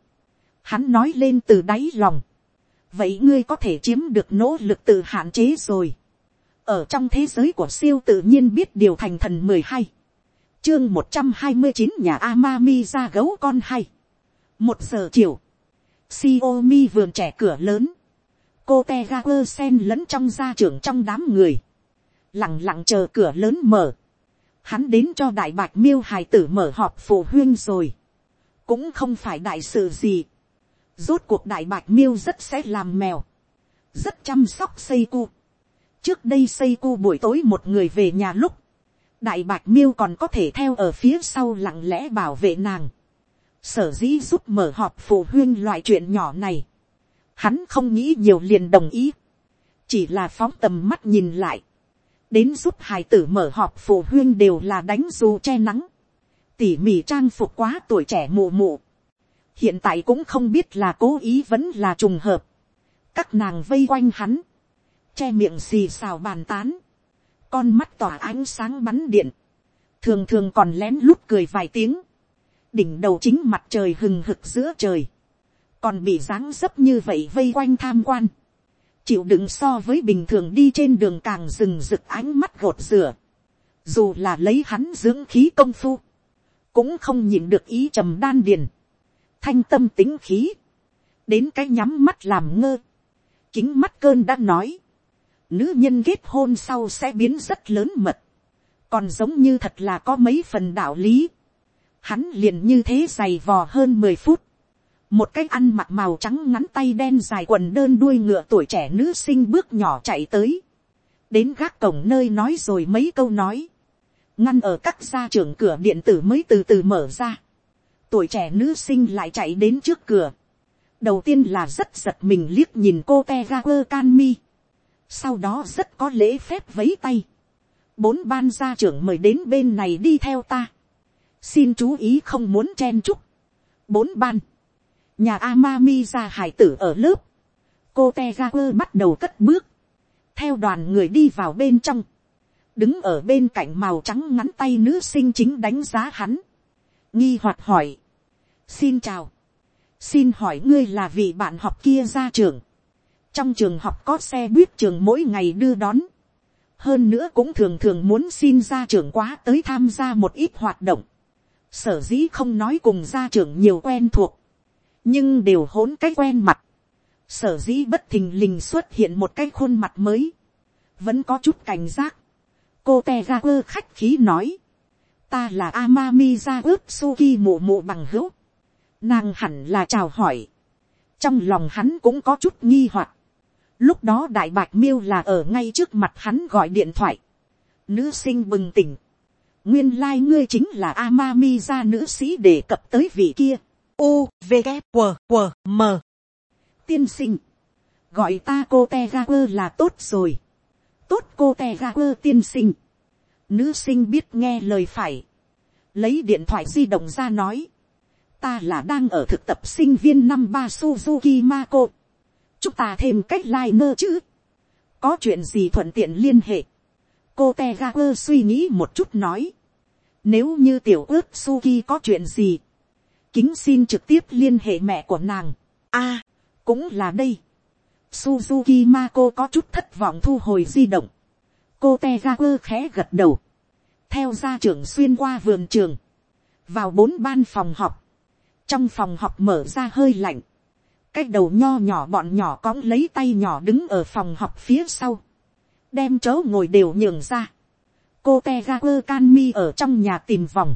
hắn nói lên từ đáy lòng, vậy ngươi có thể chiếm được nỗ lực tự hạn chế rồi ở trong thế giới của siêu tự nhiên biết điều thành thần mười hai, chương một trăm hai mươi chín nhà Amami ra gấu con hay. một giờ chiều, Xiaomi vườn trẻ cửa lớn, cô te ga quơ sen lẫn trong gia trưởng trong đám người, lặng lặng chờ cửa lớn mở, hắn đến cho đại bạch miêu hài tử mở họp phụ huyên rồi, cũng không phải đại sự gì, rốt cuộc đại bạch miêu rất sẽ làm mèo, rất chăm sóc xây cu trước đây xây cu buổi tối một người về nhà lúc, đại bạch miêu còn có thể theo ở phía sau lặng lẽ bảo vệ nàng, sở dĩ giúp mở họp phụ huyên loại chuyện nhỏ này, hắn không nghĩ nhiều liền đồng ý, chỉ là phóng tầm mắt nhìn lại, đến giúp hài tử mở họp phụ huyên đều là đánh dù che nắng, tỉ mỉ trang phục quá tuổi trẻ mù mù, hiện tại cũng không biết là cố ý vẫn là trùng hợp, các nàng vây quanh hắn, che miệng xì xào bàn tán, con mắt tỏa ánh sáng bắn điện, thường thường còn lén lút cười vài tiếng, đỉnh đầu chính mặt trời hừng hực giữa trời, còn bị dáng dấp như vậy vây quanh tham quan, chịu đựng so với bình thường đi trên đường càng rừng rực ánh mắt gột rửa, dù là lấy hắn dưỡng khí công phu, cũng không nhìn được ý trầm đan điền, thanh tâm tính khí, đến cái nhắm mắt làm ngơ, kính mắt cơn đã nói, nữ nhân kết hôn sau sẽ biến rất lớn mật, còn giống như thật là có mấy phần đạo lý, hắn liền như thế dày vò hơn mười phút, một cái ăn mặc màu trắng ngắn tay đen dài quần đơn đuôi ngựa tuổi trẻ nữ sinh bước nhỏ chạy tới, đến gác cổng nơi nói rồi mấy câu nói, ngăn ở các gia trưởng cửa điện tử mới từ từ mở ra, tuổi trẻ nữ sinh lại chạy đến trước cửa, đầu tiên là rất giật mình liếc nhìn cô te ga quơ can mi, sau đó rất có lễ phép vấy tay, bốn ban gia trưởng mời đến bên này đi theo ta, xin chú ý không muốn chen chúc, bốn ban, nhà Amami ra hải tử ở lớp, cô te ga quơ bắt đầu cất bước, theo đoàn người đi vào bên trong, đứng ở bên cạnh màu trắng ngắn tay nữ sinh chính đánh giá hắn, nghi hoạt hỏi, xin chào, xin hỏi ngươi là vị bạn học kia ra trường, trong trường học có xe buýt trường mỗi ngày đưa đón, hơn nữa cũng thường thường muốn xin ra trường quá tới tham gia một ít hoạt động, sở dĩ không nói cùng gia trưởng nhiều quen thuộc, nhưng đều hỗn cái quen mặt, sở dĩ bất thình lình xuất hiện một cái khuôn mặt mới, vẫn có chút cảnh giác, cô te ga quơ khách khí nói, ta là Amami ra ướp suki mụ mụ bằng hữu, nàng hẳn là chào hỏi, trong lòng hắn cũng có chút nghi hoặc, lúc đó đại bạch miêu là ở ngay trước mặt hắn gọi điện thoại, nữ sinh bừng tỉnh, nguyên lai ngươi chính là Amami ra nữ sĩ đề cập tới vị kia, u v K, q q m. Tiên sinh. Gọi ta cô te quơ là tốt rồi. Tốt cô te quơ tiên sinh. Nữ sinh biết nghe lời phải. Lấy điện thoại di động ra nói. Ta là đang ở thực tập sinh viên năm ba suzuki mako chúng ta thêm cách like chứ có chuyện gì thuận tiện liên hệ cô te ga quơ suy nghĩ một chút nói nếu như tiểu Ước suki có chuyện gì kính xin trực tiếp liên hệ mẹ của nàng. a, cũng là đây. Suzuki cô có chút thất vọng thu hồi di động. cô te ga quơ khẽ gật đầu. theo gia trưởng xuyên qua vườn trường. vào bốn ban phòng học. trong phòng học mở ra hơi lạnh cái đầu nho nhỏ bọn nhỏ cõng lấy tay nhỏ đứng ở phòng học phía sau, đem chỗ ngồi đều nhường ra. cô te ga quơ can mi ở trong nhà tìm vòng,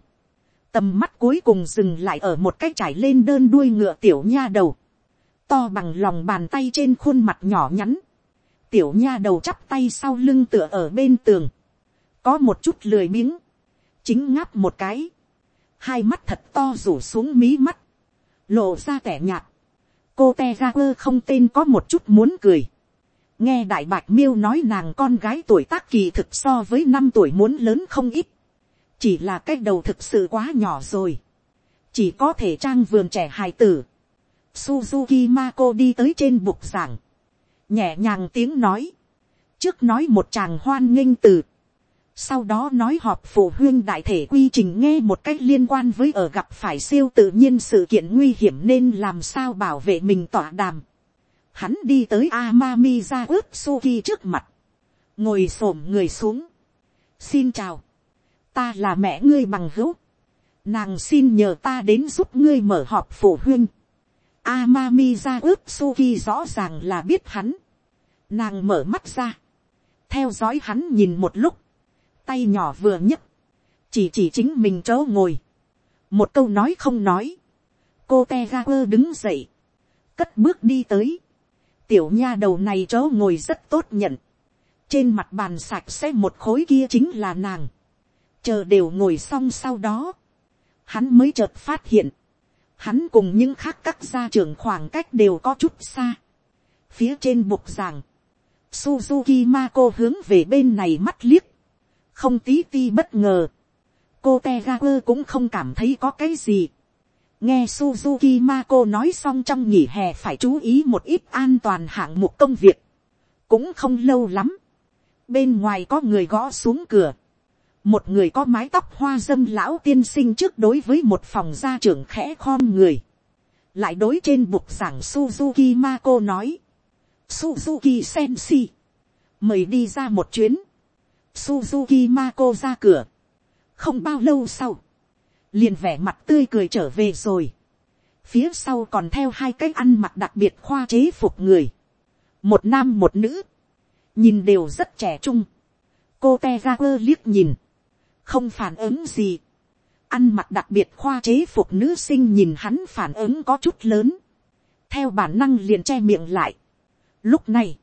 tầm mắt cuối cùng dừng lại ở một cái trải lên đơn đuôi ngựa tiểu nha đầu, to bằng lòng bàn tay trên khuôn mặt nhỏ nhắn, tiểu nha đầu chắp tay sau lưng tựa ở bên tường, có một chút lười miếng chính ngáp một cái, hai mắt thật to rủ xuống mí mắt, lộ ra tẻ nhạt, cô te ra quơ không tên có một chút muốn cười, nghe đại bạch miêu nói nàng con gái tuổi tác kỳ thực so với năm tuổi muốn lớn không ít, chỉ là cái đầu thực sự quá nhỏ rồi, chỉ có thể trang vườn trẻ hài tử, Suzuki Mako đi tới trên bục giảng, nhẹ nhàng tiếng nói, trước nói một chàng hoan nghênh từ, sau đó nói họp phụ huynh đại thể quy trình nghe một cách liên quan với ở gặp phải siêu tự nhiên sự kiện nguy hiểm nên làm sao bảo vệ mình tỏa đàm. Hắn đi tới Amami ra ướp Suki trước mặt, ngồi xổm người xuống. xin chào, ta là mẹ ngươi bằng hữu, nàng xin nhờ ta đến giúp ngươi mở họp phụ huynh. Amami ra ướp Suki rõ ràng là biết hắn. Nàng mở mắt ra. Theo dõi hắn nhìn một lúc. Tay nhỏ vừa nhất Chỉ chỉ chính mình chỗ ngồi. Một câu nói không nói. Cô Tegaper đứng dậy. Cất bước đi tới. Tiểu nha đầu này chỗ ngồi rất tốt nhận. Trên mặt bàn sạch sẽ một khối kia chính là nàng. Chờ đều ngồi xong sau đó. Hắn mới chợt phát hiện hắn cùng những khác các gia trưởng khoảng cách đều có chút xa. phía trên bục giảng, Suzuki Mako hướng về bên này mắt liếc, không tí ti bất ngờ, cô Tegaku cũng không cảm thấy có cái gì. nghe Suzuki Mako nói xong trong nghỉ hè phải chú ý một ít an toàn hạng mục công việc, cũng không lâu lắm, bên ngoài có người gõ xuống cửa, một người có mái tóc hoa dâm lão tiên sinh trước đối với một phòng gia trưởng khẽ khom người, lại đối trên bục giảng Suzuki Mako nói, Suzuki Sensi, mời đi ra một chuyến, Suzuki Mako ra cửa, không bao lâu sau, liền vẻ mặt tươi cười trở về rồi, phía sau còn theo hai cái ăn mặc đặc biệt khoa chế phục người, một nam một nữ, nhìn đều rất trẻ trung, cô te ra quơ liếc nhìn, không phản ứng gì. ăn mặc đặc biệt khoa chế phục nữ sinh nhìn hắn phản ứng có chút lớn. theo bản năng liền che miệng lại. lúc này,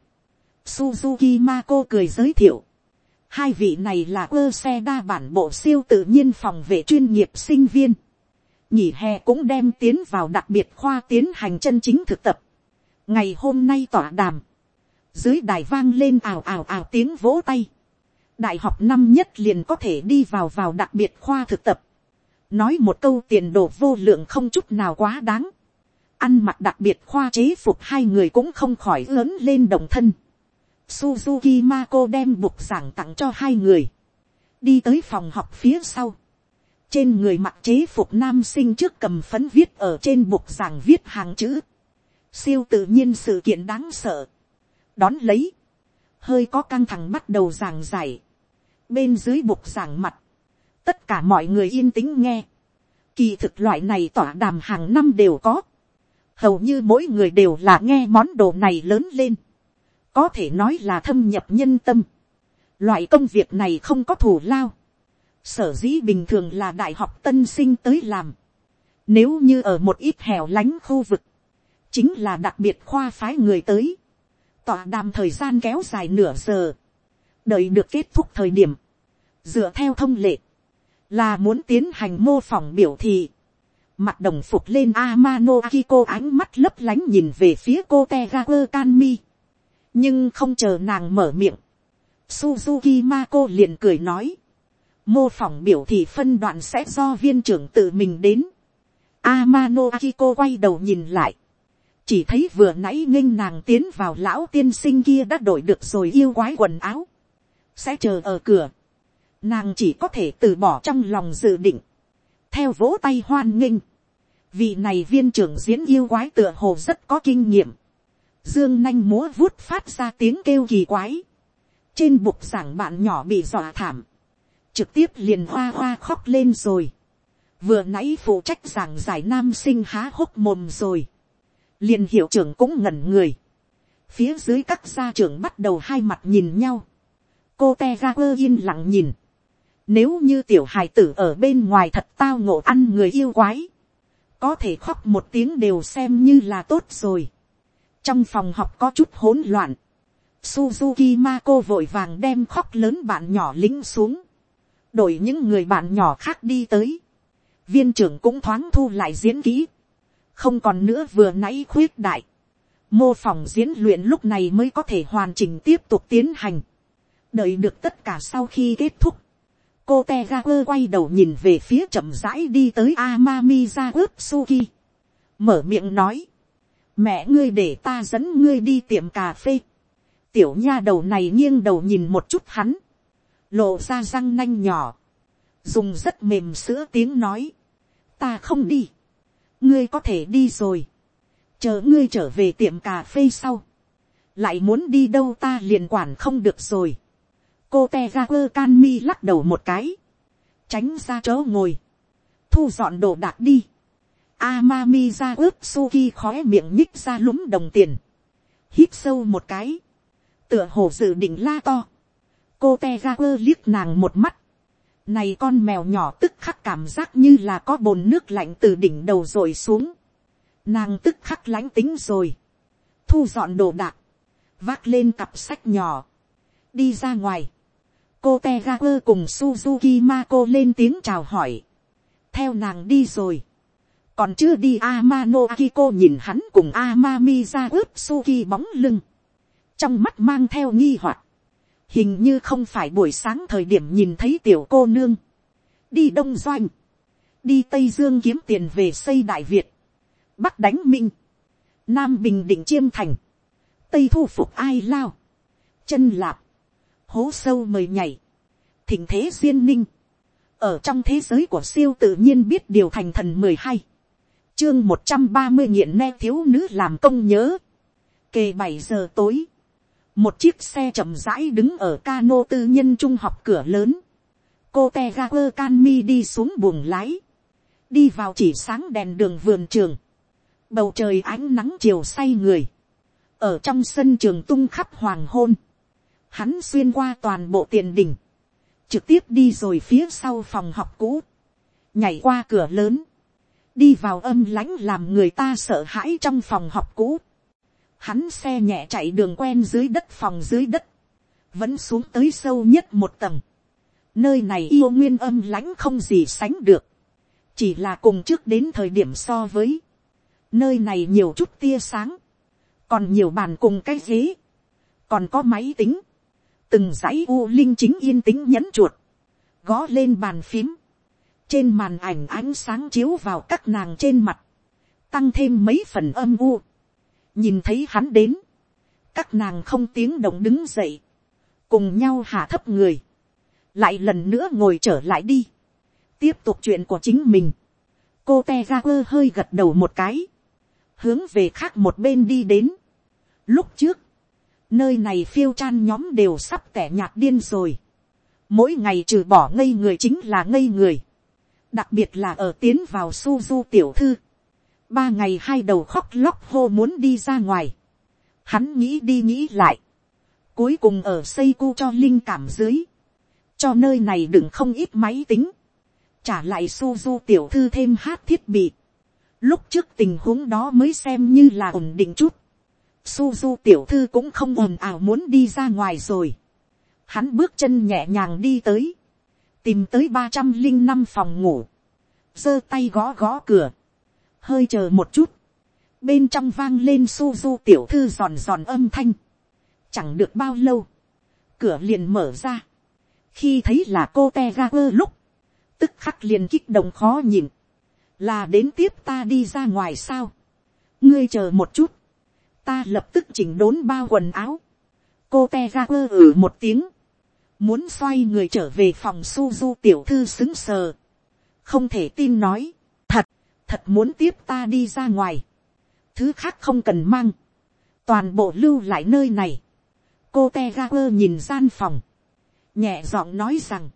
Suzuki Mako cười giới thiệu. Hai vị này là ơ xe đa bản bộ siêu tự nhiên phòng vệ chuyên nghiệp sinh viên. Nhỉ hè cũng đem tiến vào đặc biệt khoa tiến hành chân chính thực tập. Ngày hôm nay tỏa đàm. Dưới đài vang lên ào ào ào tiếng vỗ tay đại học năm nhất liền có thể đi vào vào đặc biệt khoa thực tập. nói một câu tiền đồ vô lượng không chút nào quá đáng. ăn mặc đặc biệt khoa chế phục hai người cũng không khỏi lớn lên đồng thân. Suzuki Mako đem bục giảng tặng cho hai người. đi tới phòng học phía sau. trên người mặc chế phục nam sinh trước cầm phấn viết ở trên bục giảng viết hàng chữ. siêu tự nhiên sự kiện đáng sợ. đón lấy hơi có căng thẳng bắt đầu giảng giải bên dưới bục giảng mặt, tất cả mọi người yên tĩnh nghe, kỳ thực loại này tỏa đàm hàng năm đều có, hầu như mỗi người đều là nghe món đồ này lớn lên, có thể nói là thâm nhập nhân tâm, loại công việc này không có thủ lao, sở dĩ bình thường là đại học tân sinh tới làm, nếu như ở một ít hẻo lánh khu vực, chính là đặc biệt khoa phái người tới, tọa đàm thời gian kéo dài nửa giờ, đợi được kết thúc thời điểm, dựa theo thông lệ, là muốn tiến hành mô phỏng biểu thị, mặt đồng phục lên Amano Akiko ánh mắt lấp lánh nhìn về phía cô Tegaku Kanmi, nhưng không chờ nàng mở miệng, Suzuki Mako liền cười nói, mô phỏng biểu thị phân đoạn sẽ do viên trưởng tự mình đến, Amano Akiko quay đầu nhìn lại, chỉ thấy vừa nãy nghênh nàng tiến vào lão tiên sinh kia đã đổi được rồi yêu quái quần áo, sẽ chờ ở cửa, nàng chỉ có thể từ bỏ trong lòng dự định, theo vỗ tay hoan nghênh, vị này viên trưởng diễn yêu quái tựa hồ rất có kinh nghiệm, dương nanh múa vuốt phát ra tiếng kêu kỳ quái, trên bục giảng bạn nhỏ bị dọa thảm, trực tiếp liền hoa hoa khóc lên rồi, vừa nãy phụ trách giảng giải nam sinh há hốc mồm rồi, liền hiệu trưởng cũng ngẩn người, phía dưới các gia trưởng bắt đầu hai mặt nhìn nhau, cô te ga quơ yên lặng nhìn, nếu như tiểu hài tử ở bên ngoài thật tao ngộ ăn người yêu quái, có thể khóc một tiếng đều xem như là tốt rồi trong phòng học có chút hỗn loạn, Suzuki Mako vội vàng đem khóc lớn bạn nhỏ lính xuống, đổi những người bạn nhỏ khác đi tới. viên trưởng cũng thoáng thu lại diễn kỹ, không còn nữa vừa nãy khuyết đại. mô phỏng diễn luyện lúc này mới có thể hoàn chỉnh tiếp tục tiến hành. đợi được tất cả sau khi kết thúc, cô te ga quơ quay đầu nhìn về phía chậm rãi đi tới Amami ra ướp suki. mở miệng nói, mẹ ngươi để ta dẫn ngươi đi tiệm cà phê. tiểu nha đầu này nghiêng đầu nhìn một chút hắn, lộ ra răng nanh nhỏ, dùng rất mềm sữa tiếng nói, ta không đi, ngươi có thể đi rồi, chờ ngươi trở về tiệm cà phê sau, lại muốn đi đâu ta liền quản không được rồi. Cô te ra quơ can mi lắc đầu một cái, tránh ra chỗ ngồi, thu dọn đồ đạc đi, Amami ra ướp suki khóe miệng nhích ra lúng đồng tiền, hít sâu một cái, tựa hồ dự định la to, cô te quơ liếc nàng một mắt, này con mèo nhỏ tức khắc cảm giác như là có bồn nước lạnh từ đỉnh đầu rồi xuống, nàng tức khắc lánh tính rồi, thu dọn đồ đạc, vác lên cặp sách nhỏ, đi ra ngoài, cô te quơ cùng suzuki mako lên tiếng chào hỏi. theo nàng đi rồi còn chưa đi amano akiko nhìn hắn cùng amami ra ướp suki bóng lưng. trong mắt mang theo nghi hoặc. hình như không phải buổi sáng thời điểm nhìn thấy tiểu cô nương. đi đông doanh. đi tây dương kiếm tiền về xây đại việt. bắc đánh minh. nam bình định chiêm thành. tây thu phục ai lao. chân lạp hố sâu mời nhảy, thỉnh thế duyên ninh, ở trong thế giới của siêu tự nhiên biết điều thành thần mười hai, chương một trăm ba mươi nghiện ne thiếu nữ làm công nhớ, kề bảy giờ tối, một chiếc xe chậm rãi đứng ở cano tư nhân trung học cửa lớn, cô te ga quơ can mi đi xuống buồng lái, đi vào chỉ sáng đèn đường vườn trường, bầu trời ánh nắng chiều say người, ở trong sân trường tung khắp hoàng hôn, hắn xuyên qua toàn bộ tiền đỉnh, trực tiếp đi rồi phía sau phòng học cũ, nhảy qua cửa lớn, đi vào âm lãnh làm người ta sợ hãi trong phòng học cũ. Hắn xe nhẹ chạy đường quen dưới đất phòng dưới đất, vẫn xuống tới sâu nhất một tầng. Nơi này yêu nguyên âm lãnh không gì sánh được, chỉ là cùng trước đến thời điểm so với. Nơi này nhiều chút tia sáng, còn nhiều bàn cùng cái ghế, còn có máy tính. Từng dãy u linh chính yên tĩnh nhẫn chuột, gõ lên bàn phím, trên màn ảnh ánh sáng chiếu vào các nàng trên mặt, tăng thêm mấy phần âm u, nhìn thấy hắn đến, các nàng không tiếng động đứng dậy, cùng nhau hạ thấp người, lại lần nữa ngồi trở lại đi, tiếp tục chuyện của chính mình, cô te ra quơ hơi gật đầu một cái, hướng về khác một bên đi đến. Lúc trước, nơi này phiêu chan nhóm đều sắp tẻ nhạt điên rồi. mỗi ngày trừ bỏ ngây người chính là ngây người đặc biệt là ở tiến vào su du tiểu thư. ba ngày hai đầu khóc lóc hô muốn đi ra ngoài. hắn nghĩ đi nghĩ lại. cuối cùng ở xây cu cho linh cảm dưới. cho nơi này đừng không ít máy tính. trả lại su du tiểu thư thêm hát thiết bị. lúc trước tình huống đó mới xem như là ổn định chút Suzu tiểu thư cũng không ồn ào muốn đi ra ngoài rồi. Hắn bước chân nhẹ nhàng đi tới. Tìm tới ba trăm linh năm phòng ngủ. giơ tay gõ gõ cửa. Hơi chờ một chút. Bên trong vang lên su du tiểu thư giòn giòn âm thanh. Chẳng được bao lâu. Cửa liền mở ra. Khi thấy là cô te ga quơ lúc. Tức khắc liền kích động khó nhìn. Là đến tiếp ta đi ra ngoài sao. Ngươi chờ một chút ta lập tức chỉnh đốn bao quần áo, cô te ga quơ ử một tiếng, muốn xoay người trở về phòng Suzu tiểu thư xứng sờ, không thể tin nói, thật, thật muốn tiếp ta đi ra ngoài, thứ khác không cần mang, toàn bộ lưu lại nơi này, cô te ga quơ nhìn gian phòng, nhẹ giọng nói rằng,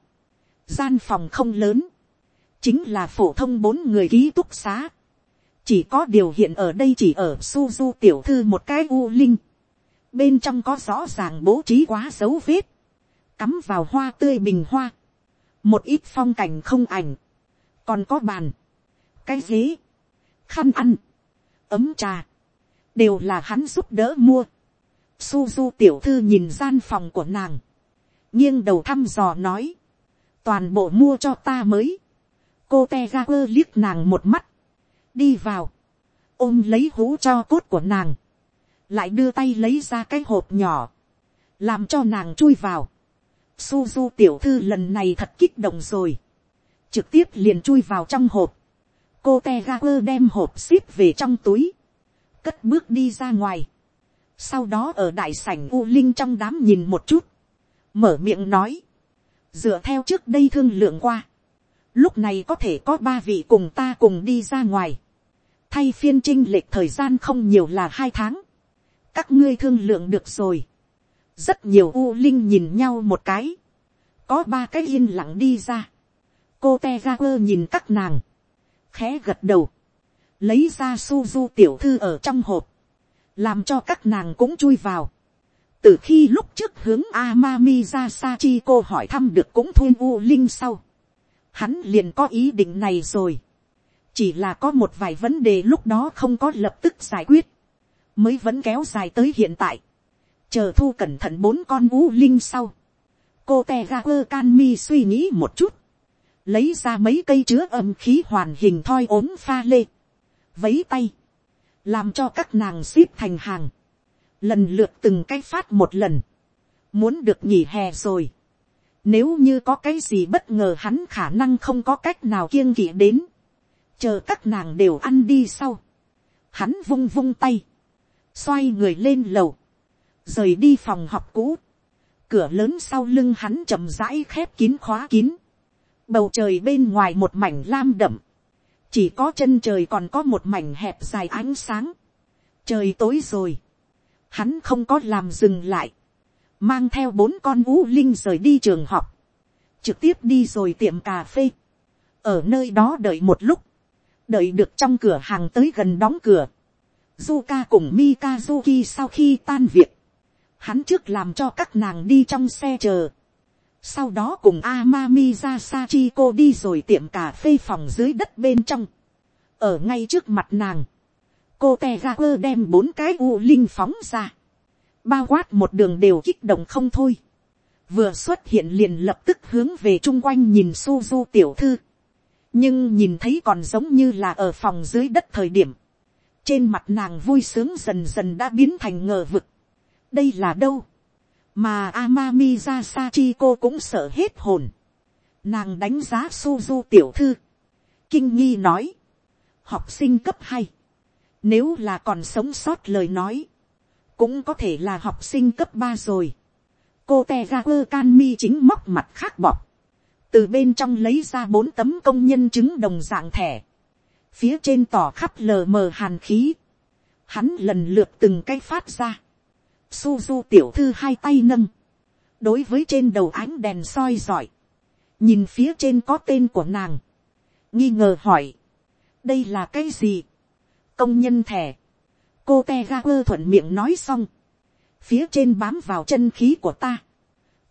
gian phòng không lớn, chính là phổ thông bốn người ký túc xá, chỉ có điều hiện ở đây chỉ ở Suzu tiểu thư một cái u linh. Bên trong có rõ ràng bố trí quá dấu vết. Cắm vào hoa tươi bình hoa. Một ít phong cảnh không ảnh. Còn có bàn. Cái ghế. Khăn ăn. Ấm trà. Đều là hắn giúp đỡ mua. Suzu tiểu thư nhìn gian phòng của nàng. nghiêng đầu thăm dò nói. Toàn bộ mua cho ta mới. Cô te ga quơ liếc nàng một mắt. Đi vào. Ôm lấy hũ cho cốt của nàng. Lại đưa tay lấy ra cái hộp nhỏ. Làm cho nàng chui vào. Suzu tiểu thư lần này thật kích động rồi. Trực tiếp liền chui vào trong hộp. Cô te ga quơ đem hộp ship về trong túi. Cất bước đi ra ngoài. Sau đó ở đại sảnh u linh trong đám nhìn một chút, mở miệng nói, dựa theo trước đây thương lượng qua, lúc này có thể có ba vị cùng ta cùng đi ra ngoài, thay phiên trinh lệch thời gian không nhiều là hai tháng, các ngươi thương lượng được rồi, rất nhiều u linh nhìn nhau một cái, có ba cái yên lặng đi ra, cô te ga quơ nhìn các nàng, khẽ gật đầu, lấy ra suzu tiểu thư ở trong hộp, làm cho các nàng cũng chui vào. từ khi lúc trước hướng Amami ra Sachi cô hỏi thăm được cũng thuyên u linh sau, hắn liền có ý định này rồi. chỉ là có một vài vấn đề lúc đó không có lập tức giải quyết, mới vẫn kéo dài tới hiện tại chờ thu cẩn thận bốn con ngũ linh sau, cô te ga quơ can mi suy nghĩ một chút, lấy ra mấy cây chứa âm khí hoàn hình thoi ốm pha lê, vấy tay, làm cho các nàng ship thành hàng, lần lượt từng cái phát một lần, muốn được nghỉ hè rồi. Nếu như có cái gì bất ngờ hắn khả năng không có cách nào kiêng kỵ đến, chờ các nàng đều ăn đi sau. Hắn vung vung tay, xoay người lên lầu, rời đi phòng học cũ, cửa lớn sau lưng hắn chậm rãi khép kín khóa kín, bầu trời bên ngoài một mảnh lam đậm, chỉ có chân trời còn có một mảnh hẹp dài ánh sáng, trời tối rồi, hắn không có làm dừng lại, mang theo bốn con vũ linh rời đi trường học, trực tiếp đi rồi tiệm cà phê, ở nơi đó đợi một lúc, đợi được trong cửa hàng tới gần đóng cửa, Zuka cùng Mikazuki sau khi tan việc, hắn trước làm cho các nàng đi trong xe chờ, sau đó cùng Amami ra Sachiko đi rồi tiệm cà phê phòng dưới đất bên trong. Ở ngay trước mặt nàng. Cô Tegaper đem bốn cái u linh phóng ra. Bao quát một đường đều kích động không thôi. Vừa xuất hiện liền lập tức hướng về chung quanh nhìn Suzu tiểu thư. Nhưng nhìn thấy còn giống như là ở phòng dưới đất thời điểm. Trên mặt nàng vui sướng dần dần đã biến thành ngờ vực. Đây là đâu? mà Amami ra cô cũng sợ hết hồn. Nàng đánh giá Suzu tiểu thư. Kinh nghi nói. Học sinh cấp hai. Nếu là còn sống sót lời nói. Cũng có thể là học sinh cấp ba rồi. Cô Tegaku Kanmi chính móc mặt khác bọc. Từ bên trong lấy ra bốn tấm công nhân chứng đồng dạng thẻ. Phía trên tỏ khắp lờ mờ hàn khí. Hắn lần lượt từng cái phát ra Suzu tiểu thư hai tay nâng. Đối với trên đầu ánh đèn soi giỏi. Nhìn phía trên có tên của nàng. Nghi ngờ hỏi. Đây là cái gì? Công nhân thẻ. Cô te thuận miệng nói xong. Phía trên bám vào chân khí của ta.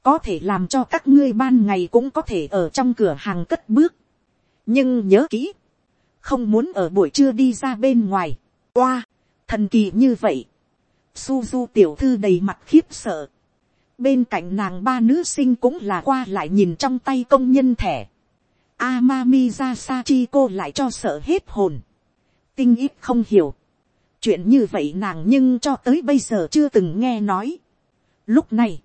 Có thể làm cho các ngươi ban ngày cũng có thể ở trong cửa hàng cất bước. Nhưng nhớ kỹ. Không muốn ở buổi trưa đi ra bên ngoài. Oa, thần kỳ như vậy Suzu tiểu thư đầy mặt khiếp sợ. Bên cạnh nàng ba nữ sinh cũng là qua lại nhìn trong tay công nhân thẻ. Amami ra cô lại cho sợ hết hồn. Tinh ít không hiểu. Chuyện như vậy nàng nhưng cho tới bây giờ chưa từng nghe nói. Lúc này,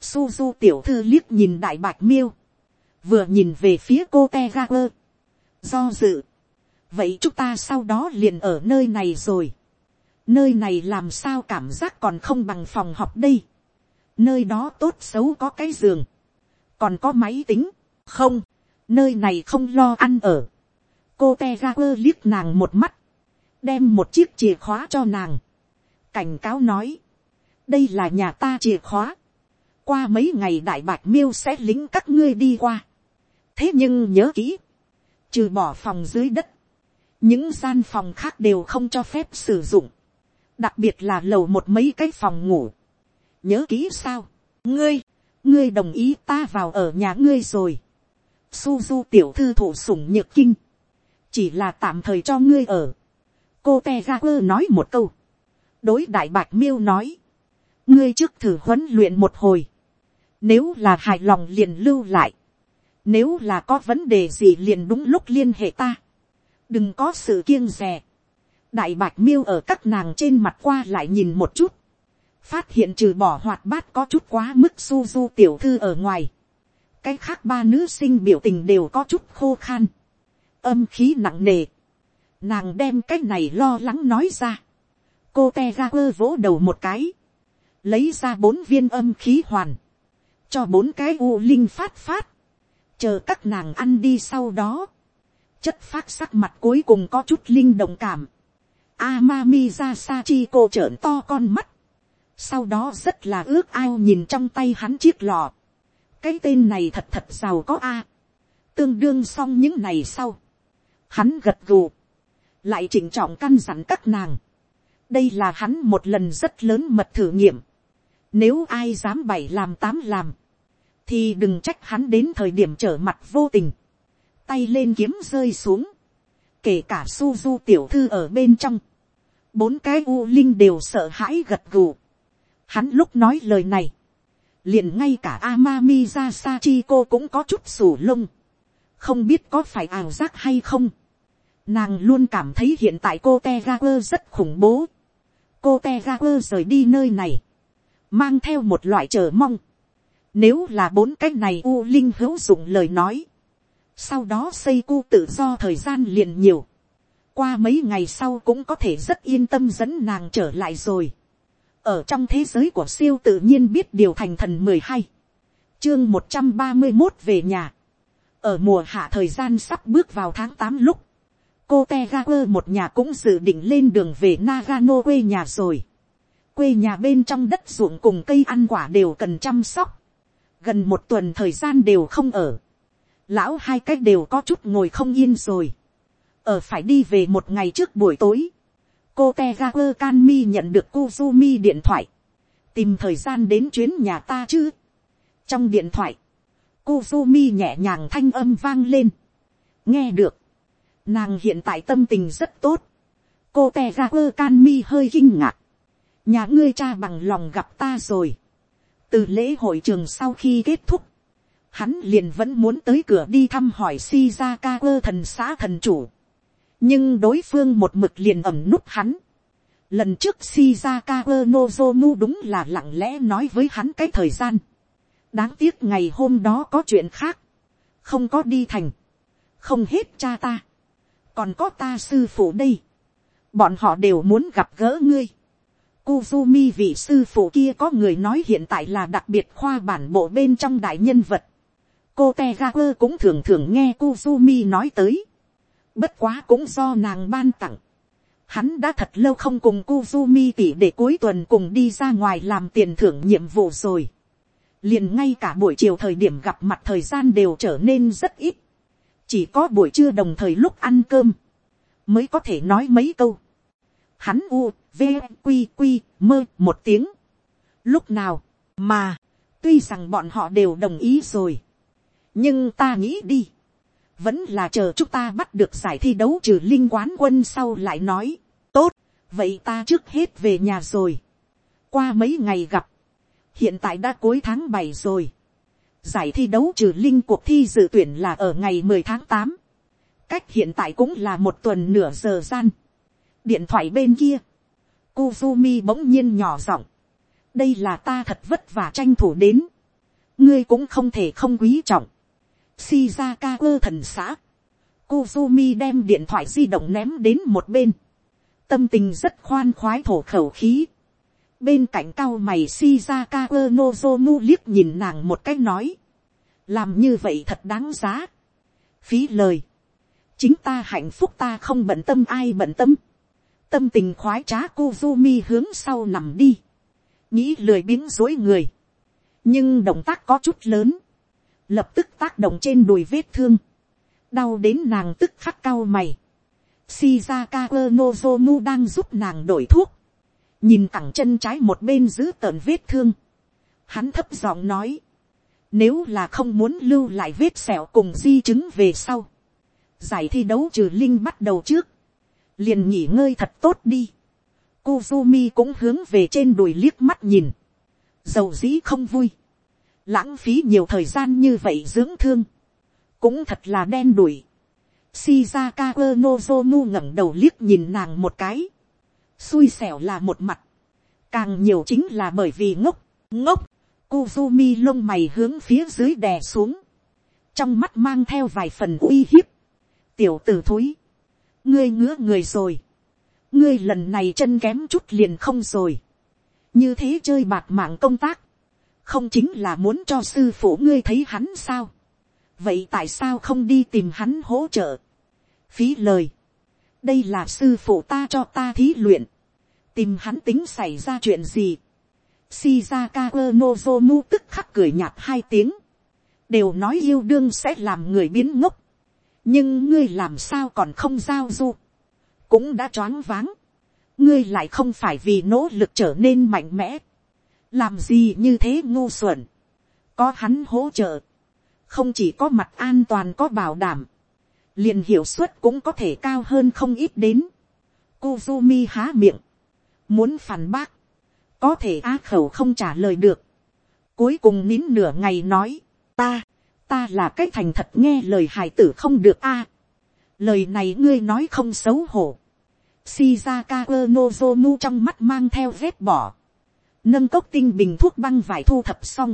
Suzu tiểu thư liếc nhìn đại bạch miêu. Vừa nhìn về phía cô Tegaper. Do dự. Vậy chúng ta sau đó liền ở nơi này rồi nơi này làm sao cảm giác còn không bằng phòng học đây. nơi đó tốt xấu có cái giường, còn có máy tính, không, nơi này không lo ăn ở. cô te ra quơ liếc nàng một mắt, đem một chiếc chìa khóa cho nàng, cảnh cáo nói, đây là nhà ta chìa khóa, qua mấy ngày đại bạch miêu sẽ lính các ngươi đi qua. thế nhưng nhớ kỹ, trừ bỏ phòng dưới đất, những gian phòng khác đều không cho phép sử dụng, đặc biệt là lầu một mấy cái phòng ngủ. nhớ kỹ sao, ngươi, ngươi đồng ý ta vào ở nhà ngươi rồi. Suzu tiểu thư thụ sủng nhược kinh, chỉ là tạm thời cho ngươi ở. cô te ga quơ nói một câu, đối đại bạch miêu nói, ngươi trước thử huấn luyện một hồi, nếu là hài lòng liền lưu lại, nếu là có vấn đề gì liền đúng lúc liên hệ ta, đừng có sự kiêng rè, đại bạch miêu ở các nàng trên mặt qua lại nhìn một chút, phát hiện trừ bỏ hoạt bát có chút quá mức su du tiểu thư ở ngoài, cái khác ba nữ sinh biểu tình đều có chút khô khan, âm khí nặng nề, nàng đem cái này lo lắng nói ra, cô te ra quơ vỗ đầu một cái, lấy ra bốn viên âm khí hoàn, cho bốn cái u linh phát phát, chờ các nàng ăn đi sau đó, chất phát sắc mặt cuối cùng có chút linh động cảm, Amami ra sa chi cô trợn to con mắt, sau đó rất là ước ao nhìn trong tay hắn chiếc lò, cái tên này thật thật giàu có a, tương đương xong những này sau, hắn gật gù, lại chỉnh trọng căn dặn các nàng, đây là hắn một lần rất lớn mật thử nghiệm, nếu ai dám bảy làm tám làm, thì đừng trách hắn đến thời điểm trở mặt vô tình, tay lên kiếm rơi xuống, kể cả Suzu tiểu thư ở bên trong, bốn cái u linh đều sợ hãi gật gù. Hắn lúc nói lời này, liền ngay cả Amami ra Sachiko cũng có chút sủ lông, không biết có phải ảo giác hay không. Nàng luôn cảm thấy hiện tại cô Tegaku rất khủng bố. Cô Tegaku rời đi nơi này, mang theo một loại chờ mong. Nếu là bốn cái này U Linh hữu dụng lời nói. Sau đó xây cu tự do thời gian liền nhiều. Qua mấy ngày sau cũng có thể rất yên tâm dẫn nàng trở lại rồi. Ở trong thế giới của siêu tự nhiên biết điều thành thần mười hai Chương một trăm ba mươi một về nhà. Ở mùa hạ thời gian sắp bước vào tháng tám lúc. Cô Tegaper một nhà cũng dự định lên đường về Nagano quê nhà rồi quê nhà bên trong đất ruộng cùng cây ăn quả đều cần chăm sóc. Gần một tuần thời gian đều không ở. Lão hai cách đều có chút ngồi không yên rồi. Ở phải đi về một ngày trước buổi tối. Cô Tegaper Kanmi nhận được Kuzumi điện thoại. Tìm thời gian đến chuyến nhà ta chứ. Trong điện thoại. Kuzumi nhẹ nhàng thanh âm vang lên. Nghe được. Nàng hiện tại tâm tình rất tốt. Cô Tegaper Kanmi hơi kinh ngạc nhà ngươi cha bằng lòng gặp ta rồi. từ lễ hội trường sau khi kết thúc, hắn liền vẫn muốn tới cửa đi thăm hỏi Shizaka quơ thần xã thần chủ. nhưng đối phương một mực liền ẩm núp hắn. lần trước Shizaka quơ nozomu đúng là lặng lẽ nói với hắn cái thời gian. đáng tiếc ngày hôm đó có chuyện khác, không có đi thành, không hết cha ta, còn có ta sư phụ đây, bọn họ đều muốn gặp gỡ ngươi Kuzumi vị sư phụ kia có người nói hiện tại là đặc biệt khoa bản bộ bên trong đại nhân vật. Cô Tegaper cũng thường thường nghe Kuzumi nói tới. Bất quá cũng do nàng ban tặng. Hắn đã thật lâu không cùng Kuzumi tỉ để cuối tuần cùng đi ra ngoài làm tiền thưởng nhiệm vụ rồi. Liền ngay cả buổi chiều thời điểm gặp mặt thời gian đều trở nên rất ít. Chỉ có buổi trưa đồng thời lúc ăn cơm. Mới có thể nói mấy câu. Hắn u, v quy quy mơ một tiếng. lúc nào mà tuy rằng bọn họ đều đồng ý rồi nhưng ta nghĩ đi. Vẫn là chờ chúng ta bắt được giải thi đấu trừ linh quán quân sau lại nói. Tốt, vậy ta trước hết về nhà rồi. Qua mấy ngày gặp, hiện tại đã cuối tháng bảy rồi. Giải thi đấu trừ linh cuộc thi dự tuyển là ở ngày mười tháng tám. Cách hiện tại cũng là một tuần nửa giờ gian. Điện thoại bên kia. Kuzumi bỗng nhiên nhỏ giọng. Đây là ta thật vất vả tranh thủ đến. Ngươi cũng không thể không quý trọng. Shizaka ơ thần xã. Kuzumi đem điện thoại di động ném đến một bên. Tâm tình rất khoan khoái thổ khẩu khí. Bên cạnh cao mày Shizaka ơ Nozomu liếc nhìn nàng một cách nói. Làm như vậy thật đáng giá. Phí lời. Chính ta hạnh phúc ta không bận tâm ai bận tâm tâm tình khoái trá Kuzumi hướng sau nằm đi, nghĩ lười biếng dối người, nhưng động tác có chút lớn, lập tức tác động trên đùi vết thương, đau đến nàng tức khắc cao mày, Shizaka Nozomu đang giúp nàng đổi thuốc. Nhìn cẳng chân trái một bên giữ tợn vết thương. Hắn thấp giọng nói. Nếu là không muốn lưu lại vết sẹo cùng di chứng về sau. Giải thi đấu trừ linh bắt đầu trước. Liền nghỉ ngơi thật tốt đi. Kuzumi cũng hướng về trên đùi liếc mắt nhìn. Dầu dĩ không vui. Lãng phí nhiều thời gian như vậy dưỡng thương. Cũng thật là đen đủi. Shizaka Nozomu ngẩng đầu liếc nhìn nàng một cái. Xui xẻo là một mặt. Càng nhiều chính là bởi vì ngốc, ngốc. Kuzumi lông mày hướng phía dưới đè xuống. Trong mắt mang theo vài phần uy hiếp. Tiểu tử thúi. Ngươi ngứa người rồi. Ngươi lần này chân kém chút liền không rồi. Như thế chơi bạc mạng công tác. Không chính là muốn cho sư phụ ngươi thấy hắn sao. Vậy tại sao không đi tìm hắn hỗ trợ? Phí lời. Đây là sư phụ ta cho ta thí luyện. Tìm hắn tính xảy ra chuyện gì? Shizaka Nozomu tức khắc cười nhạt hai tiếng. Đều nói yêu đương sẽ làm người biến ngốc. Nhưng ngươi làm sao còn không giao du. Cũng đã choáng váng. Ngươi lại không phải vì nỗ lực trở nên mạnh mẽ. Làm gì như thế ngu xuẩn. Có hắn hỗ trợ. Không chỉ có mặt an toàn có bảo đảm. Liền hiệu suất cũng có thể cao hơn không ít đến. Kuzumi há miệng. Muốn phản bác có thể á khẩu không trả lời được. Cuối cùng nín nửa ngày nói, ta, ta là cái thành thật nghe lời hài tử không được a. lời này ngươi nói không xấu hổ. Shizaka Nozomu trong mắt mang theo vết bỏ. Nâng cốc tinh bình thuốc băng vải thu thập xong.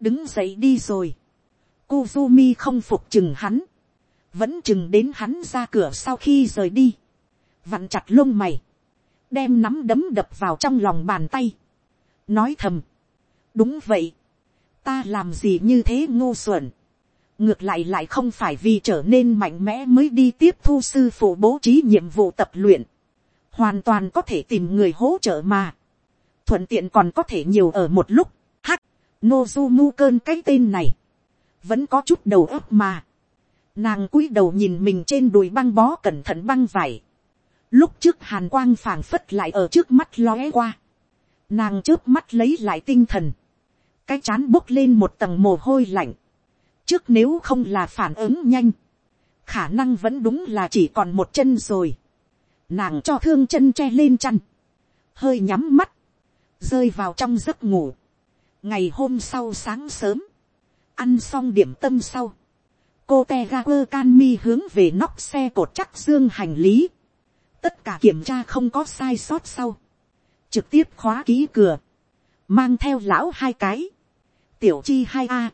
Đứng dậy đi rồi. Kuzumi không phục chừng hắn. Vẫn chừng đến hắn ra cửa sau khi rời đi. Vặn chặt lông mày đem nắm đấm đập vào trong lòng bàn tay, nói thầm, đúng vậy, ta làm gì như thế ngu xuẩn, ngược lại lại không phải vì trở nên mạnh mẽ mới đi tiếp thu sư phụ bố trí nhiệm vụ tập luyện, hoàn toàn có thể tìm người hỗ trợ mà, thuận tiện còn có thể nhiều ở một lúc, hắc, nozumu cơn cái tên này, vẫn có chút đầu óc mà, nàng cúi đầu nhìn mình trên đùi băng bó cẩn thận băng vải, Lúc trước hàn quang phảng phất lại ở trước mắt lóe qua. Nàng trước mắt lấy lại tinh thần. Cái chán bốc lên một tầng mồ hôi lạnh. Trước nếu không là phản ứng nhanh. Khả năng vẫn đúng là chỉ còn một chân rồi. Nàng cho thương chân che lên chăn. Hơi nhắm mắt. Rơi vào trong giấc ngủ. Ngày hôm sau sáng sớm. Ăn xong điểm tâm sau. Cô Tegaper Canmi hướng về nóc xe cột chắc dương hành lý tất cả kiểm tra không có sai sót sau, trực tiếp khóa ký cửa, mang theo lão hai cái, tiểu chi hai a,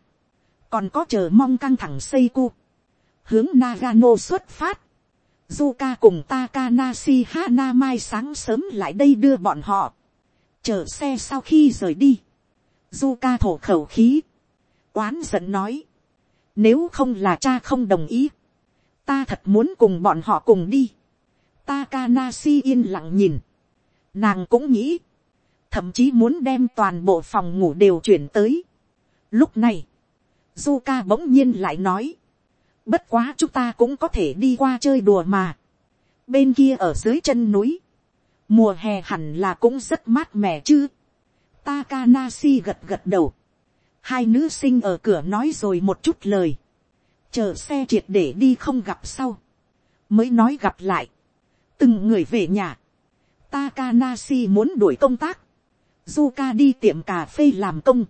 còn có chờ mong căng thẳng xây cu, hướng Nagano xuất phát, Zuka cùng Takanashi Hana mai sáng sớm lại đây đưa bọn họ, chờ xe sau khi rời đi, Zuka thổ khẩu khí, oán giận nói, nếu không là cha không đồng ý, ta thật muốn cùng bọn họ cùng đi. Takanashi yên lặng nhìn. Nàng cũng nghĩ. Thậm chí muốn đem toàn bộ phòng ngủ đều chuyển tới. Lúc này. Zuka bỗng nhiên lại nói. Bất quá chúng ta cũng có thể đi qua chơi đùa mà. Bên kia ở dưới chân núi. Mùa hè hẳn là cũng rất mát mẻ chứ. Takanashi gật gật đầu. Hai nữ sinh ở cửa nói rồi một chút lời. Chờ xe triệt để đi không gặp sau. Mới nói gặp lại từng người về nhà, Takanashi muốn đuổi công tác, Zuka đi tiệm cà phê làm công,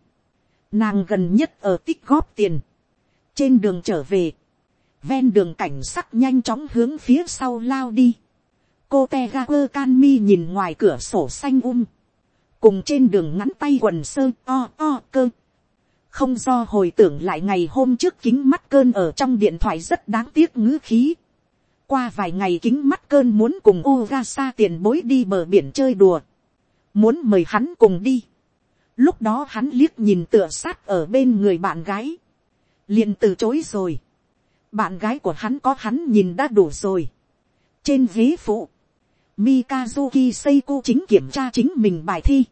nàng gần nhất ở tích góp tiền, trên đường trở về, ven đường cảnh sắc nhanh chóng hướng phía sau lao đi, cô te ga quơ can mi nhìn ngoài cửa sổ xanh um, cùng trên đường ngắn tay quần sơ o o cơ, không do hồi tưởng lại ngày hôm trước kính mắt cơn ở trong điện thoại rất đáng tiếc ngữ khí, qua vài ngày kính mắt cơn muốn cùng Ugasa tiền bối đi bờ biển chơi đùa. Muốn mời hắn cùng đi. Lúc đó hắn liếc nhìn tựa sát ở bên người bạn gái. liền từ chối rồi. Bạn gái của hắn có hắn nhìn đã đủ rồi. Trên ghế phụ. Mikazuki Seiko chính kiểm tra chính mình bài thi.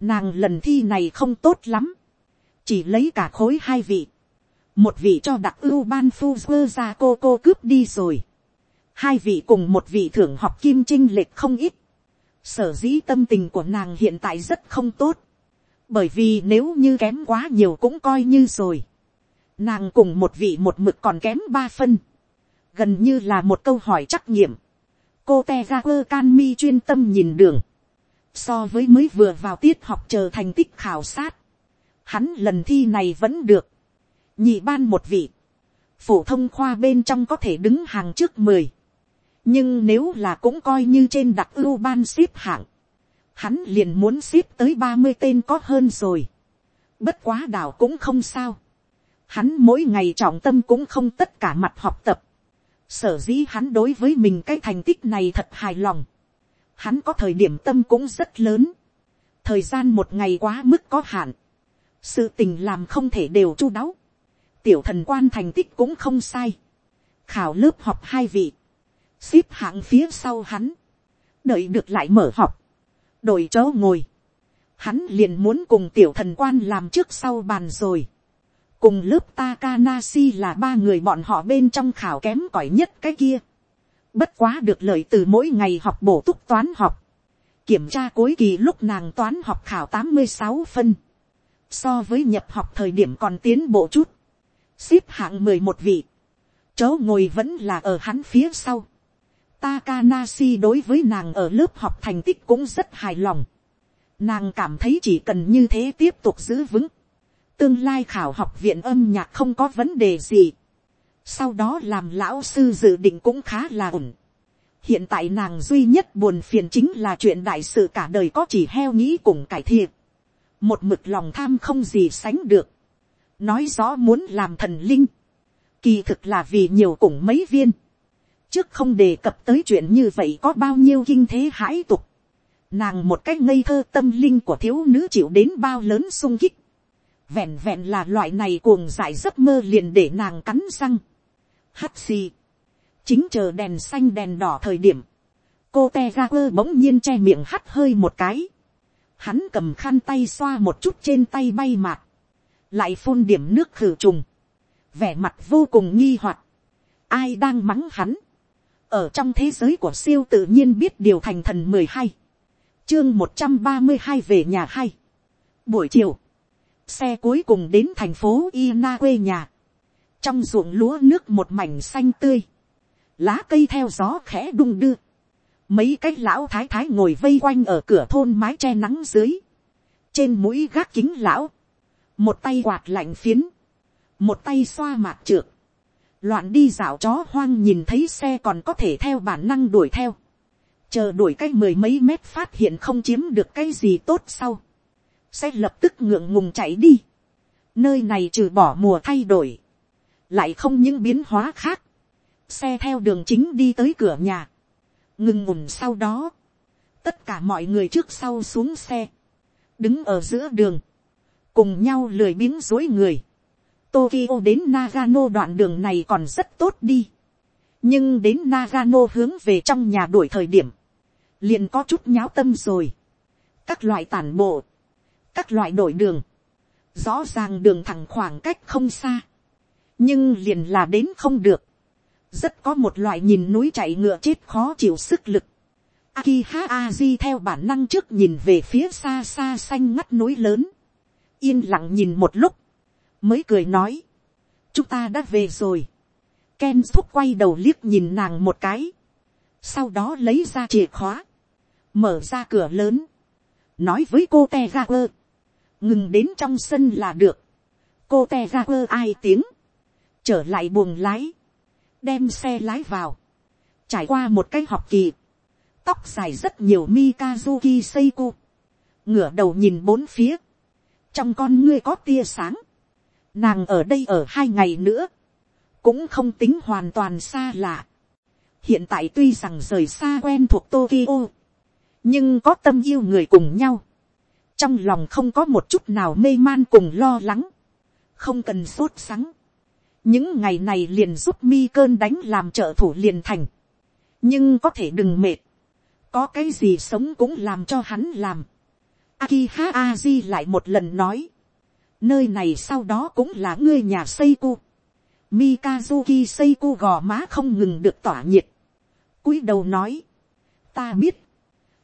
Nàng lần thi này không tốt lắm. Chỉ lấy cả khối hai vị. Một vị cho đặc ưu ban phu ra cô cô cướp đi rồi hai vị cùng một vị thưởng học kim trinh lệch không ít, sở dĩ tâm tình của nàng hiện tại rất không tốt, bởi vì nếu như kém quá nhiều cũng coi như rồi, nàng cùng một vị một mực còn kém ba phân, gần như là một câu hỏi trắc nghiệm, cô te ra quơ can mi chuyên tâm nhìn đường, so với mới vừa vào tiết học chờ thành tích khảo sát, hắn lần thi này vẫn được, nhị ban một vị, phổ thông khoa bên trong có thể đứng hàng trước mười, nhưng nếu là cũng coi như trên đặc ưu ban xếp hạng, hắn liền muốn xếp tới ba mươi tên có hơn rồi, bất quá đảo cũng không sao, hắn mỗi ngày trọng tâm cũng không tất cả mặt học tập, sở dĩ hắn đối với mình cái thành tích này thật hài lòng, hắn có thời điểm tâm cũng rất lớn, thời gian một ngày quá mức có hạn, sự tình làm không thể đều chu đáo, tiểu thần quan thành tích cũng không sai, khảo lớp học hai vị, xếp hạng phía sau hắn, đợi được lại mở học, đổi chỗ ngồi, hắn liền muốn cùng tiểu thần quan làm trước sau bàn rồi, cùng lớp Takanashi là ba người bọn họ bên trong khảo kém cỏi nhất cái kia, bất quá được lợi từ mỗi ngày học bổ túc toán học, kiểm tra cuối kỳ lúc nàng toán học khảo tám mươi sáu phân, so với nhập học thời điểm còn tiến bộ chút, xếp hạng mười một vị, chỗ ngồi vẫn là ở hắn phía sau. Takanashi đối với nàng ở lớp học thành tích cũng rất hài lòng. Nàng cảm thấy chỉ cần như thế tiếp tục giữ vững. Tương lai khảo học viện âm nhạc không có vấn đề gì. Sau đó làm lão sư dự định cũng khá là ổn. Hiện tại nàng duy nhất buồn phiền chính là chuyện đại sự cả đời có chỉ heo nghĩ cùng cải thiện. Một mực lòng tham không gì sánh được nói rõ muốn làm thần linh, kỳ thực là vì nhiều cùng mấy viên, trước không đề cập tới chuyện như vậy có bao nhiêu kinh thế hãi tục, nàng một cách ngây thơ tâm linh của thiếu nữ chịu đến bao lớn sung kích, vẹn vẹn là loại này cuồng dại giấc mơ liền để nàng cắn răng, hắt xì, chính chờ đèn xanh đèn đỏ thời điểm, cô te ra quơ bỗng nhiên che miệng hắt hơi một cái, hắn cầm khăn tay xoa một chút trên tay bay mạt, lại phun điểm nước khử trùng, vẻ mặt vô cùng nghi hoặc, ai đang mắng hắn, ở trong thế giới của siêu tự nhiên biết điều thành thần mười hai, chương một trăm ba mươi hai về nhà hay, buổi chiều, xe cuối cùng đến thành phố Ina quê nhà, trong ruộng lúa nước một mảnh xanh tươi, lá cây theo gió khẽ đung đưa, mấy cái lão thái thái ngồi vây quanh ở cửa thôn mái che nắng dưới, trên mũi gác kính lão, một tay quạt lạnh phiến, một tay xoa mạc trượt, loạn đi dạo chó hoang nhìn thấy xe còn có thể theo bản năng đuổi theo, chờ đuổi cái mười mấy mét phát hiện không chiếm được cái gì tốt sau, sẽ lập tức ngượng ngùng chạy đi, nơi này trừ bỏ mùa thay đổi, lại không những biến hóa khác, xe theo đường chính đi tới cửa nhà, ngừng ngủn sau đó, tất cả mọi người trước sau xuống xe, đứng ở giữa đường, cùng nhau lười biếng dối người. Tokyo đến Nagano đoạn đường này còn rất tốt đi. Nhưng đến Nagano hướng về trong nhà đuổi thời điểm. Liền có chút nháo tâm rồi. Các loại tản bộ. Các loại đổi đường. Rõ ràng đường thẳng khoảng cách không xa. Nhưng liền là đến không được. Rất có một loại nhìn núi chạy ngựa chết khó chịu sức lực. Akiha Aji theo bản năng trước nhìn về phía xa xa xanh ngắt núi lớn yên lặng nhìn một lúc, mới cười nói, chúng ta đã về rồi. Ken thúc quay đầu liếc nhìn nàng một cái, sau đó lấy ra chìa khóa, mở ra cửa lớn, nói với cô te quơ, ngừng đến trong sân là được, cô te ra quơ ai tiếng, trở lại buồng lái, đem xe lái vào, trải qua một cái học kỳ, tóc dài rất nhiều Mikazuki Seiko, ngửa đầu nhìn bốn phía, trong con ngươi có tia sáng, nàng ở đây ở hai ngày nữa, cũng không tính hoàn toàn xa lạ. hiện tại tuy rằng rời xa quen thuộc tokyo, nhưng có tâm yêu người cùng nhau, trong lòng không có một chút nào mê man cùng lo lắng, không cần sốt sắng. những ngày này liền giúp mi cơn đánh làm trợ thủ liền thành, nhưng có thể đừng mệt, có cái gì sống cũng làm cho hắn làm, Akiha Aji lại một lần nói. Nơi này sau đó cũng là ngươi nhà Seiko. Mikazuki cu gò má không ngừng được tỏa nhiệt. cúi đầu nói, ta biết,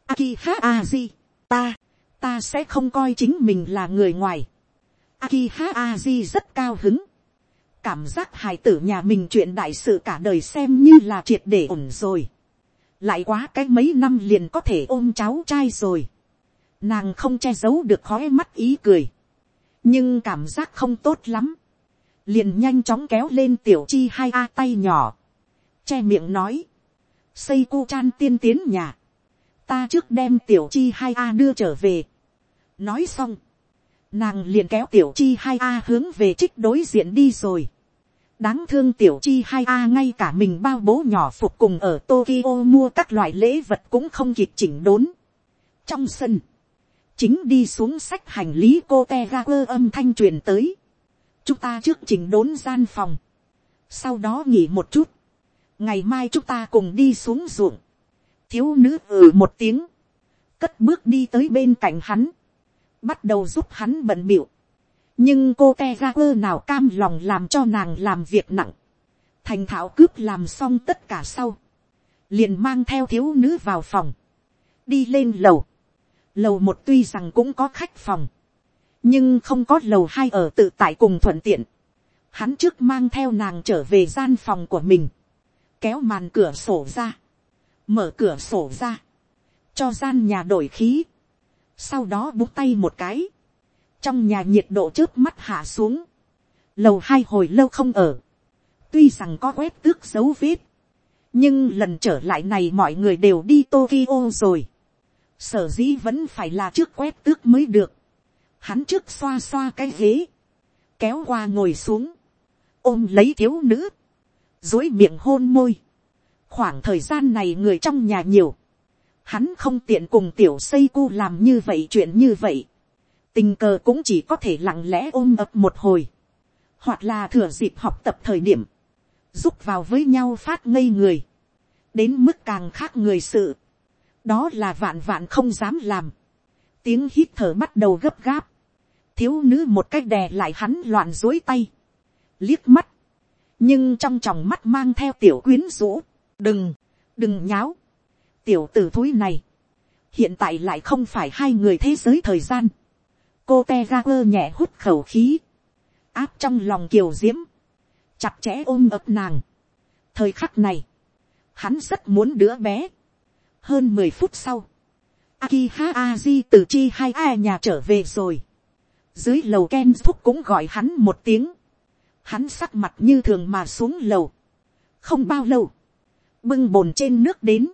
Akiha Aji, ta, ta sẽ không coi chính mình là người ngoài. Akiha Aji rất cao hứng. Cảm giác hài tử nhà mình chuyện đại sự cả đời xem như là triệt để ổn rồi. Lại quá cái mấy năm liền có thể ôm cháu trai rồi. Nàng không che giấu được khói mắt ý cười. Nhưng cảm giác không tốt lắm. Liền nhanh chóng kéo lên tiểu chi hai a tay nhỏ. Che miệng nói. Xây cu chan tiên tiến nhà ta trước đem tiểu chi hai a đưa trở về nói xong, nàng liền kéo tiểu chi hai a hướng về trích đối diện đi rồi. đáng thương tiểu chi hai a ngay cả mình bao bố nhỏ phục cùng ở tokyo mua các loại lễ vật cũng không kịp chỉnh đốn. trong sân, chính đi xuống sách hành lý cô te ga quơ âm thanh truyền tới. chúng ta trước chỉnh đốn gian phòng. sau đó nghỉ một chút. ngày mai chúng ta cùng đi xuống ruộng thiếu nữ ừ một tiếng, cất bước đi tới bên cạnh hắn, bắt đầu giúp hắn bận biểu. nhưng cô te ra quơ nào cam lòng làm cho nàng làm việc nặng, thành thạo cướp làm xong tất cả sau, liền mang theo thiếu nữ vào phòng, đi lên lầu, lầu một tuy rằng cũng có khách phòng, nhưng không có lầu hai ở tự tại cùng thuận tiện, hắn trước mang theo nàng trở về gian phòng của mình, kéo màn cửa sổ ra, mở cửa sổ ra, cho gian nhà đổi khí, sau đó bút tay một cái, trong nhà nhiệt độ trước mắt hạ xuống, lầu hai hồi lâu không ở, tuy rằng có quét tước dấu vết, nhưng lần trở lại này mọi người đều đi Tokyo rồi, sở dĩ vẫn phải là trước quét tước mới được, hắn trước xoa xoa cái ghế, kéo qua ngồi xuống, ôm lấy thiếu nữ, dối miệng hôn môi, khoảng thời gian này người trong nhà nhiều, hắn không tiện cùng tiểu xây cu làm như vậy chuyện như vậy, tình cờ cũng chỉ có thể lặng lẽ ôm ập một hồi, hoặc là thừa dịp học tập thời điểm, giúp vào với nhau phát ngây người, đến mức càng khác người sự, đó là vạn vạn không dám làm, tiếng hít thở bắt đầu gấp gáp, thiếu nữ một cách đè lại hắn loạn dối tay, liếc mắt, nhưng trong tròng mắt mang theo tiểu quyến rũ, đừng, đừng nháo, tiểu t ử thúi này, hiện tại lại không phải hai người thế giới thời gian, cô te ga quơ nhẹ hút khẩu khí, áp trong lòng kiều diễm, chặt chẽ ôm ập nàng. thời khắc này, hắn rất muốn đứa bé. hơn mười phút sau, Akiha Aji từ chi hai a nhà trở về rồi. dưới lầu ken thúc cũng gọi hắn một tiếng. hắn sắc mặt như thường mà xuống lầu. không bao lâu, bưng bồn trên nước đến,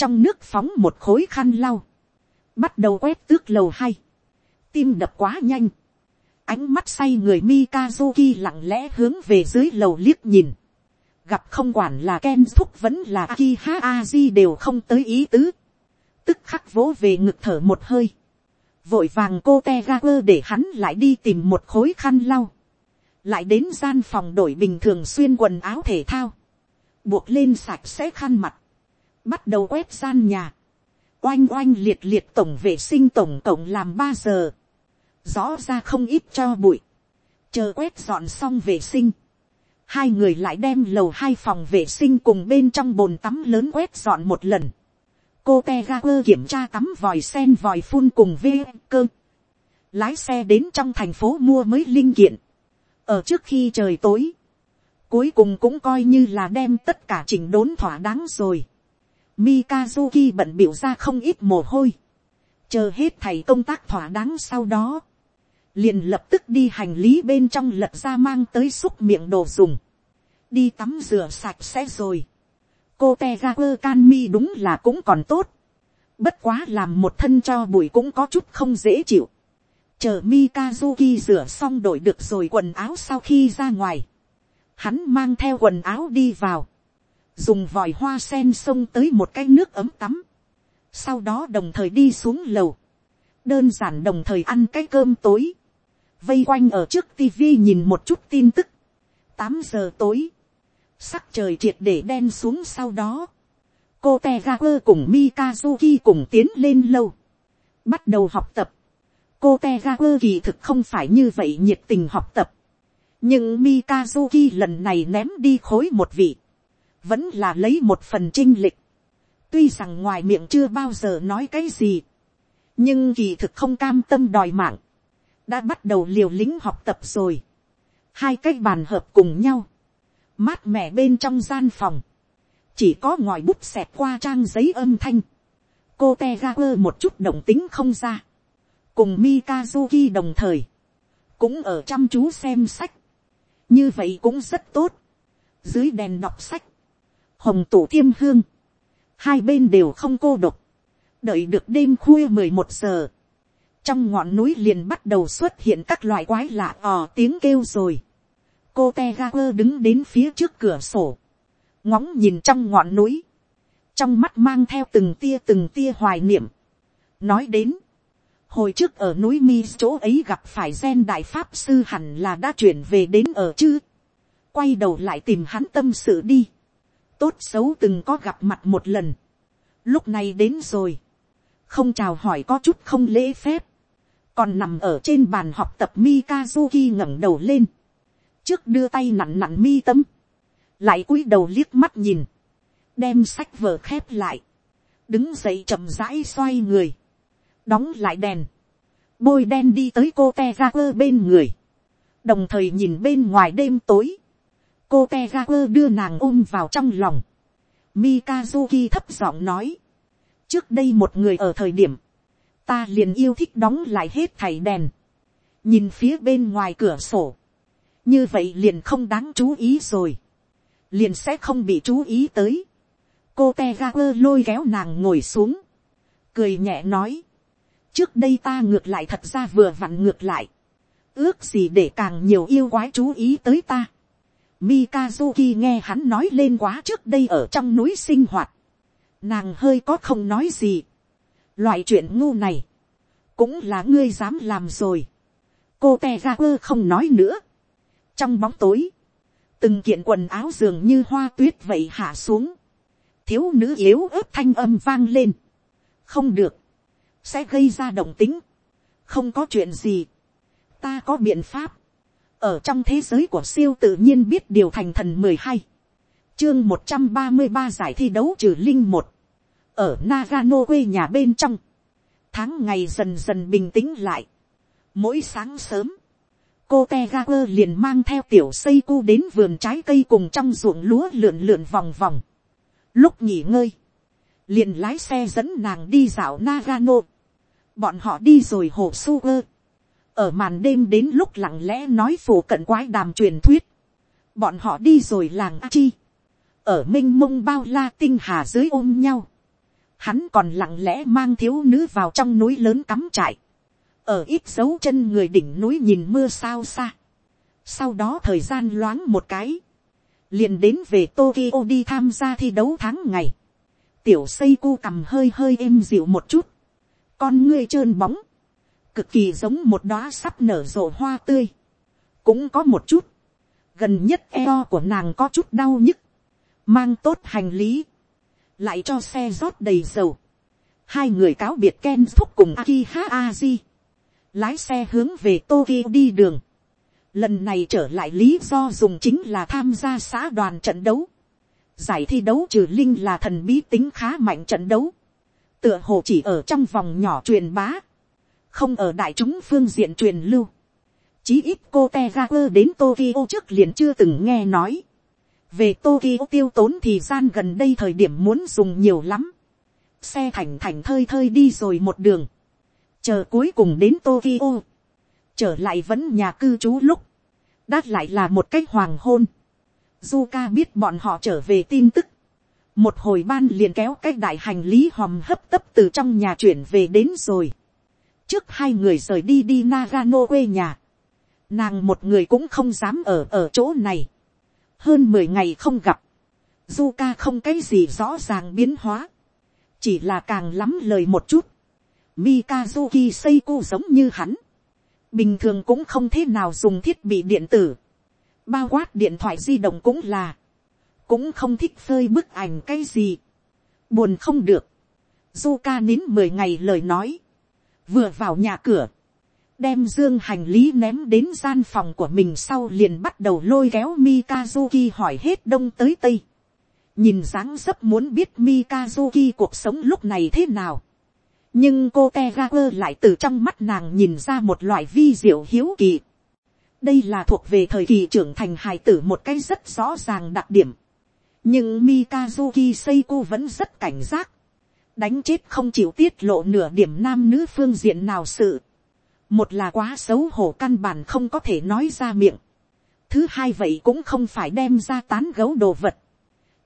trong nước phóng một khối khăn lau, bắt đầu quét tước lầu hai, tim đập quá nhanh, ánh mắt say người Mikazuki lặng lẽ hướng về dưới lầu liếc nhìn, gặp không quản là Ken Thúc vẫn là Akiha Aji đều không tới ý tứ, tức khắc vỗ về ngực thở một hơi, vội vàng cô te ga quơ để hắn lại đi tìm một khối khăn lau, lại đến gian phòng đổi bình thường xuyên quần áo thể thao, buộc lên sạch sẽ khăn mặt, bắt đầu quét gian nhà, oanh oanh liệt liệt tổng vệ sinh tổng cộng làm ba giờ, rõ ra không ít cho bụi, chờ quét dọn xong vệ sinh, hai người lại đem lầu hai phòng vệ sinh cùng bên trong bồn tắm lớn quét dọn một lần, cô te ga quơ kiểm tra tắm vòi sen vòi phun cùng vê cơ, lái xe đến trong thành phố mua mới linh kiện, ở trước khi trời tối, Cuối cùng cũng coi như là đem tất cả chỉnh đốn thỏa đáng rồi. Mikazuki bận biểu ra không ít mồ hôi. Chờ hết thầy công tác thỏa đáng sau đó. Liền lập tức đi hành lý bên trong lật ra mang tới xúc miệng đồ dùng. Đi tắm rửa sạch sẽ rồi. Cô Tegaku Kanmi đúng là cũng còn tốt. Bất quá làm một thân cho bụi cũng có chút không dễ chịu. Chờ Mikazuki rửa xong đổi được rồi quần áo sau khi ra ngoài hắn mang theo quần áo đi vào, dùng vòi hoa sen xông tới một cái nước ấm tắm, sau đó đồng thời đi xuống lầu, đơn giản đồng thời ăn cái cơm tối, vây quanh ở trước tivi nhìn một chút tin tức, tám giờ tối, sắc trời triệt để đen xuống sau đó, cô te ga quơ cùng mikazuki cùng tiến lên lâu, bắt đầu học tập, cô te ga quơ kỳ thực không phải như vậy nhiệt tình học tập, nhưng Mikazuki lần này ném đi khối một vị, vẫn là lấy một phần trinh lịch. tuy rằng ngoài miệng chưa bao giờ nói cái gì, nhưng kỳ thực không cam tâm đòi mạng, đã bắt đầu liều lĩnh học tập rồi. hai cái bàn hợp cùng nhau, mát mẻ bên trong gian phòng, chỉ có ngòi bút xẹt qua trang giấy âm thanh, cô te ga quơ một chút động tính không ra, cùng mikazuki đồng thời, cũng ở chăm chú xem sách, như vậy cũng rất tốt, dưới đèn đọc sách, hồng tủ thiêm hương, hai bên đều không cô độc, đợi được đêm khuya mười một giờ, trong ngọn núi liền bắt đầu xuất hiện các loại quái lạ ò tiếng kêu rồi. cô te ga quơ đứng đến phía trước cửa sổ, ngóng nhìn trong ngọn núi, trong mắt mang theo từng tia từng tia hoài niệm, nói đến, hồi trước ở núi mi chỗ ấy gặp phải gen đại pháp sư hẳn là đã chuyển về đến ở chứ, quay đầu lại tìm hắn tâm sự đi, tốt xấu từng có gặp mặt một lần, lúc này đến rồi, không chào hỏi có chút không lễ phép, còn nằm ở trên bàn học tập Mikazuki ngẩng đầu lên, trước đưa tay nặn nặn mi tấm, lại cúi đầu liếc mắt nhìn, đem sách vở khép lại, đứng dậy chậm rãi xoay người, đóng lại đèn, bôi đen đi tới cô te ra quơ bên người, đồng thời nhìn bên ngoài đêm tối, cô te ga quơ đưa nàng ôm vào trong lòng, Mikazuki thấp giọng nói, trước đây một người ở thời điểm, ta liền yêu thích đóng lại hết thảy đèn, nhìn phía bên ngoài cửa sổ, như vậy liền không đáng chú ý rồi, liền sẽ không bị chú ý tới. cô te ga quơ lôi kéo nàng ngồi xuống, cười nhẹ nói, trước đây ta ngược lại thật ra vừa vặn ngược lại, ước gì để càng nhiều yêu quái chú ý tới ta. Mikazuki nghe hắn nói lên quá trước đây ở trong núi sinh hoạt, nàng hơi có không nói gì, loại chuyện ngu này, cũng là ngươi dám làm rồi. cô te ra không nói nữa. trong bóng tối, từng kiện quần áo dường như hoa tuyết vậy hạ xuống, thiếu nữ yếu ớt thanh âm vang lên, không được, sẽ gây ra động tính, không có chuyện gì, ta có biện pháp, ở trong thế giới của siêu tự nhiên biết điều thành thần mười hai, chương một trăm ba mươi ba giải thi đấu trừ linh một, ở Nagano quê nhà bên trong, tháng ngày dần dần bình tĩnh lại. Mỗi sáng sớm, cô te ga quơ liền mang theo tiểu xây cu đến vườn trái cây cùng trong ruộng lúa lượn lượn vòng vòng. Lúc nghỉ ngơi, liền lái xe dẫn nàng đi dạo Nagano. Bọn họ đi rồi hồ su. Ở màn đêm đến lúc lặng lẽ nói phủ cận quái đàm truyền thuyết. Bọn họ đi rồi làng A Chi. Ở minh mông bao la tinh hà dưới ôm nhau hắn còn lặng lẽ mang thiếu nữ vào trong núi lớn cắm trại, ở ít dấu chân người đỉnh núi nhìn mưa sao xa. sau đó thời gian loáng một cái, liền đến về Tokyo đi tham gia thi đấu tháng ngày. tiểu xây cu cầm hơi hơi êm dịu một chút, con ngươi trơn bóng, cực kỳ giống một đóa sắp nở rộ hoa tươi, cũng có một chút, gần nhất eo của nàng có chút đau nhức, mang tốt hành lý, lại cho xe rót đầy dầu. Hai người cáo biệt Ken thúc cùng Akiha Aji. Lái xe hướng về Tokyo đi đường. Lần này trở lại lý do dùng chính là tham gia xã đoàn trận đấu. Giải thi đấu trừ linh là thần bí tính khá mạnh trận đấu. Tựa hồ chỉ ở trong vòng nhỏ truyền bá. Không ở đại chúng phương diện truyền lưu. Chí ít cô Tegaper đến Tokyo trước liền chưa từng nghe nói về Tokyo tiêu tốn thì gian gần đây thời điểm muốn dùng nhiều lắm. Xe thành thành thơi thơi đi rồi một đường. Chờ cuối cùng đến Tokyo. Trở lại vẫn nhà cư trú lúc. Đát lại là một cách hoàng hôn. Zuka biết bọn họ trở về tin tức. Một hồi ban liền kéo cách đại hành lý hòm hấp tấp từ trong nhà chuyển về đến rồi. Trước hai người rời đi đi Nagano quê nhà. Nàng một người cũng không dám ở ở chỗ này. Hơn mười ngày không gặp, Zuka không cái gì rõ ràng biến hóa, chỉ là càng lắm lời một chút, Mikazuki Seiko giống như hắn, bình thường cũng không thế nào dùng thiết bị điện tử, bao quát điện thoại di động cũng là, cũng không thích phơi bức ảnh cái gì, buồn không được, Zuka nín mười ngày lời nói, vừa vào nhà cửa, đem dương hành lý ném đến gian phòng của mình sau liền bắt đầu lôi kéo Mikazuki hỏi hết đông tới tây. nhìn dáng dấp muốn biết Mikazuki cuộc sống lúc này thế nào. nhưng cô Tegaku lại từ trong mắt nàng nhìn ra một loại vi diệu hiếu kỳ. đây là thuộc về thời kỳ trưởng thành hài tử một cái rất rõ ràng đặc điểm. nhưng Mikazuki Seiko vẫn rất cảnh giác đánh chết không chịu tiết lộ nửa điểm nam nữ phương diện nào sự. một là quá xấu hổ căn bản không có thể nói ra miệng. thứ hai vậy cũng không phải đem ra tán gấu đồ vật.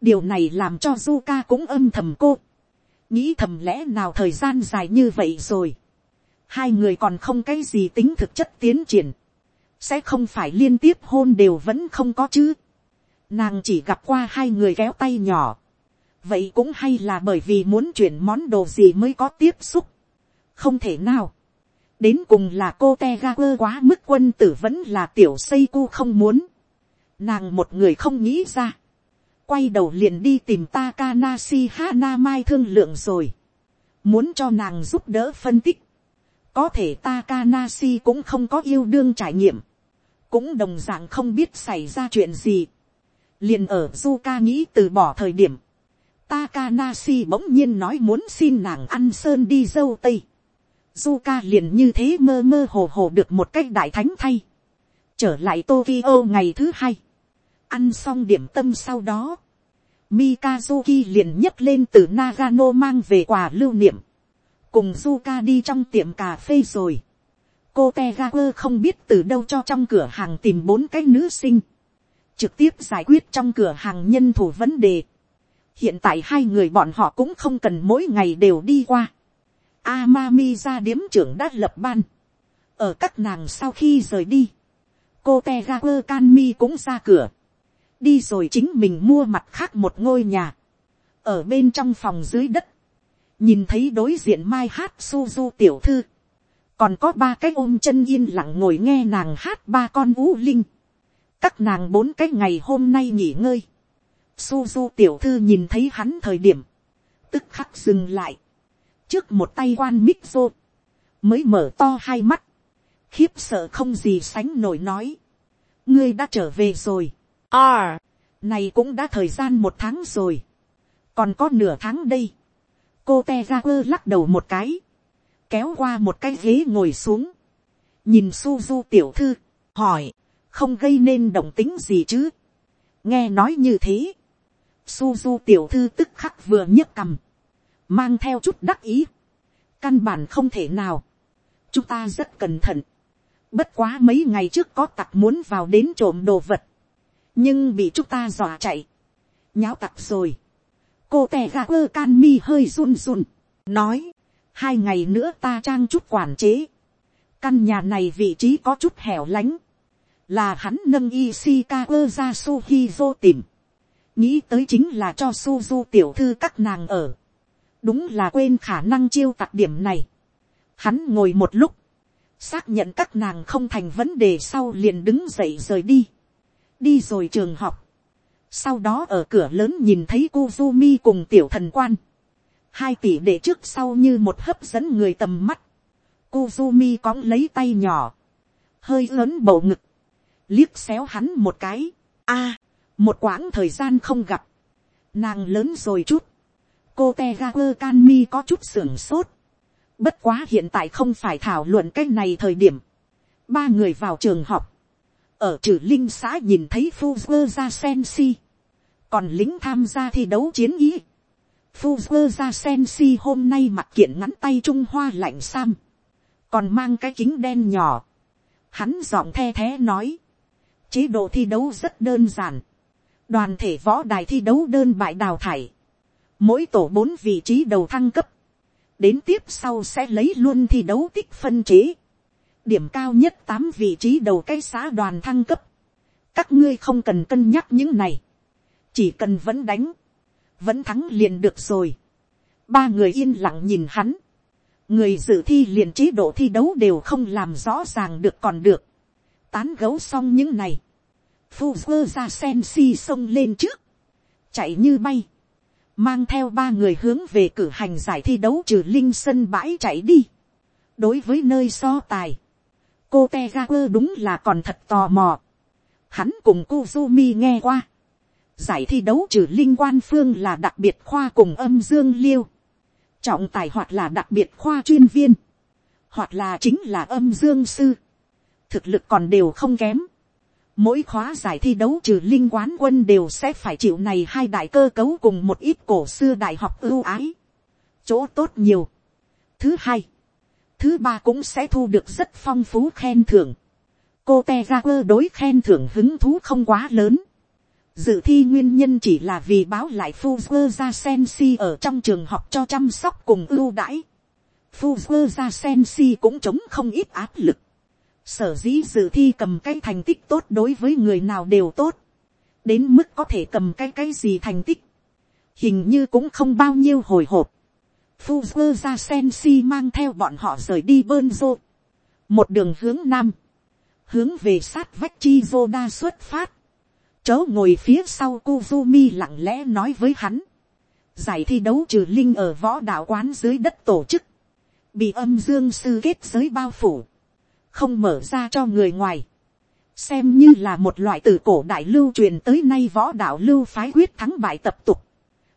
Điều này làm cho du ca cũng âm thầm cô, nghĩ thầm lẽ nào thời gian dài như vậy rồi, hai người còn không cái gì tính thực chất tiến triển, sẽ không phải liên tiếp hôn đều vẫn không có chứ, nàng chỉ gặp qua hai người kéo tay nhỏ, vậy cũng hay là bởi vì muốn chuyển món đồ gì mới có tiếp xúc, không thể nào, đến cùng là cô te ga quơ quá mức quân tử vẫn là tiểu xây cu không muốn, nàng một người không nghĩ ra, quay đầu liền đi tìm Takanashi Hanamai thương lượng rồi, muốn cho nàng giúp đỡ phân tích, có thể Takanashi cũng không có yêu đương trải nghiệm, cũng đồng d ạ n g không biết xảy ra chuyện gì, liền ở Zuka nghĩ từ bỏ thời điểm, Takanashi bỗng nhiên nói muốn xin nàng ăn sơn đi dâu tây, Zuka liền như thế mơ mơ hồ hồ được một cách đại thánh thay, trở lại Tokyo ngày thứ hai, ăn xong điểm tâm sau đó, Mikazuki liền nhấc lên từ Nagano mang về quà lưu niệm, cùng Zuka đi trong tiệm cà phê rồi. cô Tegaku không biết từ đâu cho trong cửa hàng tìm bốn cái nữ sinh, trực tiếp giải quyết trong cửa hàng nhân thủ vấn đề hiện tại hai người bọn họ cũng không cần mỗi ngày đều đi qua. Amami ra điếm trưởng đã lập ban. ở các nàng sau khi rời đi, cô Tegaku Kanmi cũng ra cửa. Đi rồi chính mình mua mặt khác một ngôi nhà, ở bên trong phòng dưới đất, nhìn thấy đối diện mai hát suzu tiểu thư, còn có ba cái ôm chân yên lặng ngồi nghe nàng hát ba con vũ linh, các nàng bốn cái ngày hôm nay nghỉ ngơi, suzu tiểu thư nhìn thấy hắn thời điểm, tức khắc dừng lại, trước một tay quan mít rô, mới mở to hai mắt, khiếp sợ không gì sánh nổi nói, ngươi đã trở về rồi, R. Này cũng đã thời gian một tháng rồi. Còn có nửa tháng đây. Cô Tegaku lắc đầu một cái. Kéo qua một cái ghế ngồi xuống. Nhìn Suzu tiểu thư. Hỏi. Không gây nên động tính gì chứ. Nghe nói như thế. Suzu tiểu thư tức khắc vừa nhấc cầm. Mang theo chút đắc ý. Căn bản không thể nào. Chúng ta rất cẩn thận. Bất quá mấy ngày trước có tặc muốn vào đến trộm đồ vật nhưng bị chúng ta dọa chạy, nháo tặc rồi. cô tè gà quơ can mi hơi run run, nói, hai ngày nữa ta trang chút quản chế, căn nhà này vị trí có chút hẻo lánh, là hắn nâng Ishikawa ra Suhizo tìm, nghĩ tới chính là cho Suzu tiểu thư các nàng ở, đúng là quên khả năng chiêu tặc điểm này, hắn ngồi một lúc, xác nhận các nàng không thành vấn đề sau liền đứng dậy rời đi đi rồi trường học. Sau đó ở cửa lớn nhìn thấy Kuzumi cùng tiểu thần quan. Hai tỷ đệ trước sau như một hấp dẫn người tầm mắt. Kuzumi cóng lấy tay nhỏ. Hơi lớn bầu ngực. Liếc xéo hắn một cái. a một quãng thời gian không gặp. Nàng lớn rồi chút. Cô Tegaku Kanmi có chút sưởng sốt. Bất quá hiện tại không phải thảo luận cái này thời điểm. Ba người vào trường học ở trừ linh xã nhìn thấy Fuzzer ra Sensi, còn lính tham gia thi đấu chiến ý. Fuzzer ra Sensi hôm nay mặc kiện ngắn tay Trung Hoa lạnh sam, còn mang cái kính đen nhỏ. Hắn giọng the thế nói, chế độ thi đấu rất đơn giản, đoàn thể võ đài thi đấu đơn bại đào thải, mỗi tổ bốn vị trí đầu thăng cấp, đến tiếp sau sẽ lấy luôn thi đấu tích phân chế. Điểm cao nhất tám vị trí đầu cái xã đoàn thăng cấp, các ngươi không cần cân nhắc những này, chỉ cần vẫn đánh, vẫn thắng liền được rồi. ba người yên lặng nhìn hắn, người dự thi liền chế độ thi đấu đều không làm rõ ràng được còn được, tán gấu xong những này, phu quơ ra sen si xông lên trước, chạy như bay, mang theo ba người hướng về cử hành giải thi đấu trừ linh sân bãi chạy đi. đối với nơi so tài, cô te ga quơ đúng là còn thật tò mò. Hắn cùng cô Kuzumi nghe qua. giải thi đấu trừ linh quan phương là đặc biệt khoa cùng âm dương liêu, trọng tài hoặc là đặc biệt khoa chuyên viên, hoặc là chính là âm dương sư, thực lực còn đều không kém. Mỗi khóa giải thi đấu trừ linh quán quân đều sẽ phải chịu này hai đại cơ cấu cùng một ít cổ xưa đại học ưu ái. Chỗ tốt nhiều. Thứ hai. Thứ ba cũng sẽ thu được rất phong phú khen thưởng. Cô Tegaper đối khen thưởng hứng thú không quá lớn. Dự thi nguyên nhân chỉ là vì báo lại Fuzzer ra Sensi ở trong trường học cho chăm sóc cùng ưu đãi. Fuzzer ra Sensi cũng chống không ít áp lực sở dĩ dự thi cầm cái thành tích tốt đối với người nào đều tốt, đến mức có thể cầm cái cái gì thành tích, hình như cũng không bao nhiêu hồi hộp. Fuzzer ra Sensi mang theo bọn họ rời đi bơn rô, một đường hướng nam, hướng về sát vách chi rô đa xuất phát, chớ ngồi phía sau Kuzumi lặng lẽ nói với hắn, giải thi đấu trừ linh ở võ đạo quán dưới đất tổ chức, bị âm dương sư kết giới bao phủ, không mở ra cho người ngoài, xem như là một loại từ cổ đại lưu truyền tới nay võ đạo lưu phái quyết thắng bại tập tục,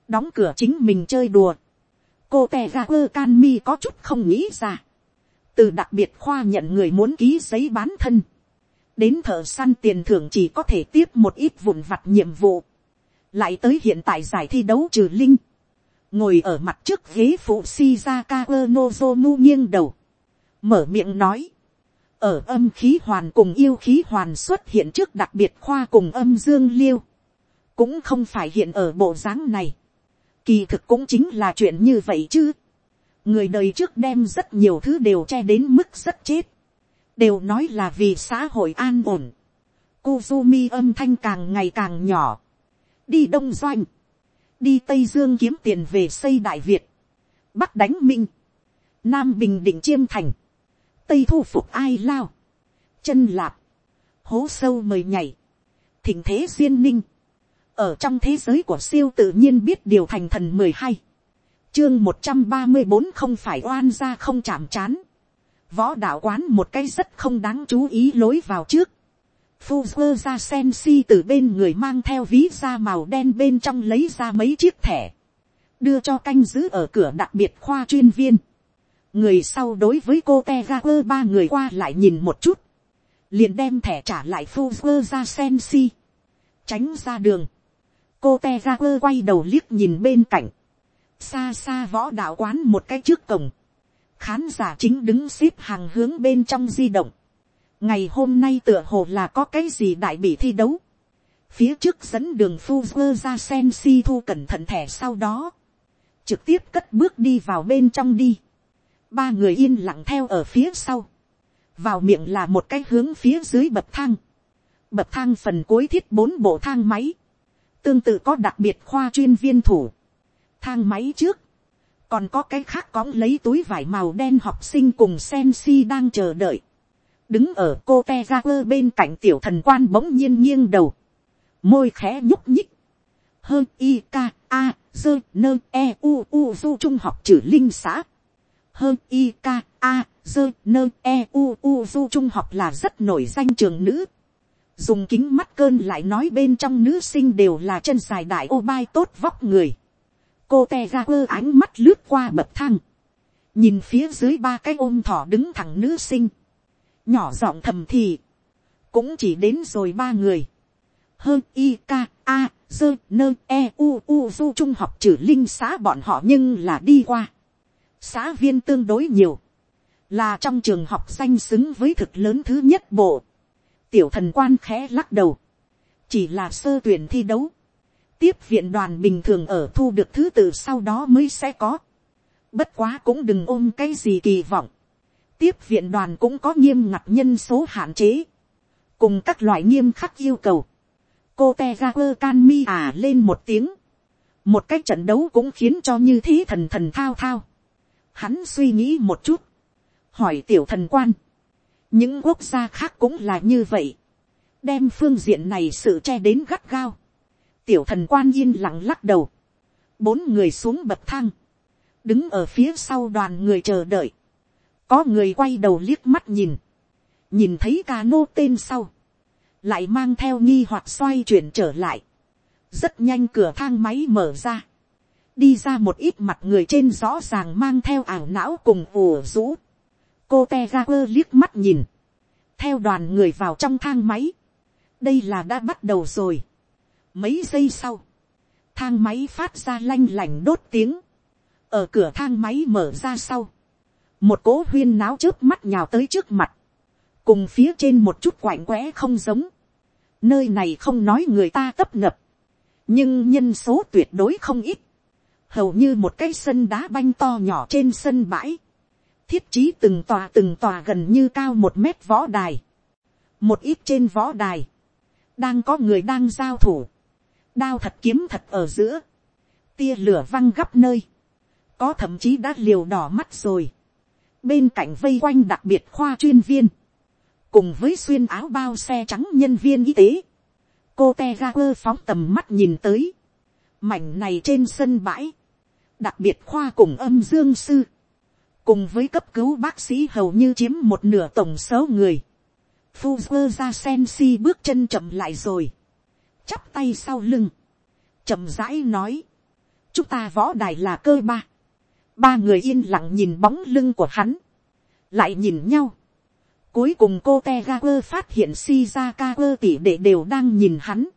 đóng cửa chính mình chơi đùa, cô tè ra quơ can mi có chút không nghĩ ra, từ đặc biệt khoa nhận người muốn ký giấy bán thân, đến thợ săn tiền thưởng chỉ có thể tiếp một ít vụn vặt nhiệm vụ, lại tới hiện tại giải thi đấu trừ linh, ngồi ở mặt trước ghế phụ shizaka nozomu nghiêng đầu, mở miệng nói, ở âm khí hoàn cùng yêu khí hoàn xuất hiện trước đặc biệt khoa cùng âm dương liêu, cũng không phải hiện ở bộ dáng này, kỳ thực cũng chính là chuyện như vậy chứ, người đời trước đem rất nhiều thứ đều che đến mức rất chết, đều nói là vì xã hội an ổn, Kuzumi âm thanh càng ngày càng nhỏ, đi đông doanh, đi tây dương kiếm tiền về xây đại việt, bắc đánh minh, nam bình định chiêm thành, tây thu phục ai lao, chân lạp, hố sâu mời nhảy, thỉnh thế duyên ninh, ở trong thế giới của siêu tự nhiên biết điều thành thần mười hai, chương một trăm ba mươi bốn không phải oan ra không chạm chán, võ đạo quán một cái rất không đáng chú ý lối vào trước, Fuzzer ra sen si từ bên người mang theo ví da màu đen bên trong lấy ra mấy chiếc thẻ, đưa cho canh giữ ở cửa đặc biệt khoa chuyên viên người sau đối với cô te ra quơ ba người qua lại nhìn một chút, liền đem thẻ trả lại phu quơ ra sen si, tránh ra đường, cô te ra quơ quay đầu liếc nhìn bên cạnh, xa xa võ đạo quán một cái trước cổng, khán giả chính đứng xếp hàng hướng bên trong di động, ngày hôm nay tựa hồ là có cái gì đại bị thi đấu, phía trước dẫn đường phu quơ ra sen si thu cẩn thận thẻ sau đó, trực tiếp cất bước đi vào bên trong đi, ba người yên lặng theo ở phía sau, vào miệng là một cái hướng phía dưới bậc thang, bậc thang phần cuối thiết bốn bộ thang máy, tương tự có đặc biệt khoa chuyên viên thủ, thang máy trước, còn có cái khác cõng lấy túi vải màu đen học sinh cùng sen si đang chờ đợi, đứng ở cô te ra quơ bên cạnh tiểu thần quan bỗng nhiên nghiêng đầu, môi khẽ nhúc nhích, hơn i k a dơ nơ e u u du trung học trừ linh xã hơn i k a, dơ, nơ e u u, du trung học là rất nổi danh trường nữ. Dùng kính mắt cơn lại nói bên trong nữ sinh đều là chân dài đại ô bai tốt vóc người. Cô te ra quơ ánh mắt lướt qua bậc thang. Nhìn phía dưới ba cái ôm thỏ đứng thẳng nữ sinh. Nhỏ giọng thầm thì. Cũng chỉ đến rồi ba người. Hơn i k a, dơ, nơ e u u, du trung học trừ linh xã bọn họ nhưng là đi qua xã viên tương đối nhiều, là trong trường học danh xứng với thực lớn thứ nhất bộ. tiểu thần quan khẽ lắc đầu, chỉ là sơ tuyển thi đấu, tiếp viện đoàn bình thường ở thu được thứ tự sau đó mới sẽ có. bất quá cũng đừng ôm cái gì kỳ vọng. tiếp viện đoàn cũng có nghiêm ngặt nhân số hạn chế, cùng các loại nghiêm khắc yêu cầu. cô te ra quơ can mi à lên một tiếng, một cái trận đấu cũng khiến cho như thế thần thần thao thao. Hắn suy nghĩ một chút. Hỏi tiểu thần quan. Những quốc gia khác cũng là như vậy. Đem phương diện này sự che đến gắt gao. Tiểu thần quan yên lặng lắc đầu. Bốn người xuống bậc thang. Đứng ở phía sau đoàn người chờ đợi. Có người quay đầu liếc mắt nhìn. Nhìn thấy ca nô tên sau. Lại mang theo nghi hoặc xoay chuyển trở lại. rất nhanh cửa thang máy mở ra, đi ra một ít mặt người trên rõ ràng mang theo ảo não cùng ủ rũ. cô te ra quơ liếc mắt nhìn, theo đoàn người vào trong thang máy, đây là đã bắt đầu rồi. mấy giây sau, thang máy phát ra lanh lành đốt tiếng, ở cửa thang máy mở ra sau, một cố huyên náo trước mắt nhào tới trước mặt, cùng phía trên một chút quạnh quẽ không giống, nơi này không nói người ta tấp nập, nhưng nhân số tuyệt đối không ít, hầu như một cái sân đá banh to nhỏ trên sân bãi, thiết trí từng tòa từng tòa gần như cao một mét võ đài, một ít trên võ đài, đang có người đang giao thủ, đao thật kiếm thật ở giữa, tia lửa văng gấp nơi, có thậm chí đã liều đỏ mắt rồi, bên cạnh vây quanh đặc biệt khoa chuyên viên, cùng với xuyên áo bao xe trắng nhân viên y tế, cô te ga quơ phóng tầm mắt nhìn tới, mảnh này trên sân bãi, đặc biệt khoa cùng âm dương sư, cùng với cấp cứu bác sĩ hầu như chiếm một nửa tổng số người, Fuzzer ra sen si bước chân chậm lại rồi, chắp tay sau lưng, chậm rãi nói, chúng ta võ đài là cơ ba, ba người yên lặng nhìn bóng lưng của hắn, lại nhìn nhau, Cuối cùng cô Tegaper phát hiện Shizaka tỷ đệ đều đang nhìn hắn.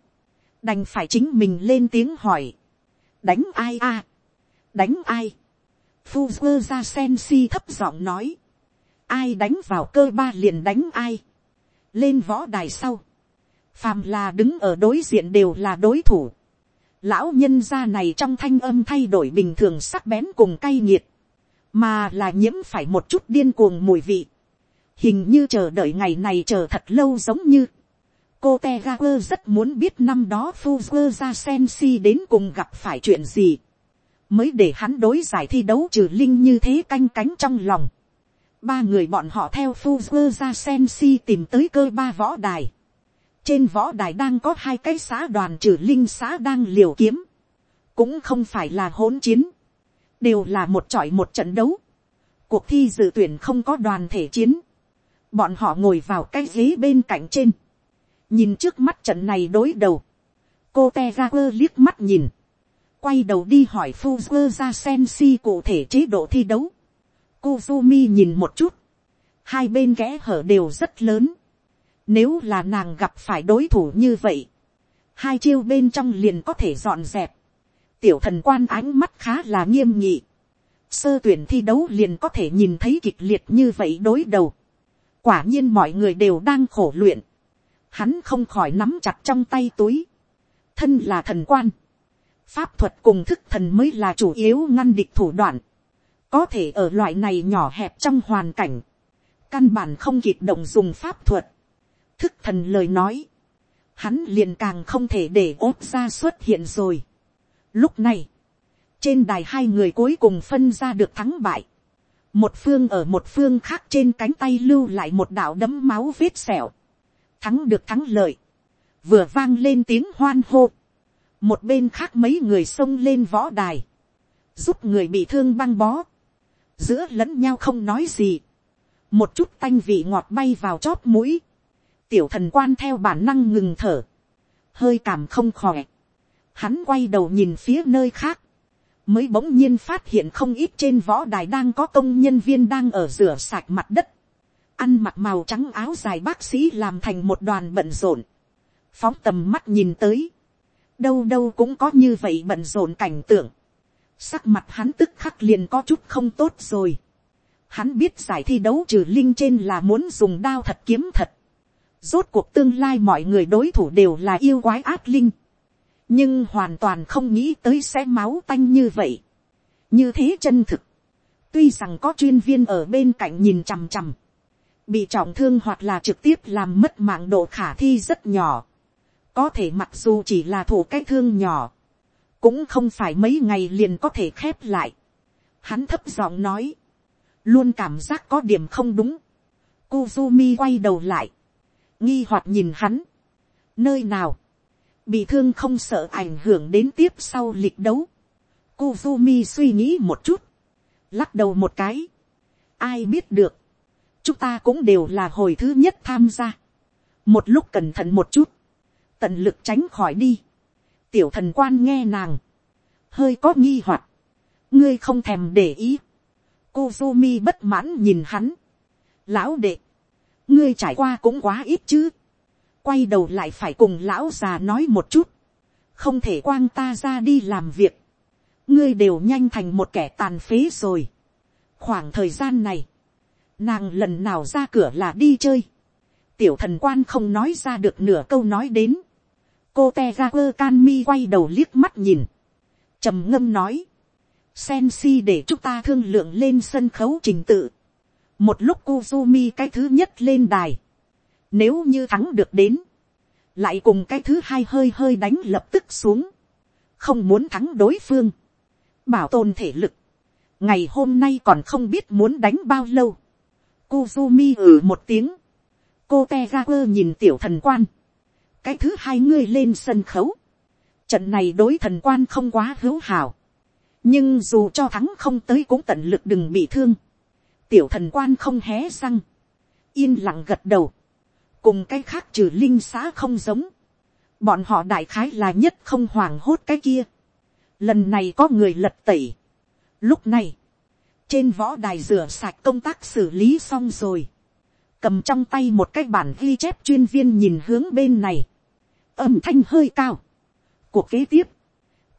Đành phải chính mình lên tiếng hỏi. Đánh ai a? Đánh ai? Fuzzer ra Sensi thấp giọng nói. Ai đánh vào cơ ba liền đánh ai? Lên võ đài sau. Phàm là đứng ở đối diện đều là đối thủ. Lão nhân gia này trong thanh âm thay đổi bình thường sắc bén cùng cay nghiệt. Mà là nhiễm phải một chút điên cuồng mùi vị hình như chờ đợi ngày này chờ thật lâu giống như, cô te ga quơ rất muốn biết năm đó Fuzzer ra Sensi đến cùng gặp phải chuyện gì, mới để hắn đối giải thi đấu trừ linh như thế canh cánh trong lòng. Ba người bọn họ theo Fuzzer ra Sensi tìm tới cơ ba võ đài. Trên võ đài đang có hai cái xã đoàn trừ linh xã đang liều kiếm. Cũng không phải là hỗn chiến. Đều là một trọi một trận đấu. Cuộc thi dự tuyển không có đoàn thể chiến bọn họ ngồi vào cái ghế bên cạnh trên, nhìn trước mắt trận này đối đầu, cô te ra liếc mắt nhìn, quay đầu đi hỏi Fuzzer ra sen si cụ thể chế độ thi đấu. Kuzumi nhìn một chút, hai bên kẽ hở đều rất lớn. Nếu là nàng gặp phải đối thủ như vậy, hai chiêu bên trong liền có thể dọn dẹp. Tiểu thần quan ánh mắt khá là nghiêm nghị. Sơ tuyển thi đấu liền có thể nhìn thấy kịch liệt như vậy đối đầu. Quả nhiên mọi người đều đang khổ luyện. Hắn không khỏi nắm chặt trong tay túi. Thân là thần quan. Pháp thuật cùng thức thần mới là chủ yếu ngăn địch thủ đoạn. Có thể ở loại này nhỏ hẹp trong hoàn cảnh. Căn bản không kịp động dùng pháp thuật. Thức thần lời nói. Hắn liền càng không thể để ốt ra xuất hiện rồi. Lúc này. Trên đài hai người cuối cùng phân ra được thắng bại một phương ở một phương khác trên cánh tay lưu lại một đạo đấm máu vết sẹo, thắng được thắng lợi, vừa vang lên tiếng hoan hô, một bên khác mấy người xông lên võ đài, giúp người bị thương băng bó, giữa lẫn nhau không nói gì, một chút tanh vị ngọt bay vào chóp mũi, tiểu thần quan theo bản năng ngừng thở, hơi cảm không khỏe, hắn quay đầu nhìn phía nơi khác, mới bỗng nhiên phát hiện không ít trên võ đài đang có công nhân viên đang ở rửa sạch mặt đất, ăn mặc màu trắng áo dài bác sĩ làm thành một đoàn bận rộn, phóng tầm mắt nhìn tới, đâu đâu cũng có như vậy bận rộn cảnh tượng, sắc mặt hắn tức khắc liền có chút không tốt rồi, hắn biết giải thi đấu trừ linh trên là muốn dùng đao thật kiếm thật, rốt cuộc tương lai mọi người đối thủ đều là yêu quái ác linh, nhưng hoàn toàn không nghĩ tới sẽ máu tanh như vậy, như thế chân thực, tuy rằng có chuyên viên ở bên cạnh nhìn chằm chằm, bị trọng thương hoặc là trực tiếp làm mất mạng độ khả thi rất nhỏ, có thể mặc dù chỉ là thủ cái thương nhỏ, cũng không phải mấy ngày liền có thể khép lại. Hắn thấp giọng nói, luôn cảm giác có điểm không đúng. Kuzumi quay đầu lại, nghi hoặc nhìn hắn, nơi nào, bị thương không sợ ảnh hưởng đến tiếp sau lịch đấu. Kuzumi suy nghĩ một chút, lắc đầu một cái. Ai biết được, chúng ta cũng đều là hồi thứ nhất tham gia. Một lúc cẩn thận một chút, tận lực tránh khỏi đi. tiểu thần quan nghe nàng, hơi có nghi hoặc, ngươi không thèm để ý, Kuzumi bất mãn nhìn hắn, lão đệ, ngươi trải qua cũng quá ít chứ, quay đầu lại phải cùng lão già nói một chút, không thể quang ta ra đi làm việc, ngươi đều nhanh thành một kẻ tàn phế rồi. khoảng thời gian này, nàng lần nào ra cửa là đi chơi, tiểu thần quan không nói ra được nửa câu nói đến, cô te ra quơ can mi quay đầu liếc mắt nhìn, trầm ngâm nói, sen si để chúng ta thương lượng lên sân khấu trình tự, một lúc Kuzumi cái thứ nhất lên đài, nếu như thắng được đến, lại cùng cái thứ hai hơi hơi đánh lập tức xuống, không muốn thắng đối phương, bảo tồn thể lực, ngày hôm nay còn không biết muốn đánh bao lâu, Kuzumi ừ một tiếng, cô te ra quơ nhìn tiểu thần quan, cái thứ hai ngươi lên sân khấu, trận này đối thần quan không quá hữu hảo, nhưng dù cho thắng không tới cũng tận lực đừng bị thương, tiểu thần quan không hé răng, yên lặng gật đầu, cùng cái khác trừ linh xã không giống, bọn họ đại khái là nhất không hoảng hốt cái kia, lần này có người lật tẩy, lúc này, trên võ đài rửa sạch công tác xử lý xong rồi, cầm trong tay một cái bản ghi chép chuyên viên nhìn hướng bên này, âm thanh hơi cao, cuộc kế tiếp,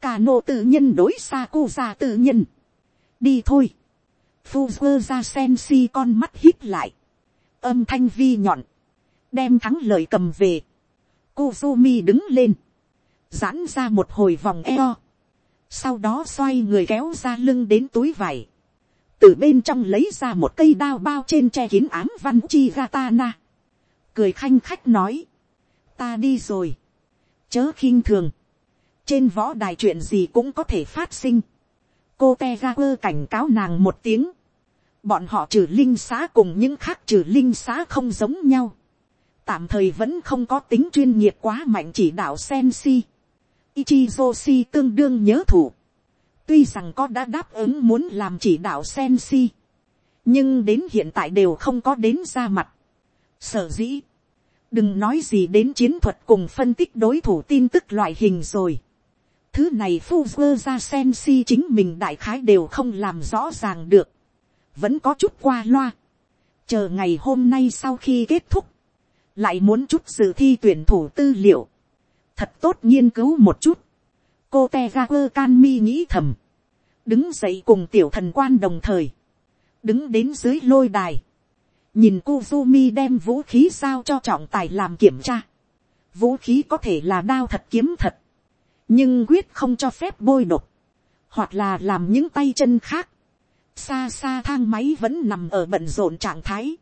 cả nộ tự nhân đối xa cô ra tự nhân, đi thôi, Fuzzer ra sen si con mắt hít lại. Âm thanh vi nhọn. Đem thắng lời cầm về. Kuzumi đứng lên. Giãn ra một hồi vòng eo. Sau đó xoay người kéo ra lưng đến túi vải. Từ bên trong lấy ra một cây đao bao trên che kín ám văn chi gatana. Cười khanh khách nói. Ta đi rồi. Chớ khinh thường. Trên võ đài chuyện gì cũng có thể phát sinh cô te ra quơ cảnh cáo nàng một tiếng. bọn họ trừ linh xá cùng những khác trừ linh xá không giống nhau. tạm thời vẫn không có tính chuyên nghiệp quá mạnh chỉ đạo sen si. Ichizoshi tương đương nhớ thủ. tuy rằng có đã đáp ứng muốn làm chỉ đạo sen si. nhưng đến hiện tại đều không có đến ra mặt. sở dĩ đừng nói gì đến chiến thuật cùng phân tích đối thủ tin tức loại hình rồi Thứ này phu vơ ra sen si chính mình đại khái đều không làm rõ ràng được. Vẫn có chút qua loa. Chờ ngày hôm nay sau khi kết thúc. Lại muốn chút dự thi tuyển thủ tư liệu. Thật tốt nghiên cứu một chút. Cô Tegaper Canmi nghĩ thầm. Đứng dậy cùng tiểu thần quan đồng thời. Đứng đến dưới lôi đài. Nhìn Kuzumi đem vũ khí sao cho trọng tài làm kiểm tra. Vũ khí có thể là đao thật kiếm thật nhưng quyết không cho phép bôi độc, hoặc là làm những tay chân khác. xa xa thang máy vẫn nằm ở bận rộn trạng thái,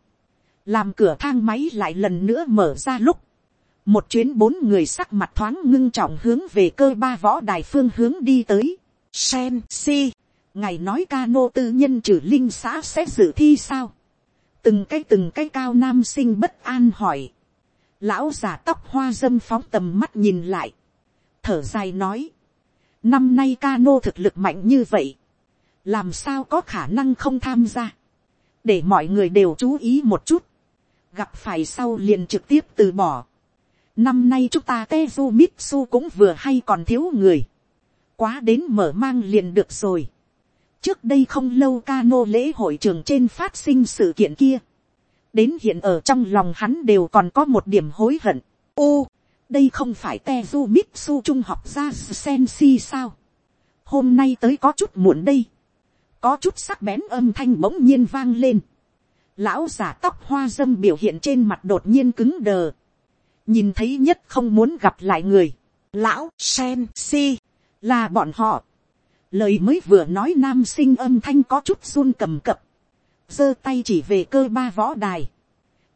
làm cửa thang máy lại lần nữa mở ra lúc, một chuyến bốn người sắc mặt thoáng ngưng trọng hướng về cơ ba võ đài phương hướng đi tới. Sen si, ngày nói ca nô tư nhân trừ linh xã sẽ dự thi sao từng cái từng cái cao nam sinh bất an hỏi. lão giả tóc hoa dâm phóng tầm mắt nhìn lại thở dài nói, năm nay cano thực lực mạnh như vậy, làm sao có khả năng không tham gia, để mọi người đều chú ý một chút, gặp phải sau liền trực tiếp từ bỏ. Năm nay chúng ta Tezu Mitsu cũng vừa hay còn thiếu người, quá đến mở mang liền được rồi trước đây không lâu cano lễ hội trường trên phát sinh sự kiện kia, đến hiện ở trong lòng hắn đều còn có một điểm hối hận. Ô, đây không phải tezu mitsu trung học ra sen si sao. hôm nay tới có chút muộn đây. có chút sắc bén âm thanh bỗng nhiên vang lên. lão giả tóc hoa dâm biểu hiện trên mặt đột nhiên cứng đờ. nhìn thấy nhất không muốn gặp lại người. lão sen si là bọn họ lời mới vừa nói nam sinh âm thanh có chút run cầm cập. giơ tay chỉ về cơ ba võ đài.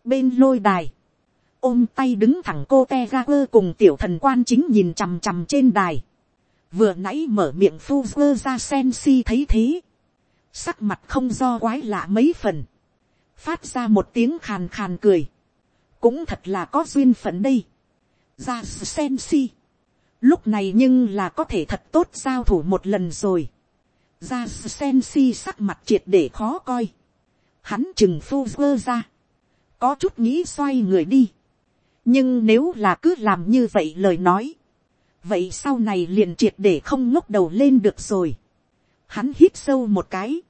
bên lôi đài ôm tay đứng thẳng cô te ga quơ cùng tiểu thần quan chính nhìn chằm chằm trên đài. vừa nãy mở miệng phu quơ ra sen si thấy thế. sắc mặt không do quái lạ mấy phần. phát ra một tiếng khàn khàn cười. cũng thật là có duyên phận đây. ra sen si lúc này nhưng là có thể thật tốt giao thủ một lần rồi. ra sen si sắc mặt triệt để khó coi. hắn chừng phu vơ ra. có chút nghĩ xoay người đi nhưng nếu là cứ làm như vậy lời nói, vậy sau này liền triệt để không ngốc đầu lên được rồi. hắn hít sâu một cái,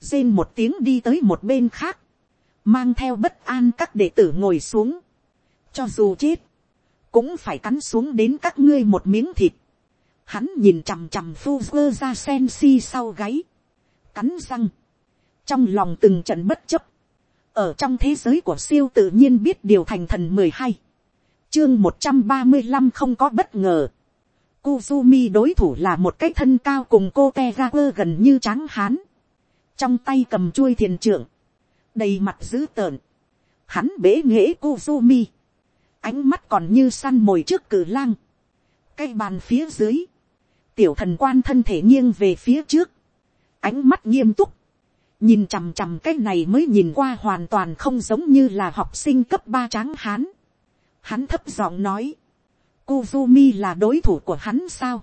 rên một tiếng đi tới một bên khác, mang theo bất an các đệ tử ngồi xuống, cho dù chết, cũng phải cắn xuống đến các ngươi một miếng thịt. Hắn nhìn chằm chằm phu ra sen si sau gáy, cắn răng, trong lòng từng trận bất chấp, ở trong thế giới của siêu tự nhiên biết điều thành thần mười hai, chương một trăm ba mươi năm không có bất ngờ, Kuzumi đối thủ là một cái thân cao cùng cô Tegaper gần như trắng hán. Trong tay cầm chuôi thiền trưởng. Đầy mặt dữ tợn. Hắn bế nghễ Kuzumi. Ánh mắt còn như săn mồi trước cử lang. Cây bàn phía dưới. Tiểu thần quan thân thể nghiêng về phía trước. Ánh mắt nghiêm túc. Nhìn chằm chằm cái này mới nhìn qua hoàn toàn không giống như là học sinh cấp ba tráng hán. Hắn thấp giọng nói Kuzumi là đối thủ của hắn sao?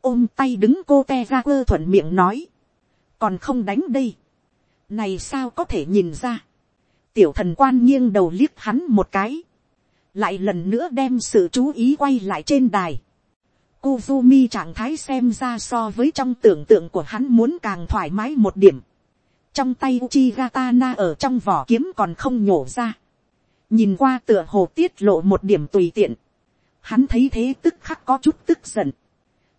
Ôm tay đứng cô te ra quơ thuận miệng nói. Còn không đánh đây. Này sao có thể nhìn ra? Tiểu thần quan nghiêng đầu liếc hắn một cái. Lại lần nữa đem sự chú ý quay lại trên đài. Kuzumi trạng thái xem ra so với trong tưởng tượng của hắn muốn càng thoải mái một điểm. Trong tay Uchigatana ở trong vỏ kiếm còn không nhổ ra. Nhìn qua tựa hồ tiết lộ một điểm tùy tiện Hắn thấy thế tức khắc có chút tức giận.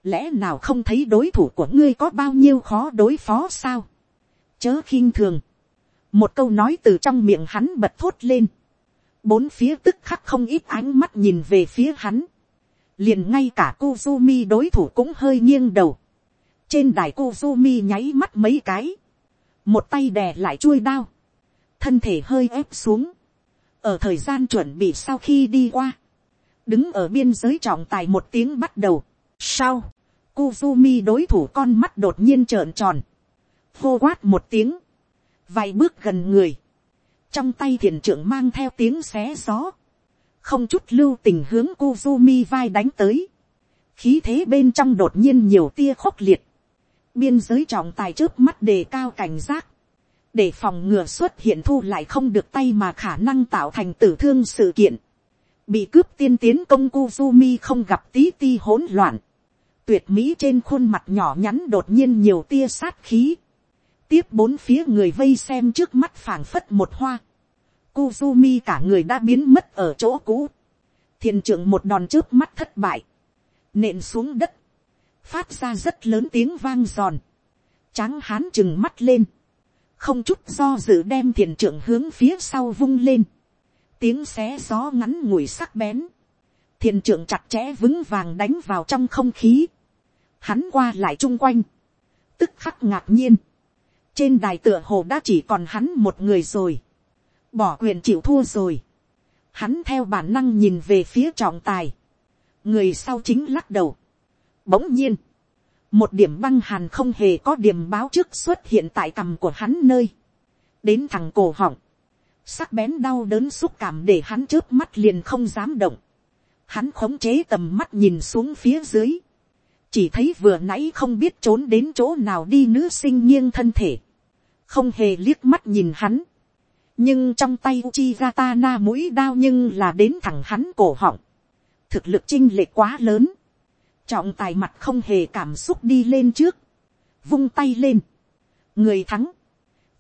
Lẽ nào không thấy đối thủ của ngươi có bao nhiêu khó đối phó sao? Chớ khinh thường. Một câu nói từ trong miệng hắn bật thốt lên. Bốn phía tức khắc không ít ánh mắt nhìn về phía hắn. Liền ngay cả Kuzumi đối thủ cũng hơi nghiêng đầu. Trên đài Kuzumi nháy mắt mấy cái. Một tay đè lại chuôi đao. Thân thể hơi ép xuống. Ở thời gian chuẩn bị sau khi đi qua đứng ở biên giới trọng tài một tiếng bắt đầu. Sau, Kuzumi đối thủ con mắt đột nhiên trợn tròn, hô quát một tiếng, vài bước gần người, trong tay thiền trưởng mang theo tiếng xé gió, không chút lưu tình hướng Kuzumi vai đánh tới, khí thế bên trong đột nhiên nhiều tia khốc liệt, biên giới trọng tài trước mắt đề cao cảnh giác, để phòng ngừa xuất hiện thu lại không được tay mà khả năng tạo thành tử thương sự kiện. Bị cướp tiên tiến công Kuzumi không gặp tí ti hỗn loạn, tuyệt mỹ trên khuôn mặt nhỏ nhắn đột nhiên nhiều tia sát khí, tiếp bốn phía người vây xem trước mắt phảng phất một hoa, Kuzumi cả người đã biến mất ở chỗ cũ, thiền trưởng một đòn trước mắt thất bại, nện xuống đất, phát ra rất lớn tiếng vang giòn, tráng hán chừng mắt lên, không chút do dự đem thiền trưởng hướng phía sau vung lên, tiếng xé gió ngắn ngủi sắc bén, thiền trưởng chặt chẽ vững vàng đánh vào trong không khí, hắn qua lại chung quanh, tức khắc ngạc nhiên, trên đài tựa hồ đã chỉ còn hắn một người rồi, bỏ quyền chịu thua rồi, hắn theo bản năng nhìn về phía trọng tài, người sau chính lắc đầu, bỗng nhiên, một điểm băng hàn không hề có điểm báo trước xuất hiện tại cằm của hắn nơi, đến thằng cổ họng, sắc bén đau đớn xúc cảm để hắn trước mắt liền không dám động. Hắn khống chế tầm mắt nhìn xuống phía dưới. Chỉ thấy vừa nãy không biết trốn đến chỗ nào đi nữ sinh nghiêng thân thể. Không hề liếc mắt nhìn hắn. Nhưng trong tay Uchigatana na mũi đao nhưng là đến thẳng hắn cổ họng. Thực lực chinh lệ quá lớn. Trọng tài mặt không hề cảm xúc đi lên trước. Vung tay lên. Người thắng.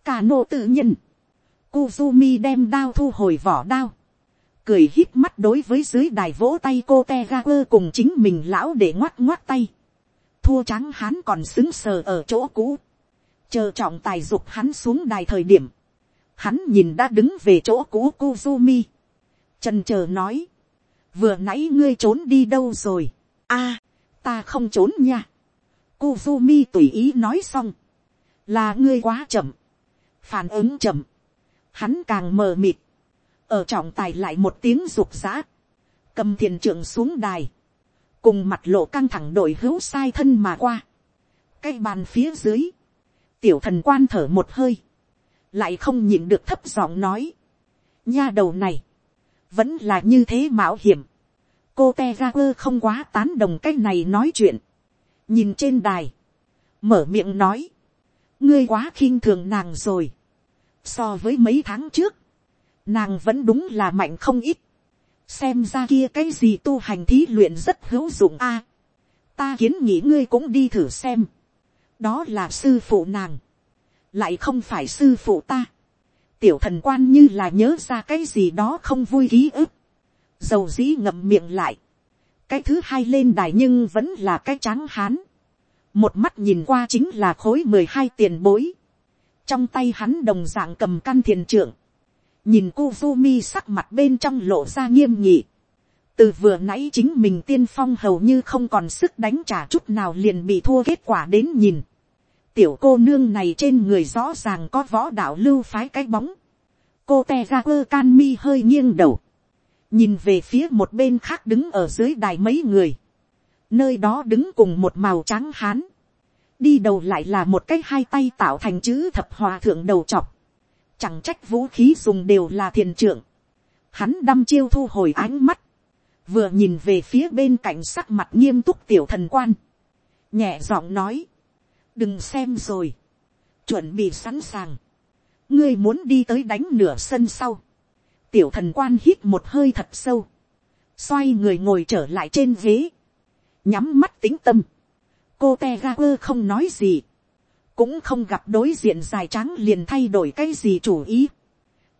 Cả nô tự nhiên. Kuzumi đem đao thu hồi vỏ đao. Cười hít mắt đối với dưới đài vỗ tay cô Tegaper cùng chính mình lão để ngoắt ngoắt tay. Thua trắng hắn còn xứng sờ ở chỗ cũ. Chờ trọng tài dục hắn xuống đài thời điểm. Hắn nhìn đã đứng về chỗ cũ Kuzumi. Trần chờ nói. Vừa nãy ngươi trốn đi đâu rồi? a ta không trốn nha. Kuzumi tùy ý nói xong. Là ngươi quá chậm. Phản ứng chậm hắn càng mờ mịt, ở trọng tài lại một tiếng rục rã, cầm thiền trưởng xuống đài, cùng mặt lộ căng thẳng đội hữu sai thân mà qua, cây bàn phía dưới, tiểu thần quan thở một hơi, lại không nhịn được thấp giọng nói, nha đầu này, vẫn là như thế mạo hiểm, cô te ga quơ không quá tán đồng cái này nói chuyện, nhìn trên đài, mở miệng nói, ngươi quá khinh thường nàng rồi, So với mấy tháng trước, nàng vẫn đúng là mạnh không ít. Xem ra kia cái gì tu hành thí luyện rất hữu dụng a. ta kiến nghĩ ngươi cũng đi thử xem, đó là sư phụ nàng, lại không phải sư phụ ta, tiểu thần quan như là nhớ ra cái gì đó không vui ký ức, dầu dĩ ngậm miệng lại, cái thứ hai lên đài nhưng vẫn là cái tráng hán, một mắt nhìn qua chính là khối mười hai tiền bối, trong tay hắn đồng d ạ n g cầm căn thiền trưởng, nhìn Kuzumi sắc mặt bên trong lộ ra nghiêm nghị, từ vừa nãy chính mình tiên phong hầu như không còn sức đánh trả chút nào liền bị thua kết quả đến nhìn, tiểu cô nương này trên người rõ ràng có võ đạo lưu phái cái bóng, cô te ra quơ can mi hơi nghiêng đầu, nhìn về phía một bên khác đứng ở dưới đài mấy người, nơi đó đứng cùng một màu trắng hán, đi đầu lại là một cái hai tay tạo thành chữ thập hòa thượng đầu chọc, chẳng trách vũ khí dùng đều là thiền trưởng, hắn đăm chiêu thu hồi ánh mắt, vừa nhìn về phía bên cạnh sắc mặt nghiêm túc tiểu thần quan, nhẹ giọng nói, đừng xem rồi, chuẩn bị sẵn sàng, ngươi muốn đi tới đánh nửa sân sau, tiểu thần quan hít một hơi thật sâu, xoay người ngồi trở lại trên ghế, nhắm mắt tính tâm, cô te ga quơ không nói gì, cũng không gặp đối diện dài trắng liền thay đổi cái gì chủ ý.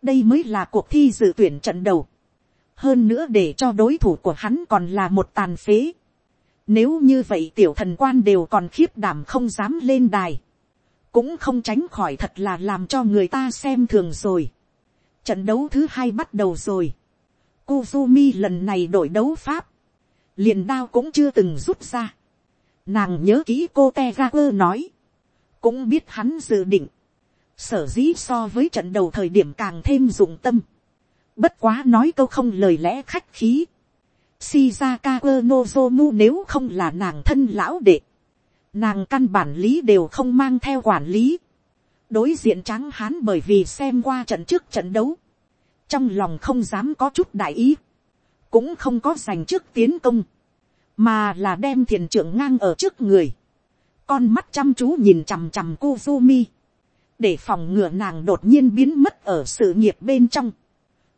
đây mới là cuộc thi dự tuyển trận đầu, hơn nữa để cho đối thủ của hắn còn là một tàn phế. Nếu như vậy tiểu thần quan đều còn khiếp đảm không dám lên đài, cũng không tránh khỏi thật là làm cho người ta xem thường rồi. Trận đấu thứ hai bắt đầu rồi. Kuzumi lần này đổi đấu pháp, liền đao cũng chưa từng rút ra. Nàng nhớ kỹ cô te ga nói, cũng biết hắn dự định, sở dĩ so với trận đầu thời điểm càng thêm dụng tâm. Bất quá nói câu không lời lẽ khách khí. Shizaka Nozomu nếu không là nàng thân lão đệ. Nàng căn bản lý đều không mang theo quản lý. Đối diện trắng hán bởi vì xem qua trận trước trận đấu. Trong lòng không dám có chút đại ý. Cũng không có giành trước tiến công mà là đem thiền trưởng ngang ở trước người, con mắt chăm chú nhìn chằm chằm Kuzumi, để phòng ngừa nàng đột nhiên biến mất ở sự nghiệp bên trong.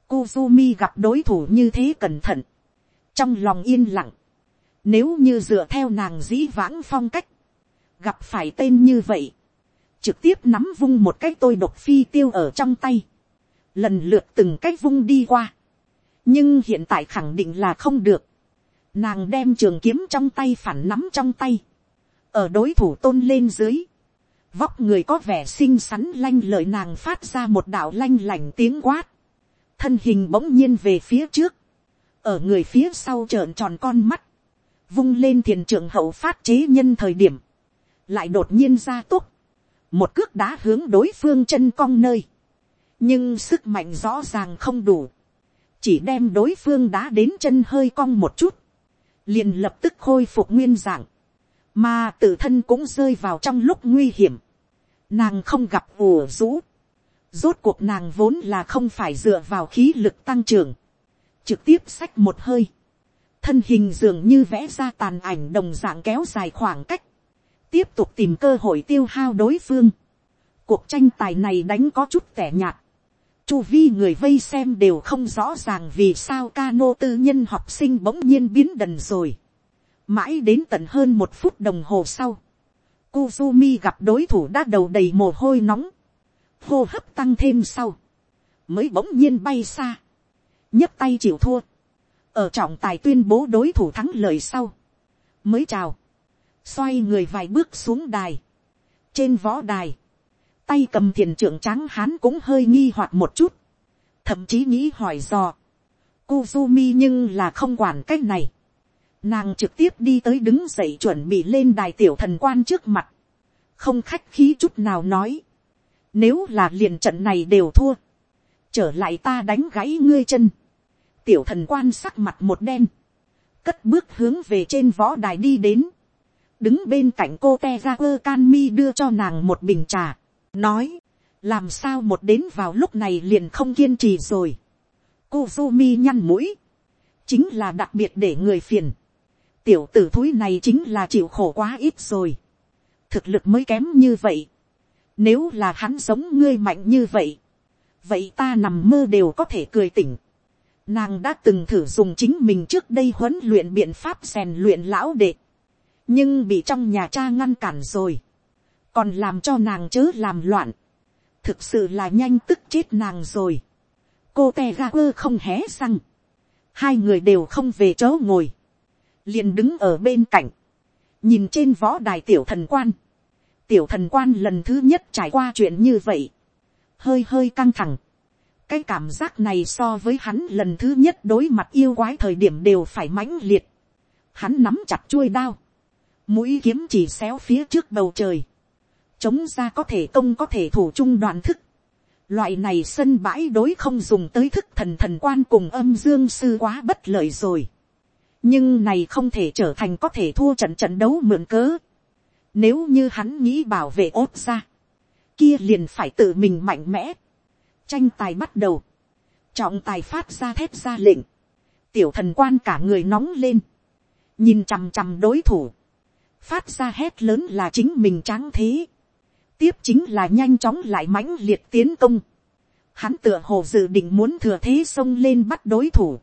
Kuzumi gặp đối thủ như thế cẩn thận, trong lòng yên lặng, nếu như dựa theo nàng dĩ vãng phong cách, gặp phải tên như vậy, trực tiếp nắm vung một cái tôi độc phi tiêu ở trong tay, lần lượt từng cái vung đi qua, nhưng hiện tại khẳng định là không được, Nàng đem trường kiếm trong tay phản nắm trong tay. Ở đối thủ tôn lên dưới. Vóc người có vẻ xinh xắn lanh lợi nàng phát ra một đạo lanh lành tiếng quát. Thân hình bỗng nhiên về phía trước. Ở người phía sau trợn tròn con mắt. Vung lên thiền trưởng hậu phát chế nhân thời điểm. Lại đột nhiên ra túc. Một cước đá hướng đối phương chân cong nơi. Nhưng sức mạnh rõ ràng không đủ chỉ đem đối phương đá đến chân hơi cong một chút, liền lập tức khôi phục nguyên dạng, mà tự thân cũng rơi vào trong lúc nguy hiểm, nàng không gặp ùa rũ, rốt cuộc nàng vốn là không phải dựa vào khí lực tăng trưởng, trực tiếp xách một hơi, thân hình dường như vẽ ra tàn ảnh đồng dạng kéo dài khoảng cách, tiếp tục tìm cơ hội tiêu hao đối phương. Cuộc tranh tài này đánh có chút tẻ nhạt, chu vi người vây xem đều không rõ ràng vì sao cano tư nhân học sinh bỗng nhiên biến đần rồi. mãi đến tận hơn một phút đồng hồ sau, Kuzumi gặp đối thủ đã đầu đầy mồ hôi nóng, hô hấp tăng thêm sau, mới bỗng nhiên bay xa, nhấp tay chịu thua, ở trọng tài tuyên bố đối thủ thắng lời sau, mới chào, xoay người vài bước xuống đài, trên võ đài, tay cầm thiền trưởng tráng hán cũng hơi nghi hoặc một chút, thậm chí nghĩ hỏi dò, Kuzumi nhưng là không quản cách này, nàng trực tiếp đi tới đứng dậy chuẩn bị lên đài tiểu thần quan trước mặt, không khách khí chút nào nói, nếu là liền trận này đều thua, trở lại ta đánh gãy ngươi chân, tiểu thần quan sắc mặt một đen, cất bước hướng về trên võ đài đi đến, đứng bên cạnh cô te ra quơ can mi đưa cho nàng một bình trà, nói, làm sao một đến vào lúc này liền không kiên trì rồi. cô vô mi nhăn mũi, chính là đặc biệt để người phiền. Tiểu tử thúi này chính là chịu khổ quá ít rồi. Thực lực mới kém như vậy. Nếu là hắn giống ngươi mạnh như vậy, vậy ta nằm mơ đều có thể cười tỉnh. Nàng đã từng thử dùng chính mình trước đây huấn luyện biện pháp rèn luyện lão đệ. nhưng bị trong nhà cha ngăn cản rồi, còn làm cho nàng chớ làm loạn, thực sự là nhanh tức chết nàng rồi. cô te ga quơ không hé răng, hai người đều không về chỗ ngồi, liền đứng ở bên cạnh, nhìn trên võ đài tiểu thần quan, tiểu thần quan lần thứ nhất trải qua chuyện như vậy, hơi hơi căng thẳng, cái cảm giác này so với hắn lần thứ nhất đối mặt yêu quái thời điểm đều phải mãnh liệt, hắn nắm chặt chuôi đao, mũi kiếm chỉ xéo phía trước bầu trời, chống ra có thể công có thể thủ chung đoạn thức, loại này sân bãi đối không dùng tới thức thần thần quan cùng âm dương sư quá bất lợi rồi, nhưng này không thể trở thành có thể thua trận trận đấu mượn cớ, nếu như hắn nghĩ bảo vệ ốt ra, kia liền phải tự mình mạnh mẽ, tranh tài bắt đầu, trọng tài phát ra thép ra lệnh, tiểu thần quan cả người nóng lên, nhìn chằm chằm đối thủ, phát ra hét lớn là chính mình tráng thế, tiếp chính là nhanh chóng lại mãnh liệt tiến công, hắn tựa hồ dự định muốn thừa thế xông lên bắt đối thủ,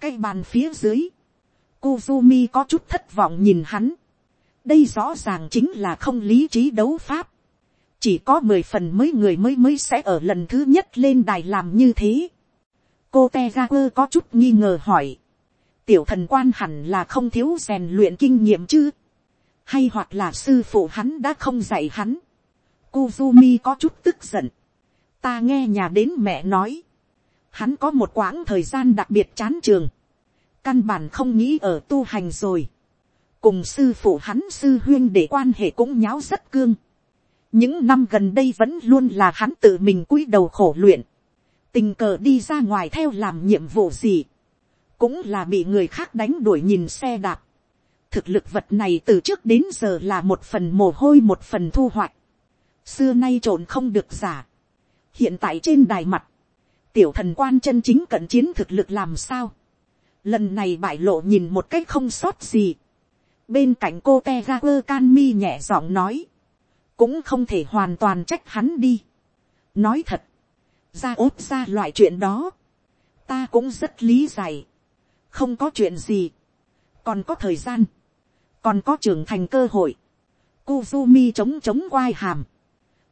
cây bàn phía dưới, Kuzumi có chút thất vọng nhìn hắn, đây rõ ràng chính là không lý trí đấu pháp, chỉ có mười phần mới người mới mới sẽ ở lần thứ nhất lên đài làm như thế. cô te ra quơ có chút nghi ngờ hỏi, tiểu thần quan hẳn là không thiếu rèn luyện kinh nghiệm chứ, hay hoặc là sư phụ hắn đã không dạy hắn. Kuzumi có chút tức giận, ta nghe nhà đến mẹ nói, hắn có một quãng thời gian đặc biệt chán trường, căn bản không nghĩ ở tu hành rồi, cùng sư phụ hắn sư huyên để quan hệ cũng nháo rất cương, những năm gần đây vẫn luôn là hắn tự mình cúi đầu khổ luyện, tình cờ đi ra ngoài theo làm nhiệm vụ gì, cũng là bị người khác đánh đuổi nhìn xe đạp. thực lực vật này từ trước đến giờ là một phần mồ hôi một phần thu hoạch, xưa nay trộn không được giả. hiện tại trên đài mặt, tiểu thần quan chân chính cận chiến thực lực làm sao, lần này bại lộ nhìn một cách không sót gì, bên cạnh cô te ga quơ can mi nhẹ giọng nói, cũng không thể hoàn toàn trách hắn đi. nói thật, ra ốt ra loại chuyện đó, ta cũng rất lý giải, không có chuyện gì, còn có thời gian, còn có trưởng thành cơ hội, Kuzumi chống chống quai hàm,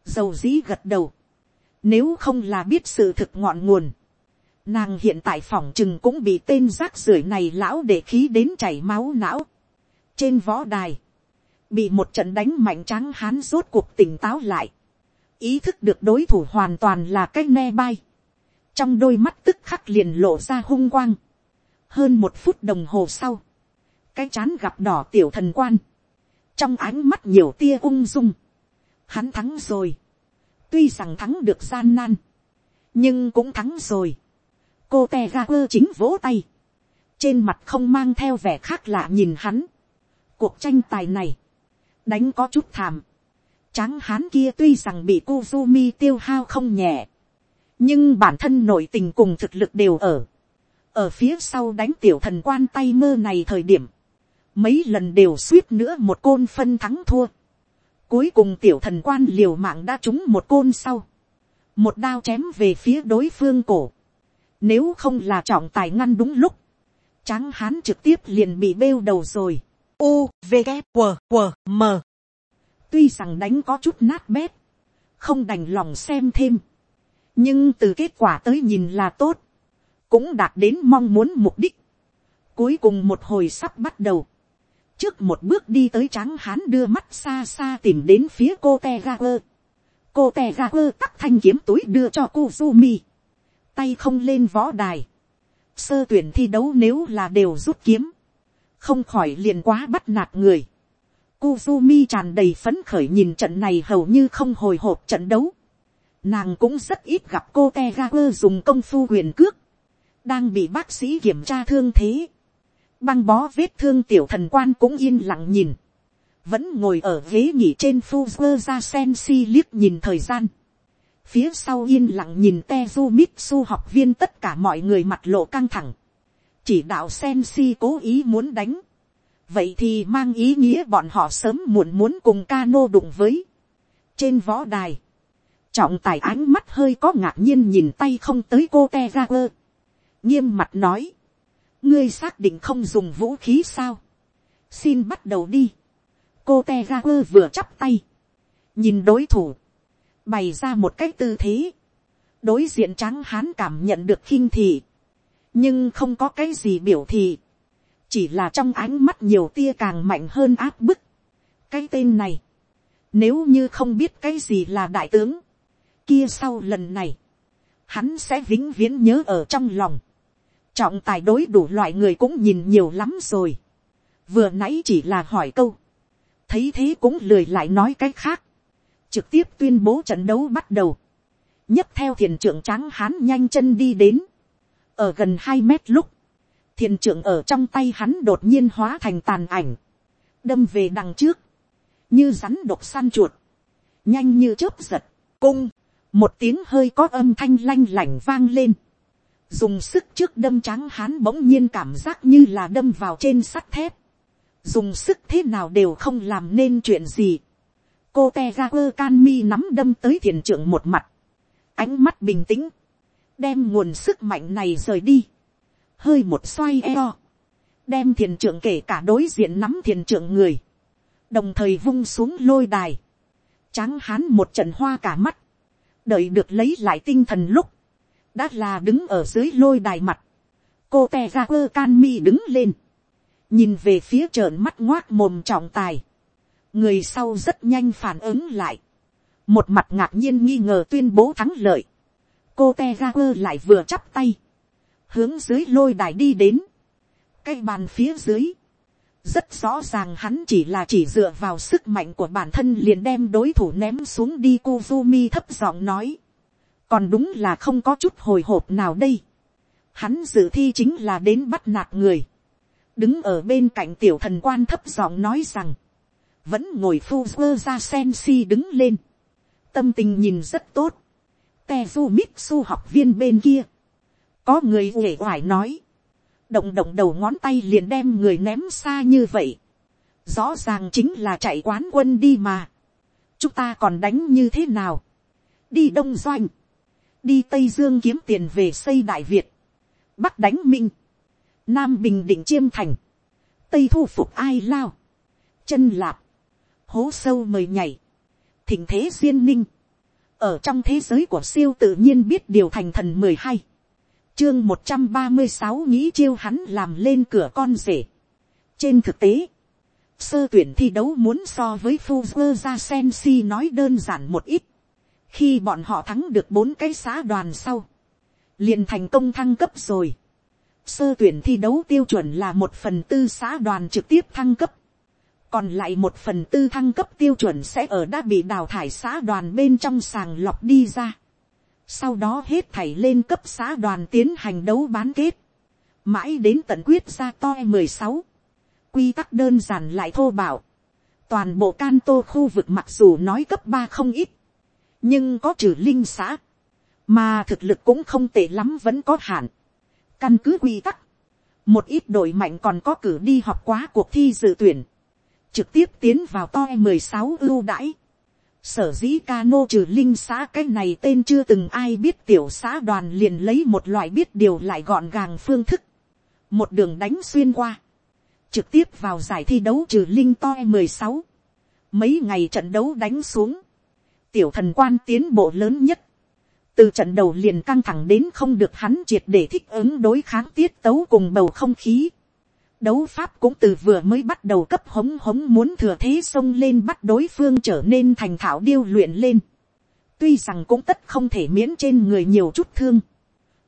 dầu dĩ gật đầu, nếu không là biết sự thực ngọn nguồn, nàng hiện tại phòng chừng cũng bị tên rác rưởi này lão để khí đến chảy máu não. trên võ đài, bị một trận đánh mạnh trắng hán rốt cuộc tỉnh táo lại, ý thức được đối thủ hoàn toàn là cái ne bay, trong đôi mắt tức khắc liền lộ ra hung quang, hơn một phút đồng hồ sau, cái chán gặp đỏ tiểu thần quan, trong ánh mắt nhiều tia ung dung, hắn thắng rồi, tuy rằng thắng được gian nan, nhưng cũng thắng rồi, cô te ga quơ chính vỗ tay, trên mặt không mang theo vẻ khác lạ nhìn hắn, cuộc tranh tài này, đánh có chút thảm. Tráng hán kia tuy rằng bị Kuzumi tiêu hao không nhẹ. Nhưng bản thân nội tình cùng thực lực đều ở. Ở phía sau đánh tiểu thần quan tay mơ này thời điểm. Mấy lần đều suýt nữa một côn phân thắng thua. Cuối cùng tiểu thần quan liều mạng đã trúng một côn sau. Một đao chém về phía đối phương cổ. Nếu không là trọng tài ngăn đúng lúc. Tráng hán trực tiếp liền bị bêu đầu rồi u, v, g q q m. Tuy rằng đánh có chút nát bét, không đành lòng xem thêm, nhưng từ kết quả tới nhìn là tốt, cũng đạt đến mong muốn mục đích. Cuối cùng một hồi sắp bắt đầu. Trước một bước đi tới tráng hán đưa mắt xa xa tìm đến phía cô te ga quơ. Cô te ga quơ tắt thanh kiếm túi đưa cho cô Zumi. tay không lên võ đài. Sơ tuyển thi đấu nếu là đều rút kiếm không khỏi liền quá bắt nạt người. Kuzumi tràn đầy phấn khởi nhìn trận này hầu như không hồi hộp trận đấu. Nàng cũng rất ít gặp cô Tegaku dùng công phu huyền cước. Đang bị bác sĩ kiểm tra thương thế. Băng bó vết thương tiểu thần quan cũng yên lặng nhìn. Vẫn ngồi ở ghế nghỉ trên Fuzzer ra sen si liếc nhìn thời gian. Phía sau yên lặng nhìn Tezu Mitsu học viên tất cả mọi người mặt lộ căng thẳng chỉ đạo sen si cố ý muốn đánh, vậy thì mang ý nghĩa bọn họ sớm muộn muốn cùng ca nô đụng với. trên võ đài, trọng tài ánh mắt hơi có ngạc nhiên nhìn tay không tới cô te ra quơ, nghiêm mặt nói, ngươi xác định không dùng vũ khí sao, xin bắt đầu đi, cô te ra quơ vừa chắp tay, nhìn đối thủ, bày ra một cách tư thế, đối diện trắng hán cảm nhận được khinh thị, nhưng không có cái gì biểu thị, chỉ là trong ánh mắt nhiều tia càng mạnh hơn áp bức. cái tên này, nếu như không biết cái gì là đại tướng, kia sau lần này, hắn sẽ vĩnh viễn nhớ ở trong lòng. trọng tài đối đủ loại người cũng nhìn nhiều lắm rồi. vừa nãy chỉ là hỏi câu, thấy thế cũng lười lại nói cái khác, trực tiếp tuyên bố trận đấu bắt đầu, nhấc theo thiền trưởng tráng hán nhanh chân đi đến, ở gần hai mét lúc, thiền trưởng ở trong tay hắn đột nhiên hóa thành tàn ảnh, đâm về đằng trước, như rắn độc săn chuột, nhanh như chớp giật, cung, một tiếng hơi có âm thanh lanh lảnh vang lên, dùng sức trước đâm tráng hán bỗng nhiên cảm giác như là đâm vào trên sắt thép, dùng sức thế nào đều không làm nên chuyện gì. cô te ga quơ can mi nắm đâm tới thiền trưởng một mặt, ánh mắt bình tĩnh, đem nguồn sức mạnh này rời đi, hơi một xoay eo, đem thiền trưởng kể cả đối diện nắm thiền trưởng người, đồng thời vung xuống lôi đài, tráng hán một trận hoa cả mắt, đợi được lấy lại tinh thần lúc, đã là đứng ở dưới lôi đài mặt, cô te ra quơ can mi đứng lên, nhìn về phía trợn mắt ngoác mồm trọng tài, người sau rất nhanh phản ứng lại, một mặt ngạc nhiên nghi ngờ tuyên bố thắng lợi, cô te ga quơ lại vừa chắp tay, hướng dưới lôi đài đi đến, cái bàn phía dưới, rất rõ ràng hắn chỉ là chỉ dựa vào sức mạnh của bản thân liền đem đối thủ ném xuống đi Kuzumi thấp giọng nói. Còn đúng là không có chút hồi hộp nào đây. Hắn dự thi chính là đến bắt nạt người. Đứng ở bên cạnh tiểu thần quan thấp giọng nói rằng. Vẫn ngồi phu ra sen si đứng lên. Tâm tình nhìn rất tốt. Tezu Mitsu học viên bên kia. Có người uể oải nói động động đầu ngón tay liền đem người ném xa như vậy. rõ ràng chính là chạy quán quân đi mà. chúng ta còn đánh như thế nào. đi đông doanh. đi tây dương kiếm tiền về xây đại việt. bắc đánh minh. nam bình định chiêm thành. tây thu phục ai lao. chân lạp. hố sâu mời nhảy. thỉnh thế duyên ninh ở trong thế giới của siêu tự nhiên biết điều thành thần mười hai chương một trăm ba mươi sáu nghĩ chiêu hắn làm lên cửa con rể. trên thực tế, sơ tuyển thi đấu muốn so với Fuzzer ra Sensi nói đơn giản một ít. khi bọn họ thắng được bốn cái xã đoàn sau, liền thành công thăng cấp rồi. sơ tuyển thi đấu tiêu chuẩn là một phần tư xã đoàn trực tiếp thăng cấp còn lại một phần tư thăng cấp tiêu chuẩn sẽ ở đã bị đào thải xã đoàn bên trong sàng lọc đi ra. Sau đó hết thảy lên cấp xã đoàn tiến hành đấu bán kết, mãi đến tận quyết ra toi e mười sáu, quy tắc đơn giản lại thô bạo, toàn bộ can tô khu vực mặc dù nói cấp ba không ít, nhưng có trừ linh xã, mà thực lực cũng không tệ lắm vẫn có hạn, căn cứ quy tắc, một ít đội mạnh còn có cử đi học quá cuộc thi dự tuyển, trực tiếp tiến vào to mười sáu ưu đãi, sở dĩ cano trừ linh xã cái này tên chưa từng ai biết tiểu xã đoàn liền lấy một loại biết điều lại gọn gàng phương thức, một đường đánh xuyên qua, trực tiếp vào giải thi đấu trừ linh to mười sáu, mấy ngày trận đấu đánh xuống, tiểu thần quan tiến bộ lớn nhất, từ trận đầu liền căng thẳng đến không được hắn triệt để thích ứng đối kháng tiết tấu cùng bầu không khí, Đấu pháp cũng từ vừa mới bắt đầu cấp hống hống muốn thừa thế xông lên bắt đối phương trở nên thành thạo điêu luyện lên. Tuy rằng cũng tất không thể miễn trên người nhiều chút thương.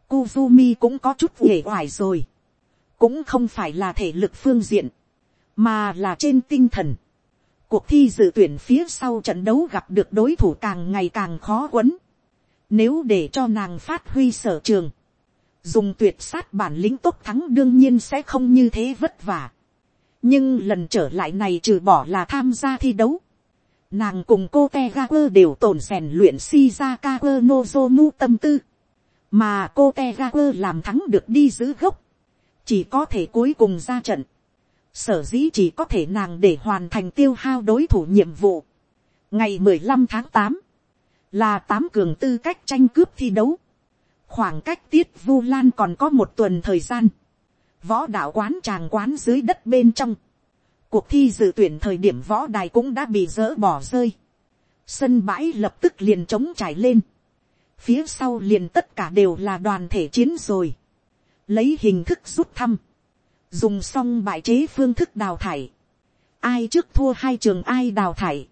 Kuzumi cũng có chút uể oải rồi. Cũng không phải là thể lực phương diện. Mà là trên tinh thần. Cuộc thi dự tuyển phía sau trận đấu gặp được đối thủ càng ngày càng khó quấn. Nếu để cho nàng phát huy sở trường dùng tuyệt sát bản lĩnh tốt thắng đương nhiên sẽ không như thế vất vả. nhưng lần trở lại này trừ bỏ là tham gia thi đấu. nàng cùng cô te ga quơ đều tổn rèn luyện si ra ka quơ nozomu tâm tư. mà cô te ga quơ làm thắng được đi giữ gốc. chỉ có thể cuối cùng ra trận. sở dĩ chỉ có thể nàng để hoàn thành tiêu hao đối thủ nhiệm vụ. ngày mười lăm tháng tám, là tám cường tư cách tranh cướp thi đấu khoảng cách tiết vu lan còn có một tuần thời gian, võ đạo quán tràng quán dưới đất bên trong, Cuộc thi dự tuyển thời điểm võ đài cũng đã bị dỡ bỏ rơi. Sân bãi lập tức liền trống trải lên. Phía sau liền tất cả đều là đoàn thể chiến rồi. Lấy hình thức rút thăm. Dùng xong bại chế phương thức đào thải. Ai trước thua hai trường ai đào thải.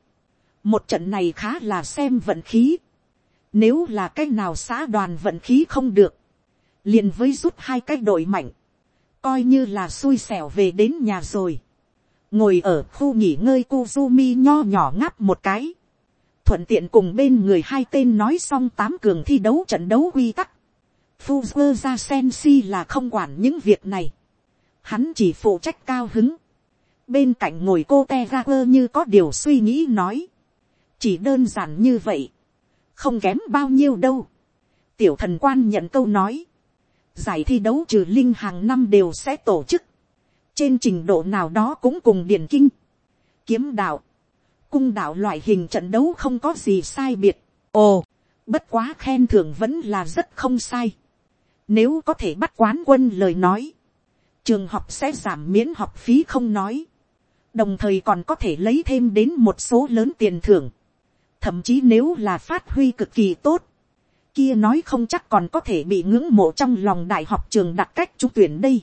Một trận này khá là xem vận khí. Nếu là cái nào xã đoàn vận khí không được. Liền với rút hai cái đội mạnh. Coi như là xui xẻo về đến nhà rồi ngồi ở khu nghỉ ngơi Kuzumi nho nhỏ ngáp một cái, thuận tiện cùng bên người hai tên nói xong tám cường thi đấu trận đấu quy tắc. Fuzzer ra Sensi là không quản những việc này. Hắn chỉ phụ trách cao hứng. Bên cạnh ngồi cô Tegaper như có điều suy nghĩ nói. Chỉ đơn giản như vậy. Không kém bao nhiêu đâu. Tiểu thần quan nhận câu nói. Giải thi đấu trừ linh hàng năm đều sẽ tổ chức trên trình độ nào đó cũng cùng điển kinh, kiếm đạo, cung đạo loại hình trận đấu không có gì sai biệt. ồ, bất quá khen thưởng vẫn là rất không sai. nếu có thể bắt quán quân lời nói, trường học sẽ giảm miễn học phí không nói, đồng thời còn có thể lấy thêm đến một số lớn tiền thưởng thậm chí nếu là phát huy cực kỳ tốt, kia nói không chắc còn có thể bị ngưỡng mộ trong lòng đại học trường đặt cách trúng tuyển đây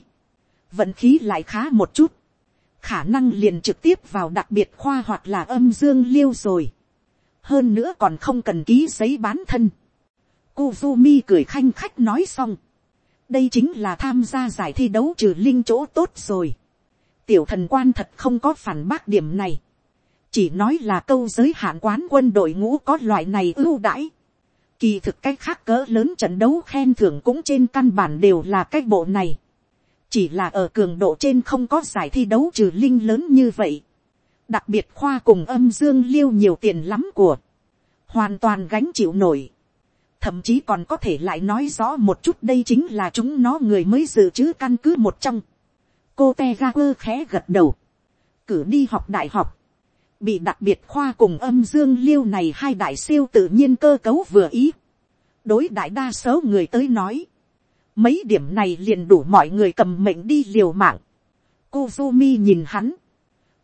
vận khí lại khá một chút, khả năng liền trực tiếp vào đặc biệt khoa hoặc là âm dương liêu rồi. hơn nữa còn không cần ký giấy bán thân. Kuzumi cười khanh khách nói xong. đây chính là tham gia giải thi đấu trừ linh chỗ tốt rồi. tiểu thần quan thật không có phản bác điểm này chỉ nói là câu giới hạn quán quân đội ngũ có loại này ưu đãi. kỳ thực cách khác cỡ lớn trận đấu khen thưởng cũng trên căn bản đều là cái bộ này chỉ là ở cường độ trên không có giải thi đấu trừ linh lớn như vậy. đặc biệt khoa cùng âm dương liêu nhiều tiền lắm của, hoàn toàn gánh chịu nổi. thậm chí còn có thể lại nói rõ một chút đây chính là chúng nó người mới dự trữ căn cứ một trong. cô Tegaper khẽ gật đầu, cử đi học đại học, bị đặc biệt khoa cùng âm dương liêu này hai đại siêu tự nhiên cơ cấu vừa ý. đối đại đa số người tới nói, Mấy điểm này liền đủ mọi người cầm mệnh đi liều mạng. Kuzumi nhìn hắn.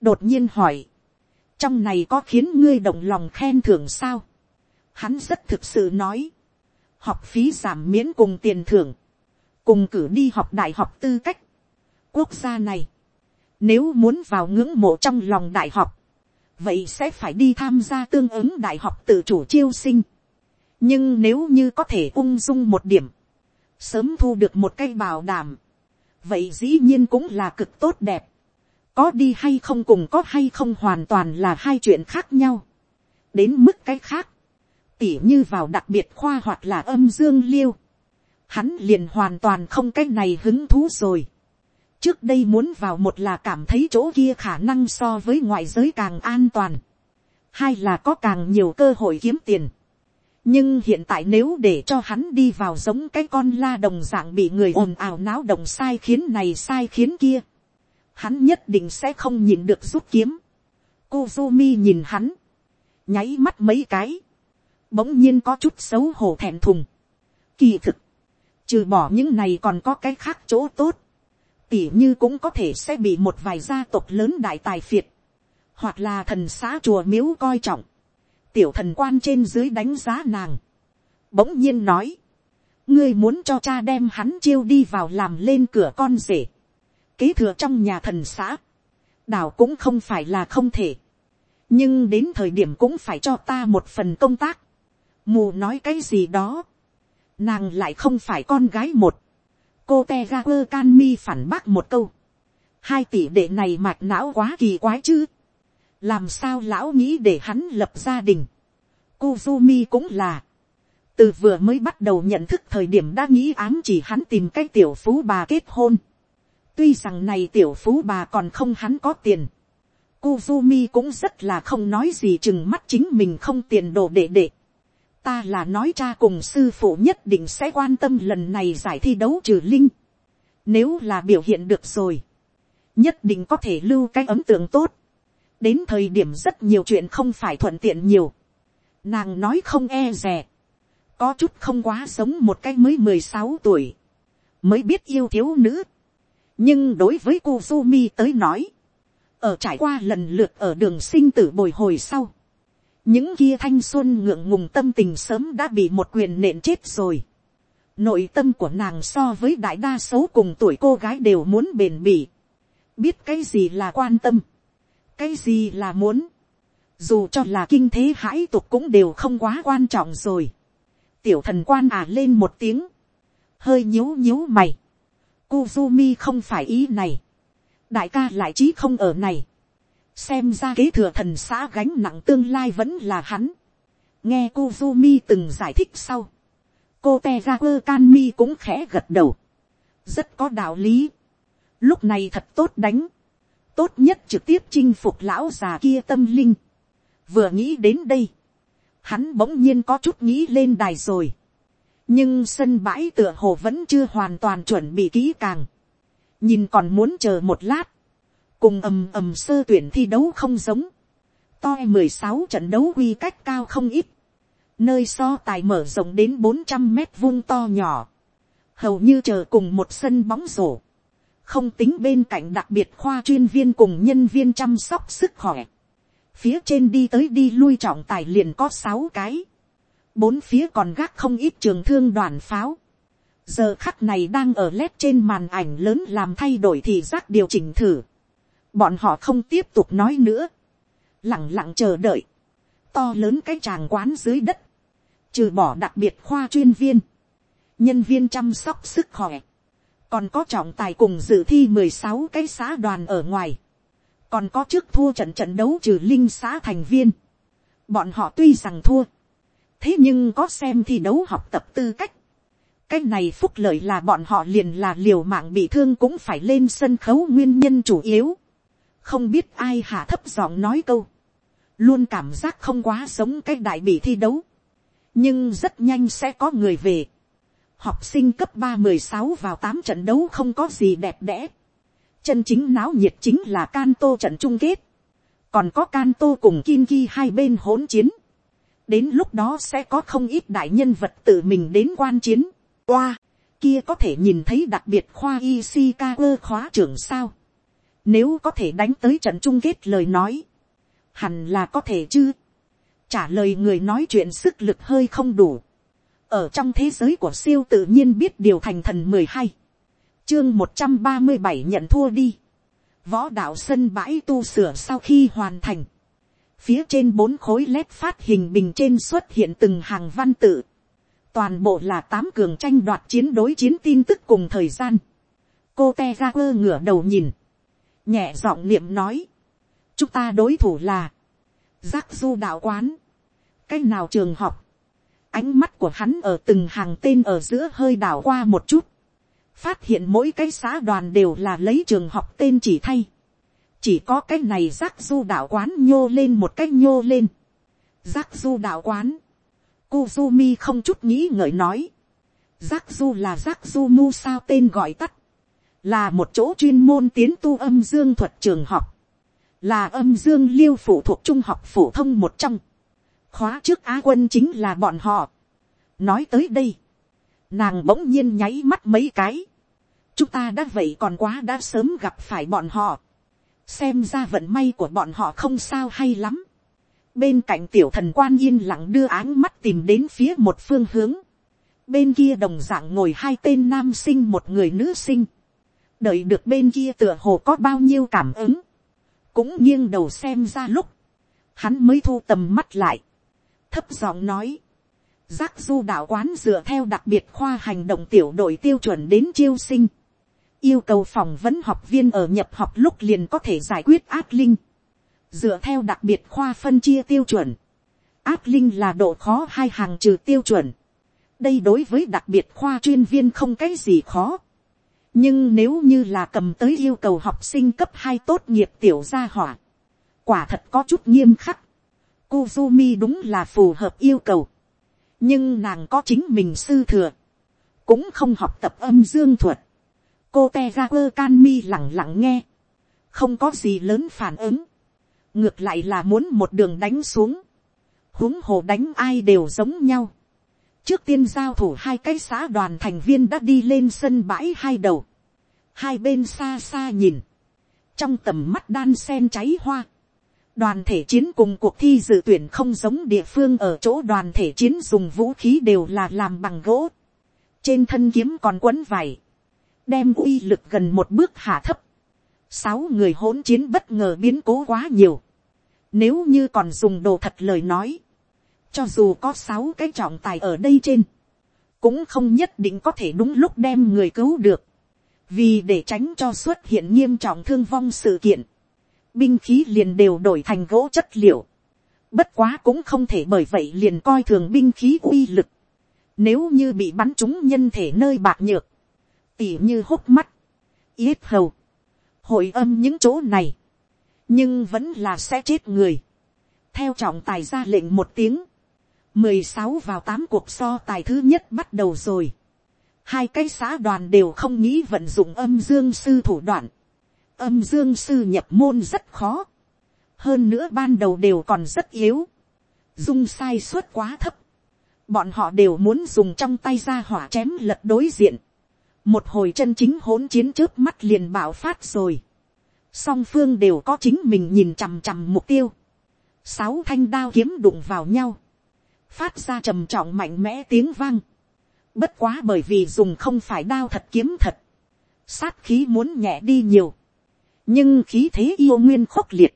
Đột nhiên hỏi. Trong này có khiến ngươi động lòng khen thưởng sao? Hắn rất thực sự nói. Học phí giảm miễn cùng tiền thưởng. Cùng cử đi học đại học tư cách. Quốc gia này. Nếu muốn vào ngưỡng mộ trong lòng đại học. Vậy sẽ phải đi tham gia tương ứng đại học tự chủ chiêu sinh. Nhưng nếu như có thể ung dung một điểm sớm thu được một cây bảo đảm, vậy dĩ nhiên cũng là cực tốt đẹp, có đi hay không cùng có hay không hoàn toàn là hai chuyện khác nhau, đến mức cái khác, tỉ như vào đặc biệt khoa hoặc là âm dương liêu, hắn liền hoàn toàn không cái này hứng thú rồi trước đây muốn vào một là cảm thấy chỗ kia khả năng so với ngoại giới càng an toàn, hai là có càng nhiều cơ hội kiếm tiền, nhưng hiện tại nếu để cho hắn đi vào giống cái con la đồng dạng bị người ồn ào náo động sai khiến này sai khiến kia, hắn nhất định sẽ không nhìn được rút kiếm. Kuzumi nhìn hắn, nháy mắt mấy cái, bỗng nhiên có chút xấu hổ thẹn thùng. Kỳ thực, trừ bỏ những này còn có cái khác chỗ tốt, tỉ như cũng có thể sẽ bị một vài gia tộc lớn đại tài phiệt, hoặc là thần xã chùa miếu coi trọng. Tiểu thần quan trên dưới đánh giá nàng, bỗng nhiên nói, ngươi muốn cho cha đem hắn chiêu đi vào làm lên cửa con rể, kế thừa trong nhà thần xã, đảo cũng không phải là không thể, nhưng đến thời điểm cũng phải cho ta một phần công tác, mù nói cái gì đó, nàng lại không phải con gái một, cô te ga quơ can mi phản bác một câu, hai tỷ đệ này mạch não quá kỳ quái chứ, làm sao lão nghĩ để hắn lập gia đình. Kuzumi cũng là, từ vừa mới bắt đầu nhận thức thời điểm đã nghĩ ám chỉ hắn tìm cái tiểu phú bà kết hôn. tuy rằng này tiểu phú bà còn không hắn có tiền. Kuzumi cũng rất là không nói gì chừng mắt chính mình không tiền đồ đệ đệ. Ta là nói cha cùng sư phụ nhất định sẽ quan tâm lần này giải thi đấu trừ linh. Nếu là biểu hiện được rồi. Nhất định có thể lưu cái ấn tượng tốt đến thời điểm rất nhiều chuyện không phải thuận tiện nhiều. Nàng nói không e rè. Có chút không quá sống một cái mới mười sáu tuổi. Mới biết yêu thiếu nữ. Nhưng đối với cô Kuzumi tới nói. ở trải qua lần lượt ở đường sinh tử bồi hồi sau, những kia thanh xuân ngượng ngùng tâm tình sớm đã bị một quyền nện chết rồi. nội tâm của nàng so với đại đa số cùng tuổi cô gái đều muốn bền bỉ, biết cái gì là quan tâm, cái gì là muốn, dù cho là kinh thế hãi tục cũng đều không quá quan trọng rồi. tiểu thần quan à lên một tiếng, hơi nhíu nhíu mày, Kuzumi không phải ý này, đại ca lại trí không ở này, xem ra kế thừa thần xã gánh nặng tương lai vẫn là hắn. nghe Kuzumi từng giải thích sau, cô te ra quơ can mi cũng khẽ gật đầu, rất có đạo lý. lúc này thật tốt đánh, tốt nhất trực tiếp chinh phục lão già kia tâm linh. vừa nghĩ đến đây, hắn bỗng nhiên có chút nghĩ lên đài rồi. nhưng sân bãi tựa hồ vẫn chưa hoàn toàn chuẩn bị kỹ càng. nhìn còn muốn chờ một lát, cùng ầm ầm sơ tuyển thi đấu không giống, to mười sáu trận đấu quy cách cao không ít, nơi so tài mở rộng đến bốn trăm mét vuông to nhỏ, hầu như chờ cùng một sân bóng rổ, không tính bên cạnh đặc biệt khoa chuyên viên cùng nhân viên chăm sóc sức khỏe, phía trên đi tới đi lui trọng tài liền có sáu cái, bốn phía còn gác không ít trường thương đoàn pháo, giờ khắc này đang ở led trên màn ảnh lớn làm thay đổi thì giác điều chỉnh thử, bọn họ không tiếp tục nói nữa, lẳng lặng chờ đợi, to lớn cái tràng quán dưới đất, trừ bỏ đặc biệt khoa chuyên viên, nhân viên chăm sóc sức khỏe, còn có trọng tài cùng dự thi mười sáu cái xã đoàn ở ngoài, còn có trước thua trận trận đấu trừ linh xã thành viên, bọn họ tuy rằng thua, thế nhưng có xem thi đấu học tập tư cách, cái này phúc lợi là bọn họ liền là liều mạng bị thương cũng phải lên sân khấu nguyên nhân chủ yếu không biết ai hạ thấp giọng nói câu, luôn cảm giác không quá sống cái đại bị thi đấu, nhưng rất nhanh sẽ có người về. học sinh cấp ba mười sáu vào tám trận đấu không có gì đẹp đẽ. chân chính náo nhiệt chính là can tô trận chung kết, còn có can tô cùng Kinki hai bên hỗn chiến. đến lúc đó sẽ có không ít đại nhân vật tự mình đến quan chiến. Qua, kia có thể nhìn thấy đặc biệt khoa Ishikawa khóa trưởng sao nếu có thể đánh tới trận chung kết lời nói. Hẳn là có thể chứ. Trả lời người nói chuyện sức lực hơi không đủ. Ở trong thế giới của siêu tự nhiên biết điều thành thần mười hai Chương một trăm ba mươi bảy nhận thua đi. Võ đạo sân bãi tu sửa sau khi hoàn thành. Phía trên bốn khối led phát hình bình trên xuất hiện từng hàng văn tự. Toàn bộ là tám cường tranh đoạt chiến đối chiến tin tức cùng thời gian. Cô te ra quơ ngửa đầu nhìn nhẹ giọng niệm nói, chúng ta đối thủ là, giác du đạo quán, cái nào trường học, ánh mắt của hắn ở từng hàng tên ở giữa hơi đảo qua một chút, phát hiện mỗi cái xã đoàn đều là lấy trường học tên chỉ thay, chỉ có cái này giác du đạo quán nhô lên một cái nhô lên, giác du đạo quán, Kuzumi không chút nghĩ ngợi nói, giác du là giác du mu sao tên gọi tắt, là một chỗ chuyên môn tiến tu âm dương thuật trường học, là âm dương liêu phụ thuộc trung học phổ thông một trong, khóa trước á quân chính là bọn họ. nói tới đây, nàng bỗng nhiên nháy mắt mấy cái, chúng ta đã vậy còn quá đã sớm gặp phải bọn họ, xem ra vận may của bọn họ không sao hay lắm. bên cạnh tiểu thần quan yên lặng đưa áng mắt tìm đến phía một phương hướng, bên kia đồng d ạ n g ngồi hai tên nam sinh một người nữ sinh, đợi được bên kia tựa hồ có bao nhiêu cảm ứng, cũng nghiêng đầu xem ra lúc, hắn mới thu tầm mắt lại, thấp giọng nói, giác du đạo quán dựa theo đặc biệt khoa hành động tiểu đội tiêu chuẩn đến chiêu sinh, yêu cầu phỏng vấn học viên ở nhập học lúc liền có thể giải quyết ác linh, dựa theo đặc biệt khoa phân chia tiêu chuẩn, ác linh là độ khó hai hàng trừ tiêu chuẩn, đây đối với đặc biệt khoa chuyên viên không cái gì khó, nhưng nếu như là cầm tới yêu cầu học sinh cấp hai tốt nghiệp tiểu gia hỏa, quả thật có chút nghiêm khắc. Kuzumi đúng là phù hợp yêu cầu, nhưng nàng có chính mình sư thừa, cũng không học tập âm dương thuật. cô te ra quơ can mi lẳng lặng nghe, không có gì lớn phản ứng, ngược lại là muốn một đường đánh xuống, huống hồ đánh ai đều giống nhau trước tiên giao thủ hai cái xã đoàn thành viên đã đi lên sân bãi hai đầu, hai bên xa xa nhìn, trong tầm mắt đan sen cháy hoa, đoàn thể chiến cùng cuộc thi dự tuyển không giống địa phương ở chỗ đoàn thể chiến dùng vũ khí đều là làm bằng gỗ, trên thân kiếm còn quấn vải, đem uy lực gần một bước hạ thấp, sáu người hỗn chiến bất ngờ biến cố quá nhiều, nếu như còn dùng đồ thật lời nói, cho dù có sáu cái trọng tài ở đây trên, cũng không nhất định có thể đúng lúc đem người cứu được, vì để tránh cho xuất hiện nghiêm trọng thương vong sự kiện, binh khí liền đều đổi thành gỗ chất liệu, bất quá cũng không thể bởi vậy liền coi thường binh khí uy lực, nếu như bị bắn trúng nhân thể nơi bạc nhược, tỉ như hốc mắt, yết hầu, hội âm những chỗ này, nhưng vẫn là sẽ chết người. theo trọng tài ra lệnh một tiếng, mười sáu vào tám cuộc so tài thứ nhất bắt đầu rồi. hai cái xã đoàn đều không nghĩ vận dụng âm dương sư thủ đoạn. âm dương sư nhập môn rất khó. hơn nữa ban đầu đều còn rất yếu. dung sai suất quá thấp. bọn họ đều muốn dùng trong tay ra hỏa chém lật đối diện. một hồi chân chính hỗn chiến trước mắt liền bạo phát rồi song phương đều có chính mình nhìn chằm chằm mục tiêu, sáu thanh đao kiếm đụng vào nhau, phát ra trầm trọng mạnh mẽ tiếng vang, bất quá bởi vì dùng không phải đao thật kiếm thật, sát khí muốn nhẹ đi nhiều, nhưng khí thế yêu nguyên khốc liệt,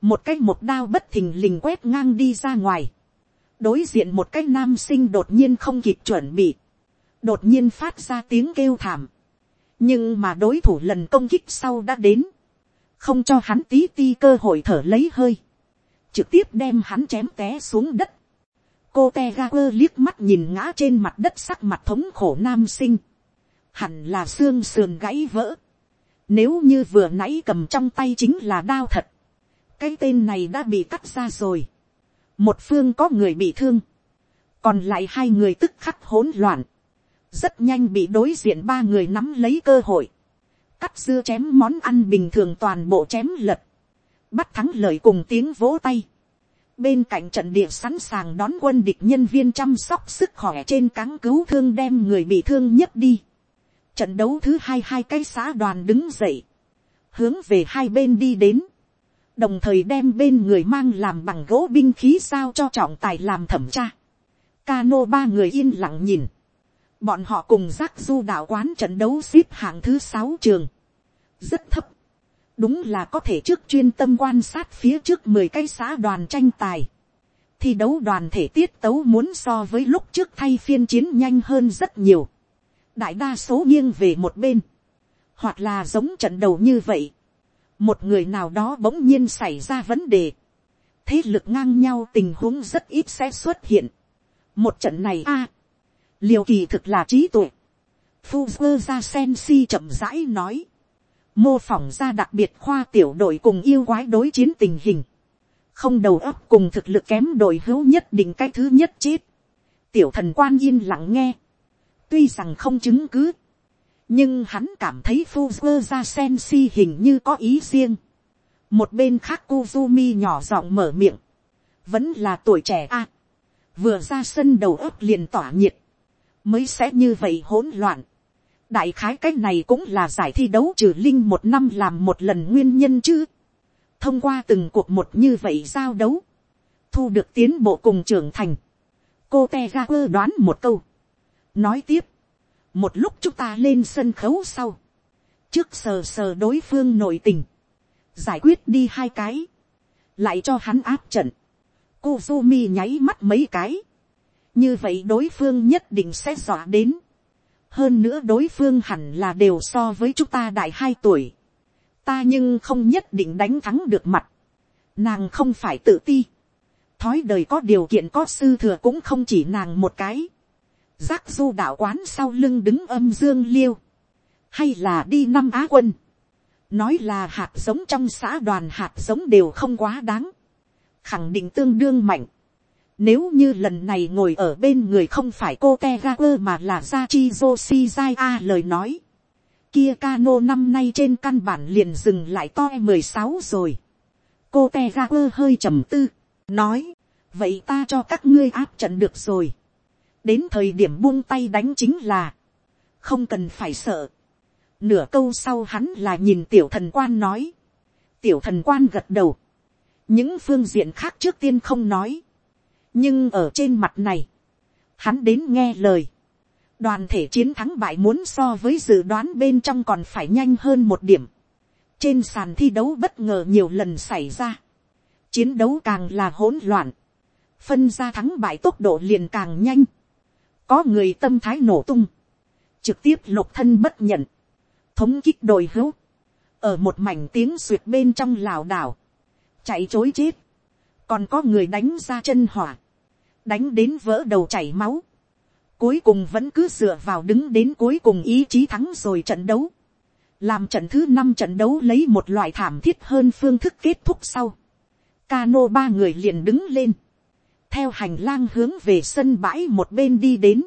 một cái một đao bất thình lình quét ngang đi ra ngoài, đối diện một cái nam sinh đột nhiên không kịp chuẩn bị, đột nhiên phát ra tiếng kêu thảm, nhưng mà đối thủ lần công kích sau đã đến, không cho hắn tí ti cơ hội thở lấy hơi, trực tiếp đem hắn chém té xuống đất cô te ga quơ liếc mắt nhìn ngã trên mặt đất sắc mặt thống khổ nam sinh, hẳn là xương sườn gãy vỡ, nếu như vừa nãy cầm trong tay chính là đao thật, cái tên này đã bị cắt ra rồi, một phương có người bị thương, còn lại hai người tức khắc hỗn loạn, rất nhanh bị đối diện ba người nắm lấy cơ hội, cắt dưa chém món ăn bình thường toàn bộ chém lật, bắt thắng lợi cùng tiếng vỗ tay. Bên cạnh trận địa sẵn sàng đón quân địch nhân viên chăm sóc sức khỏe trên cáng cứu thương đem người bị thương nhất đi. Trận đấu thứ hai hai cái xã đoàn đứng dậy, hướng về hai bên đi đến, đồng thời đem bên người mang làm bằng gỗ binh khí sao cho trọng tài làm thẩm tra. Cano ba người yên lặng nhìn Bọn họ cùng giác du đạo quán trận đấu xếp hạng thứ sáu trường. Rất thấp. Đúng là có thể trước chuyên tâm quan sát phía trước mười cái xã đoàn tranh tài. Thi đấu đoàn thể tiết tấu muốn so với lúc trước thay phiên chiến nhanh hơn rất nhiều. Đại đa số nghiêng về một bên. Hoặc là giống trận đầu như vậy. Một người nào đó bỗng nhiên xảy ra vấn đề. Thế lực ngang nhau tình huống rất ít sẽ xuất hiện. Một trận này a liều kỳ thực là trí tuệ. Fuzzer ra sen si chậm rãi nói. Mô phỏng ra đặc biệt khoa tiểu đội cùng yêu quái đối chiến tình hình. Không đầu óc cùng thực lực kém đội hữu nhất định cái thứ nhất chết. Tiểu thần quan yên lặng nghe. Tuy rằng không chứng cứ. Nhưng hắn cảm thấy Fuzzer ra sen si hình như có ý riêng. Một bên khác Kuzumi nhỏ giọng mở miệng. Vẫn là tuổi trẻ a Vừa ra sân đầu óc liền tỏa nhiệt mới sẽ như vậy hỗn loạn đại khái cái này cũng là giải thi đấu trừ linh một năm làm một lần nguyên nhân chứ. thông qua từng cuộc một như vậy giao đấu, thu được tiến bộ cùng trưởng thành. cô te ga quơ đoán một câu. nói tiếp, một lúc chúng ta lên sân khấu sau, trước sờ sờ đối phương nội tình, giải quyết đi hai cái, lại cho hắn áp trận. cô mi nháy mắt mấy cái, như vậy đối phương nhất định sẽ dọa đến hơn nữa đối phương hẳn là đều so với chúng ta đại hai tuổi. ta nhưng không nhất định đánh thắng được mặt. nàng không phải tự ti. thói đời có điều kiện có sư thừa cũng không chỉ nàng một cái. giác du đạo quán sau lưng đứng âm dương liêu. hay là đi năm á quân. nói là hạt giống trong xã đoàn hạt giống đều không quá đáng. khẳng định tương đương mạnh nếu như lần này ngồi ở bên người không phải cô Tegaku mà là Zachi Yoshizai lời nói. Kia kano năm nay trên căn bản liền dừng lại to mười sáu rồi. Cô Tegaku hơi trầm tư. Nói. Vậy ta cho các ngươi áp trận được rồi. Đến thời điểm buông tay đánh chính là. Không cần phải sợ. Nửa câu sau hắn là nhìn tiểu thần quan nói. tiểu thần quan gật đầu, những phương diện khác trước tiên không nói, nhưng ở trên mặt này, hắn đến nghe lời, đoàn thể chiến thắng bại muốn so với dự đoán bên trong còn phải nhanh hơn một điểm, trên sàn thi đấu bất ngờ nhiều lần xảy ra, chiến đấu càng là hỗn loạn, phân ra thắng bại tốc độ liền càng nhanh, có người tâm thái nổ tung, trực tiếp lục thân bất nhận, thống kích đồi hữu, ở một mảnh tiếng suyệt bên trong lảo đảo, chạy chối chết, còn có người đánh ra chân hỏa, đánh đến vỡ đầu chảy máu, cuối cùng vẫn cứ dựa vào đứng đến cuối cùng ý chí thắng rồi trận đấu, làm trận thứ năm trận đấu lấy một loại thảm thiết hơn phương thức kết thúc sau, Cano ba người liền đứng lên. Theo hành lang hướng về sân bãi một bên đi đến.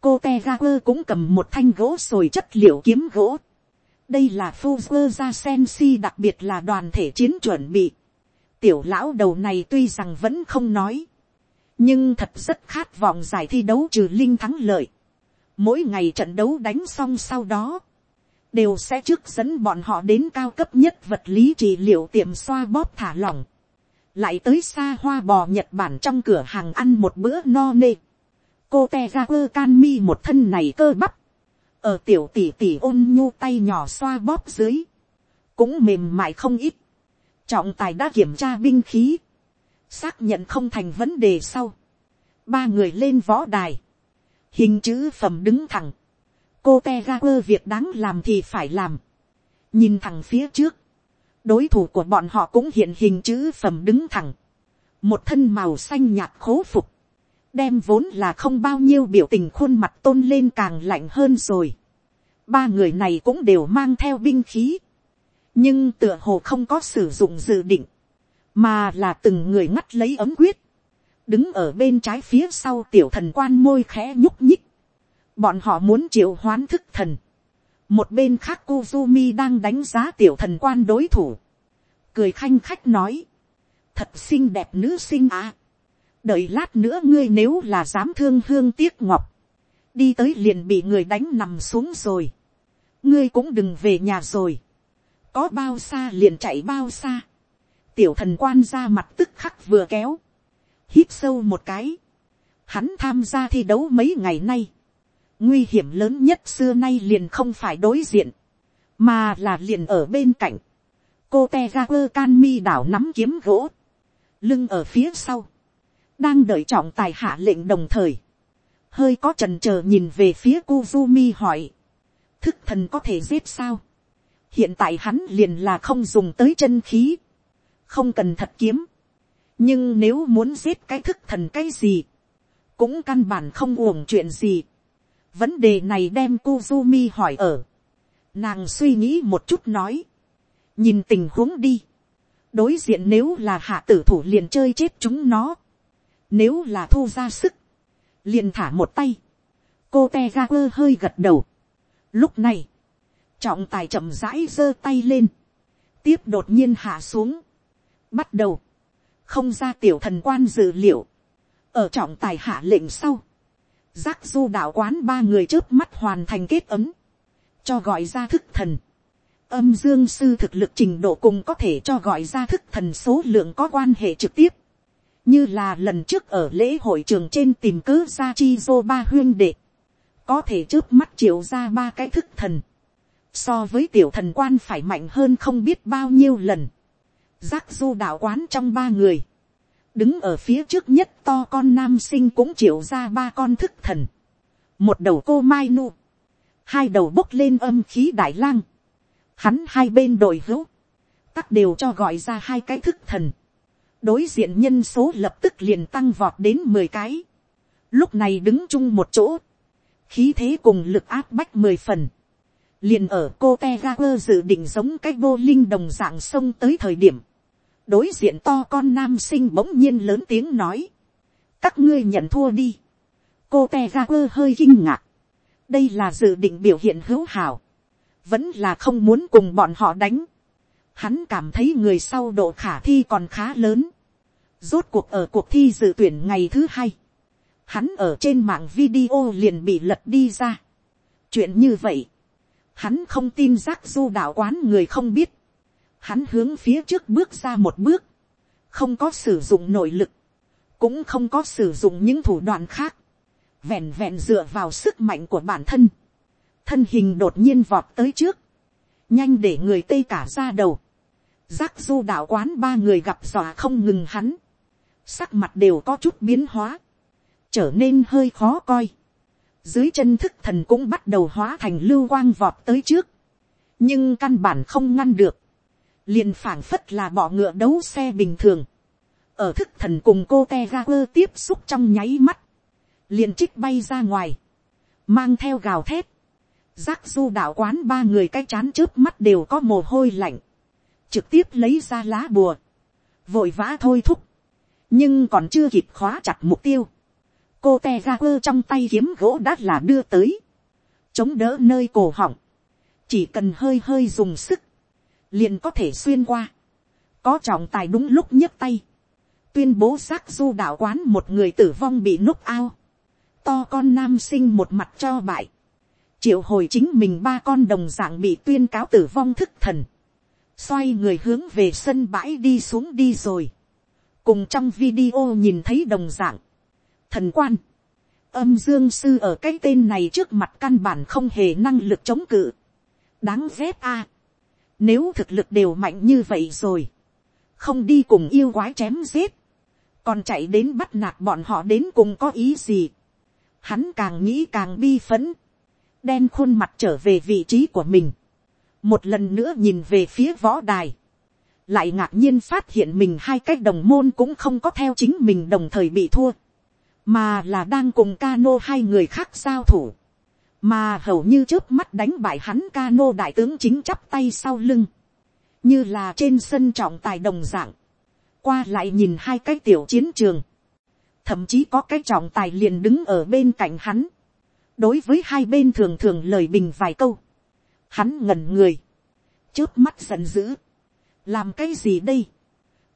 Cô Tegaper cũng cầm một thanh gỗ sồi chất liệu kiếm gỗ. Đây là Fuzzer ra đặc biệt là đoàn thể chiến chuẩn bị. Tiểu lão đầu này tuy rằng vẫn không nói. Nhưng thật rất khát vọng giải thi đấu trừ linh thắng lợi. Mỗi ngày trận đấu đánh xong sau đó đều sẽ trước dẫn bọn họ đến cao cấp nhất vật lý trị liệu tiệm xoa bóp thả lỏng. Lại tới xa hoa bò nhật bản trong cửa hàng ăn một bữa no nê. cô te ra cơ can mi một thân này cơ bắp, ở tiểu tỷ tỷ ôn nhu tay nhỏ xoa bóp dưới, cũng mềm mại không ít, trọng tài đã kiểm tra binh khí, xác nhận không thành vấn đề sau, ba người lên võ đài, hình chữ phẩm đứng thẳng, cô te ga quơ việc đáng làm thì phải làm, nhìn thẳng phía trước, đối thủ của bọn họ cũng hiện hình chữ phẩm đứng thẳng, một thân màu xanh nhạt khố phục, đem vốn là không bao nhiêu biểu tình khuôn mặt tôn lên càng lạnh hơn rồi. Ba người này cũng đều mang theo binh khí, nhưng tựa hồ không có sử dụng dự định, mà là từng người ngắt lấy ấm quyết, đứng ở bên trái phía sau tiểu thần quan môi khẽ nhúc nhích, bọn họ muốn triệu hoán thức thần, một bên khác Kuzumi đang đánh giá tiểu thần quan đối thủ. Cười khanh khách nói. Thật xinh đẹp nữ sinh à. Đợi lát nữa ngươi nếu là dám thương hương tiếc ngọc. Đi tới liền bị người đánh nằm xuống rồi. Ngươi cũng đừng về nhà rồi. Có bao xa liền chạy bao xa. Tiểu thần quan ra mặt tức khắc vừa kéo. Hít sâu một cái. Hắn tham gia thi đấu mấy ngày nay. Nguy hiểm lớn nhất xưa nay liền không phải đối diện, mà là liền ở bên cạnh. cô te ga quơ can mi đảo nắm kiếm gỗ, lưng ở phía sau, đang đợi trọng tài hạ lệnh đồng thời, hơi có trần trờ nhìn về phía Kuzumi hỏi, thức thần có thể giết sao, hiện tại hắn liền là không dùng tới chân khí, không cần thật kiếm, nhưng nếu muốn giết cái thức thần cái gì, cũng căn bản không uổng chuyện gì, Vấn đề này đem Kuzumi hỏi ở. Nàng suy nghĩ một chút nói. Nhìn tình huống đi. Đối diện nếu là hạ tử thủ liền chơi chết chúng nó. Nếu là thu ra sức. Liền thả một tay. Cô Tegaper hơi gật đầu. Lúc này. Trọng tài chậm rãi giơ tay lên. Tiếp đột nhiên hạ xuống. Bắt đầu. Không ra tiểu thần quan dự liệu. Ở trọng tài hạ lệnh sau giác du đạo quán ba người trước mắt hoàn thành kết ấm, cho gọi ra thức thần. Âm dương sư thực lực trình độ cùng có thể cho gọi ra thức thần số lượng có quan hệ trực tiếp. Như là lần trước ở lễ hội trường trên tìm cớ ra chi dô ba huyên đệ. Có thể trước mắt triệu ra ba cái thức thần. So với tiểu thần quan phải mạnh hơn không biết bao nhiêu lần. Giác du đạo quán trong ba người đứng ở phía trước nhất to con nam sinh cũng triệu ra ba con thức thần. một đầu cô mai nu, hai đầu bốc lên âm khí đại lang, hắn hai bên đội hữu, tắc đều cho gọi ra hai cái thức thần. đối diện nhân số lập tức liền tăng vọt đến mười cái. lúc này đứng chung một chỗ, khí thế cùng lực áp bách mười phần. liền ở cô te ga quơ dự định giống cái vô linh đồng dạng sông tới thời điểm, đối diện to con nam sinh bỗng nhiên lớn tiếng nói, các ngươi nhận thua đi, cô te ga quơ hơi kinh ngạc, đây là dự định biểu hiện hữu hảo, vẫn là không muốn cùng bọn họ đánh, hắn cảm thấy người sau độ khả thi còn khá lớn, rốt cuộc ở cuộc thi dự tuyển ngày thứ hai, hắn ở trên mạng video liền bị lật đi ra, chuyện như vậy, hắn không tin giác du đạo quán người không biết, hắn hướng phía trước bước ra một bước, không có sử dụng nội lực, cũng không có sử dụng những thủ đoạn khác, vẹn vẹn dựa vào sức mạnh của bản thân, thân hình đột nhiên vọt tới trước, nhanh để người tây cả ra đầu, giác du đạo quán ba người gặp dọa không ngừng hắn, sắc mặt đều có chút biến hóa, trở nên hơi khó coi, dưới chân thức thần cũng bắt đầu hóa thành lưu quang vọt tới trước, nhưng căn bản không ngăn được, liền phảng phất là bọ ngựa đấu xe bình thường, ở thức thần cùng cô te ga quơ tiếp xúc trong nháy mắt, liền trích bay ra ngoài, mang theo gào thét, giác du đạo quán ba người cái chán trước mắt đều có mồ hôi lạnh, trực tiếp lấy ra lá bùa, vội vã thôi thúc, nhưng còn chưa kịp khóa chặt mục tiêu, cô te ga quơ trong tay kiếm gỗ đã là đưa tới, chống đỡ nơi cổ họng, chỉ cần hơi hơi dùng sức, liền có thể xuyên qua, có trọng tài đúng lúc nhấc tay, tuyên bố xác du đạo quán một người tử vong bị núp ao, to con nam sinh một mặt cho bại, triệu hồi chính mình ba con đồng dạng bị tuyên cáo tử vong thức thần, xoay người hướng về sân bãi đi xuống đi rồi, cùng trong video nhìn thấy đồng dạng, thần quan, âm dương sư ở cái tên này trước mặt căn bản không hề năng lực chống cự, đáng ghét a, nếu thực lực đều mạnh như vậy rồi, không đi cùng yêu quái chém giết, còn chạy đến bắt nạt bọn họ đến cùng có ý gì, hắn càng nghĩ càng bi phấn, đen khuôn mặt trở về vị trí của mình, một lần nữa nhìn về phía võ đài, lại ngạc nhiên phát hiện mình hai cái đồng môn cũng không có theo chính mình đồng thời bị thua, mà là đang cùng cano hai người khác giao thủ, mà hầu như trước mắt đánh bại hắn cano đại tướng chính chắp tay sau lưng, như là trên sân trọng tài đồng dạng, qua lại nhìn hai cái tiểu chiến trường, thậm chí có cái trọng tài liền đứng ở bên cạnh hắn, đối với hai bên thường thường lời bình vài câu, hắn ngẩn người, trước mắt giận dữ, làm cái gì đây,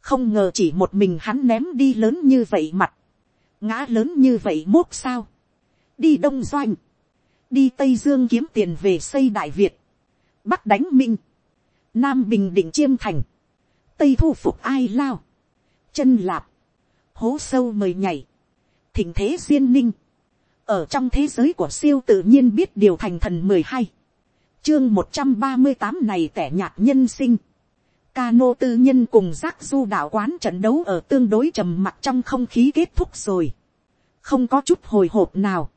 không ngờ chỉ một mình hắn ném đi lớn như vậy mặt, ngã lớn như vậy mốt sao, đi đông doanh, đi tây dương kiếm tiền về xây đại việt, bắc đánh minh, nam bình định chiêm thành, tây thu phục ai lao, chân lạp, hố sâu mời nhảy, thỉnh thế duyên ninh, ở trong thế giới của siêu tự nhiên biết điều thành thần mười hai, chương một trăm ba mươi tám này tẻ nhạt nhân sinh, Cano tư nhân cùng giác du đạo quán trận đấu ở tương đối trầm mặc trong không khí kết thúc rồi. Không có chút hồi hộp nào.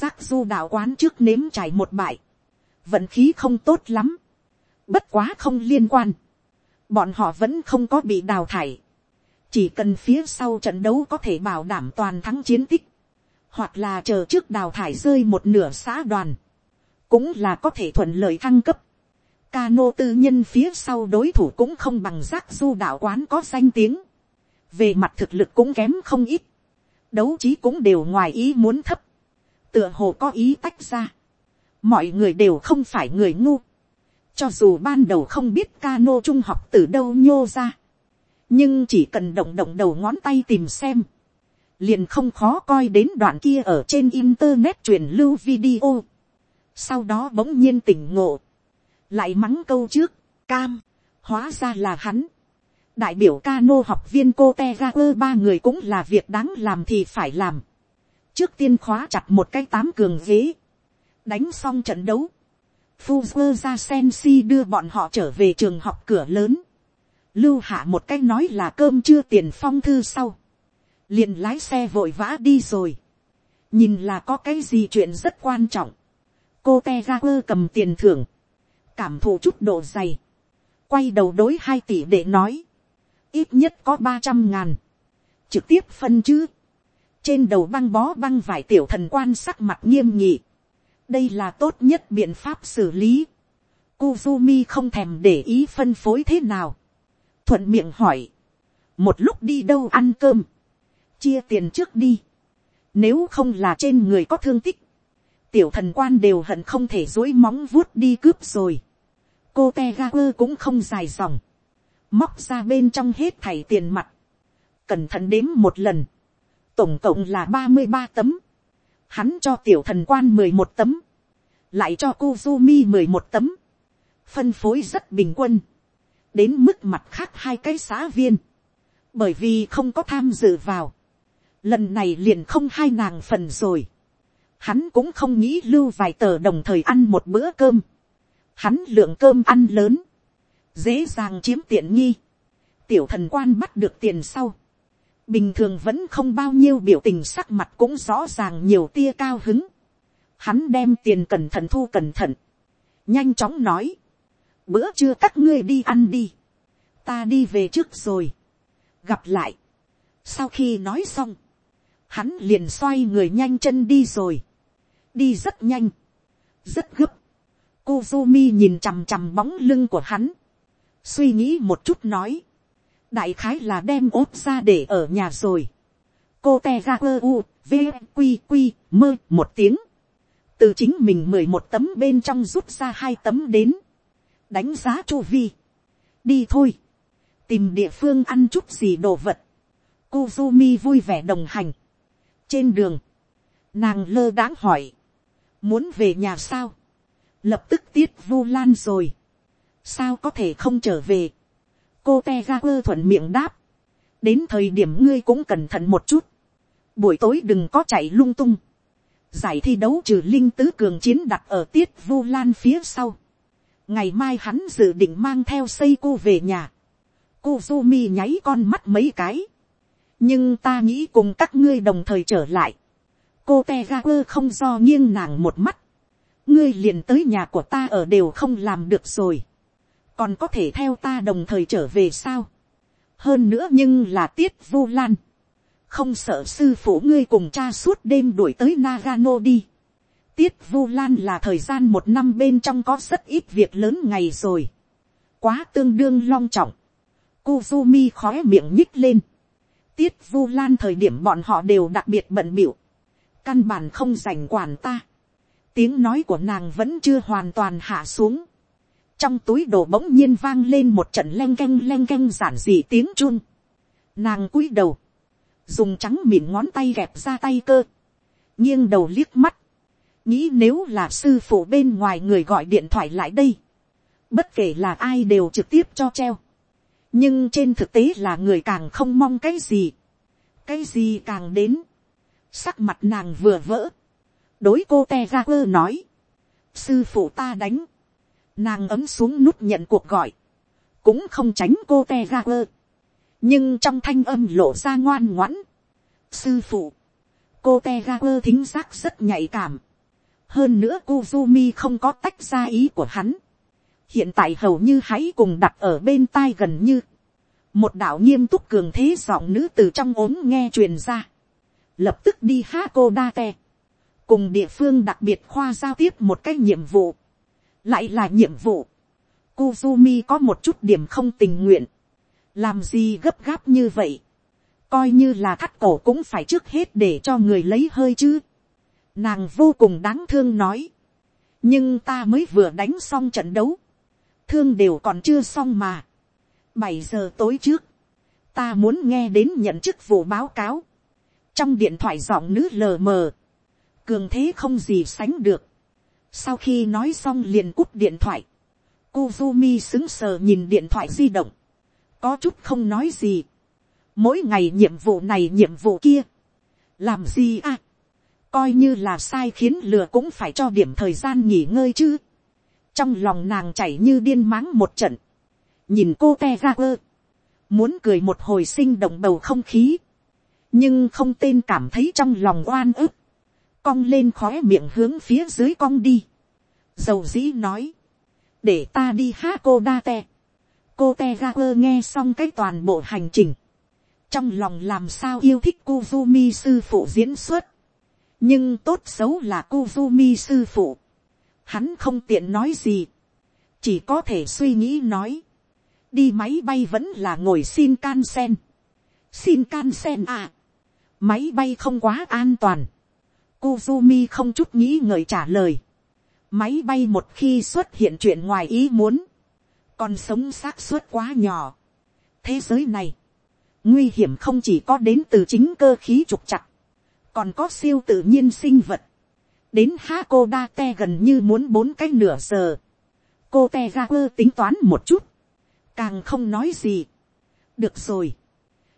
Giác du đạo quán trước nếm trải một bại. Vận khí không tốt lắm. Bất quá không liên quan. Bọn họ vẫn không có bị đào thải. Chỉ cần phía sau trận đấu có thể bảo đảm toàn thắng chiến tích hoặc là chờ trước đào thải rơi một nửa xã đoàn, cũng là có thể thuận lợi thăng cấp. Cano tư nhân phía sau đối thủ cũng không bằng giác du đạo quán có danh tiếng. Về mặt thực lực cũng kém không ít. Đấu trí cũng đều ngoài ý muốn thấp. Tựa hồ có ý tách ra. Mọi người đều không phải người ngu. Cho dù ban đầu không biết cano trung học từ đâu nhô ra. Nhưng chỉ cần động động đầu ngón tay tìm xem liền không khó coi đến đoạn kia ở trên internet truyền lưu video. sau đó bỗng nhiên tỉnh ngộ, lại mắng câu trước, cam, hóa ra là hắn. đại biểu cano học viên cô te ra ba người cũng là việc đáng làm thì phải làm trước tiên khóa chặt một cái tám cường ghế, đánh xong trận đấu, Fuzzer ra Sensi đưa bọn họ trở về trường học cửa lớn. Lưu hạ một cái nói là cơm chưa tiền phong thư sau. Liền lái xe vội vã đi rồi, nhìn là có cái gì chuyện rất quan trọng, cô te ra quơ cầm tiền thưởng, cảm thụ chút độ dày, quay đầu đối hai tỷ để nói, ít nhất có ba trăm ngàn, trực tiếp phân chứ, trên đầu băng bó băng vải tiểu thần quan sắc mặt nghiêm nhị, đây là tốt nhất biện pháp xử lý, Kuzumi không thèm để ý phân phối thế nào, thuận miệng hỏi, một lúc đi đâu ăn cơm, chia tiền trước đi. Nếu không là trên người có thương tích, tiểu thần quan đều hận không thể dối móng vuốt đi cướp rồi. cô te ga quơ cũng không dài dòng, móc ra bên trong hết thảy tiền mặt, cẩn thận đếm một lần, tổng cộng là ba mươi ba tấm, hắn cho tiểu thần quan mười một tấm, lại cho Kuzumi mi mười một tấm, phân phối rất bình quân, đến mức mặt khác hai cái xã viên, bởi vì không có tham dự vào, lần này liền không hai nàng phần rồi, hắn cũng không nghĩ lưu vài tờ đồng thời ăn một bữa cơm, hắn lượng cơm ăn lớn, dễ dàng chiếm tiện nghi, tiểu thần quan bắt được tiền sau, bình thường vẫn không bao nhiêu biểu tình sắc mặt cũng rõ ràng nhiều tia cao hứng, hắn đem tiền cẩn thận thu cẩn thận, nhanh chóng nói, bữa trưa các ngươi đi ăn đi, ta đi về trước rồi, gặp lại, sau khi nói xong, hắn liền xoay người nhanh chân đi rồi, đi rất nhanh, rất gấp, Kuzumi nhìn chằm chằm bóng lưng của hắn, suy nghĩ một chút nói, đại khái là đem ốt ra để ở nhà rồi, cô te ra quơ u, v, q q mơ một tiếng, từ chính mình mười một tấm bên trong rút ra hai tấm đến, đánh giá chu vi, đi thôi, tìm địa phương ăn chút gì đồ vật, Kuzumi vui vẻ đồng hành, trên đường, nàng lơ đãng hỏi, muốn về nhà sao, lập tức tiết vu lan rồi, sao có thể không trở về, cô te ga quơ thuận miệng đáp, đến thời điểm ngươi cũng cẩn thận một chút, buổi tối đừng có chạy lung tung, giải thi đấu trừ linh tứ cường chiến đặt ở tiết vu lan phía sau, ngày mai hắn dự định mang theo xây cô về nhà, Cô Rumi nháy con mắt mấy cái, nhưng ta nghĩ cùng các ngươi đồng thời trở lại, cô te ga quơ không do nghiêng nàng một mắt, ngươi liền tới nhà của ta ở đều không làm được rồi, còn có thể theo ta đồng thời trở về sao, hơn nữa nhưng là tiết vu lan, không sợ sư phụ ngươi cùng cha suốt đêm đuổi tới Nagano đi. Tiết vu lan là thời gian một năm bên trong có rất ít việc lớn ngày rồi. Quá tương đương long trọng. Kuzumi khóe miệng nhích lên. Tiết vu lan thời điểm bọn họ đều đặc biệt bận biểu. Căn bản không dành quản ta. Tiếng nói của nàng vẫn chưa hoàn toàn hạ xuống. Trong túi đồ bỗng nhiên vang lên một trận len keng len keng giản dị tiếng chun. Nàng cúi đầu. Dùng trắng mịn ngón tay gẹp ra tay cơ. nghiêng đầu liếc mắt. Nghĩ nếu là sư phụ bên ngoài người gọi điện thoại lại đây. Bất kể là ai đều trực tiếp cho treo. Nhưng trên thực tế là người càng không mong cái gì. Cái gì càng đến. Sắc mặt nàng vừa vỡ đối cô te ra quơ nói, sư phụ ta đánh, nàng ấm xuống nút nhận cuộc gọi, cũng không tránh cô te ra quơ, nhưng trong thanh âm lộ ra ngoan ngoãn, sư phụ, cô te ra quơ thính giác rất nhạy cảm, hơn nữa Kuzumi không có tách ra ý của hắn, hiện tại hầu như hãy cùng đặt ở bên tai gần như, một đạo nghiêm túc cường thế giọng nữ từ trong ốm nghe truyền ra, lập tức đi ha cô đa te, cùng địa phương đặc biệt khoa giao tiếp một cái nhiệm vụ, lại là nhiệm vụ. Kuzumi có một chút điểm không tình nguyện, làm gì gấp gáp như vậy, coi như là thắt cổ cũng phải trước hết để cho người lấy hơi chứ. Nàng vô cùng đáng thương nói, nhưng ta mới vừa đánh xong trận đấu, thương đều còn chưa xong mà. bảy giờ tối trước, ta muốn nghe đến nhận chức vụ báo cáo, trong điện thoại giọng nữ lờ mờ, cường thế không gì sánh được sau khi nói xong liền cúp điện thoại, Kuzumi xứng sờ nhìn điện thoại di động, có chút không nói gì. mỗi ngày nhiệm vụ này nhiệm vụ kia, làm gì à, coi như là sai khiến lừa cũng phải cho điểm thời gian nghỉ ngơi chứ. trong lòng nàng chảy như điên máng một trận, nhìn cô te ra quơ, muốn cười một hồi sinh động bầu không khí, nhưng không tên cảm thấy trong lòng oan ức, cong lên khóe miệng hướng phía dưới cong đi. Dầu dĩ nói, để ta đi há cô đa te. cô te ga quơ nghe xong cái toàn bộ hành trình. trong lòng làm sao yêu thích Kuzumi sư phụ diễn xuất. nhưng tốt xấu là Kuzumi sư phụ. hắn không tiện nói gì. chỉ có thể suy nghĩ nói. đi máy bay vẫn là ngồi xin can sen. xin can sen à. máy bay không quá an toàn Kuzumi không chút nghĩ ngợi trả lời. Máy bay một khi xuất hiện chuyện ngoài ý muốn. Còn sống xác suất quá nhỏ. Thế giới này. Nguy hiểm không chỉ có đến từ chính cơ khí trục chặt. Còn có siêu tự nhiên sinh vật. Đến Hakodate gần như muốn bốn cái nửa giờ. Cô te ra quơ tính toán một chút. càng không nói gì. được rồi,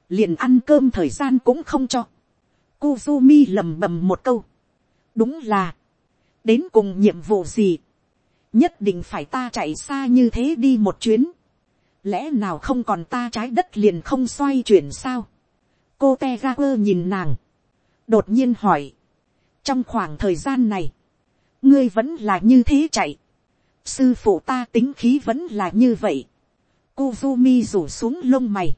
liền ăn cơm thời gian cũng không cho. Kuzumi lầm bầm một câu đúng là, đến cùng nhiệm vụ gì, nhất định phải ta chạy xa như thế đi một chuyến. lẽ nào không còn ta trái đất liền không xoay chuyển sao. cô te ga quơ nhìn nàng, đột nhiên hỏi, trong khoảng thời gian này, ngươi vẫn là như thế chạy, sư phụ ta tính khí vẫn là như vậy, Kuzumi rủ xuống lông mày,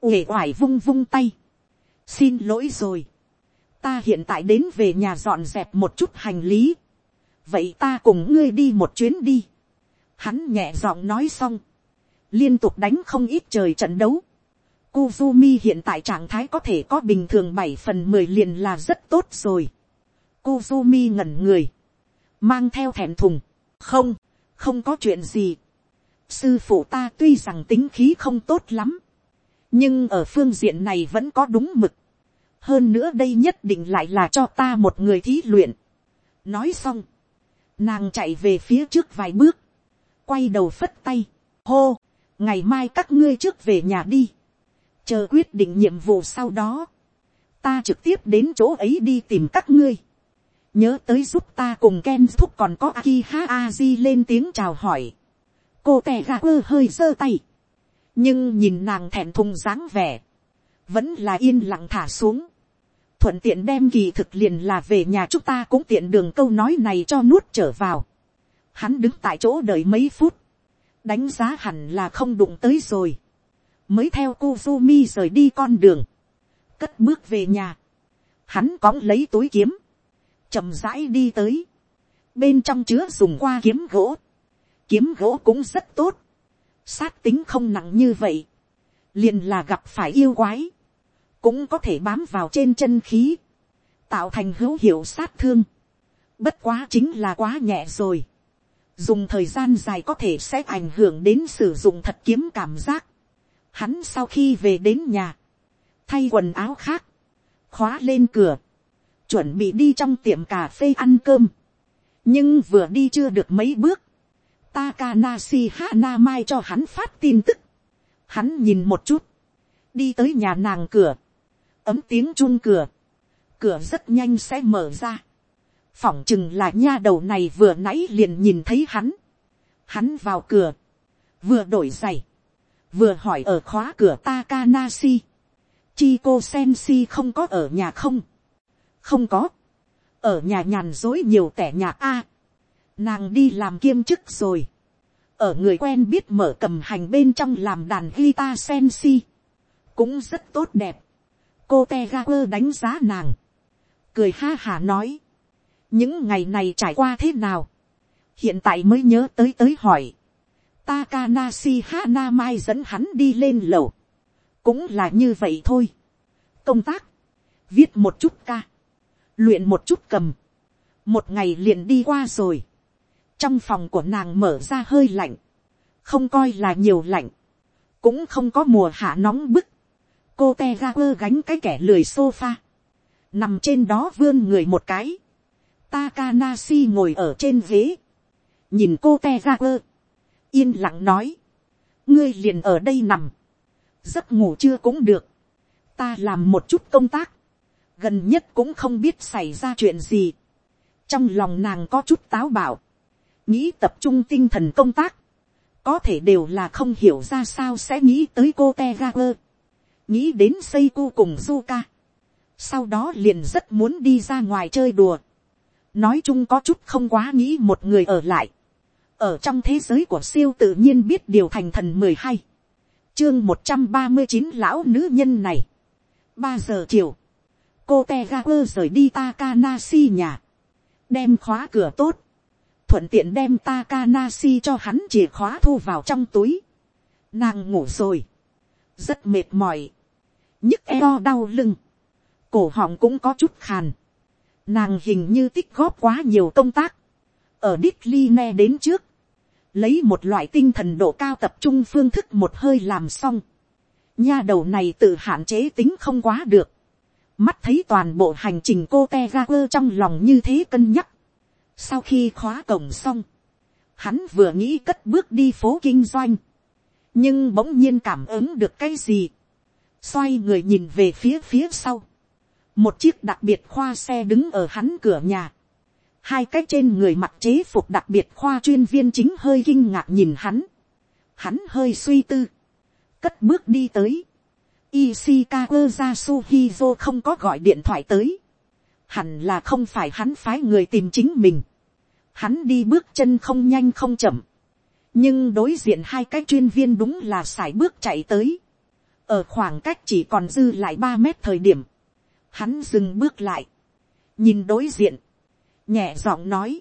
uể oải vung vung tay, xin lỗi rồi, ta hiện tại đến về nhà dọn dẹp một chút hành lý, vậy ta cùng ngươi đi một chuyến đi, hắn nhẹ giọng nói xong, liên tục đánh không ít trời trận đấu, Kuzumi hiện tại trạng thái có thể có bình thường bảy phần mười liền là rất tốt rồi. Kuzumi ngẩn người. Mang theo thẹn thùng. Không, không có chuyện gì. Sư phụ ta tuy rằng tính khí không tốt lắm. Nhưng ở phương diện này vẫn có đúng mực. Hơn nữa đây nhất định lại là cho ta một người thí luyện. Nói xong. Nàng chạy về phía trước vài bước. Quay đầu phất tay. Hô, ngày mai các ngươi trước về nhà đi chờ quyết định nhiệm vụ sau đó, ta trực tiếp đến chỗ ấy đi tìm các ngươi, nhớ tới giúp ta cùng Ken thúc còn có Akiha Aji lên tiếng chào hỏi, cô tè gà quơ hơi giơ tay, nhưng nhìn nàng thẹn thùng dáng vẻ, vẫn là yên lặng thả xuống, thuận tiện đem kỳ thực liền là về nhà chúng ta cũng tiện đường câu nói này cho nuốt trở vào, hắn đứng tại chỗ đợi mấy phút, đánh giá hẳn là không đụng tới rồi, mới theo Kuzumi rời đi con đường, cất bước về nhà, hắn cõng lấy túi kiếm, chậm rãi đi tới, bên trong chứa dùng qua kiếm gỗ, kiếm gỗ cũng rất tốt, sát tính không nặng như vậy, liền là gặp phải yêu quái, cũng có thể bám vào trên chân khí, tạo thành hữu hiệu sát thương, bất quá chính là quá nhẹ rồi, dùng thời gian dài có thể sẽ ảnh hưởng đến sử dụng thật kiếm cảm giác, Hắn sau khi về đến nhà, thay quần áo khác, khóa lên cửa, chuẩn bị đi trong tiệm cà phê ăn cơm. nhưng vừa đi chưa được mấy bước, Takanashi Hana Mai cho hắn phát tin tức. Hắn nhìn một chút, đi tới nhà nàng cửa, ấm tiếng chun cửa, cửa rất nhanh sẽ mở ra. phỏng chừng là nha đầu này vừa nãy liền nhìn thấy hắn. Hắn vào cửa, vừa đổi giày, vừa hỏi ở khóa cửa Takanashi, Chiko Sensi không có ở nhà không, không có, ở nhà nhàn dối nhiều tẻ nhạc a, nàng đi làm kiêm chức rồi, ở người quen biết mở cầm hành bên trong làm đàn guitar Sensi, cũng rất tốt đẹp, cô te đánh giá nàng, cười ha hà nói, những ngày này trải qua thế nào, hiện tại mới nhớ tới tới hỏi, Takanashi Hanamai dẫn hắn đi lên lầu. Cũng là như vậy thôi. Công tác. Viết một chút ca. Luyện một chút cầm. Một ngày liền đi qua rồi. Trong phòng của nàng mở ra hơi lạnh. Không coi là nhiều lạnh. Cũng không có mùa hạ nóng bức. Cô Tegaper gánh cái kẻ lười sofa. Nằm trên đó vươn người một cái. Takanasi ngồi ở trên ghế. Nhìn cô Tegaper yên lặng nói, ngươi liền ở đây nằm, giấc ngủ chưa cũng được, ta làm một chút công tác, gần nhất cũng không biết xảy ra chuyện gì, trong lòng nàng có chút táo bạo, nghĩ tập trung tinh thần công tác, có thể đều là không hiểu ra sao sẽ nghĩ tới cô te ga quơ, nghĩ đến xây cu cùng Zuka, sau đó liền rất muốn đi ra ngoài chơi đùa, nói chung có chút không quá nghĩ một người ở lại, ở trong thế giới của siêu tự nhiên biết điều thành thần mười hai, chương một trăm ba mươi chín lão nữ nhân này, ba giờ chiều, cô te ga quơ rời đi Takanashi nhà, đem khóa cửa tốt, thuận tiện đem Takanashi cho hắn chìa khóa thu vào trong túi, nàng ngủ rồi, rất mệt mỏi, nhức eo đau lưng, cổ họng cũng có chút khàn, nàng hình như tích góp quá nhiều công tác, ở Đích Ly Ne đến trước, lấy một loại tinh thần độ cao tập trung phương thức một hơi làm xong. nha đầu này tự hạn chế tính không quá được. mắt thấy toàn bộ hành trình cô te ga quơ trong lòng như thế cân nhắc. sau khi khóa cổng xong, hắn vừa nghĩ cất bước đi phố kinh doanh nhưng bỗng nhiên cảm ứng được cái gì, xoay người nhìn về phía phía sau, một chiếc đặc biệt khoa xe đứng ở hắn cửa nhà, hai cái trên người mặc chế phục đặc biệt khoa chuyên viên chính hơi kinh ngạc nhìn hắn, hắn hơi suy tư, cất bước đi tới, Ishikawa Yasuhizo không có gọi điện thoại tới, hẳn là không phải hắn phái người tìm chính mình, hắn đi bước chân không nhanh không chậm, nhưng đối diện hai cái chuyên viên đúng là sải bước chạy tới, ở khoảng cách chỉ còn dư lại ba mét thời điểm, hắn dừng bước lại, nhìn đối diện, nhẹ giọng nói,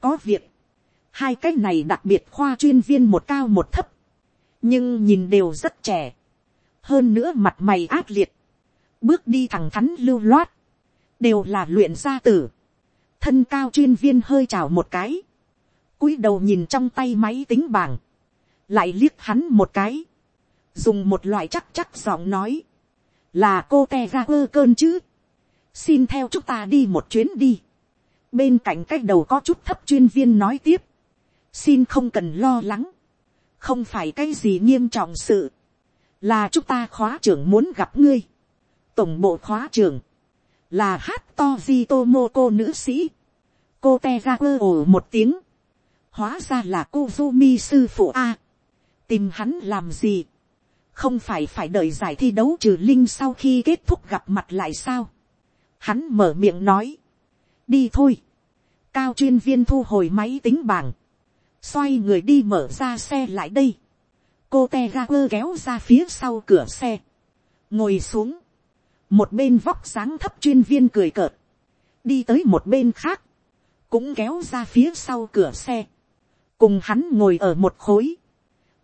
có việc, hai cái này đặc biệt khoa chuyên viên một cao một thấp, nhưng nhìn đều rất trẻ, hơn nữa mặt mày ác liệt, bước đi thẳng thắn lưu loát, đều là luyện gia tử, thân cao chuyên viên hơi chào một cái, cúi đầu nhìn trong tay máy tính bảng, lại liếc hắn một cái, dùng một loại chắc chắc giọng nói, là cô te ra quơ cơn chứ, xin theo chúng ta đi một chuyến đi, bên cạnh cái đầu có chút thấp chuyên viên nói tiếp, xin không cần lo lắng, không phải cái gì nghiêm trọng sự, là chúng ta khóa trưởng muốn gặp ngươi, tổng bộ khóa trưởng, là hát to di tô mô cô nữ sĩ, cô te ra quơ ồ một tiếng, hóa ra là cô Zumi sư phụ a, tìm hắn làm gì, không phải phải đợi giải thi đấu trừ linh sau khi kết thúc gặp mặt lại sao, hắn mở miệng nói, đi thôi, cao chuyên viên thu hồi máy tính bảng, xoay người đi mở ra xe lại đây, cô te ga quơ kéo ra phía sau cửa xe, ngồi xuống, một bên vóc dáng thấp chuyên viên cười cợt, đi tới một bên khác, cũng kéo ra phía sau cửa xe, cùng hắn ngồi ở một khối,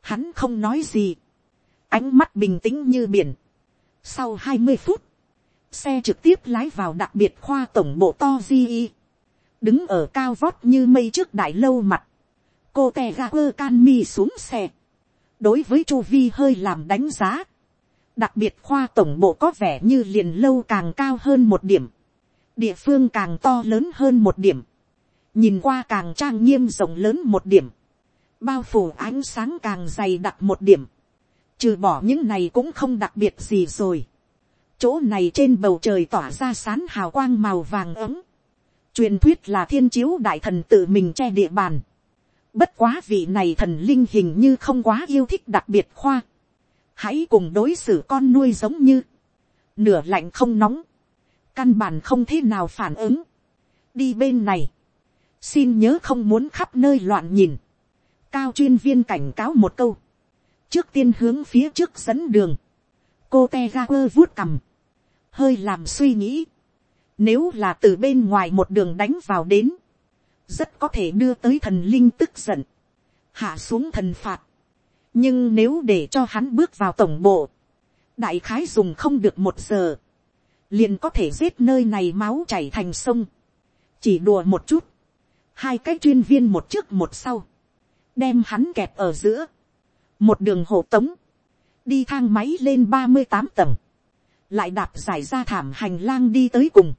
hắn không nói gì, ánh mắt bình tĩnh như biển. Sau hai mươi phút, xe trực tiếp lái vào đặc biệt khoa tổng bộ to di đứng ở cao vót như mây trước đại lâu mặt, cô tè ga quơ can mi xuống xe, đối với chu vi hơi làm đánh giá, đặc biệt khoa tổng bộ có vẻ như liền lâu càng cao hơn một điểm, địa phương càng to lớn hơn một điểm, nhìn qua càng trang nghiêm rộng lớn một điểm, bao phủ ánh sáng càng dày đặc một điểm, trừ bỏ những này cũng không đặc biệt gì rồi. chỗ này trên bầu trời tỏa ra sán hào quang màu vàng ấm. truyền thuyết là thiên chiếu đại thần tự mình che địa bàn. bất quá vị này thần linh hình như không quá yêu thích đặc biệt khoa. hãy cùng đối xử con nuôi giống như nửa lạnh không nóng, căn bản không thế nào phản ứng. đi bên này, xin nhớ không muốn khắp nơi loạn nhìn. cao chuyên viên cảnh cáo một câu. Trước tiên hướng phía trước dẫn đường, cô te ga quơ vuốt cằm, hơi làm suy nghĩ, nếu là từ bên ngoài một đường đánh vào đến, rất có thể đưa tới thần linh tức giận, hạ xuống thần phạt. nhưng nếu để cho hắn bước vào tổng bộ, đại khái dùng không được một giờ, liền có thể giết nơi này máu chảy thành sông, chỉ đùa một chút, hai cái chuyên viên một trước một sau, đem hắn kẹp ở giữa, một đường hộ tống, đi thang máy lên ba mươi tám tầng, lại đạp giải ra thảm hành lang đi tới cùng,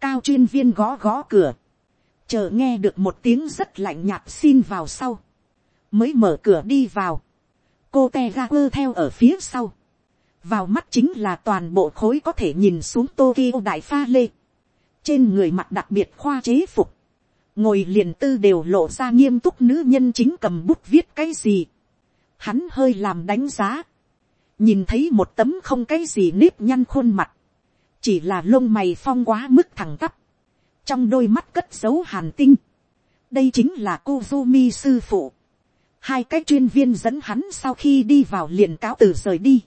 cao chuyên viên gõ gõ cửa, chờ nghe được một tiếng rất lạnh nhạt xin vào sau, mới mở cửa đi vào, cô te ga quơ theo ở phía sau, vào mắt chính là toàn bộ khối có thể nhìn xuống Tokyo đại pha lê, trên người mặt đặc biệt khoa chế phục, ngồi liền tư đều lộ ra nghiêm túc nữ nhân chính cầm bút viết cái gì, hắn hơi làm đánh giá, nhìn thấy một tấm không cái gì nếp nhăn khuôn mặt, chỉ là lông mày phong quá mức thẳng tắp, trong đôi mắt cất dấu hàn tinh, đây chính là cô Mi sư phụ, hai cái chuyên viên dẫn hắn sau khi đi vào liền cáo từ rời đi,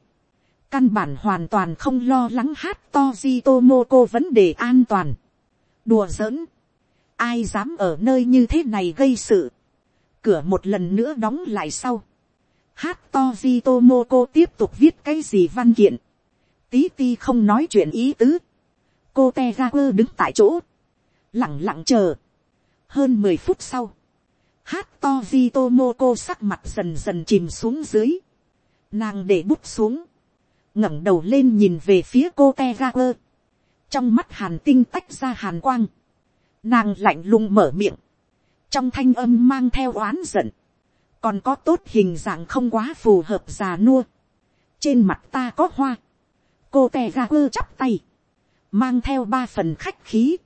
căn bản hoàn toàn không lo lắng hát to di tomoko vấn đề an toàn, đùa giỡn, ai dám ở nơi như thế này gây sự, cửa một lần nữa đóng lại sau, Hát to Tomoko tiếp tục viết cái gì văn kiện. Tí ti không nói chuyện ý tứ. Cô Tegaper đứng tại chỗ. Lặng lặng chờ. Hơn mười phút sau. Hát to Tomoko sắc mặt dần dần chìm xuống dưới. Nàng để bút xuống. ngẩng đầu lên nhìn về phía cô Tegaper. Trong mắt hàn tinh tách ra hàn quang. Nàng lạnh lùng mở miệng. Trong thanh âm mang theo oán giận. Còn có tốt hình dạng không quá phù hợp già nua, trên mặt ta có hoa, cô tè ra quơ chắp tay, mang theo ba phần khách khí,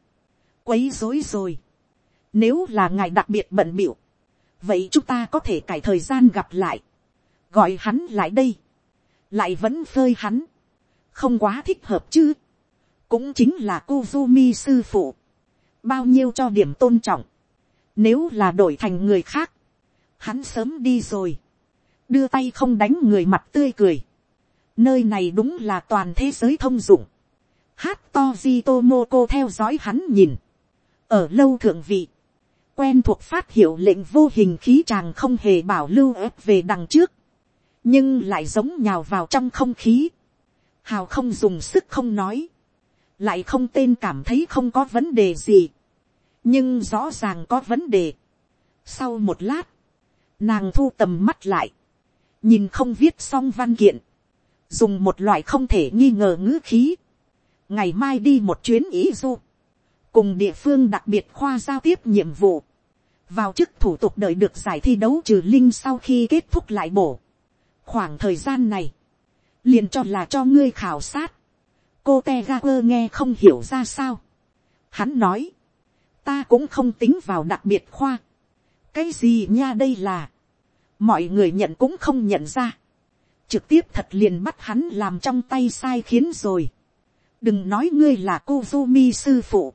quấy rối rồi, nếu là ngài đặc biệt bận biểu, vậy chúng ta có thể cải thời gian gặp lại, gọi hắn lại đây, lại vẫn phơi hắn, không quá thích hợp chứ, cũng chính là Kuzumi sư phụ, bao nhiêu cho điểm tôn trọng, nếu là đổi thành người khác, hắn sớm đi rồi, đưa tay không đánh người mặt tươi cười, nơi này đúng là toàn thế giới thông dụng, hát to di tomoko theo dõi hắn nhìn, ở lâu thượng vị, quen thuộc phát hiệu lệnh vô hình khí chàng không hề bảo lưu ép về đằng trước, nhưng lại giống nhào vào trong không khí, hào không dùng sức không nói, lại không tên cảm thấy không có vấn đề gì, nhưng rõ ràng có vấn đề. Sau một lát, nàng thu tầm mắt lại, nhìn không viết xong văn kiện, dùng một loại không thể nghi ngờ ngữ khí, ngày mai đi một chuyến ý du, cùng địa phương đặc biệt khoa giao tiếp nhiệm vụ, vào chức thủ tục đợi được giải thi đấu trừ linh sau khi kết thúc lại bổ. khoảng thời gian này, liền cho là cho ngươi khảo sát, cô te ga quơ nghe không hiểu ra sao. hắn nói, ta cũng không tính vào đặc biệt khoa. cái gì nha đây là, mọi người nhận cũng không nhận ra. trực tiếp thật liền bắt hắn làm trong tay sai khiến rồi. đừng nói ngươi là cô mi sư phụ,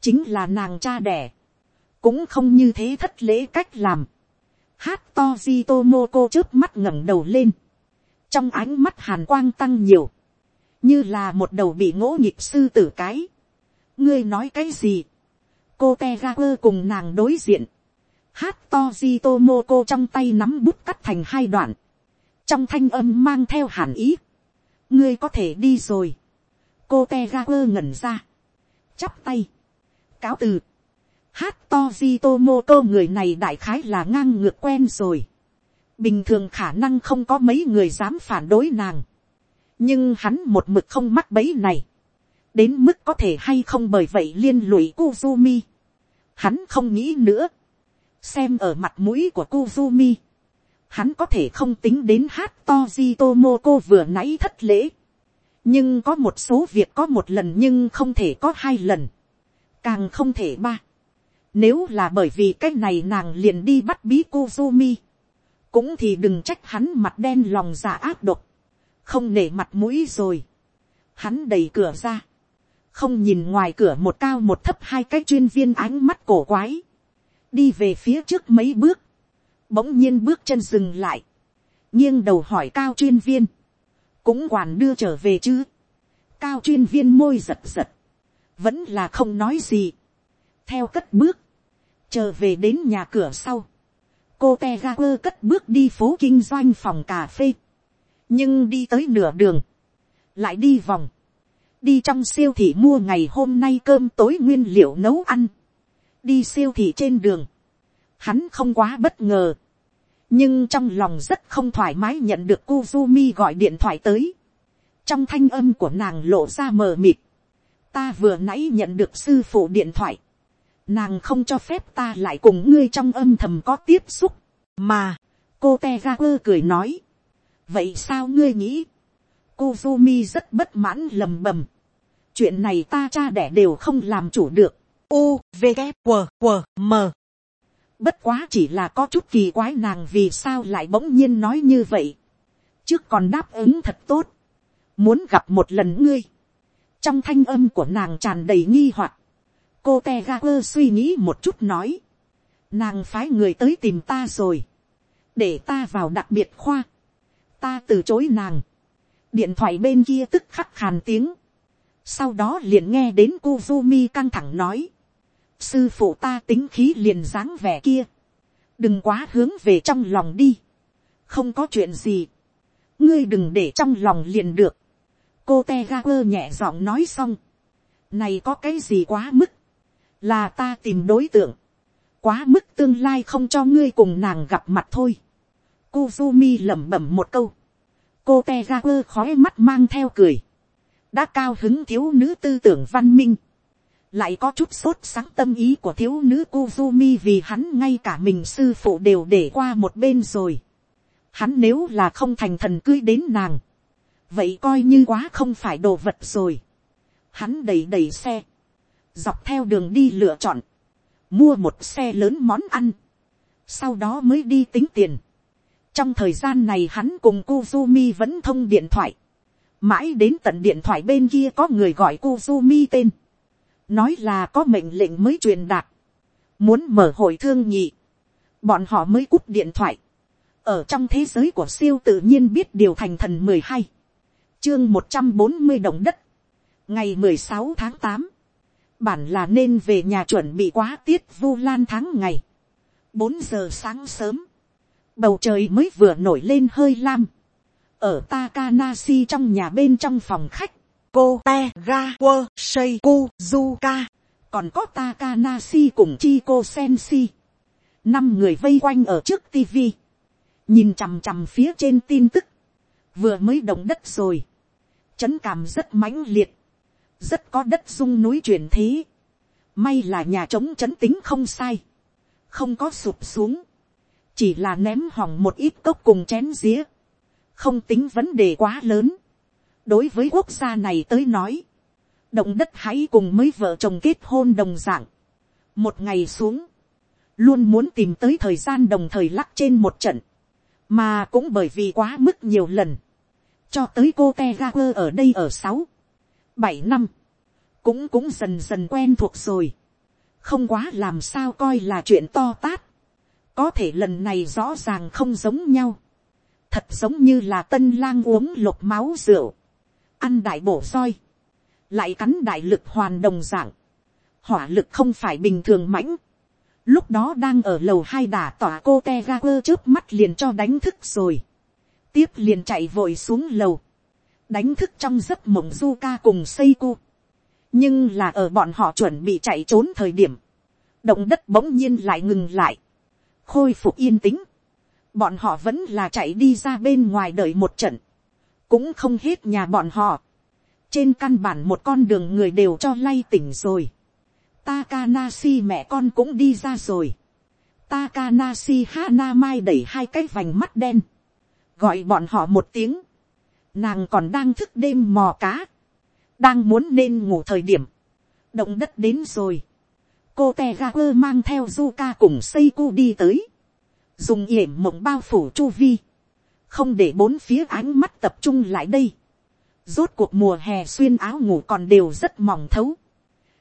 chính là nàng cha đẻ, cũng không như thế thất lễ cách làm. Hát to di tomoko trước mắt ngẩng đầu lên, trong ánh mắt hàn quang tăng nhiều, như là một đầu bị ngỗ nhịp sư tử cái. ngươi nói cái gì, cô te ga quơ cùng nàng đối diện, hát to di tomoko trong tay nắm bút cắt thành hai đoạn, trong thanh âm mang theo hàn ý, ngươi có thể đi rồi, cô te ga quơ ngẩn ra, chắp tay, cáo từ, hát to di tomoko người này đại khái là ngang ngược quen rồi, bình thường khả năng không có mấy người dám phản đối nàng, nhưng hắn một mực không mắc bấy này, đến mức có thể hay không bởi vậy liên lụy Kuzumi. Hắn không nghĩ nữa, xem ở mặt mũi của Kuzumi, hắn có thể không tính đến hát to Tomoko vừa nãy thất lễ, nhưng có một số việc có một lần nhưng không thể có hai lần, càng không thể ba. Nếu là bởi vì cái này nàng liền đi bắt bí Kuzumi, cũng thì đừng trách hắn mặt đen lòng giả dạ áp độc không nể mặt mũi rồi. Hắn đẩy cửa ra, không nhìn ngoài cửa một cao một thấp hai cái chuyên viên ánh mắt cổ quái, đi về phía trước mấy bước, bỗng nhiên bước chân dừng lại, nghiêng đầu hỏi cao chuyên viên, cũng quản đưa trở về chứ, cao chuyên viên môi giật giật, vẫn là không nói gì, theo cất bước, chờ về đến nhà cửa sau, cô te ga quơ cất bước đi phố kinh doanh phòng cà phê, nhưng đi tới nửa đường, lại đi vòng, đi trong siêu thị mua ngày hôm nay cơm tối nguyên liệu nấu ăn, đi siêu thị trên đường, hắn không quá bất ngờ, nhưng trong lòng rất không thoải mái nhận được Kuzumi gọi điện thoại tới, trong thanh âm của nàng lộ ra mờ mịt, ta vừa nãy nhận được sư phụ điện thoại, nàng không cho phép ta lại cùng ngươi trong âm thầm có tiếp xúc, mà, cô te ra quơ cười nói, vậy sao ngươi nghĩ, Kuzumi rất bất mãn lầm bầm. chuyện này ta cha đẻ đều không làm chủ được. U, V, K, W, M. bất quá chỉ là có chút kỳ quái nàng vì sao lại bỗng nhiên nói như vậy. trước còn đáp ứng thật tốt. muốn gặp một lần ngươi. trong thanh âm của nàng tràn đầy nghi hoặc. cô te ga quơ suy nghĩ một chút nói. nàng phái người tới tìm ta rồi. để ta vào đặc biệt khoa ta từ chối nàng, điện thoại bên kia tức khắc khàn tiếng, sau đó liền nghe đến Kuzumi căng thẳng nói, sư phụ ta tính khí liền dáng vẻ kia, đừng quá hướng về trong lòng đi, không có chuyện gì, ngươi đừng để trong lòng liền được, cô te ga quơ nhẹ giọng nói xong, này có cái gì quá mức, là ta tìm đối tượng, quá mức tương lai không cho ngươi cùng nàng gặp mặt thôi. Kuzumi lẩm bẩm một câu. Cô Tegaku khói mắt mang theo cười. Đã cao hứng thiếu nữ tư tưởng văn minh. lại có chút sốt sáng tâm ý của thiếu nữ Kuzumi vì hắn ngay cả mình sư phụ đều để qua một bên rồi. Hắn nếu là không thành thần cưới đến nàng, vậy coi như quá không phải đồ vật rồi. Hắn đẩy đẩy xe, dọc theo đường đi lựa chọn, mua một xe lớn món ăn, sau đó mới đi tính tiền trong thời gian này hắn cùng Kuzumi vẫn thông điện thoại, mãi đến tận điện thoại bên kia có người gọi Kuzumi tên, nói là có mệnh lệnh mới truyền đạt, muốn mở hội thương nhị, bọn họ mới cúp điện thoại, ở trong thế giới của siêu tự nhiên biết điều thành thần mười hai, chương một trăm bốn mươi đồng đất, ngày mười sáu tháng tám, bản là nên về nhà chuẩn bị quá tiết vu lan tháng ngày, bốn giờ sáng sớm, bầu trời mới vừa nổi lên hơi lam, ở Takanasi trong nhà bên trong phòng khách, cô te ga quơ xây ku du ka, còn có Takanasi cùng Chiko Senshi, năm người vây quanh ở trước TV nhìn chằm chằm phía trên tin tức, vừa mới động đất rồi, chấn cảm rất mãnh liệt, rất có đất dung núi truyền thế, may là nhà trống chấn tính không sai, không có sụp xuống, chỉ là ném hỏng một ít cốc cùng chén dĩa, không tính vấn đề quá lớn. đối với quốc gia này tới nói, động đất hãy cùng mấy vợ chồng kết hôn đồng dạng, một ngày xuống, luôn muốn tìm tới thời gian đồng thời lắc trên một trận, mà cũng bởi vì quá mức nhiều lần, cho tới cô te ga quơ ở đây ở sáu, bảy năm, cũng cũng dần dần quen thuộc rồi, không quá làm sao coi là chuyện to tát, có thể lần này rõ ràng không giống nhau, thật giống như là tân lang uống lột máu rượu, ăn đại bổ roi, lại cắn đại lực hoàn đồng dạng, hỏa lực không phải bình thường mãnh, lúc đó đang ở lầu hai đả tỏa cô te ga quơ trước mắt liền cho đánh thức rồi, tiếp liền chạy vội xuống lầu, đánh thức trong giấc mộng du ca cùng xây cu, nhưng là ở bọn họ chuẩn bị chạy trốn thời điểm, động đất bỗng nhiên lại ngừng lại, khôi phục yên tĩnh, bọn họ vẫn là chạy đi ra bên ngoài đợi một trận, cũng không hết nhà bọn họ, trên căn bản một con đường người đều cho lay tỉnh rồi, Takanashi mẹ con cũng đi ra rồi, Takanashi Hana Mai đẩy hai cái vành mắt đen, gọi bọn họ một tiếng, nàng còn đang thức đêm mò cá, đang muốn nên ngủ thời điểm, động đất đến rồi, cô te ga quơ mang theo Zuka cùng Seiko đi tới, dùng yểm mộng bao phủ chu vi, không để bốn phía ánh mắt tập trung lại đây. Rốt cuộc mùa hè xuyên áo ngủ còn đều rất mỏng thấu.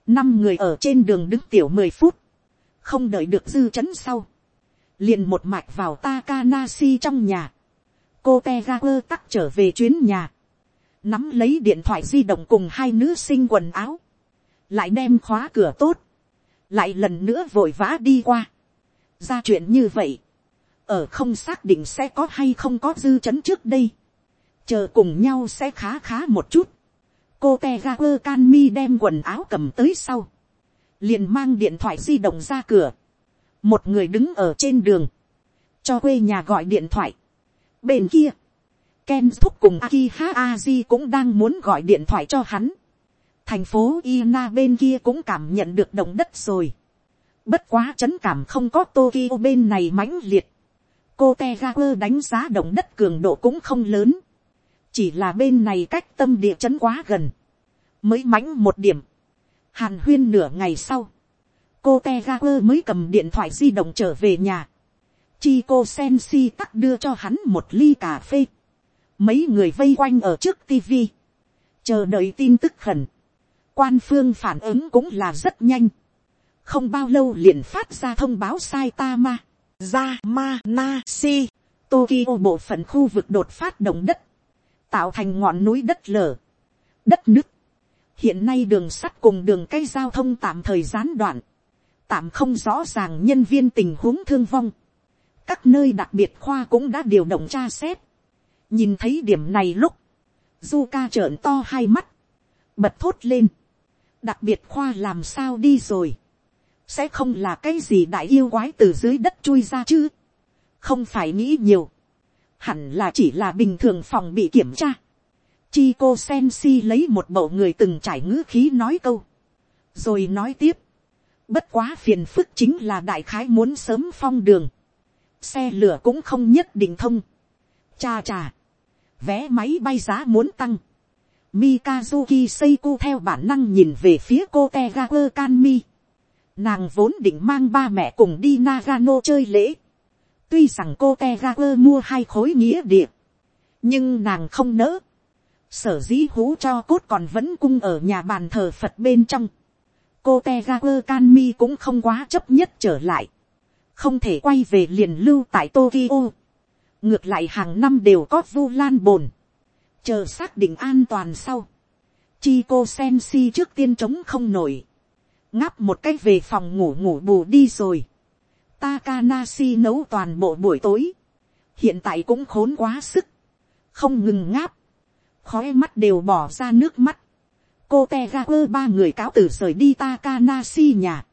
Năm người ở trên đường đứng tiểu mười phút, không đợi được dư chấn sau, liền một mạch vào Takanashi trong nhà. Cô Tegaper tắc trở về chuyến nhà, nắm lấy điện thoại di động cùng hai nữ sinh quần áo, lại đem khóa cửa tốt, lại lần nữa vội vã đi qua. ra chuyện như vậy, ở không xác định sẽ có hay không có dư chấn trước đây, chờ cùng nhau sẽ khá khá một chút. cô te ga quơ can mi đem quần áo cầm tới sau, liền mang điện thoại di động ra cửa, một người đứng ở trên đường, cho quê nhà gọi điện thoại. bên kia, Ken thúc cùng Akiha Aji cũng đang muốn gọi điện thoại cho hắn. Thành phố Ina bên kia cũng cảm nhận được động đất rồi. Bất quá chấn cảm không có Tokyo bên này mãnh liệt. Cô Tegaku đánh giá động đất cường độ cũng không lớn. Chỉ là bên này cách tâm địa chấn quá gần. Mới mãnh một điểm. Hàn huyên nửa ngày sau. Cô Tegaku mới cầm điện thoại di động trở về nhà. Chi cô Sensi tắc đưa cho hắn một ly cà phê mấy người vây quanh ở trước tivi, chờ đợi tin tức khẩn, quan phương phản ứng cũng là rất nhanh, không bao lâu liền phát ra thông báo sai ta ma, ra ma na si, tokyo bộ phận khu vực đột phát động đất, tạo thành ngọn núi đất lở, đất nứt, hiện nay đường sắt cùng đường cây giao thông tạm thời gián đoạn, tạm không rõ ràng nhân viên tình huống thương vong, các nơi đặc biệt khoa cũng đã điều động tra xét, nhìn thấy điểm này lúc, du ca trợn to hai mắt, bật thốt lên, đặc biệt khoa làm sao đi rồi, sẽ không là cái gì đại yêu quái từ dưới đất chui ra chứ, không phải nghĩ nhiều, hẳn là chỉ là bình thường phòng bị kiểm tra. Chi cô Sensi lấy một bộ người từng trải ngữ khí nói câu. rồi nói tiếp, bất quá phiền phức chính là đại khái muốn sớm phong đường, xe lửa cũng không nhất định thông, cha cha, vé máy bay giá muốn tăng, Mikazuki Seiko theo bản năng nhìn về phía cô Tegaku Kanmi. Nàng vốn định mang ba mẹ cùng đi Nagano chơi lễ. Tuy rằng cô Tegaku mua hai khối nghĩa địa. Nhưng nàng không nỡ. Sở dĩ hú cho cốt còn vẫn cung ở nhà bàn thờ Phật bên trong. Cô Tegaku Kanmi cũng không quá chấp nhất trở lại. Không thể quay về liền lưu tại Tokyo. Ngược lại hàng năm đều có vu lan bồn chờ xác định an toàn sau, chi cô sen si trước tiên trống không nổi, ngáp một cách về phòng ngủ ngủ bù đi rồi, Takanashi nấu toàn bộ buổi tối, hiện tại cũng khốn quá sức, không ngừng ngáp, khói mắt đều bỏ ra nước mắt, cô te ga quơ ba người cáo từ rời đi Takanashi nhà,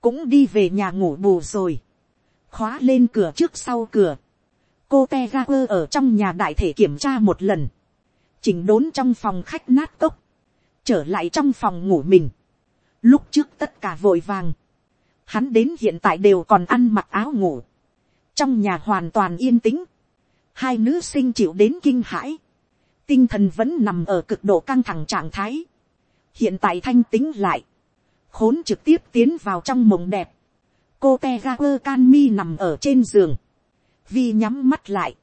cũng đi về nhà ngủ bù rồi, khóa lên cửa trước sau cửa, cô te ga quơ ở trong nhà đại thể kiểm tra một lần, chỉnh đốn trong phòng khách nát tốc, trở lại trong phòng ngủ mình. Lúc trước tất cả vội vàng, hắn đến hiện tại đều còn ăn mặc áo ngủ. Trong nhà hoàn toàn yên tĩnh, hai nữ sinh chịu đến kinh hãi, tinh thần vẫn nằm ở cực độ căng thẳng trạng thái. Hiện tại thanh tính lại, khốn trực tiếp tiến vào trong mộng đẹp. Cô teager can mi nằm ở trên giường, vi nhắm mắt lại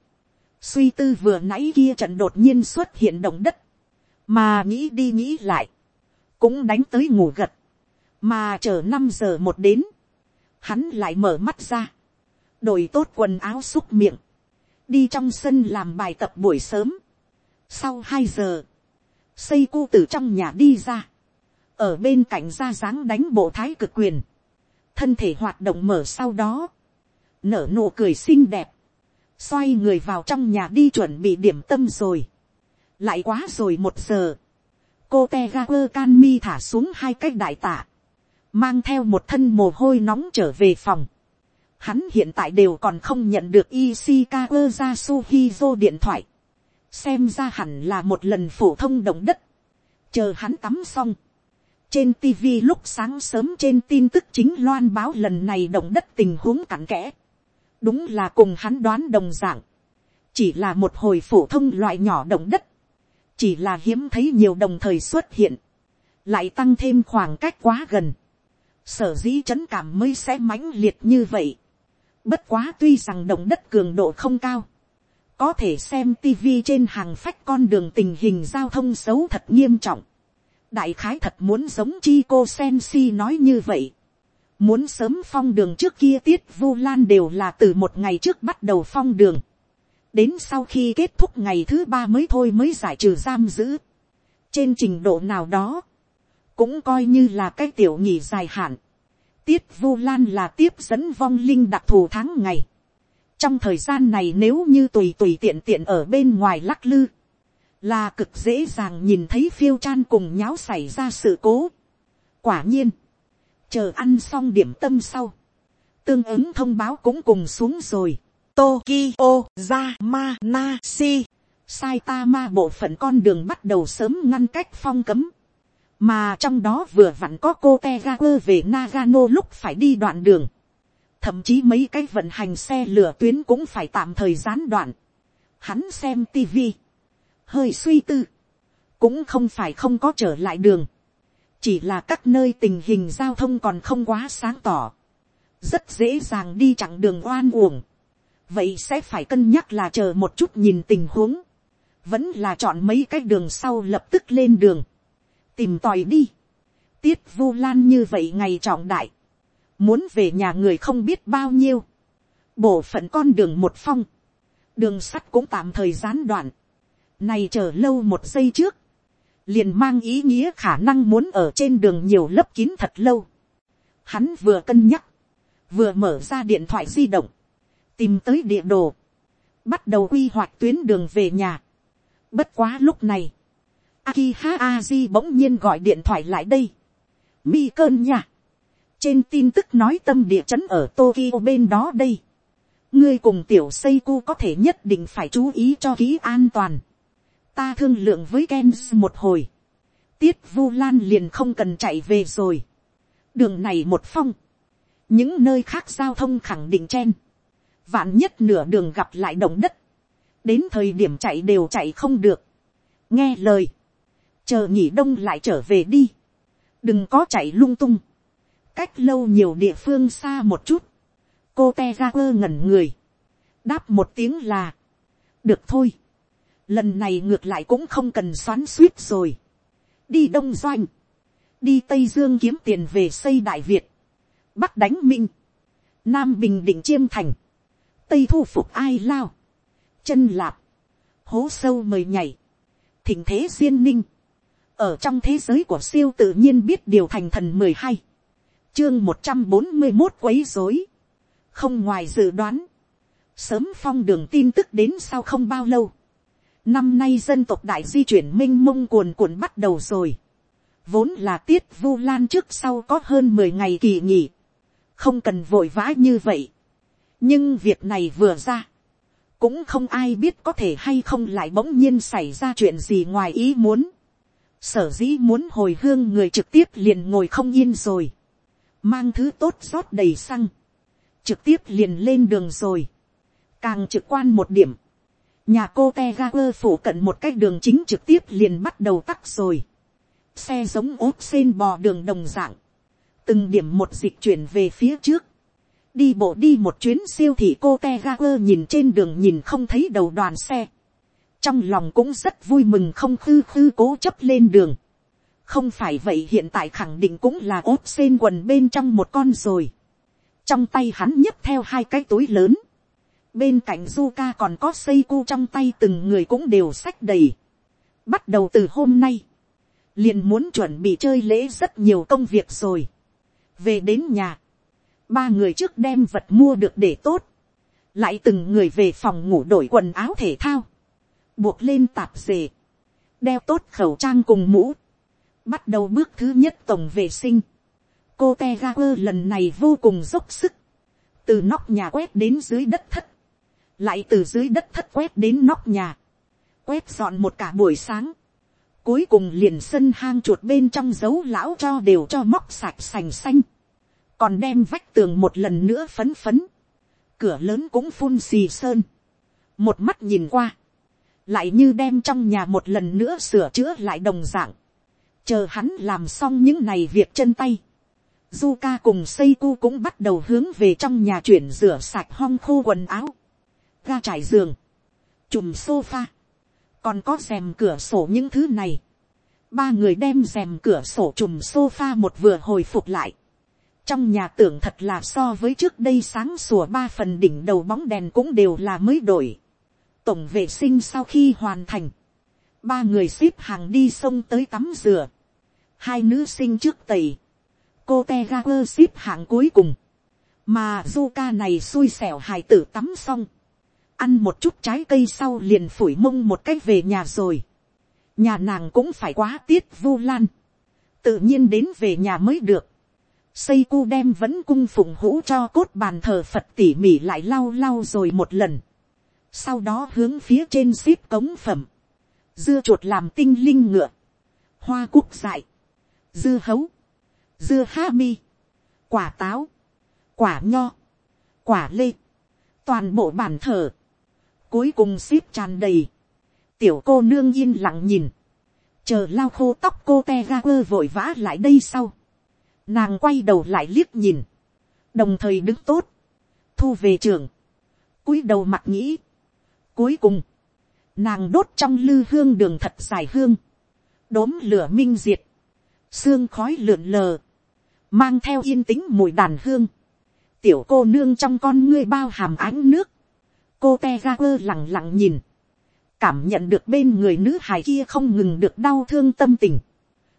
suy tư vừa nãy kia trận đột nhiên xuất hiện động đất, mà nghĩ đi nghĩ lại, cũng đánh tới ngủ gật, mà chờ năm giờ một đến, hắn lại mở mắt ra, đổi tốt quần áo xúc miệng, đi trong sân làm bài tập buổi sớm. Sau hai giờ, xây cu từ trong nhà đi ra, ở bên cạnh ra dáng đánh bộ thái cực quyền, thân thể hoạt động mở sau đó, nở nụ cười xinh đẹp, xoay người vào trong nhà đi chuẩn bị điểm tâm rồi. lại quá rồi một giờ. cô te ga quơ can mi thả xuống hai cái đại tạ. mang theo một thân mồ hôi nóng trở về phòng. hắn hiện tại đều còn không nhận được Ishikawa ra Suhizo điện thoại. xem ra hẳn là một lần phổ thông động đất. chờ hắn tắm xong. trên tv lúc sáng sớm trên tin tức chính loan báo lần này động đất tình huống cặn kẽ đúng là cùng hắn đoán đồng dạng, chỉ là một hồi phổ thông loại nhỏ động đất, chỉ là hiếm thấy nhiều đồng thời xuất hiện, lại tăng thêm khoảng cách quá gần, sở dĩ trấn cảm mới sẽ mãnh liệt như vậy. Bất quá tuy rằng động đất cường độ không cao, có thể xem tv trên hàng phách con đường tình hình giao thông xấu thật nghiêm trọng. đại khái thật muốn giống chi cô sen si nói như vậy muốn sớm phong đường trước kia tiết vu lan đều là từ một ngày trước bắt đầu phong đường, đến sau khi kết thúc ngày thứ ba mới thôi mới giải trừ giam giữ, trên trình độ nào đó, cũng coi như là cái tiểu nhị dài hạn, tiết vu lan là tiếp dẫn vong linh đặc thù tháng ngày, trong thời gian này nếu như tùy tùy tiện tiện ở bên ngoài lắc lư, là cực dễ dàng nhìn thấy phiêu chan cùng nháo xảy ra sự cố. quả nhiên, chờ ăn xong điểm tâm sau, tương ứng thông báo cũng cùng xuống rồi. Tokyo, Yamanashi, Saitama bộ phận con đường bắt đầu sớm ngăn cách phong cấm. Mà trong đó vừa vặn có cô Tegaku về Nagano lúc phải đi đoạn đường. Thậm chí mấy cái vận hành xe lửa tuyến cũng phải tạm thời gián đoạn. Hắn xem tivi. Hơi suy tư. Cũng không phải không có trở lại đường chỉ là các nơi tình hình giao thông còn không quá sáng tỏ, rất dễ dàng đi chặng đường oan uổng, vậy sẽ phải cân nhắc là chờ một chút nhìn tình huống, vẫn là chọn mấy cái đường sau lập tức lên đường, tìm tòi đi, tiết vu lan như vậy ngày trọng đại, muốn về nhà người không biết bao nhiêu, bộ phận con đường một phong, đường sắt cũng tạm thời gián đoạn, này chờ lâu một giây trước, liền mang ý nghĩa khả năng muốn ở trên đường nhiều lớp kín thật lâu. Hắn vừa cân nhắc, vừa mở ra điện thoại di động, tìm tới địa đồ, bắt đầu quy hoạch tuyến đường về nhà. Bất quá lúc này, Akiha Aji bỗng nhiên gọi điện thoại lại đây. Mi cơn nha. Trên tin tức nói tâm địa chấn ở Tokyo bên đó đây. Ngươi cùng tiểu Seiku có thể nhất định phải chú ý cho kỹ an toàn ta thương lượng với Gens một hồi, tiết vu lan liền không cần chạy về rồi. đường này một phong, những nơi khác giao thông khẳng định chen, vạn nhất nửa đường gặp lại động đất, đến thời điểm chạy đều chạy không được, nghe lời, chờ nghỉ đông lại trở về đi, đừng có chạy lung tung, cách lâu nhiều địa phương xa một chút, cô te ra quơ ngẩn người, đáp một tiếng là, được thôi, lần này ngược lại cũng không cần xoắn suýt rồi, đi đông doanh, đi tây dương kiếm tiền về xây đại việt, bắc đánh minh, nam bình định chiêm thành, tây thu phục ai lao, chân lạp, hố sâu mời nhảy, thỉnh thế duyên ninh, ở trong thế giới của siêu tự nhiên biết điều thành thần mười hai, chương một trăm bốn mươi một quấy dối, không ngoài dự đoán, sớm phong đường tin tức đến sau không bao lâu, năm nay dân tộc đại di chuyển m i n h mông cuồn cuộn bắt đầu rồi, vốn là tiết vu lan trước sau có hơn mười ngày kỳ nghỉ, không cần vội vã như vậy, nhưng việc này vừa ra, cũng không ai biết có thể hay không lại bỗng nhiên xảy ra chuyện gì ngoài ý muốn, sở dĩ muốn hồi hương người trực tiếp liền ngồi không yên rồi, mang thứ tốt rót đầy xăng, trực tiếp liền lên đường rồi, càng trực quan một điểm, nhà cô te ga quơ phủ cận một cái đường chính trực tiếp liền bắt đầu tắt rồi, xe giống ốp xên bò đường đồng dạng, từng điểm một dịch chuyển về phía trước, đi bộ đi một chuyến siêu thị cô te ga quơ nhìn trên đường nhìn không thấy đầu đoàn xe, trong lòng cũng rất vui mừng không khư khư cố chấp lên đường, không phải vậy hiện tại khẳng định cũng là ốp xên quần bên trong một con rồi, trong tay hắn nhấp theo hai cái túi lớn, Bên cạnh Zuka còn có xây cu trong tay từng người cũng đều sách đầy. Bắt đầu từ hôm nay. Liền muốn chuẩn bị chơi lễ rất nhiều công việc rồi. Về đến nhà. Ba người trước đem vật mua được để tốt. Lại từng người về phòng ngủ đổi quần áo thể thao. Buộc lên tạp dề. Đeo tốt khẩu trang cùng mũ. Bắt đầu bước thứ nhất tổng vệ sinh. Cô Tegaper lần này vô cùng dốc sức. Từ nóc nhà quét đến dưới đất thất lại từ dưới đất thất quét đến nóc nhà, quét dọn một cả buổi sáng, cuối cùng liền sân hang chuột bên trong dấu lão cho đều cho móc sạch sành xanh, còn đem vách tường một lần nữa phấn phấn, cửa lớn cũng phun xì sơn, một mắt nhìn qua, lại như đem trong nhà một lần nữa sửa chữa lại đồng d ạ n g chờ hắn làm xong những này việc chân tay, Zuka cùng Seiku cũng bắt đầu hướng về trong nhà chuyển rửa sạch hong khô quần áo ga trải giường, chùm sofa, còn có rèm cửa sổ những thứ này. Ba người đem rèm cửa sổ chùm sofa một vừa hồi phục lại. Trong nhà tưởng thật là so với trước đây sáng sủa ba phần đỉnh đầu bóng đèn cũng đều là mới đổi. Tổng vệ sinh sau khi hoàn thành. Ba người xếp hàng đi sông tới tắm rửa. Hai nữ sinh trước tầy. Cô Tegaper xếp hạng cuối cùng. Mà Zuka này xui xẻo hài tử tắm xong ăn một chút trái cây sau liền phủi mông một cách về nhà rồi. nhà nàng cũng phải quá tiết vu lan. tự nhiên đến về nhà mới được. xây cu đem vẫn cung phụng hũ cho cốt bàn thờ phật tỉ mỉ lại lau lau rồi một lần. sau đó hướng phía trên ship cống phẩm. dưa chuột làm tinh linh ngựa. hoa cúc dại. dưa hấu. dưa ha mi. quả táo. quả nho. quả lê toàn bộ bàn thờ, cuối cùng ship tràn đầy, tiểu cô nương yên lặng nhìn, chờ lao khô tóc cô te ga quơ vội vã lại đây sau, nàng quay đầu lại liếc nhìn, đồng thời đứng tốt, thu về trường, cúi đầu mặt nghĩ, cuối cùng, nàng đốt trong lư hương đường thật dài hương, đốm lửa minh diệt, xương khói lượn lờ, mang theo yên tĩnh mùi đàn hương, tiểu cô nương trong con ngươi bao hàm ánh nước, cô te ga quơ lẳng lặng nhìn, cảm nhận được bên người nữ hài kia không ngừng được đau thương tâm tình,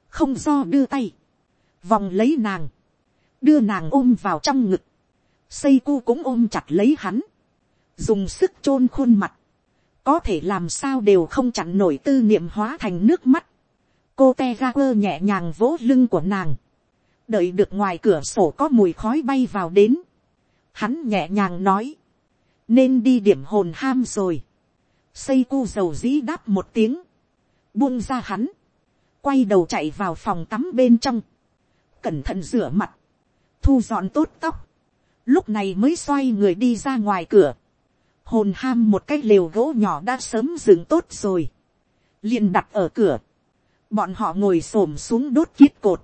không do đưa tay, vòng lấy nàng, đưa nàng ôm vào trong ngực, xây cu cũng ôm chặt lấy hắn, dùng sức chôn khuôn mặt, có thể làm sao đều không chặn nổi tư niệm hóa thành nước mắt, cô te ga quơ nhẹ nhàng vỗ lưng của nàng, đợi được ngoài cửa sổ có mùi khói bay vào đến, hắn nhẹ nhàng nói, nên đi điểm hồn ham rồi. xây cu dầu dĩ đáp một tiếng, buông ra hắn, quay đầu chạy vào phòng tắm bên trong, cẩn thận rửa mặt, thu dọn tốt tóc, lúc này mới xoay người đi ra ngoài cửa, hồn ham một cái lều gỗ nhỏ đã sớm dừng tốt rồi, liền đặt ở cửa, bọn họ ngồi s ổ m xuống đốt kiết cột,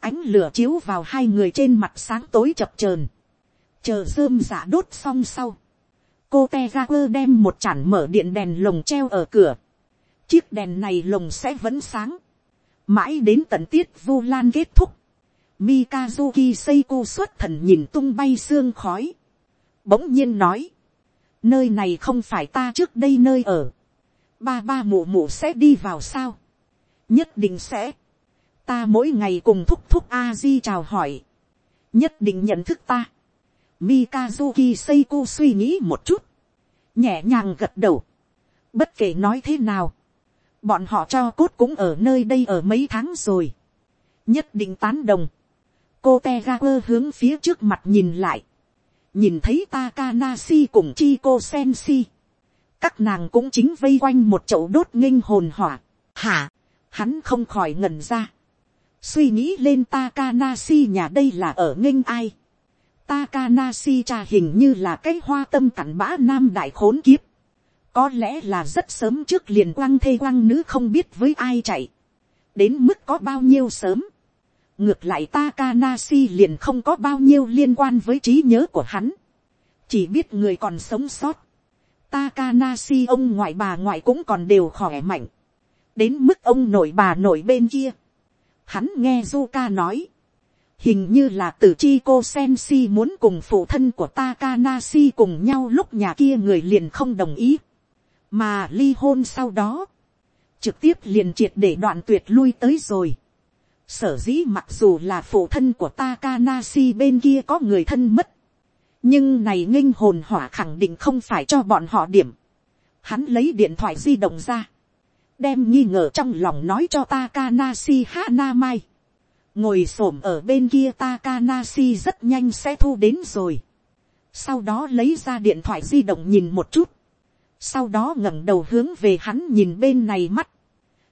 ánh lửa chiếu vào hai người trên mặt sáng tối chập trờn, chờ rơm giả đốt xong sau, cô te ga quơ đem một chản mở điện đèn lồng treo ở cửa, chiếc đèn này lồng sẽ vẫn sáng, mãi đến tận tiết vu lan kết thúc, Mikazuki Seiko xuất thần nhìn tung bay xương khói. Bỗng nhiên nói. Nơi này không phải ta trước đây nơi ở. Ba ba mụ mụ sẽ đi vào sao? Nhất định sẽ. Ta mỗi ngày cùng thúc thúc A-di chào hỏi. Nhất định nhận thức ta. Mikazuki Seiko suy nghĩ một chút. Nhẹ nhàng gật đầu. Bất kể nói thế nào. Bọn họ cho cốt cũng ở nơi đây ở mấy tháng rồi. Nhất định tán đồng cô Tegaper hướng phía trước mặt nhìn lại, nhìn thấy Takanashi cùng Chico Senshi, các nàng cũng chính vây quanh một chậu đốt nghinh hồn hỏa, hả, hắn không khỏi ngẩn ra, suy nghĩ lên Takanashi nhà đây là ở nghênh ai, Takanashi cha hình như là cái hoa tâm cặn bã nam đại khốn kiếp, có lẽ là rất sớm trước liền quăng thê quăng nữ không biết với ai chạy, đến mức có bao nhiêu sớm, ngược lại Takanashi liền không có bao nhiêu liên quan với trí nhớ của hắn, chỉ biết người còn sống sót. Takanashi ông ngoại bà ngoại cũng còn đều khỏe mạnh, đến mức ông nội bà nội bên kia. Hắn nghe Zuka nói, hình như là từ chi cô sen si muốn cùng phụ thân của Takanashi cùng nhau lúc nhà kia người liền không đồng ý, mà ly hôn sau đó, trực tiếp liền triệt để đoạn tuyệt lui tới rồi Sở dĩ mặc dù là phụ thân của Takanashi bên kia có người thân mất. Nhưng này nghinh hồn hỏa khẳng định không phải cho bọn họ điểm. Hắn lấy điện thoại di động ra. Đem nghi ngờ trong lòng nói cho Takanashi Hanamai. Ngồi xổm ở bên kia Takanashi rất nhanh sẽ thu đến rồi. Sau đó lấy ra điện thoại di động nhìn một chút. Sau đó ngẩng đầu hướng về hắn nhìn bên này mắt.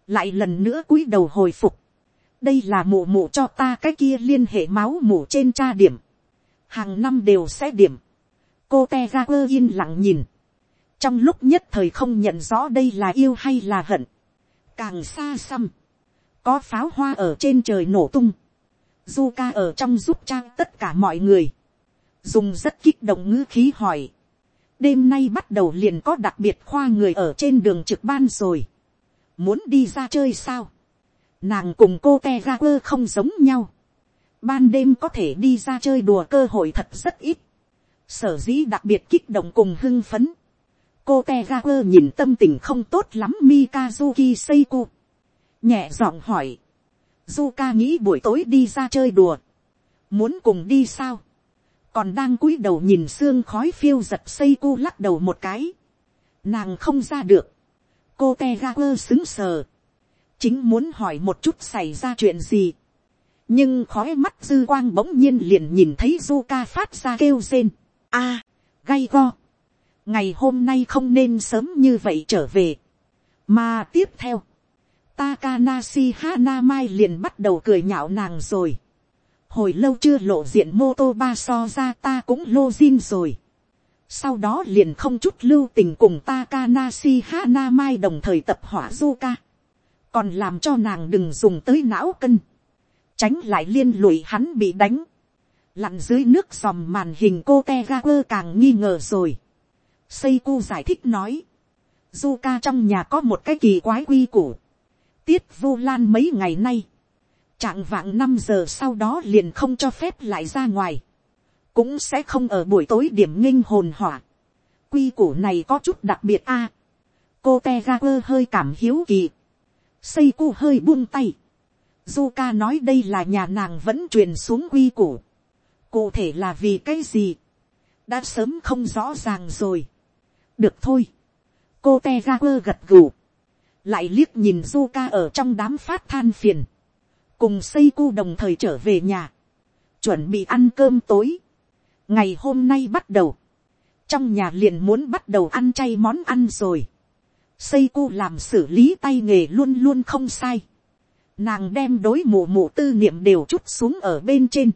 Lại lần nữa cúi đầu hồi phục đây là mụ mụ cho ta cái kia liên hệ máu mủ trên tra điểm, hàng năm đều sẽ điểm, cô te ra quơ yên lặng nhìn, trong lúc nhất thời không nhận rõ đây là yêu hay là hận, càng xa xăm, có pháo hoa ở trên trời nổ tung, du ca ở trong giúp trang tất cả mọi người, dùng rất kích động ngữ khí hỏi, đêm nay bắt đầu liền có đặc biệt khoa người ở trên đường trực ban rồi, muốn đi ra chơi sao, Nàng cùng cô te ra quơ không giống nhau. Ban đêm có thể đi ra chơi đùa cơ hội thật rất ít. Sở dĩ đặc biệt kích động cùng hưng phấn. Cô te ra quơ nhìn tâm tình không tốt lắm Mikazuki Seiko. Nhẹ giọng hỏi. Zuka nghĩ buổi tối đi ra chơi đùa. Muốn cùng đi sao? Còn đang cúi đầu nhìn xương khói phiêu giật Seiko lắc đầu một cái. Nàng không ra được. Cô te ga quơ xứng sờ chính muốn hỏi một chút xảy ra chuyện gì. nhưng khói mắt dư quang bỗng nhiên liền nhìn thấy du ca phát ra kêu rên. a, à, gay go. ngày hôm nay không nên sớm như vậy trở về. mà tiếp theo, Takanashi Hanamai liền bắt đầu cười nhạo nàng rồi. Hồi lâu chưa lộ diện mô tô ba so ra ta cũng lô zin rồi. Sau đó liền không chút lưu tình cùng Takanashi Hanamai đồng thời tập hỏa Zuka còn làm cho nàng đừng dùng tới não cân, tránh lại liên lụy hắn bị đánh, lặn dưới nước dòm màn hình cô Tegaku càng nghi ngờ rồi. Seiku giải thích nói, Zuka trong nhà có một cái kỳ quái quy củ, tiết vu lan mấy ngày nay, trạng vạng năm giờ sau đó liền không cho phép lại ra ngoài, cũng sẽ không ở buổi tối điểm nghinh hồn hỏa. quy củ này có chút đặc biệt a. cô te ga quơ hơi cảm hiếu kỳ, xây cu hơi buông tay. Zuka nói đây là nhà nàng vẫn truyền xuống quy củ. Cụ thể là vì cái gì? Đã sớm không rõ ràng rồi. Được thôi. Cô Tegaper gật gù. Lại liếc nhìn Zuka ở trong đám phát than phiền. Cùng xây cu đồng thời trở về nhà. Chuẩn bị ăn cơm tối. Ngày hôm nay bắt đầu. Trong nhà liền muốn bắt đầu ăn chay món ăn rồi Seiko làm xử lý tay nghề luôn luôn không sai. nàng đem đối mù mù tư niệm đều chút xuống ở bên trên,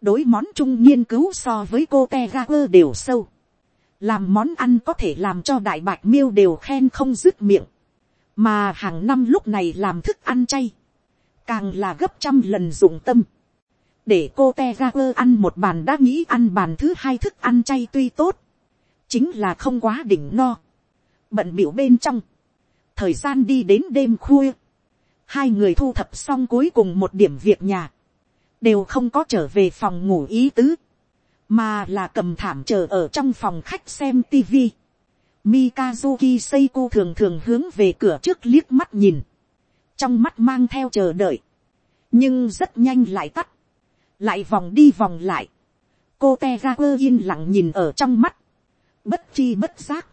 đối món trung nghiên cứu so với cô te ga quơ đều sâu, làm món ăn có thể làm cho đại bạch miêu đều khen không dứt miệng, mà hàng năm lúc này làm thức ăn chay, càng là gấp trăm lần dụng tâm, để cô te ra quơ ăn một bàn đã nghĩ ăn bàn thứ hai thức ăn chay tuy tốt, chính là không quá đỉnh no, bận biểu bên trong, thời gian đi đến đêm khuya, hai người thu thập xong cuối cùng một điểm việc nhà, đều không có trở về phòng ngủ ý tứ, mà là cầm thảm chờ ở trong phòng khách xem tivi. Mikazuki Seiko thường thường hướng về cửa trước liếc mắt nhìn, trong mắt mang theo chờ đợi, nhưng rất nhanh lại tắt, lại vòng đi vòng lại, cô Tegaku yên lặng nhìn ở trong mắt, bất chi bất giác,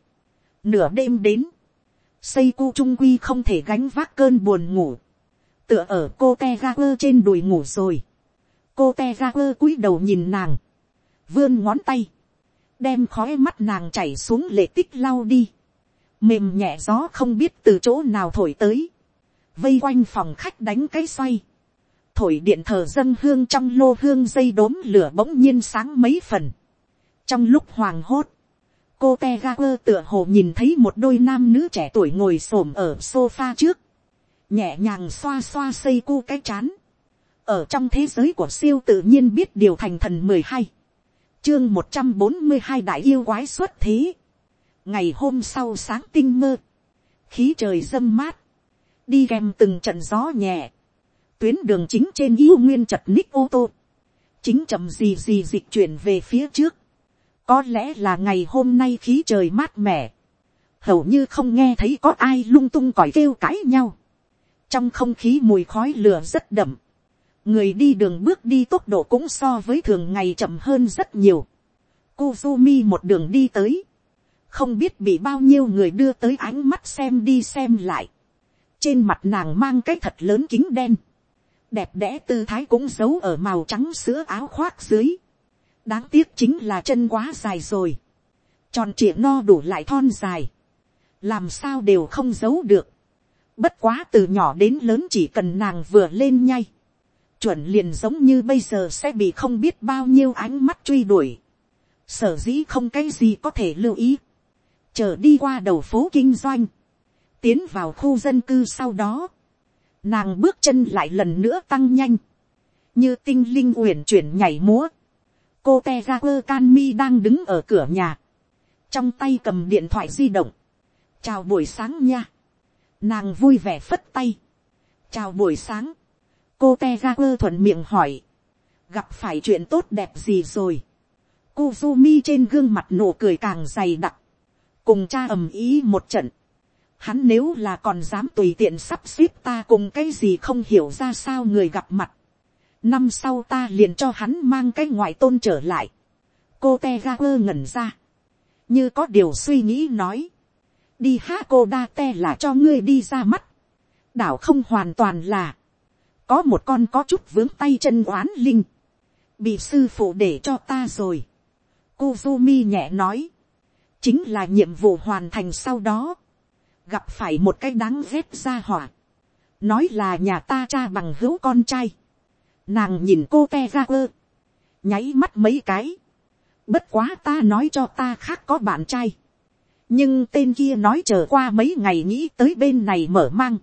nửa đêm đến, Seiko trung quy không thể gánh vác cơn buồn ngủ, tựa ở cô Tegaku trên đùi ngủ rồi, cô Tegaku cúi đầu nhìn nàng, vươn ngón tay, đem khói mắt nàng chảy xuống lệ tích lau đi, mềm nhẹ gió không biết từ chỗ nào thổi tới, vây quanh phòng khách đánh cái xoay, thổi điện thờ dân hương trong lô hương dây đốm lửa bỗng nhiên sáng mấy phần. trong lúc hoàng hốt, cô te ga quơ tựa hồ nhìn thấy một đôi nam nữ trẻ tuổi ngồi xổm ở sofa trước, nhẹ nhàng xoa xoa xây cu cái chán, ở trong thế giới của siêu tự nhiên biết điều thành thần mười hai, chương một trăm bốn mươi hai đại yêu quái xuất thế, ngày hôm sau sáng tinh mơ, khí trời dâm mát, đi kèm từng trận gió nhẹ, tuyến đường chính trên yêu nguyên chật ních ô tô, chính chậm gì gì dịch chuyển về phía trước, có lẽ là ngày hôm nay khí trời mát mẻ, hầu như không nghe thấy có ai lung tung còi kêu cãi nhau, trong không khí mùi khói lửa rất đậm, người đi đường bước đi tốc độ cũng so với thường ngày chậm hơn rất nhiều. Kuzumi một đường đi tới, không biết bị bao nhiêu người đưa tới ánh mắt xem đi xem lại. trên mặt nàng mang cái thật lớn kính đen, đẹp đẽ tư thái cũng giấu ở màu trắng sữa áo khoác dưới. đáng tiếc chính là chân quá dài rồi, tròn trịa no đủ lại thon dài, làm sao đều không giấu được. bất quá từ nhỏ đến lớn chỉ cần nàng vừa lên nhay chuẩn liền giống như bây giờ sẽ bị không biết bao nhiêu ánh mắt truy đuổi. Sở dĩ không cái gì có thể lưu ý. Chờ đi qua đầu phố kinh doanh. Tiến vào khu dân cư sau đó. Nàng bước chân lại lần nữa tăng nhanh. Như tinh linh uyển chuyển nhảy múa. Cô Tegaper Canmi đang đứng ở cửa nhà. Trong tay cầm điện thoại di động. Chào buổi sáng nha. Nàng vui vẻ phất tay. Chào buổi sáng cô te ga quơ thuận miệng hỏi, gặp phải chuyện tốt đẹp gì rồi. Kuzumi trên gương mặt nụ cười càng dày đặc, cùng cha ầm ý một trận. Hắn nếu là còn dám tùy tiện sắp xếp ta cùng cái gì không hiểu ra sao người gặp mặt. Năm sau ta liền cho hắn mang cái ngoại tôn trở lại. Cô te ga quơ ngẩn ra. Như có điều suy nghĩ nói. Đi ha cô đa te là cho ngươi đi ra mắt. Đảo không hoàn toàn là có một con có chút vướng tay chân oán linh, bị sư phụ để cho ta rồi. Kuzumi nhẹ nói, chính là nhiệm vụ hoàn thành sau đó, gặp phải một cái đáng ghét ra hỏa, nói là nhà ta cha bằng hữu con trai, nàng nhìn cô te ra quơ, nháy mắt mấy cái, bất quá ta nói cho ta khác có bạn trai, nhưng tên kia nói chờ qua mấy ngày nghĩ tới bên này mở mang,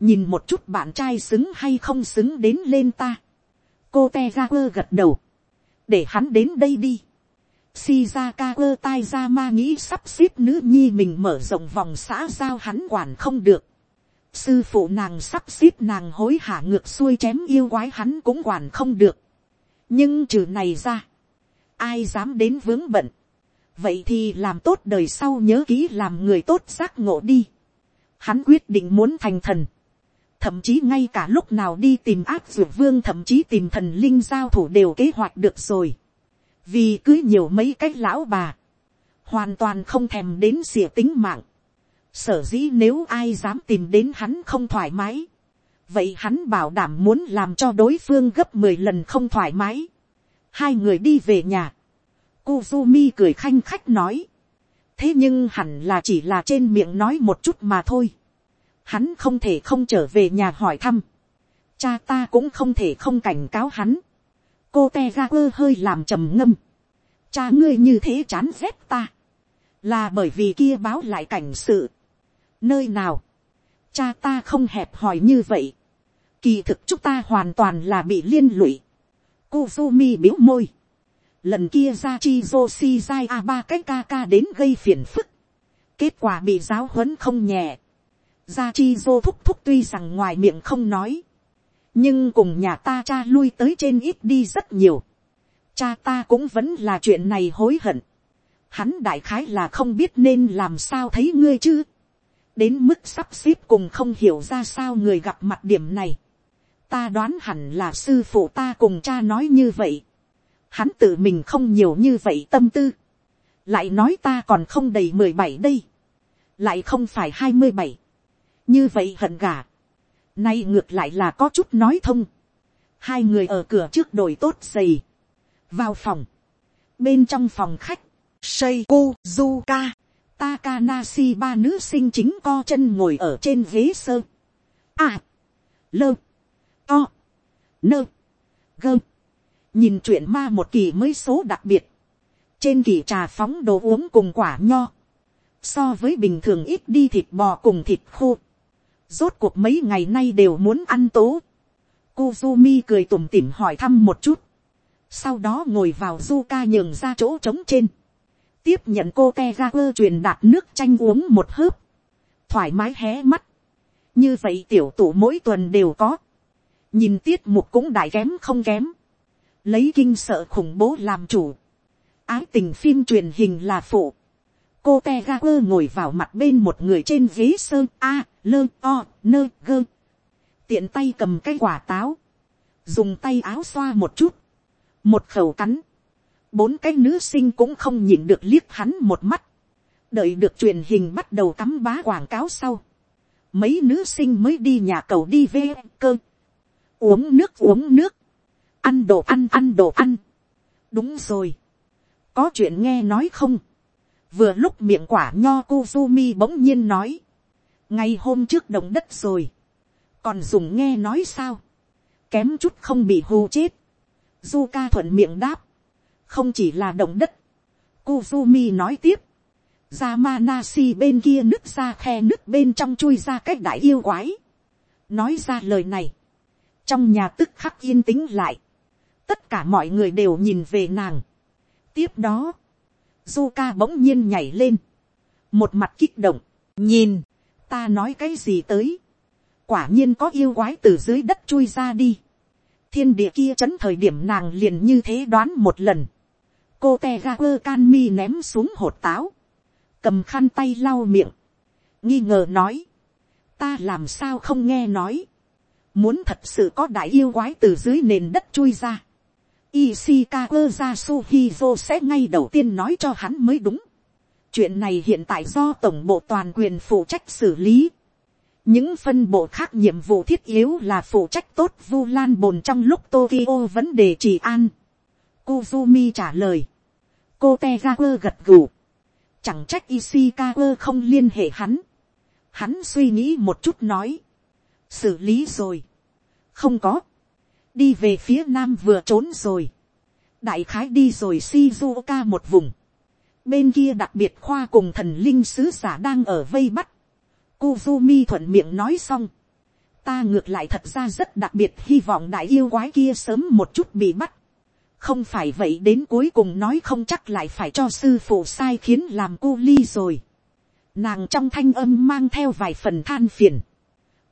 nhìn một chút bạn trai xứng hay không xứng đến lên ta. cô te ga quơ gật đầu, để hắn đến đây đi. Shizaka quơ tai ra ma nghĩ sắp xếp nữ nhi mình mở rộng vòng xã giao hắn quản không được. sư phụ nàng sắp xếp nàng hối hả ngược xuôi chém yêu quái hắn cũng quản không được. nhưng trừ này ra, ai dám đến vướng bận. vậy thì làm tốt đời sau nhớ ký làm người tốt giác ngộ đi. hắn quyết định muốn thành thần thậm chí ngay cả lúc nào đi tìm áp dược vương thậm chí tìm thần linh giao thủ đều kế hoạch được rồi. vì cứ nhiều mấy cái lão bà, hoàn toàn không thèm đến xỉa tính mạng. sở dĩ nếu ai dám tìm đến hắn không thoải mái, vậy hắn bảo đảm muốn làm cho đối phương gấp mười lần không thoải mái. hai người đi về nhà. Kuzumi cười khanh khách nói. thế nhưng hẳn là chỉ là trên miệng nói một chút mà thôi hắn không thể không trở về nhà hỏi thăm. cha ta cũng không thể không cảnh cáo hắn, cô te ra quơ hơi làm trầm ngâm, cha ngươi như thế chán ghét ta, là bởi vì kia báo lại cảnh sự, nơi nào, cha ta không hẹp hỏi như vậy, kỳ thực chúng ta hoàn toàn là bị liên lụy, Kuzumi biếu môi, lần kia ra chi Joshi Zai a ba cái ca ca đến gây phiền phức, kết quả bị giáo huấn không nhẹ, gia chi dô thúc thúc tuy rằng ngoài miệng không nói, nhưng cùng nhà ta cha lui tới trên ít đi rất nhiều, cha ta cũng vẫn là chuyện này hối hận, hắn đại khái là không biết nên làm sao thấy ngươi chứ, đến mức sắp xếp cùng không hiểu ra sao người gặp mặt điểm này, ta đoán hẳn là sư phụ ta cùng cha nói như vậy, hắn tự mình không nhiều như vậy tâm tư, lại nói ta còn không đầy mười bảy đây, lại không phải hai mươi bảy, như vậy hận gà, nay ngược lại là có chút nói thông, hai người ở cửa trước đổi tốt giày, vào phòng, bên trong phòng khách, Seiko Zuka, Takanashi ba nữ sinh chính co chân ngồi ở trên ghế sơ. À, lơ, to, nơ, gơ. Nhìn chuyện ma một kỳ mới số đặc biệt. Trên kỳ trà phóng đồ uống cùng quả nho. So với bình thường ít đi thịt bò cùng thịt khô. Rốt cuộc mấy ngày nay đều muốn ăn tố. Kuzumi cười tủm tỉm hỏi thăm một chút. Sau đó ngồi vào Zuka nhường ra chỗ trống trên. Tiếp nhận cô Tegaku truyền đạt nước chanh uống một hớp. Thoải mái hé mắt. Như vậy tiểu tủ mỗi tuần đều có. Nhìn tiết mục cũng đại kém không kém. Lấy kinh sợ khủng bố làm chủ. Ái tình phim truyền hình là phụ cô te ga quơ ngồi vào mặt bên một người trên ghế sơn a, lơ, o, nơ, gơ. Tiện tay cầm cái quả táo. Dùng tay áo xoa một chút. Một khẩu cắn. Bốn cái nữ sinh cũng không nhìn được liếc hắn một mắt. Đợi được truyền hình bắt đầu cắm bá quảng cáo sau. Mấy nữ sinh mới đi nhà cầu đi về, cơ. Uống nước uống nước. Ăn đồ ăn ăn đồ ăn. Đúng rồi. Có chuyện nghe nói không? Vừa lúc miệng quả nho Kuzumi bỗng nhiên nói, ngày hôm trước động đất rồi, còn dùng nghe nói sao, kém chút không bị hô chết, Zuka thuận miệng đáp, không chỉ là động đất, Kuzumi nói tiếp, Yamanasi bên kia nứt ra khe nứt bên trong chui ra cách đại yêu quái. Nói ra lời này. Trong nhà tức khắc yên tĩnh lại. Tất cả mọi người đều nhìn về nàng. Tiếp đó. Zuka bỗng nhiên nhảy lên. Một mặt kích động. Nhìn. Ta nói cái gì tới. Quả nhiên có yêu quái từ dưới đất chui ra đi. Thiên địa kia chấn thời điểm nàng liền như thế đoán một lần. Cô Tegaku Kanmi ném xuống hột táo. Cầm khăn tay lau miệng. Nghi ngờ nói. Ta làm sao không nghe nói. Muốn thật sự có đại yêu quái từ dưới nền đất chui ra Ishikawa Yasuhizo sẽ ngay đầu tiên nói cho hắn mới đúng. Chuyện này hiện tại do tổng bộ toàn quyền phụ trách xử lý. Những phân bộ khác nhiệm vụ thiết yếu là phụ trách tốt Vu Lan Bồn trong lúc Tokyo vấn đề trị an. Kuzumi trả lời. Cô Tegaku gật gù. Chẳng trách Ishikawa không liên hệ hắn. Hắn suy nghĩ một chút nói. Xử lý rồi. Không có đi về phía nam vừa trốn rồi, đại khái đi rồi Shizuoka một vùng, bên kia đặc biệt khoa cùng thần linh sứ giả đang ở vây bắt, Kuzumi thuận miệng nói xong, ta ngược lại thật ra rất đặc biệt hy vọng đại yêu quái kia sớm một chút bị bắt, không phải vậy đến cuối cùng nói không chắc lại phải cho sư phụ sai khiến làm cu ly rồi. Nàng trong thanh âm mang theo vài phần than phiền,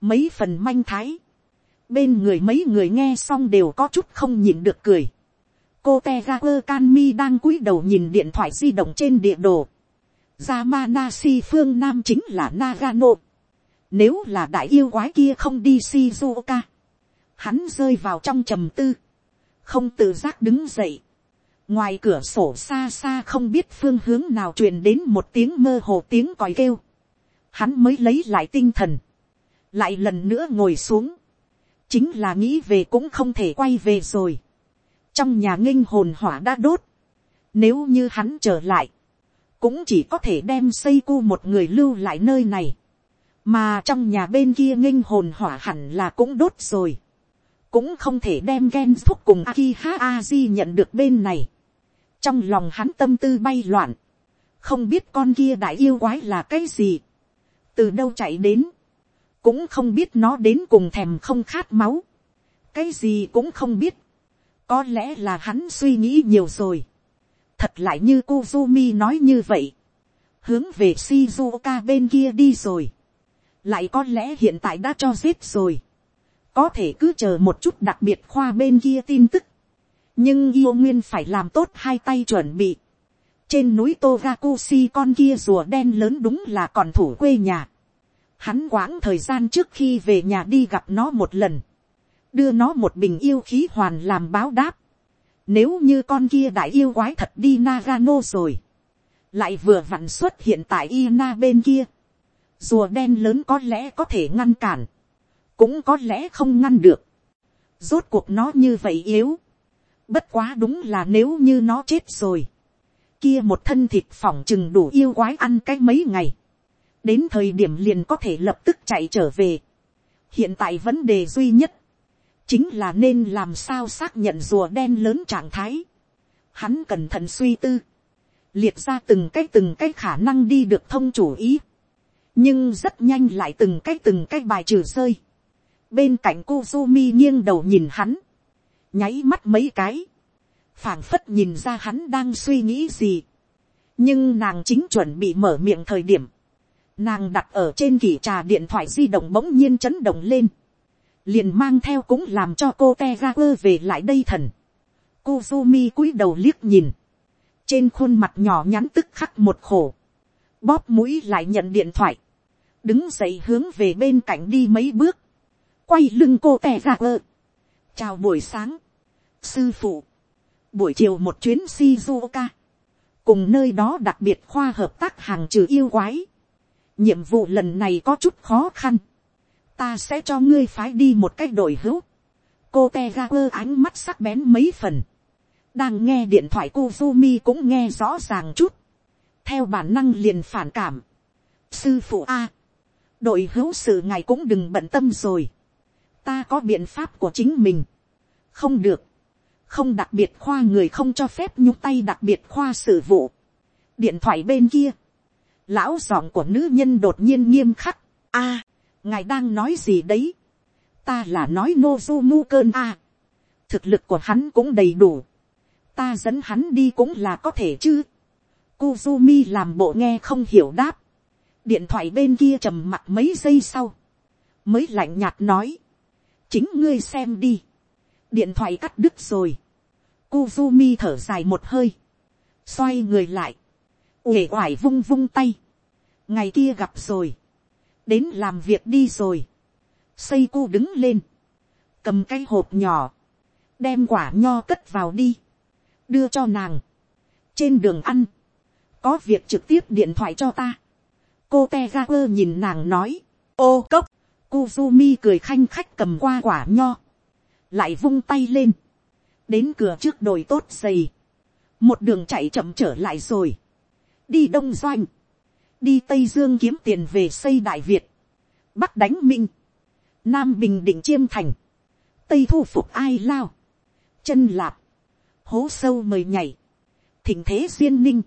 mấy phần manh thái, bên người mấy người nghe xong đều có chút không nhìn được cười. cô te ra quơ can mi đang cúi đầu nhìn điện thoại di động trên địa đồ. Yamanasi phương nam chính là Nagano. Nếu là đại yêu quái kia không đi Shizuoka. Hắn rơi vào trong trầm tư. Không tự giác đứng dậy. Ngoài cửa sổ xa xa không biết phương hướng nào truyền đến một tiếng mơ hồ tiếng còi kêu. Hắn mới lấy lại tinh thần. Lại lần nữa ngồi xuống chính là nghĩ về cũng không thể quay về rồi. trong nhà nghinh hồn hỏa đã đốt. nếu như hắn trở lại, cũng chỉ có thể đem xây cu một người lưu lại nơi này. mà trong nhà bên kia nghinh hồn hỏa hẳn là cũng đốt rồi. cũng không thể đem gen thúc cùng Akiha Aji nhận được bên này. Trong lòng hắn tâm tư bay loạn, không biết con kia đại yêu quái là cái gì, từ đâu chạy đến, cũng không biết nó đến cùng thèm không khát máu, cái gì cũng không biết, có lẽ là hắn suy nghĩ nhiều rồi, thật lại như Kuzumi nói như vậy, hướng về Shizuoka bên kia đi rồi, lại có lẽ hiện tại đã cho giết rồi, có thể cứ chờ một chút đặc biệt khoa bên kia tin tức, nhưng yêu nguyên phải làm tốt hai tay chuẩn bị, trên núi Togakushi con kia rùa đen lớn đúng là còn thủ quê nhà, hắn quãng thời gian trước khi về nhà đi gặp nó một lần, đưa nó một bình yêu khí hoàn làm báo đáp, nếu như con kia đại yêu quái thật đi Nagano rồi. Lại vừa vặn xuất hiện tại Ina bên kia. Rùa đen lớn có lẽ có thể ngăn cản. Cũng có lẽ không ngăn được. Rốt cuộc nó như vậy yếu. Bất quá đúng là nếu như nó chết rồi. Kia một thân thịt phỏng chừng đủ yêu quái ăn cái mấy ngày. Đến thời điểm liền có thể lập tức chạy trở về. Hiện tại vấn đề duy nhất chính là nên làm sao xác nhận rùa đen lớn trạng thái. Hắn cẩn thận suy tư, liệt ra từng cái từng cái khả năng đi được thông chủ ý, nhưng rất nhanh lại từng cái từng cái bài trừ rơi. bên cạnh cô Kuzumi nghiêng đầu nhìn hắn, nháy mắt mấy cái, phảng phất nhìn ra hắn đang suy nghĩ gì. nhưng nàng chính chuẩn bị mở miệng thời điểm, nàng đặt ở trên kỷ trà điện thoại di động bỗng nhiên chấn động lên. Liền mang theo cũng làm cho cô te ra quơ về lại đây thần. Kuzumi cúi đầu liếc nhìn, trên khuôn mặt nhỏ nhắn tức khắc một khổ, bóp mũi lại nhận điện thoại, đứng dậy hướng về bên cạnh đi mấy bước, quay lưng cô te ra quơ. chào buổi sáng, sư phụ, buổi chiều một chuyến shizuoka, cùng nơi đó đặc biệt khoa hợp tác hàng trừ yêu quái, nhiệm vụ lần này có chút khó khăn, ta sẽ cho ngươi phái đi một cách đội hữu. cô te ga quơ ánh mắt sắc bén mấy phần. đang nghe điện thoại cô Fumi cũng nghe rõ ràng chút. theo bản năng liền phản cảm. sư phụ a, đội hữu sự ngài cũng đừng bận tâm rồi. ta có biện pháp của chính mình. không được. không đặc biệt khoa người không cho phép nhúc tay đặc biệt khoa sự vụ. điện thoại bên kia lão giọng của nữ nhân đột nhiên nghiêm khắc. a, ngài đang nói gì đấy, ta là nói nozumu cơn a, thực lực của hắn cũng đầy đủ, ta dẫn hắn đi cũng là có thể chứ, Kuzumi làm bộ nghe không hiểu đáp, điện thoại bên kia trầm mặt mấy giây sau, mới lạnh nhạt nói, chính ngươi xem đi, điện thoại cắt đứt rồi, Kuzumi thở dài một hơi, xoay người lại, uể oải vung vung tay, ngày kia gặp rồi, đến làm việc đi rồi. xây cu đứng lên, cầm cái hộp nhỏ, đem quả nho cất vào đi, đưa cho nàng. trên đường ăn, có việc trực tiếp điện thoại cho ta. cô te ga quơ nhìn nàng nói, ô cốc, Kuzumi cười khanh khách cầm qua quả nho, lại vung tay lên, đến cửa trước đồi tốt giày, một đường chạy chậm trở lại rồi, đi đông doanh, đi tây dương kiếm tiền về xây đại việt, bắc đánh minh, nam bình định chiêm thành, tây thu phục ai lao, chân lạp, hố sâu mời nhảy, thỉnh thế duyên ninh,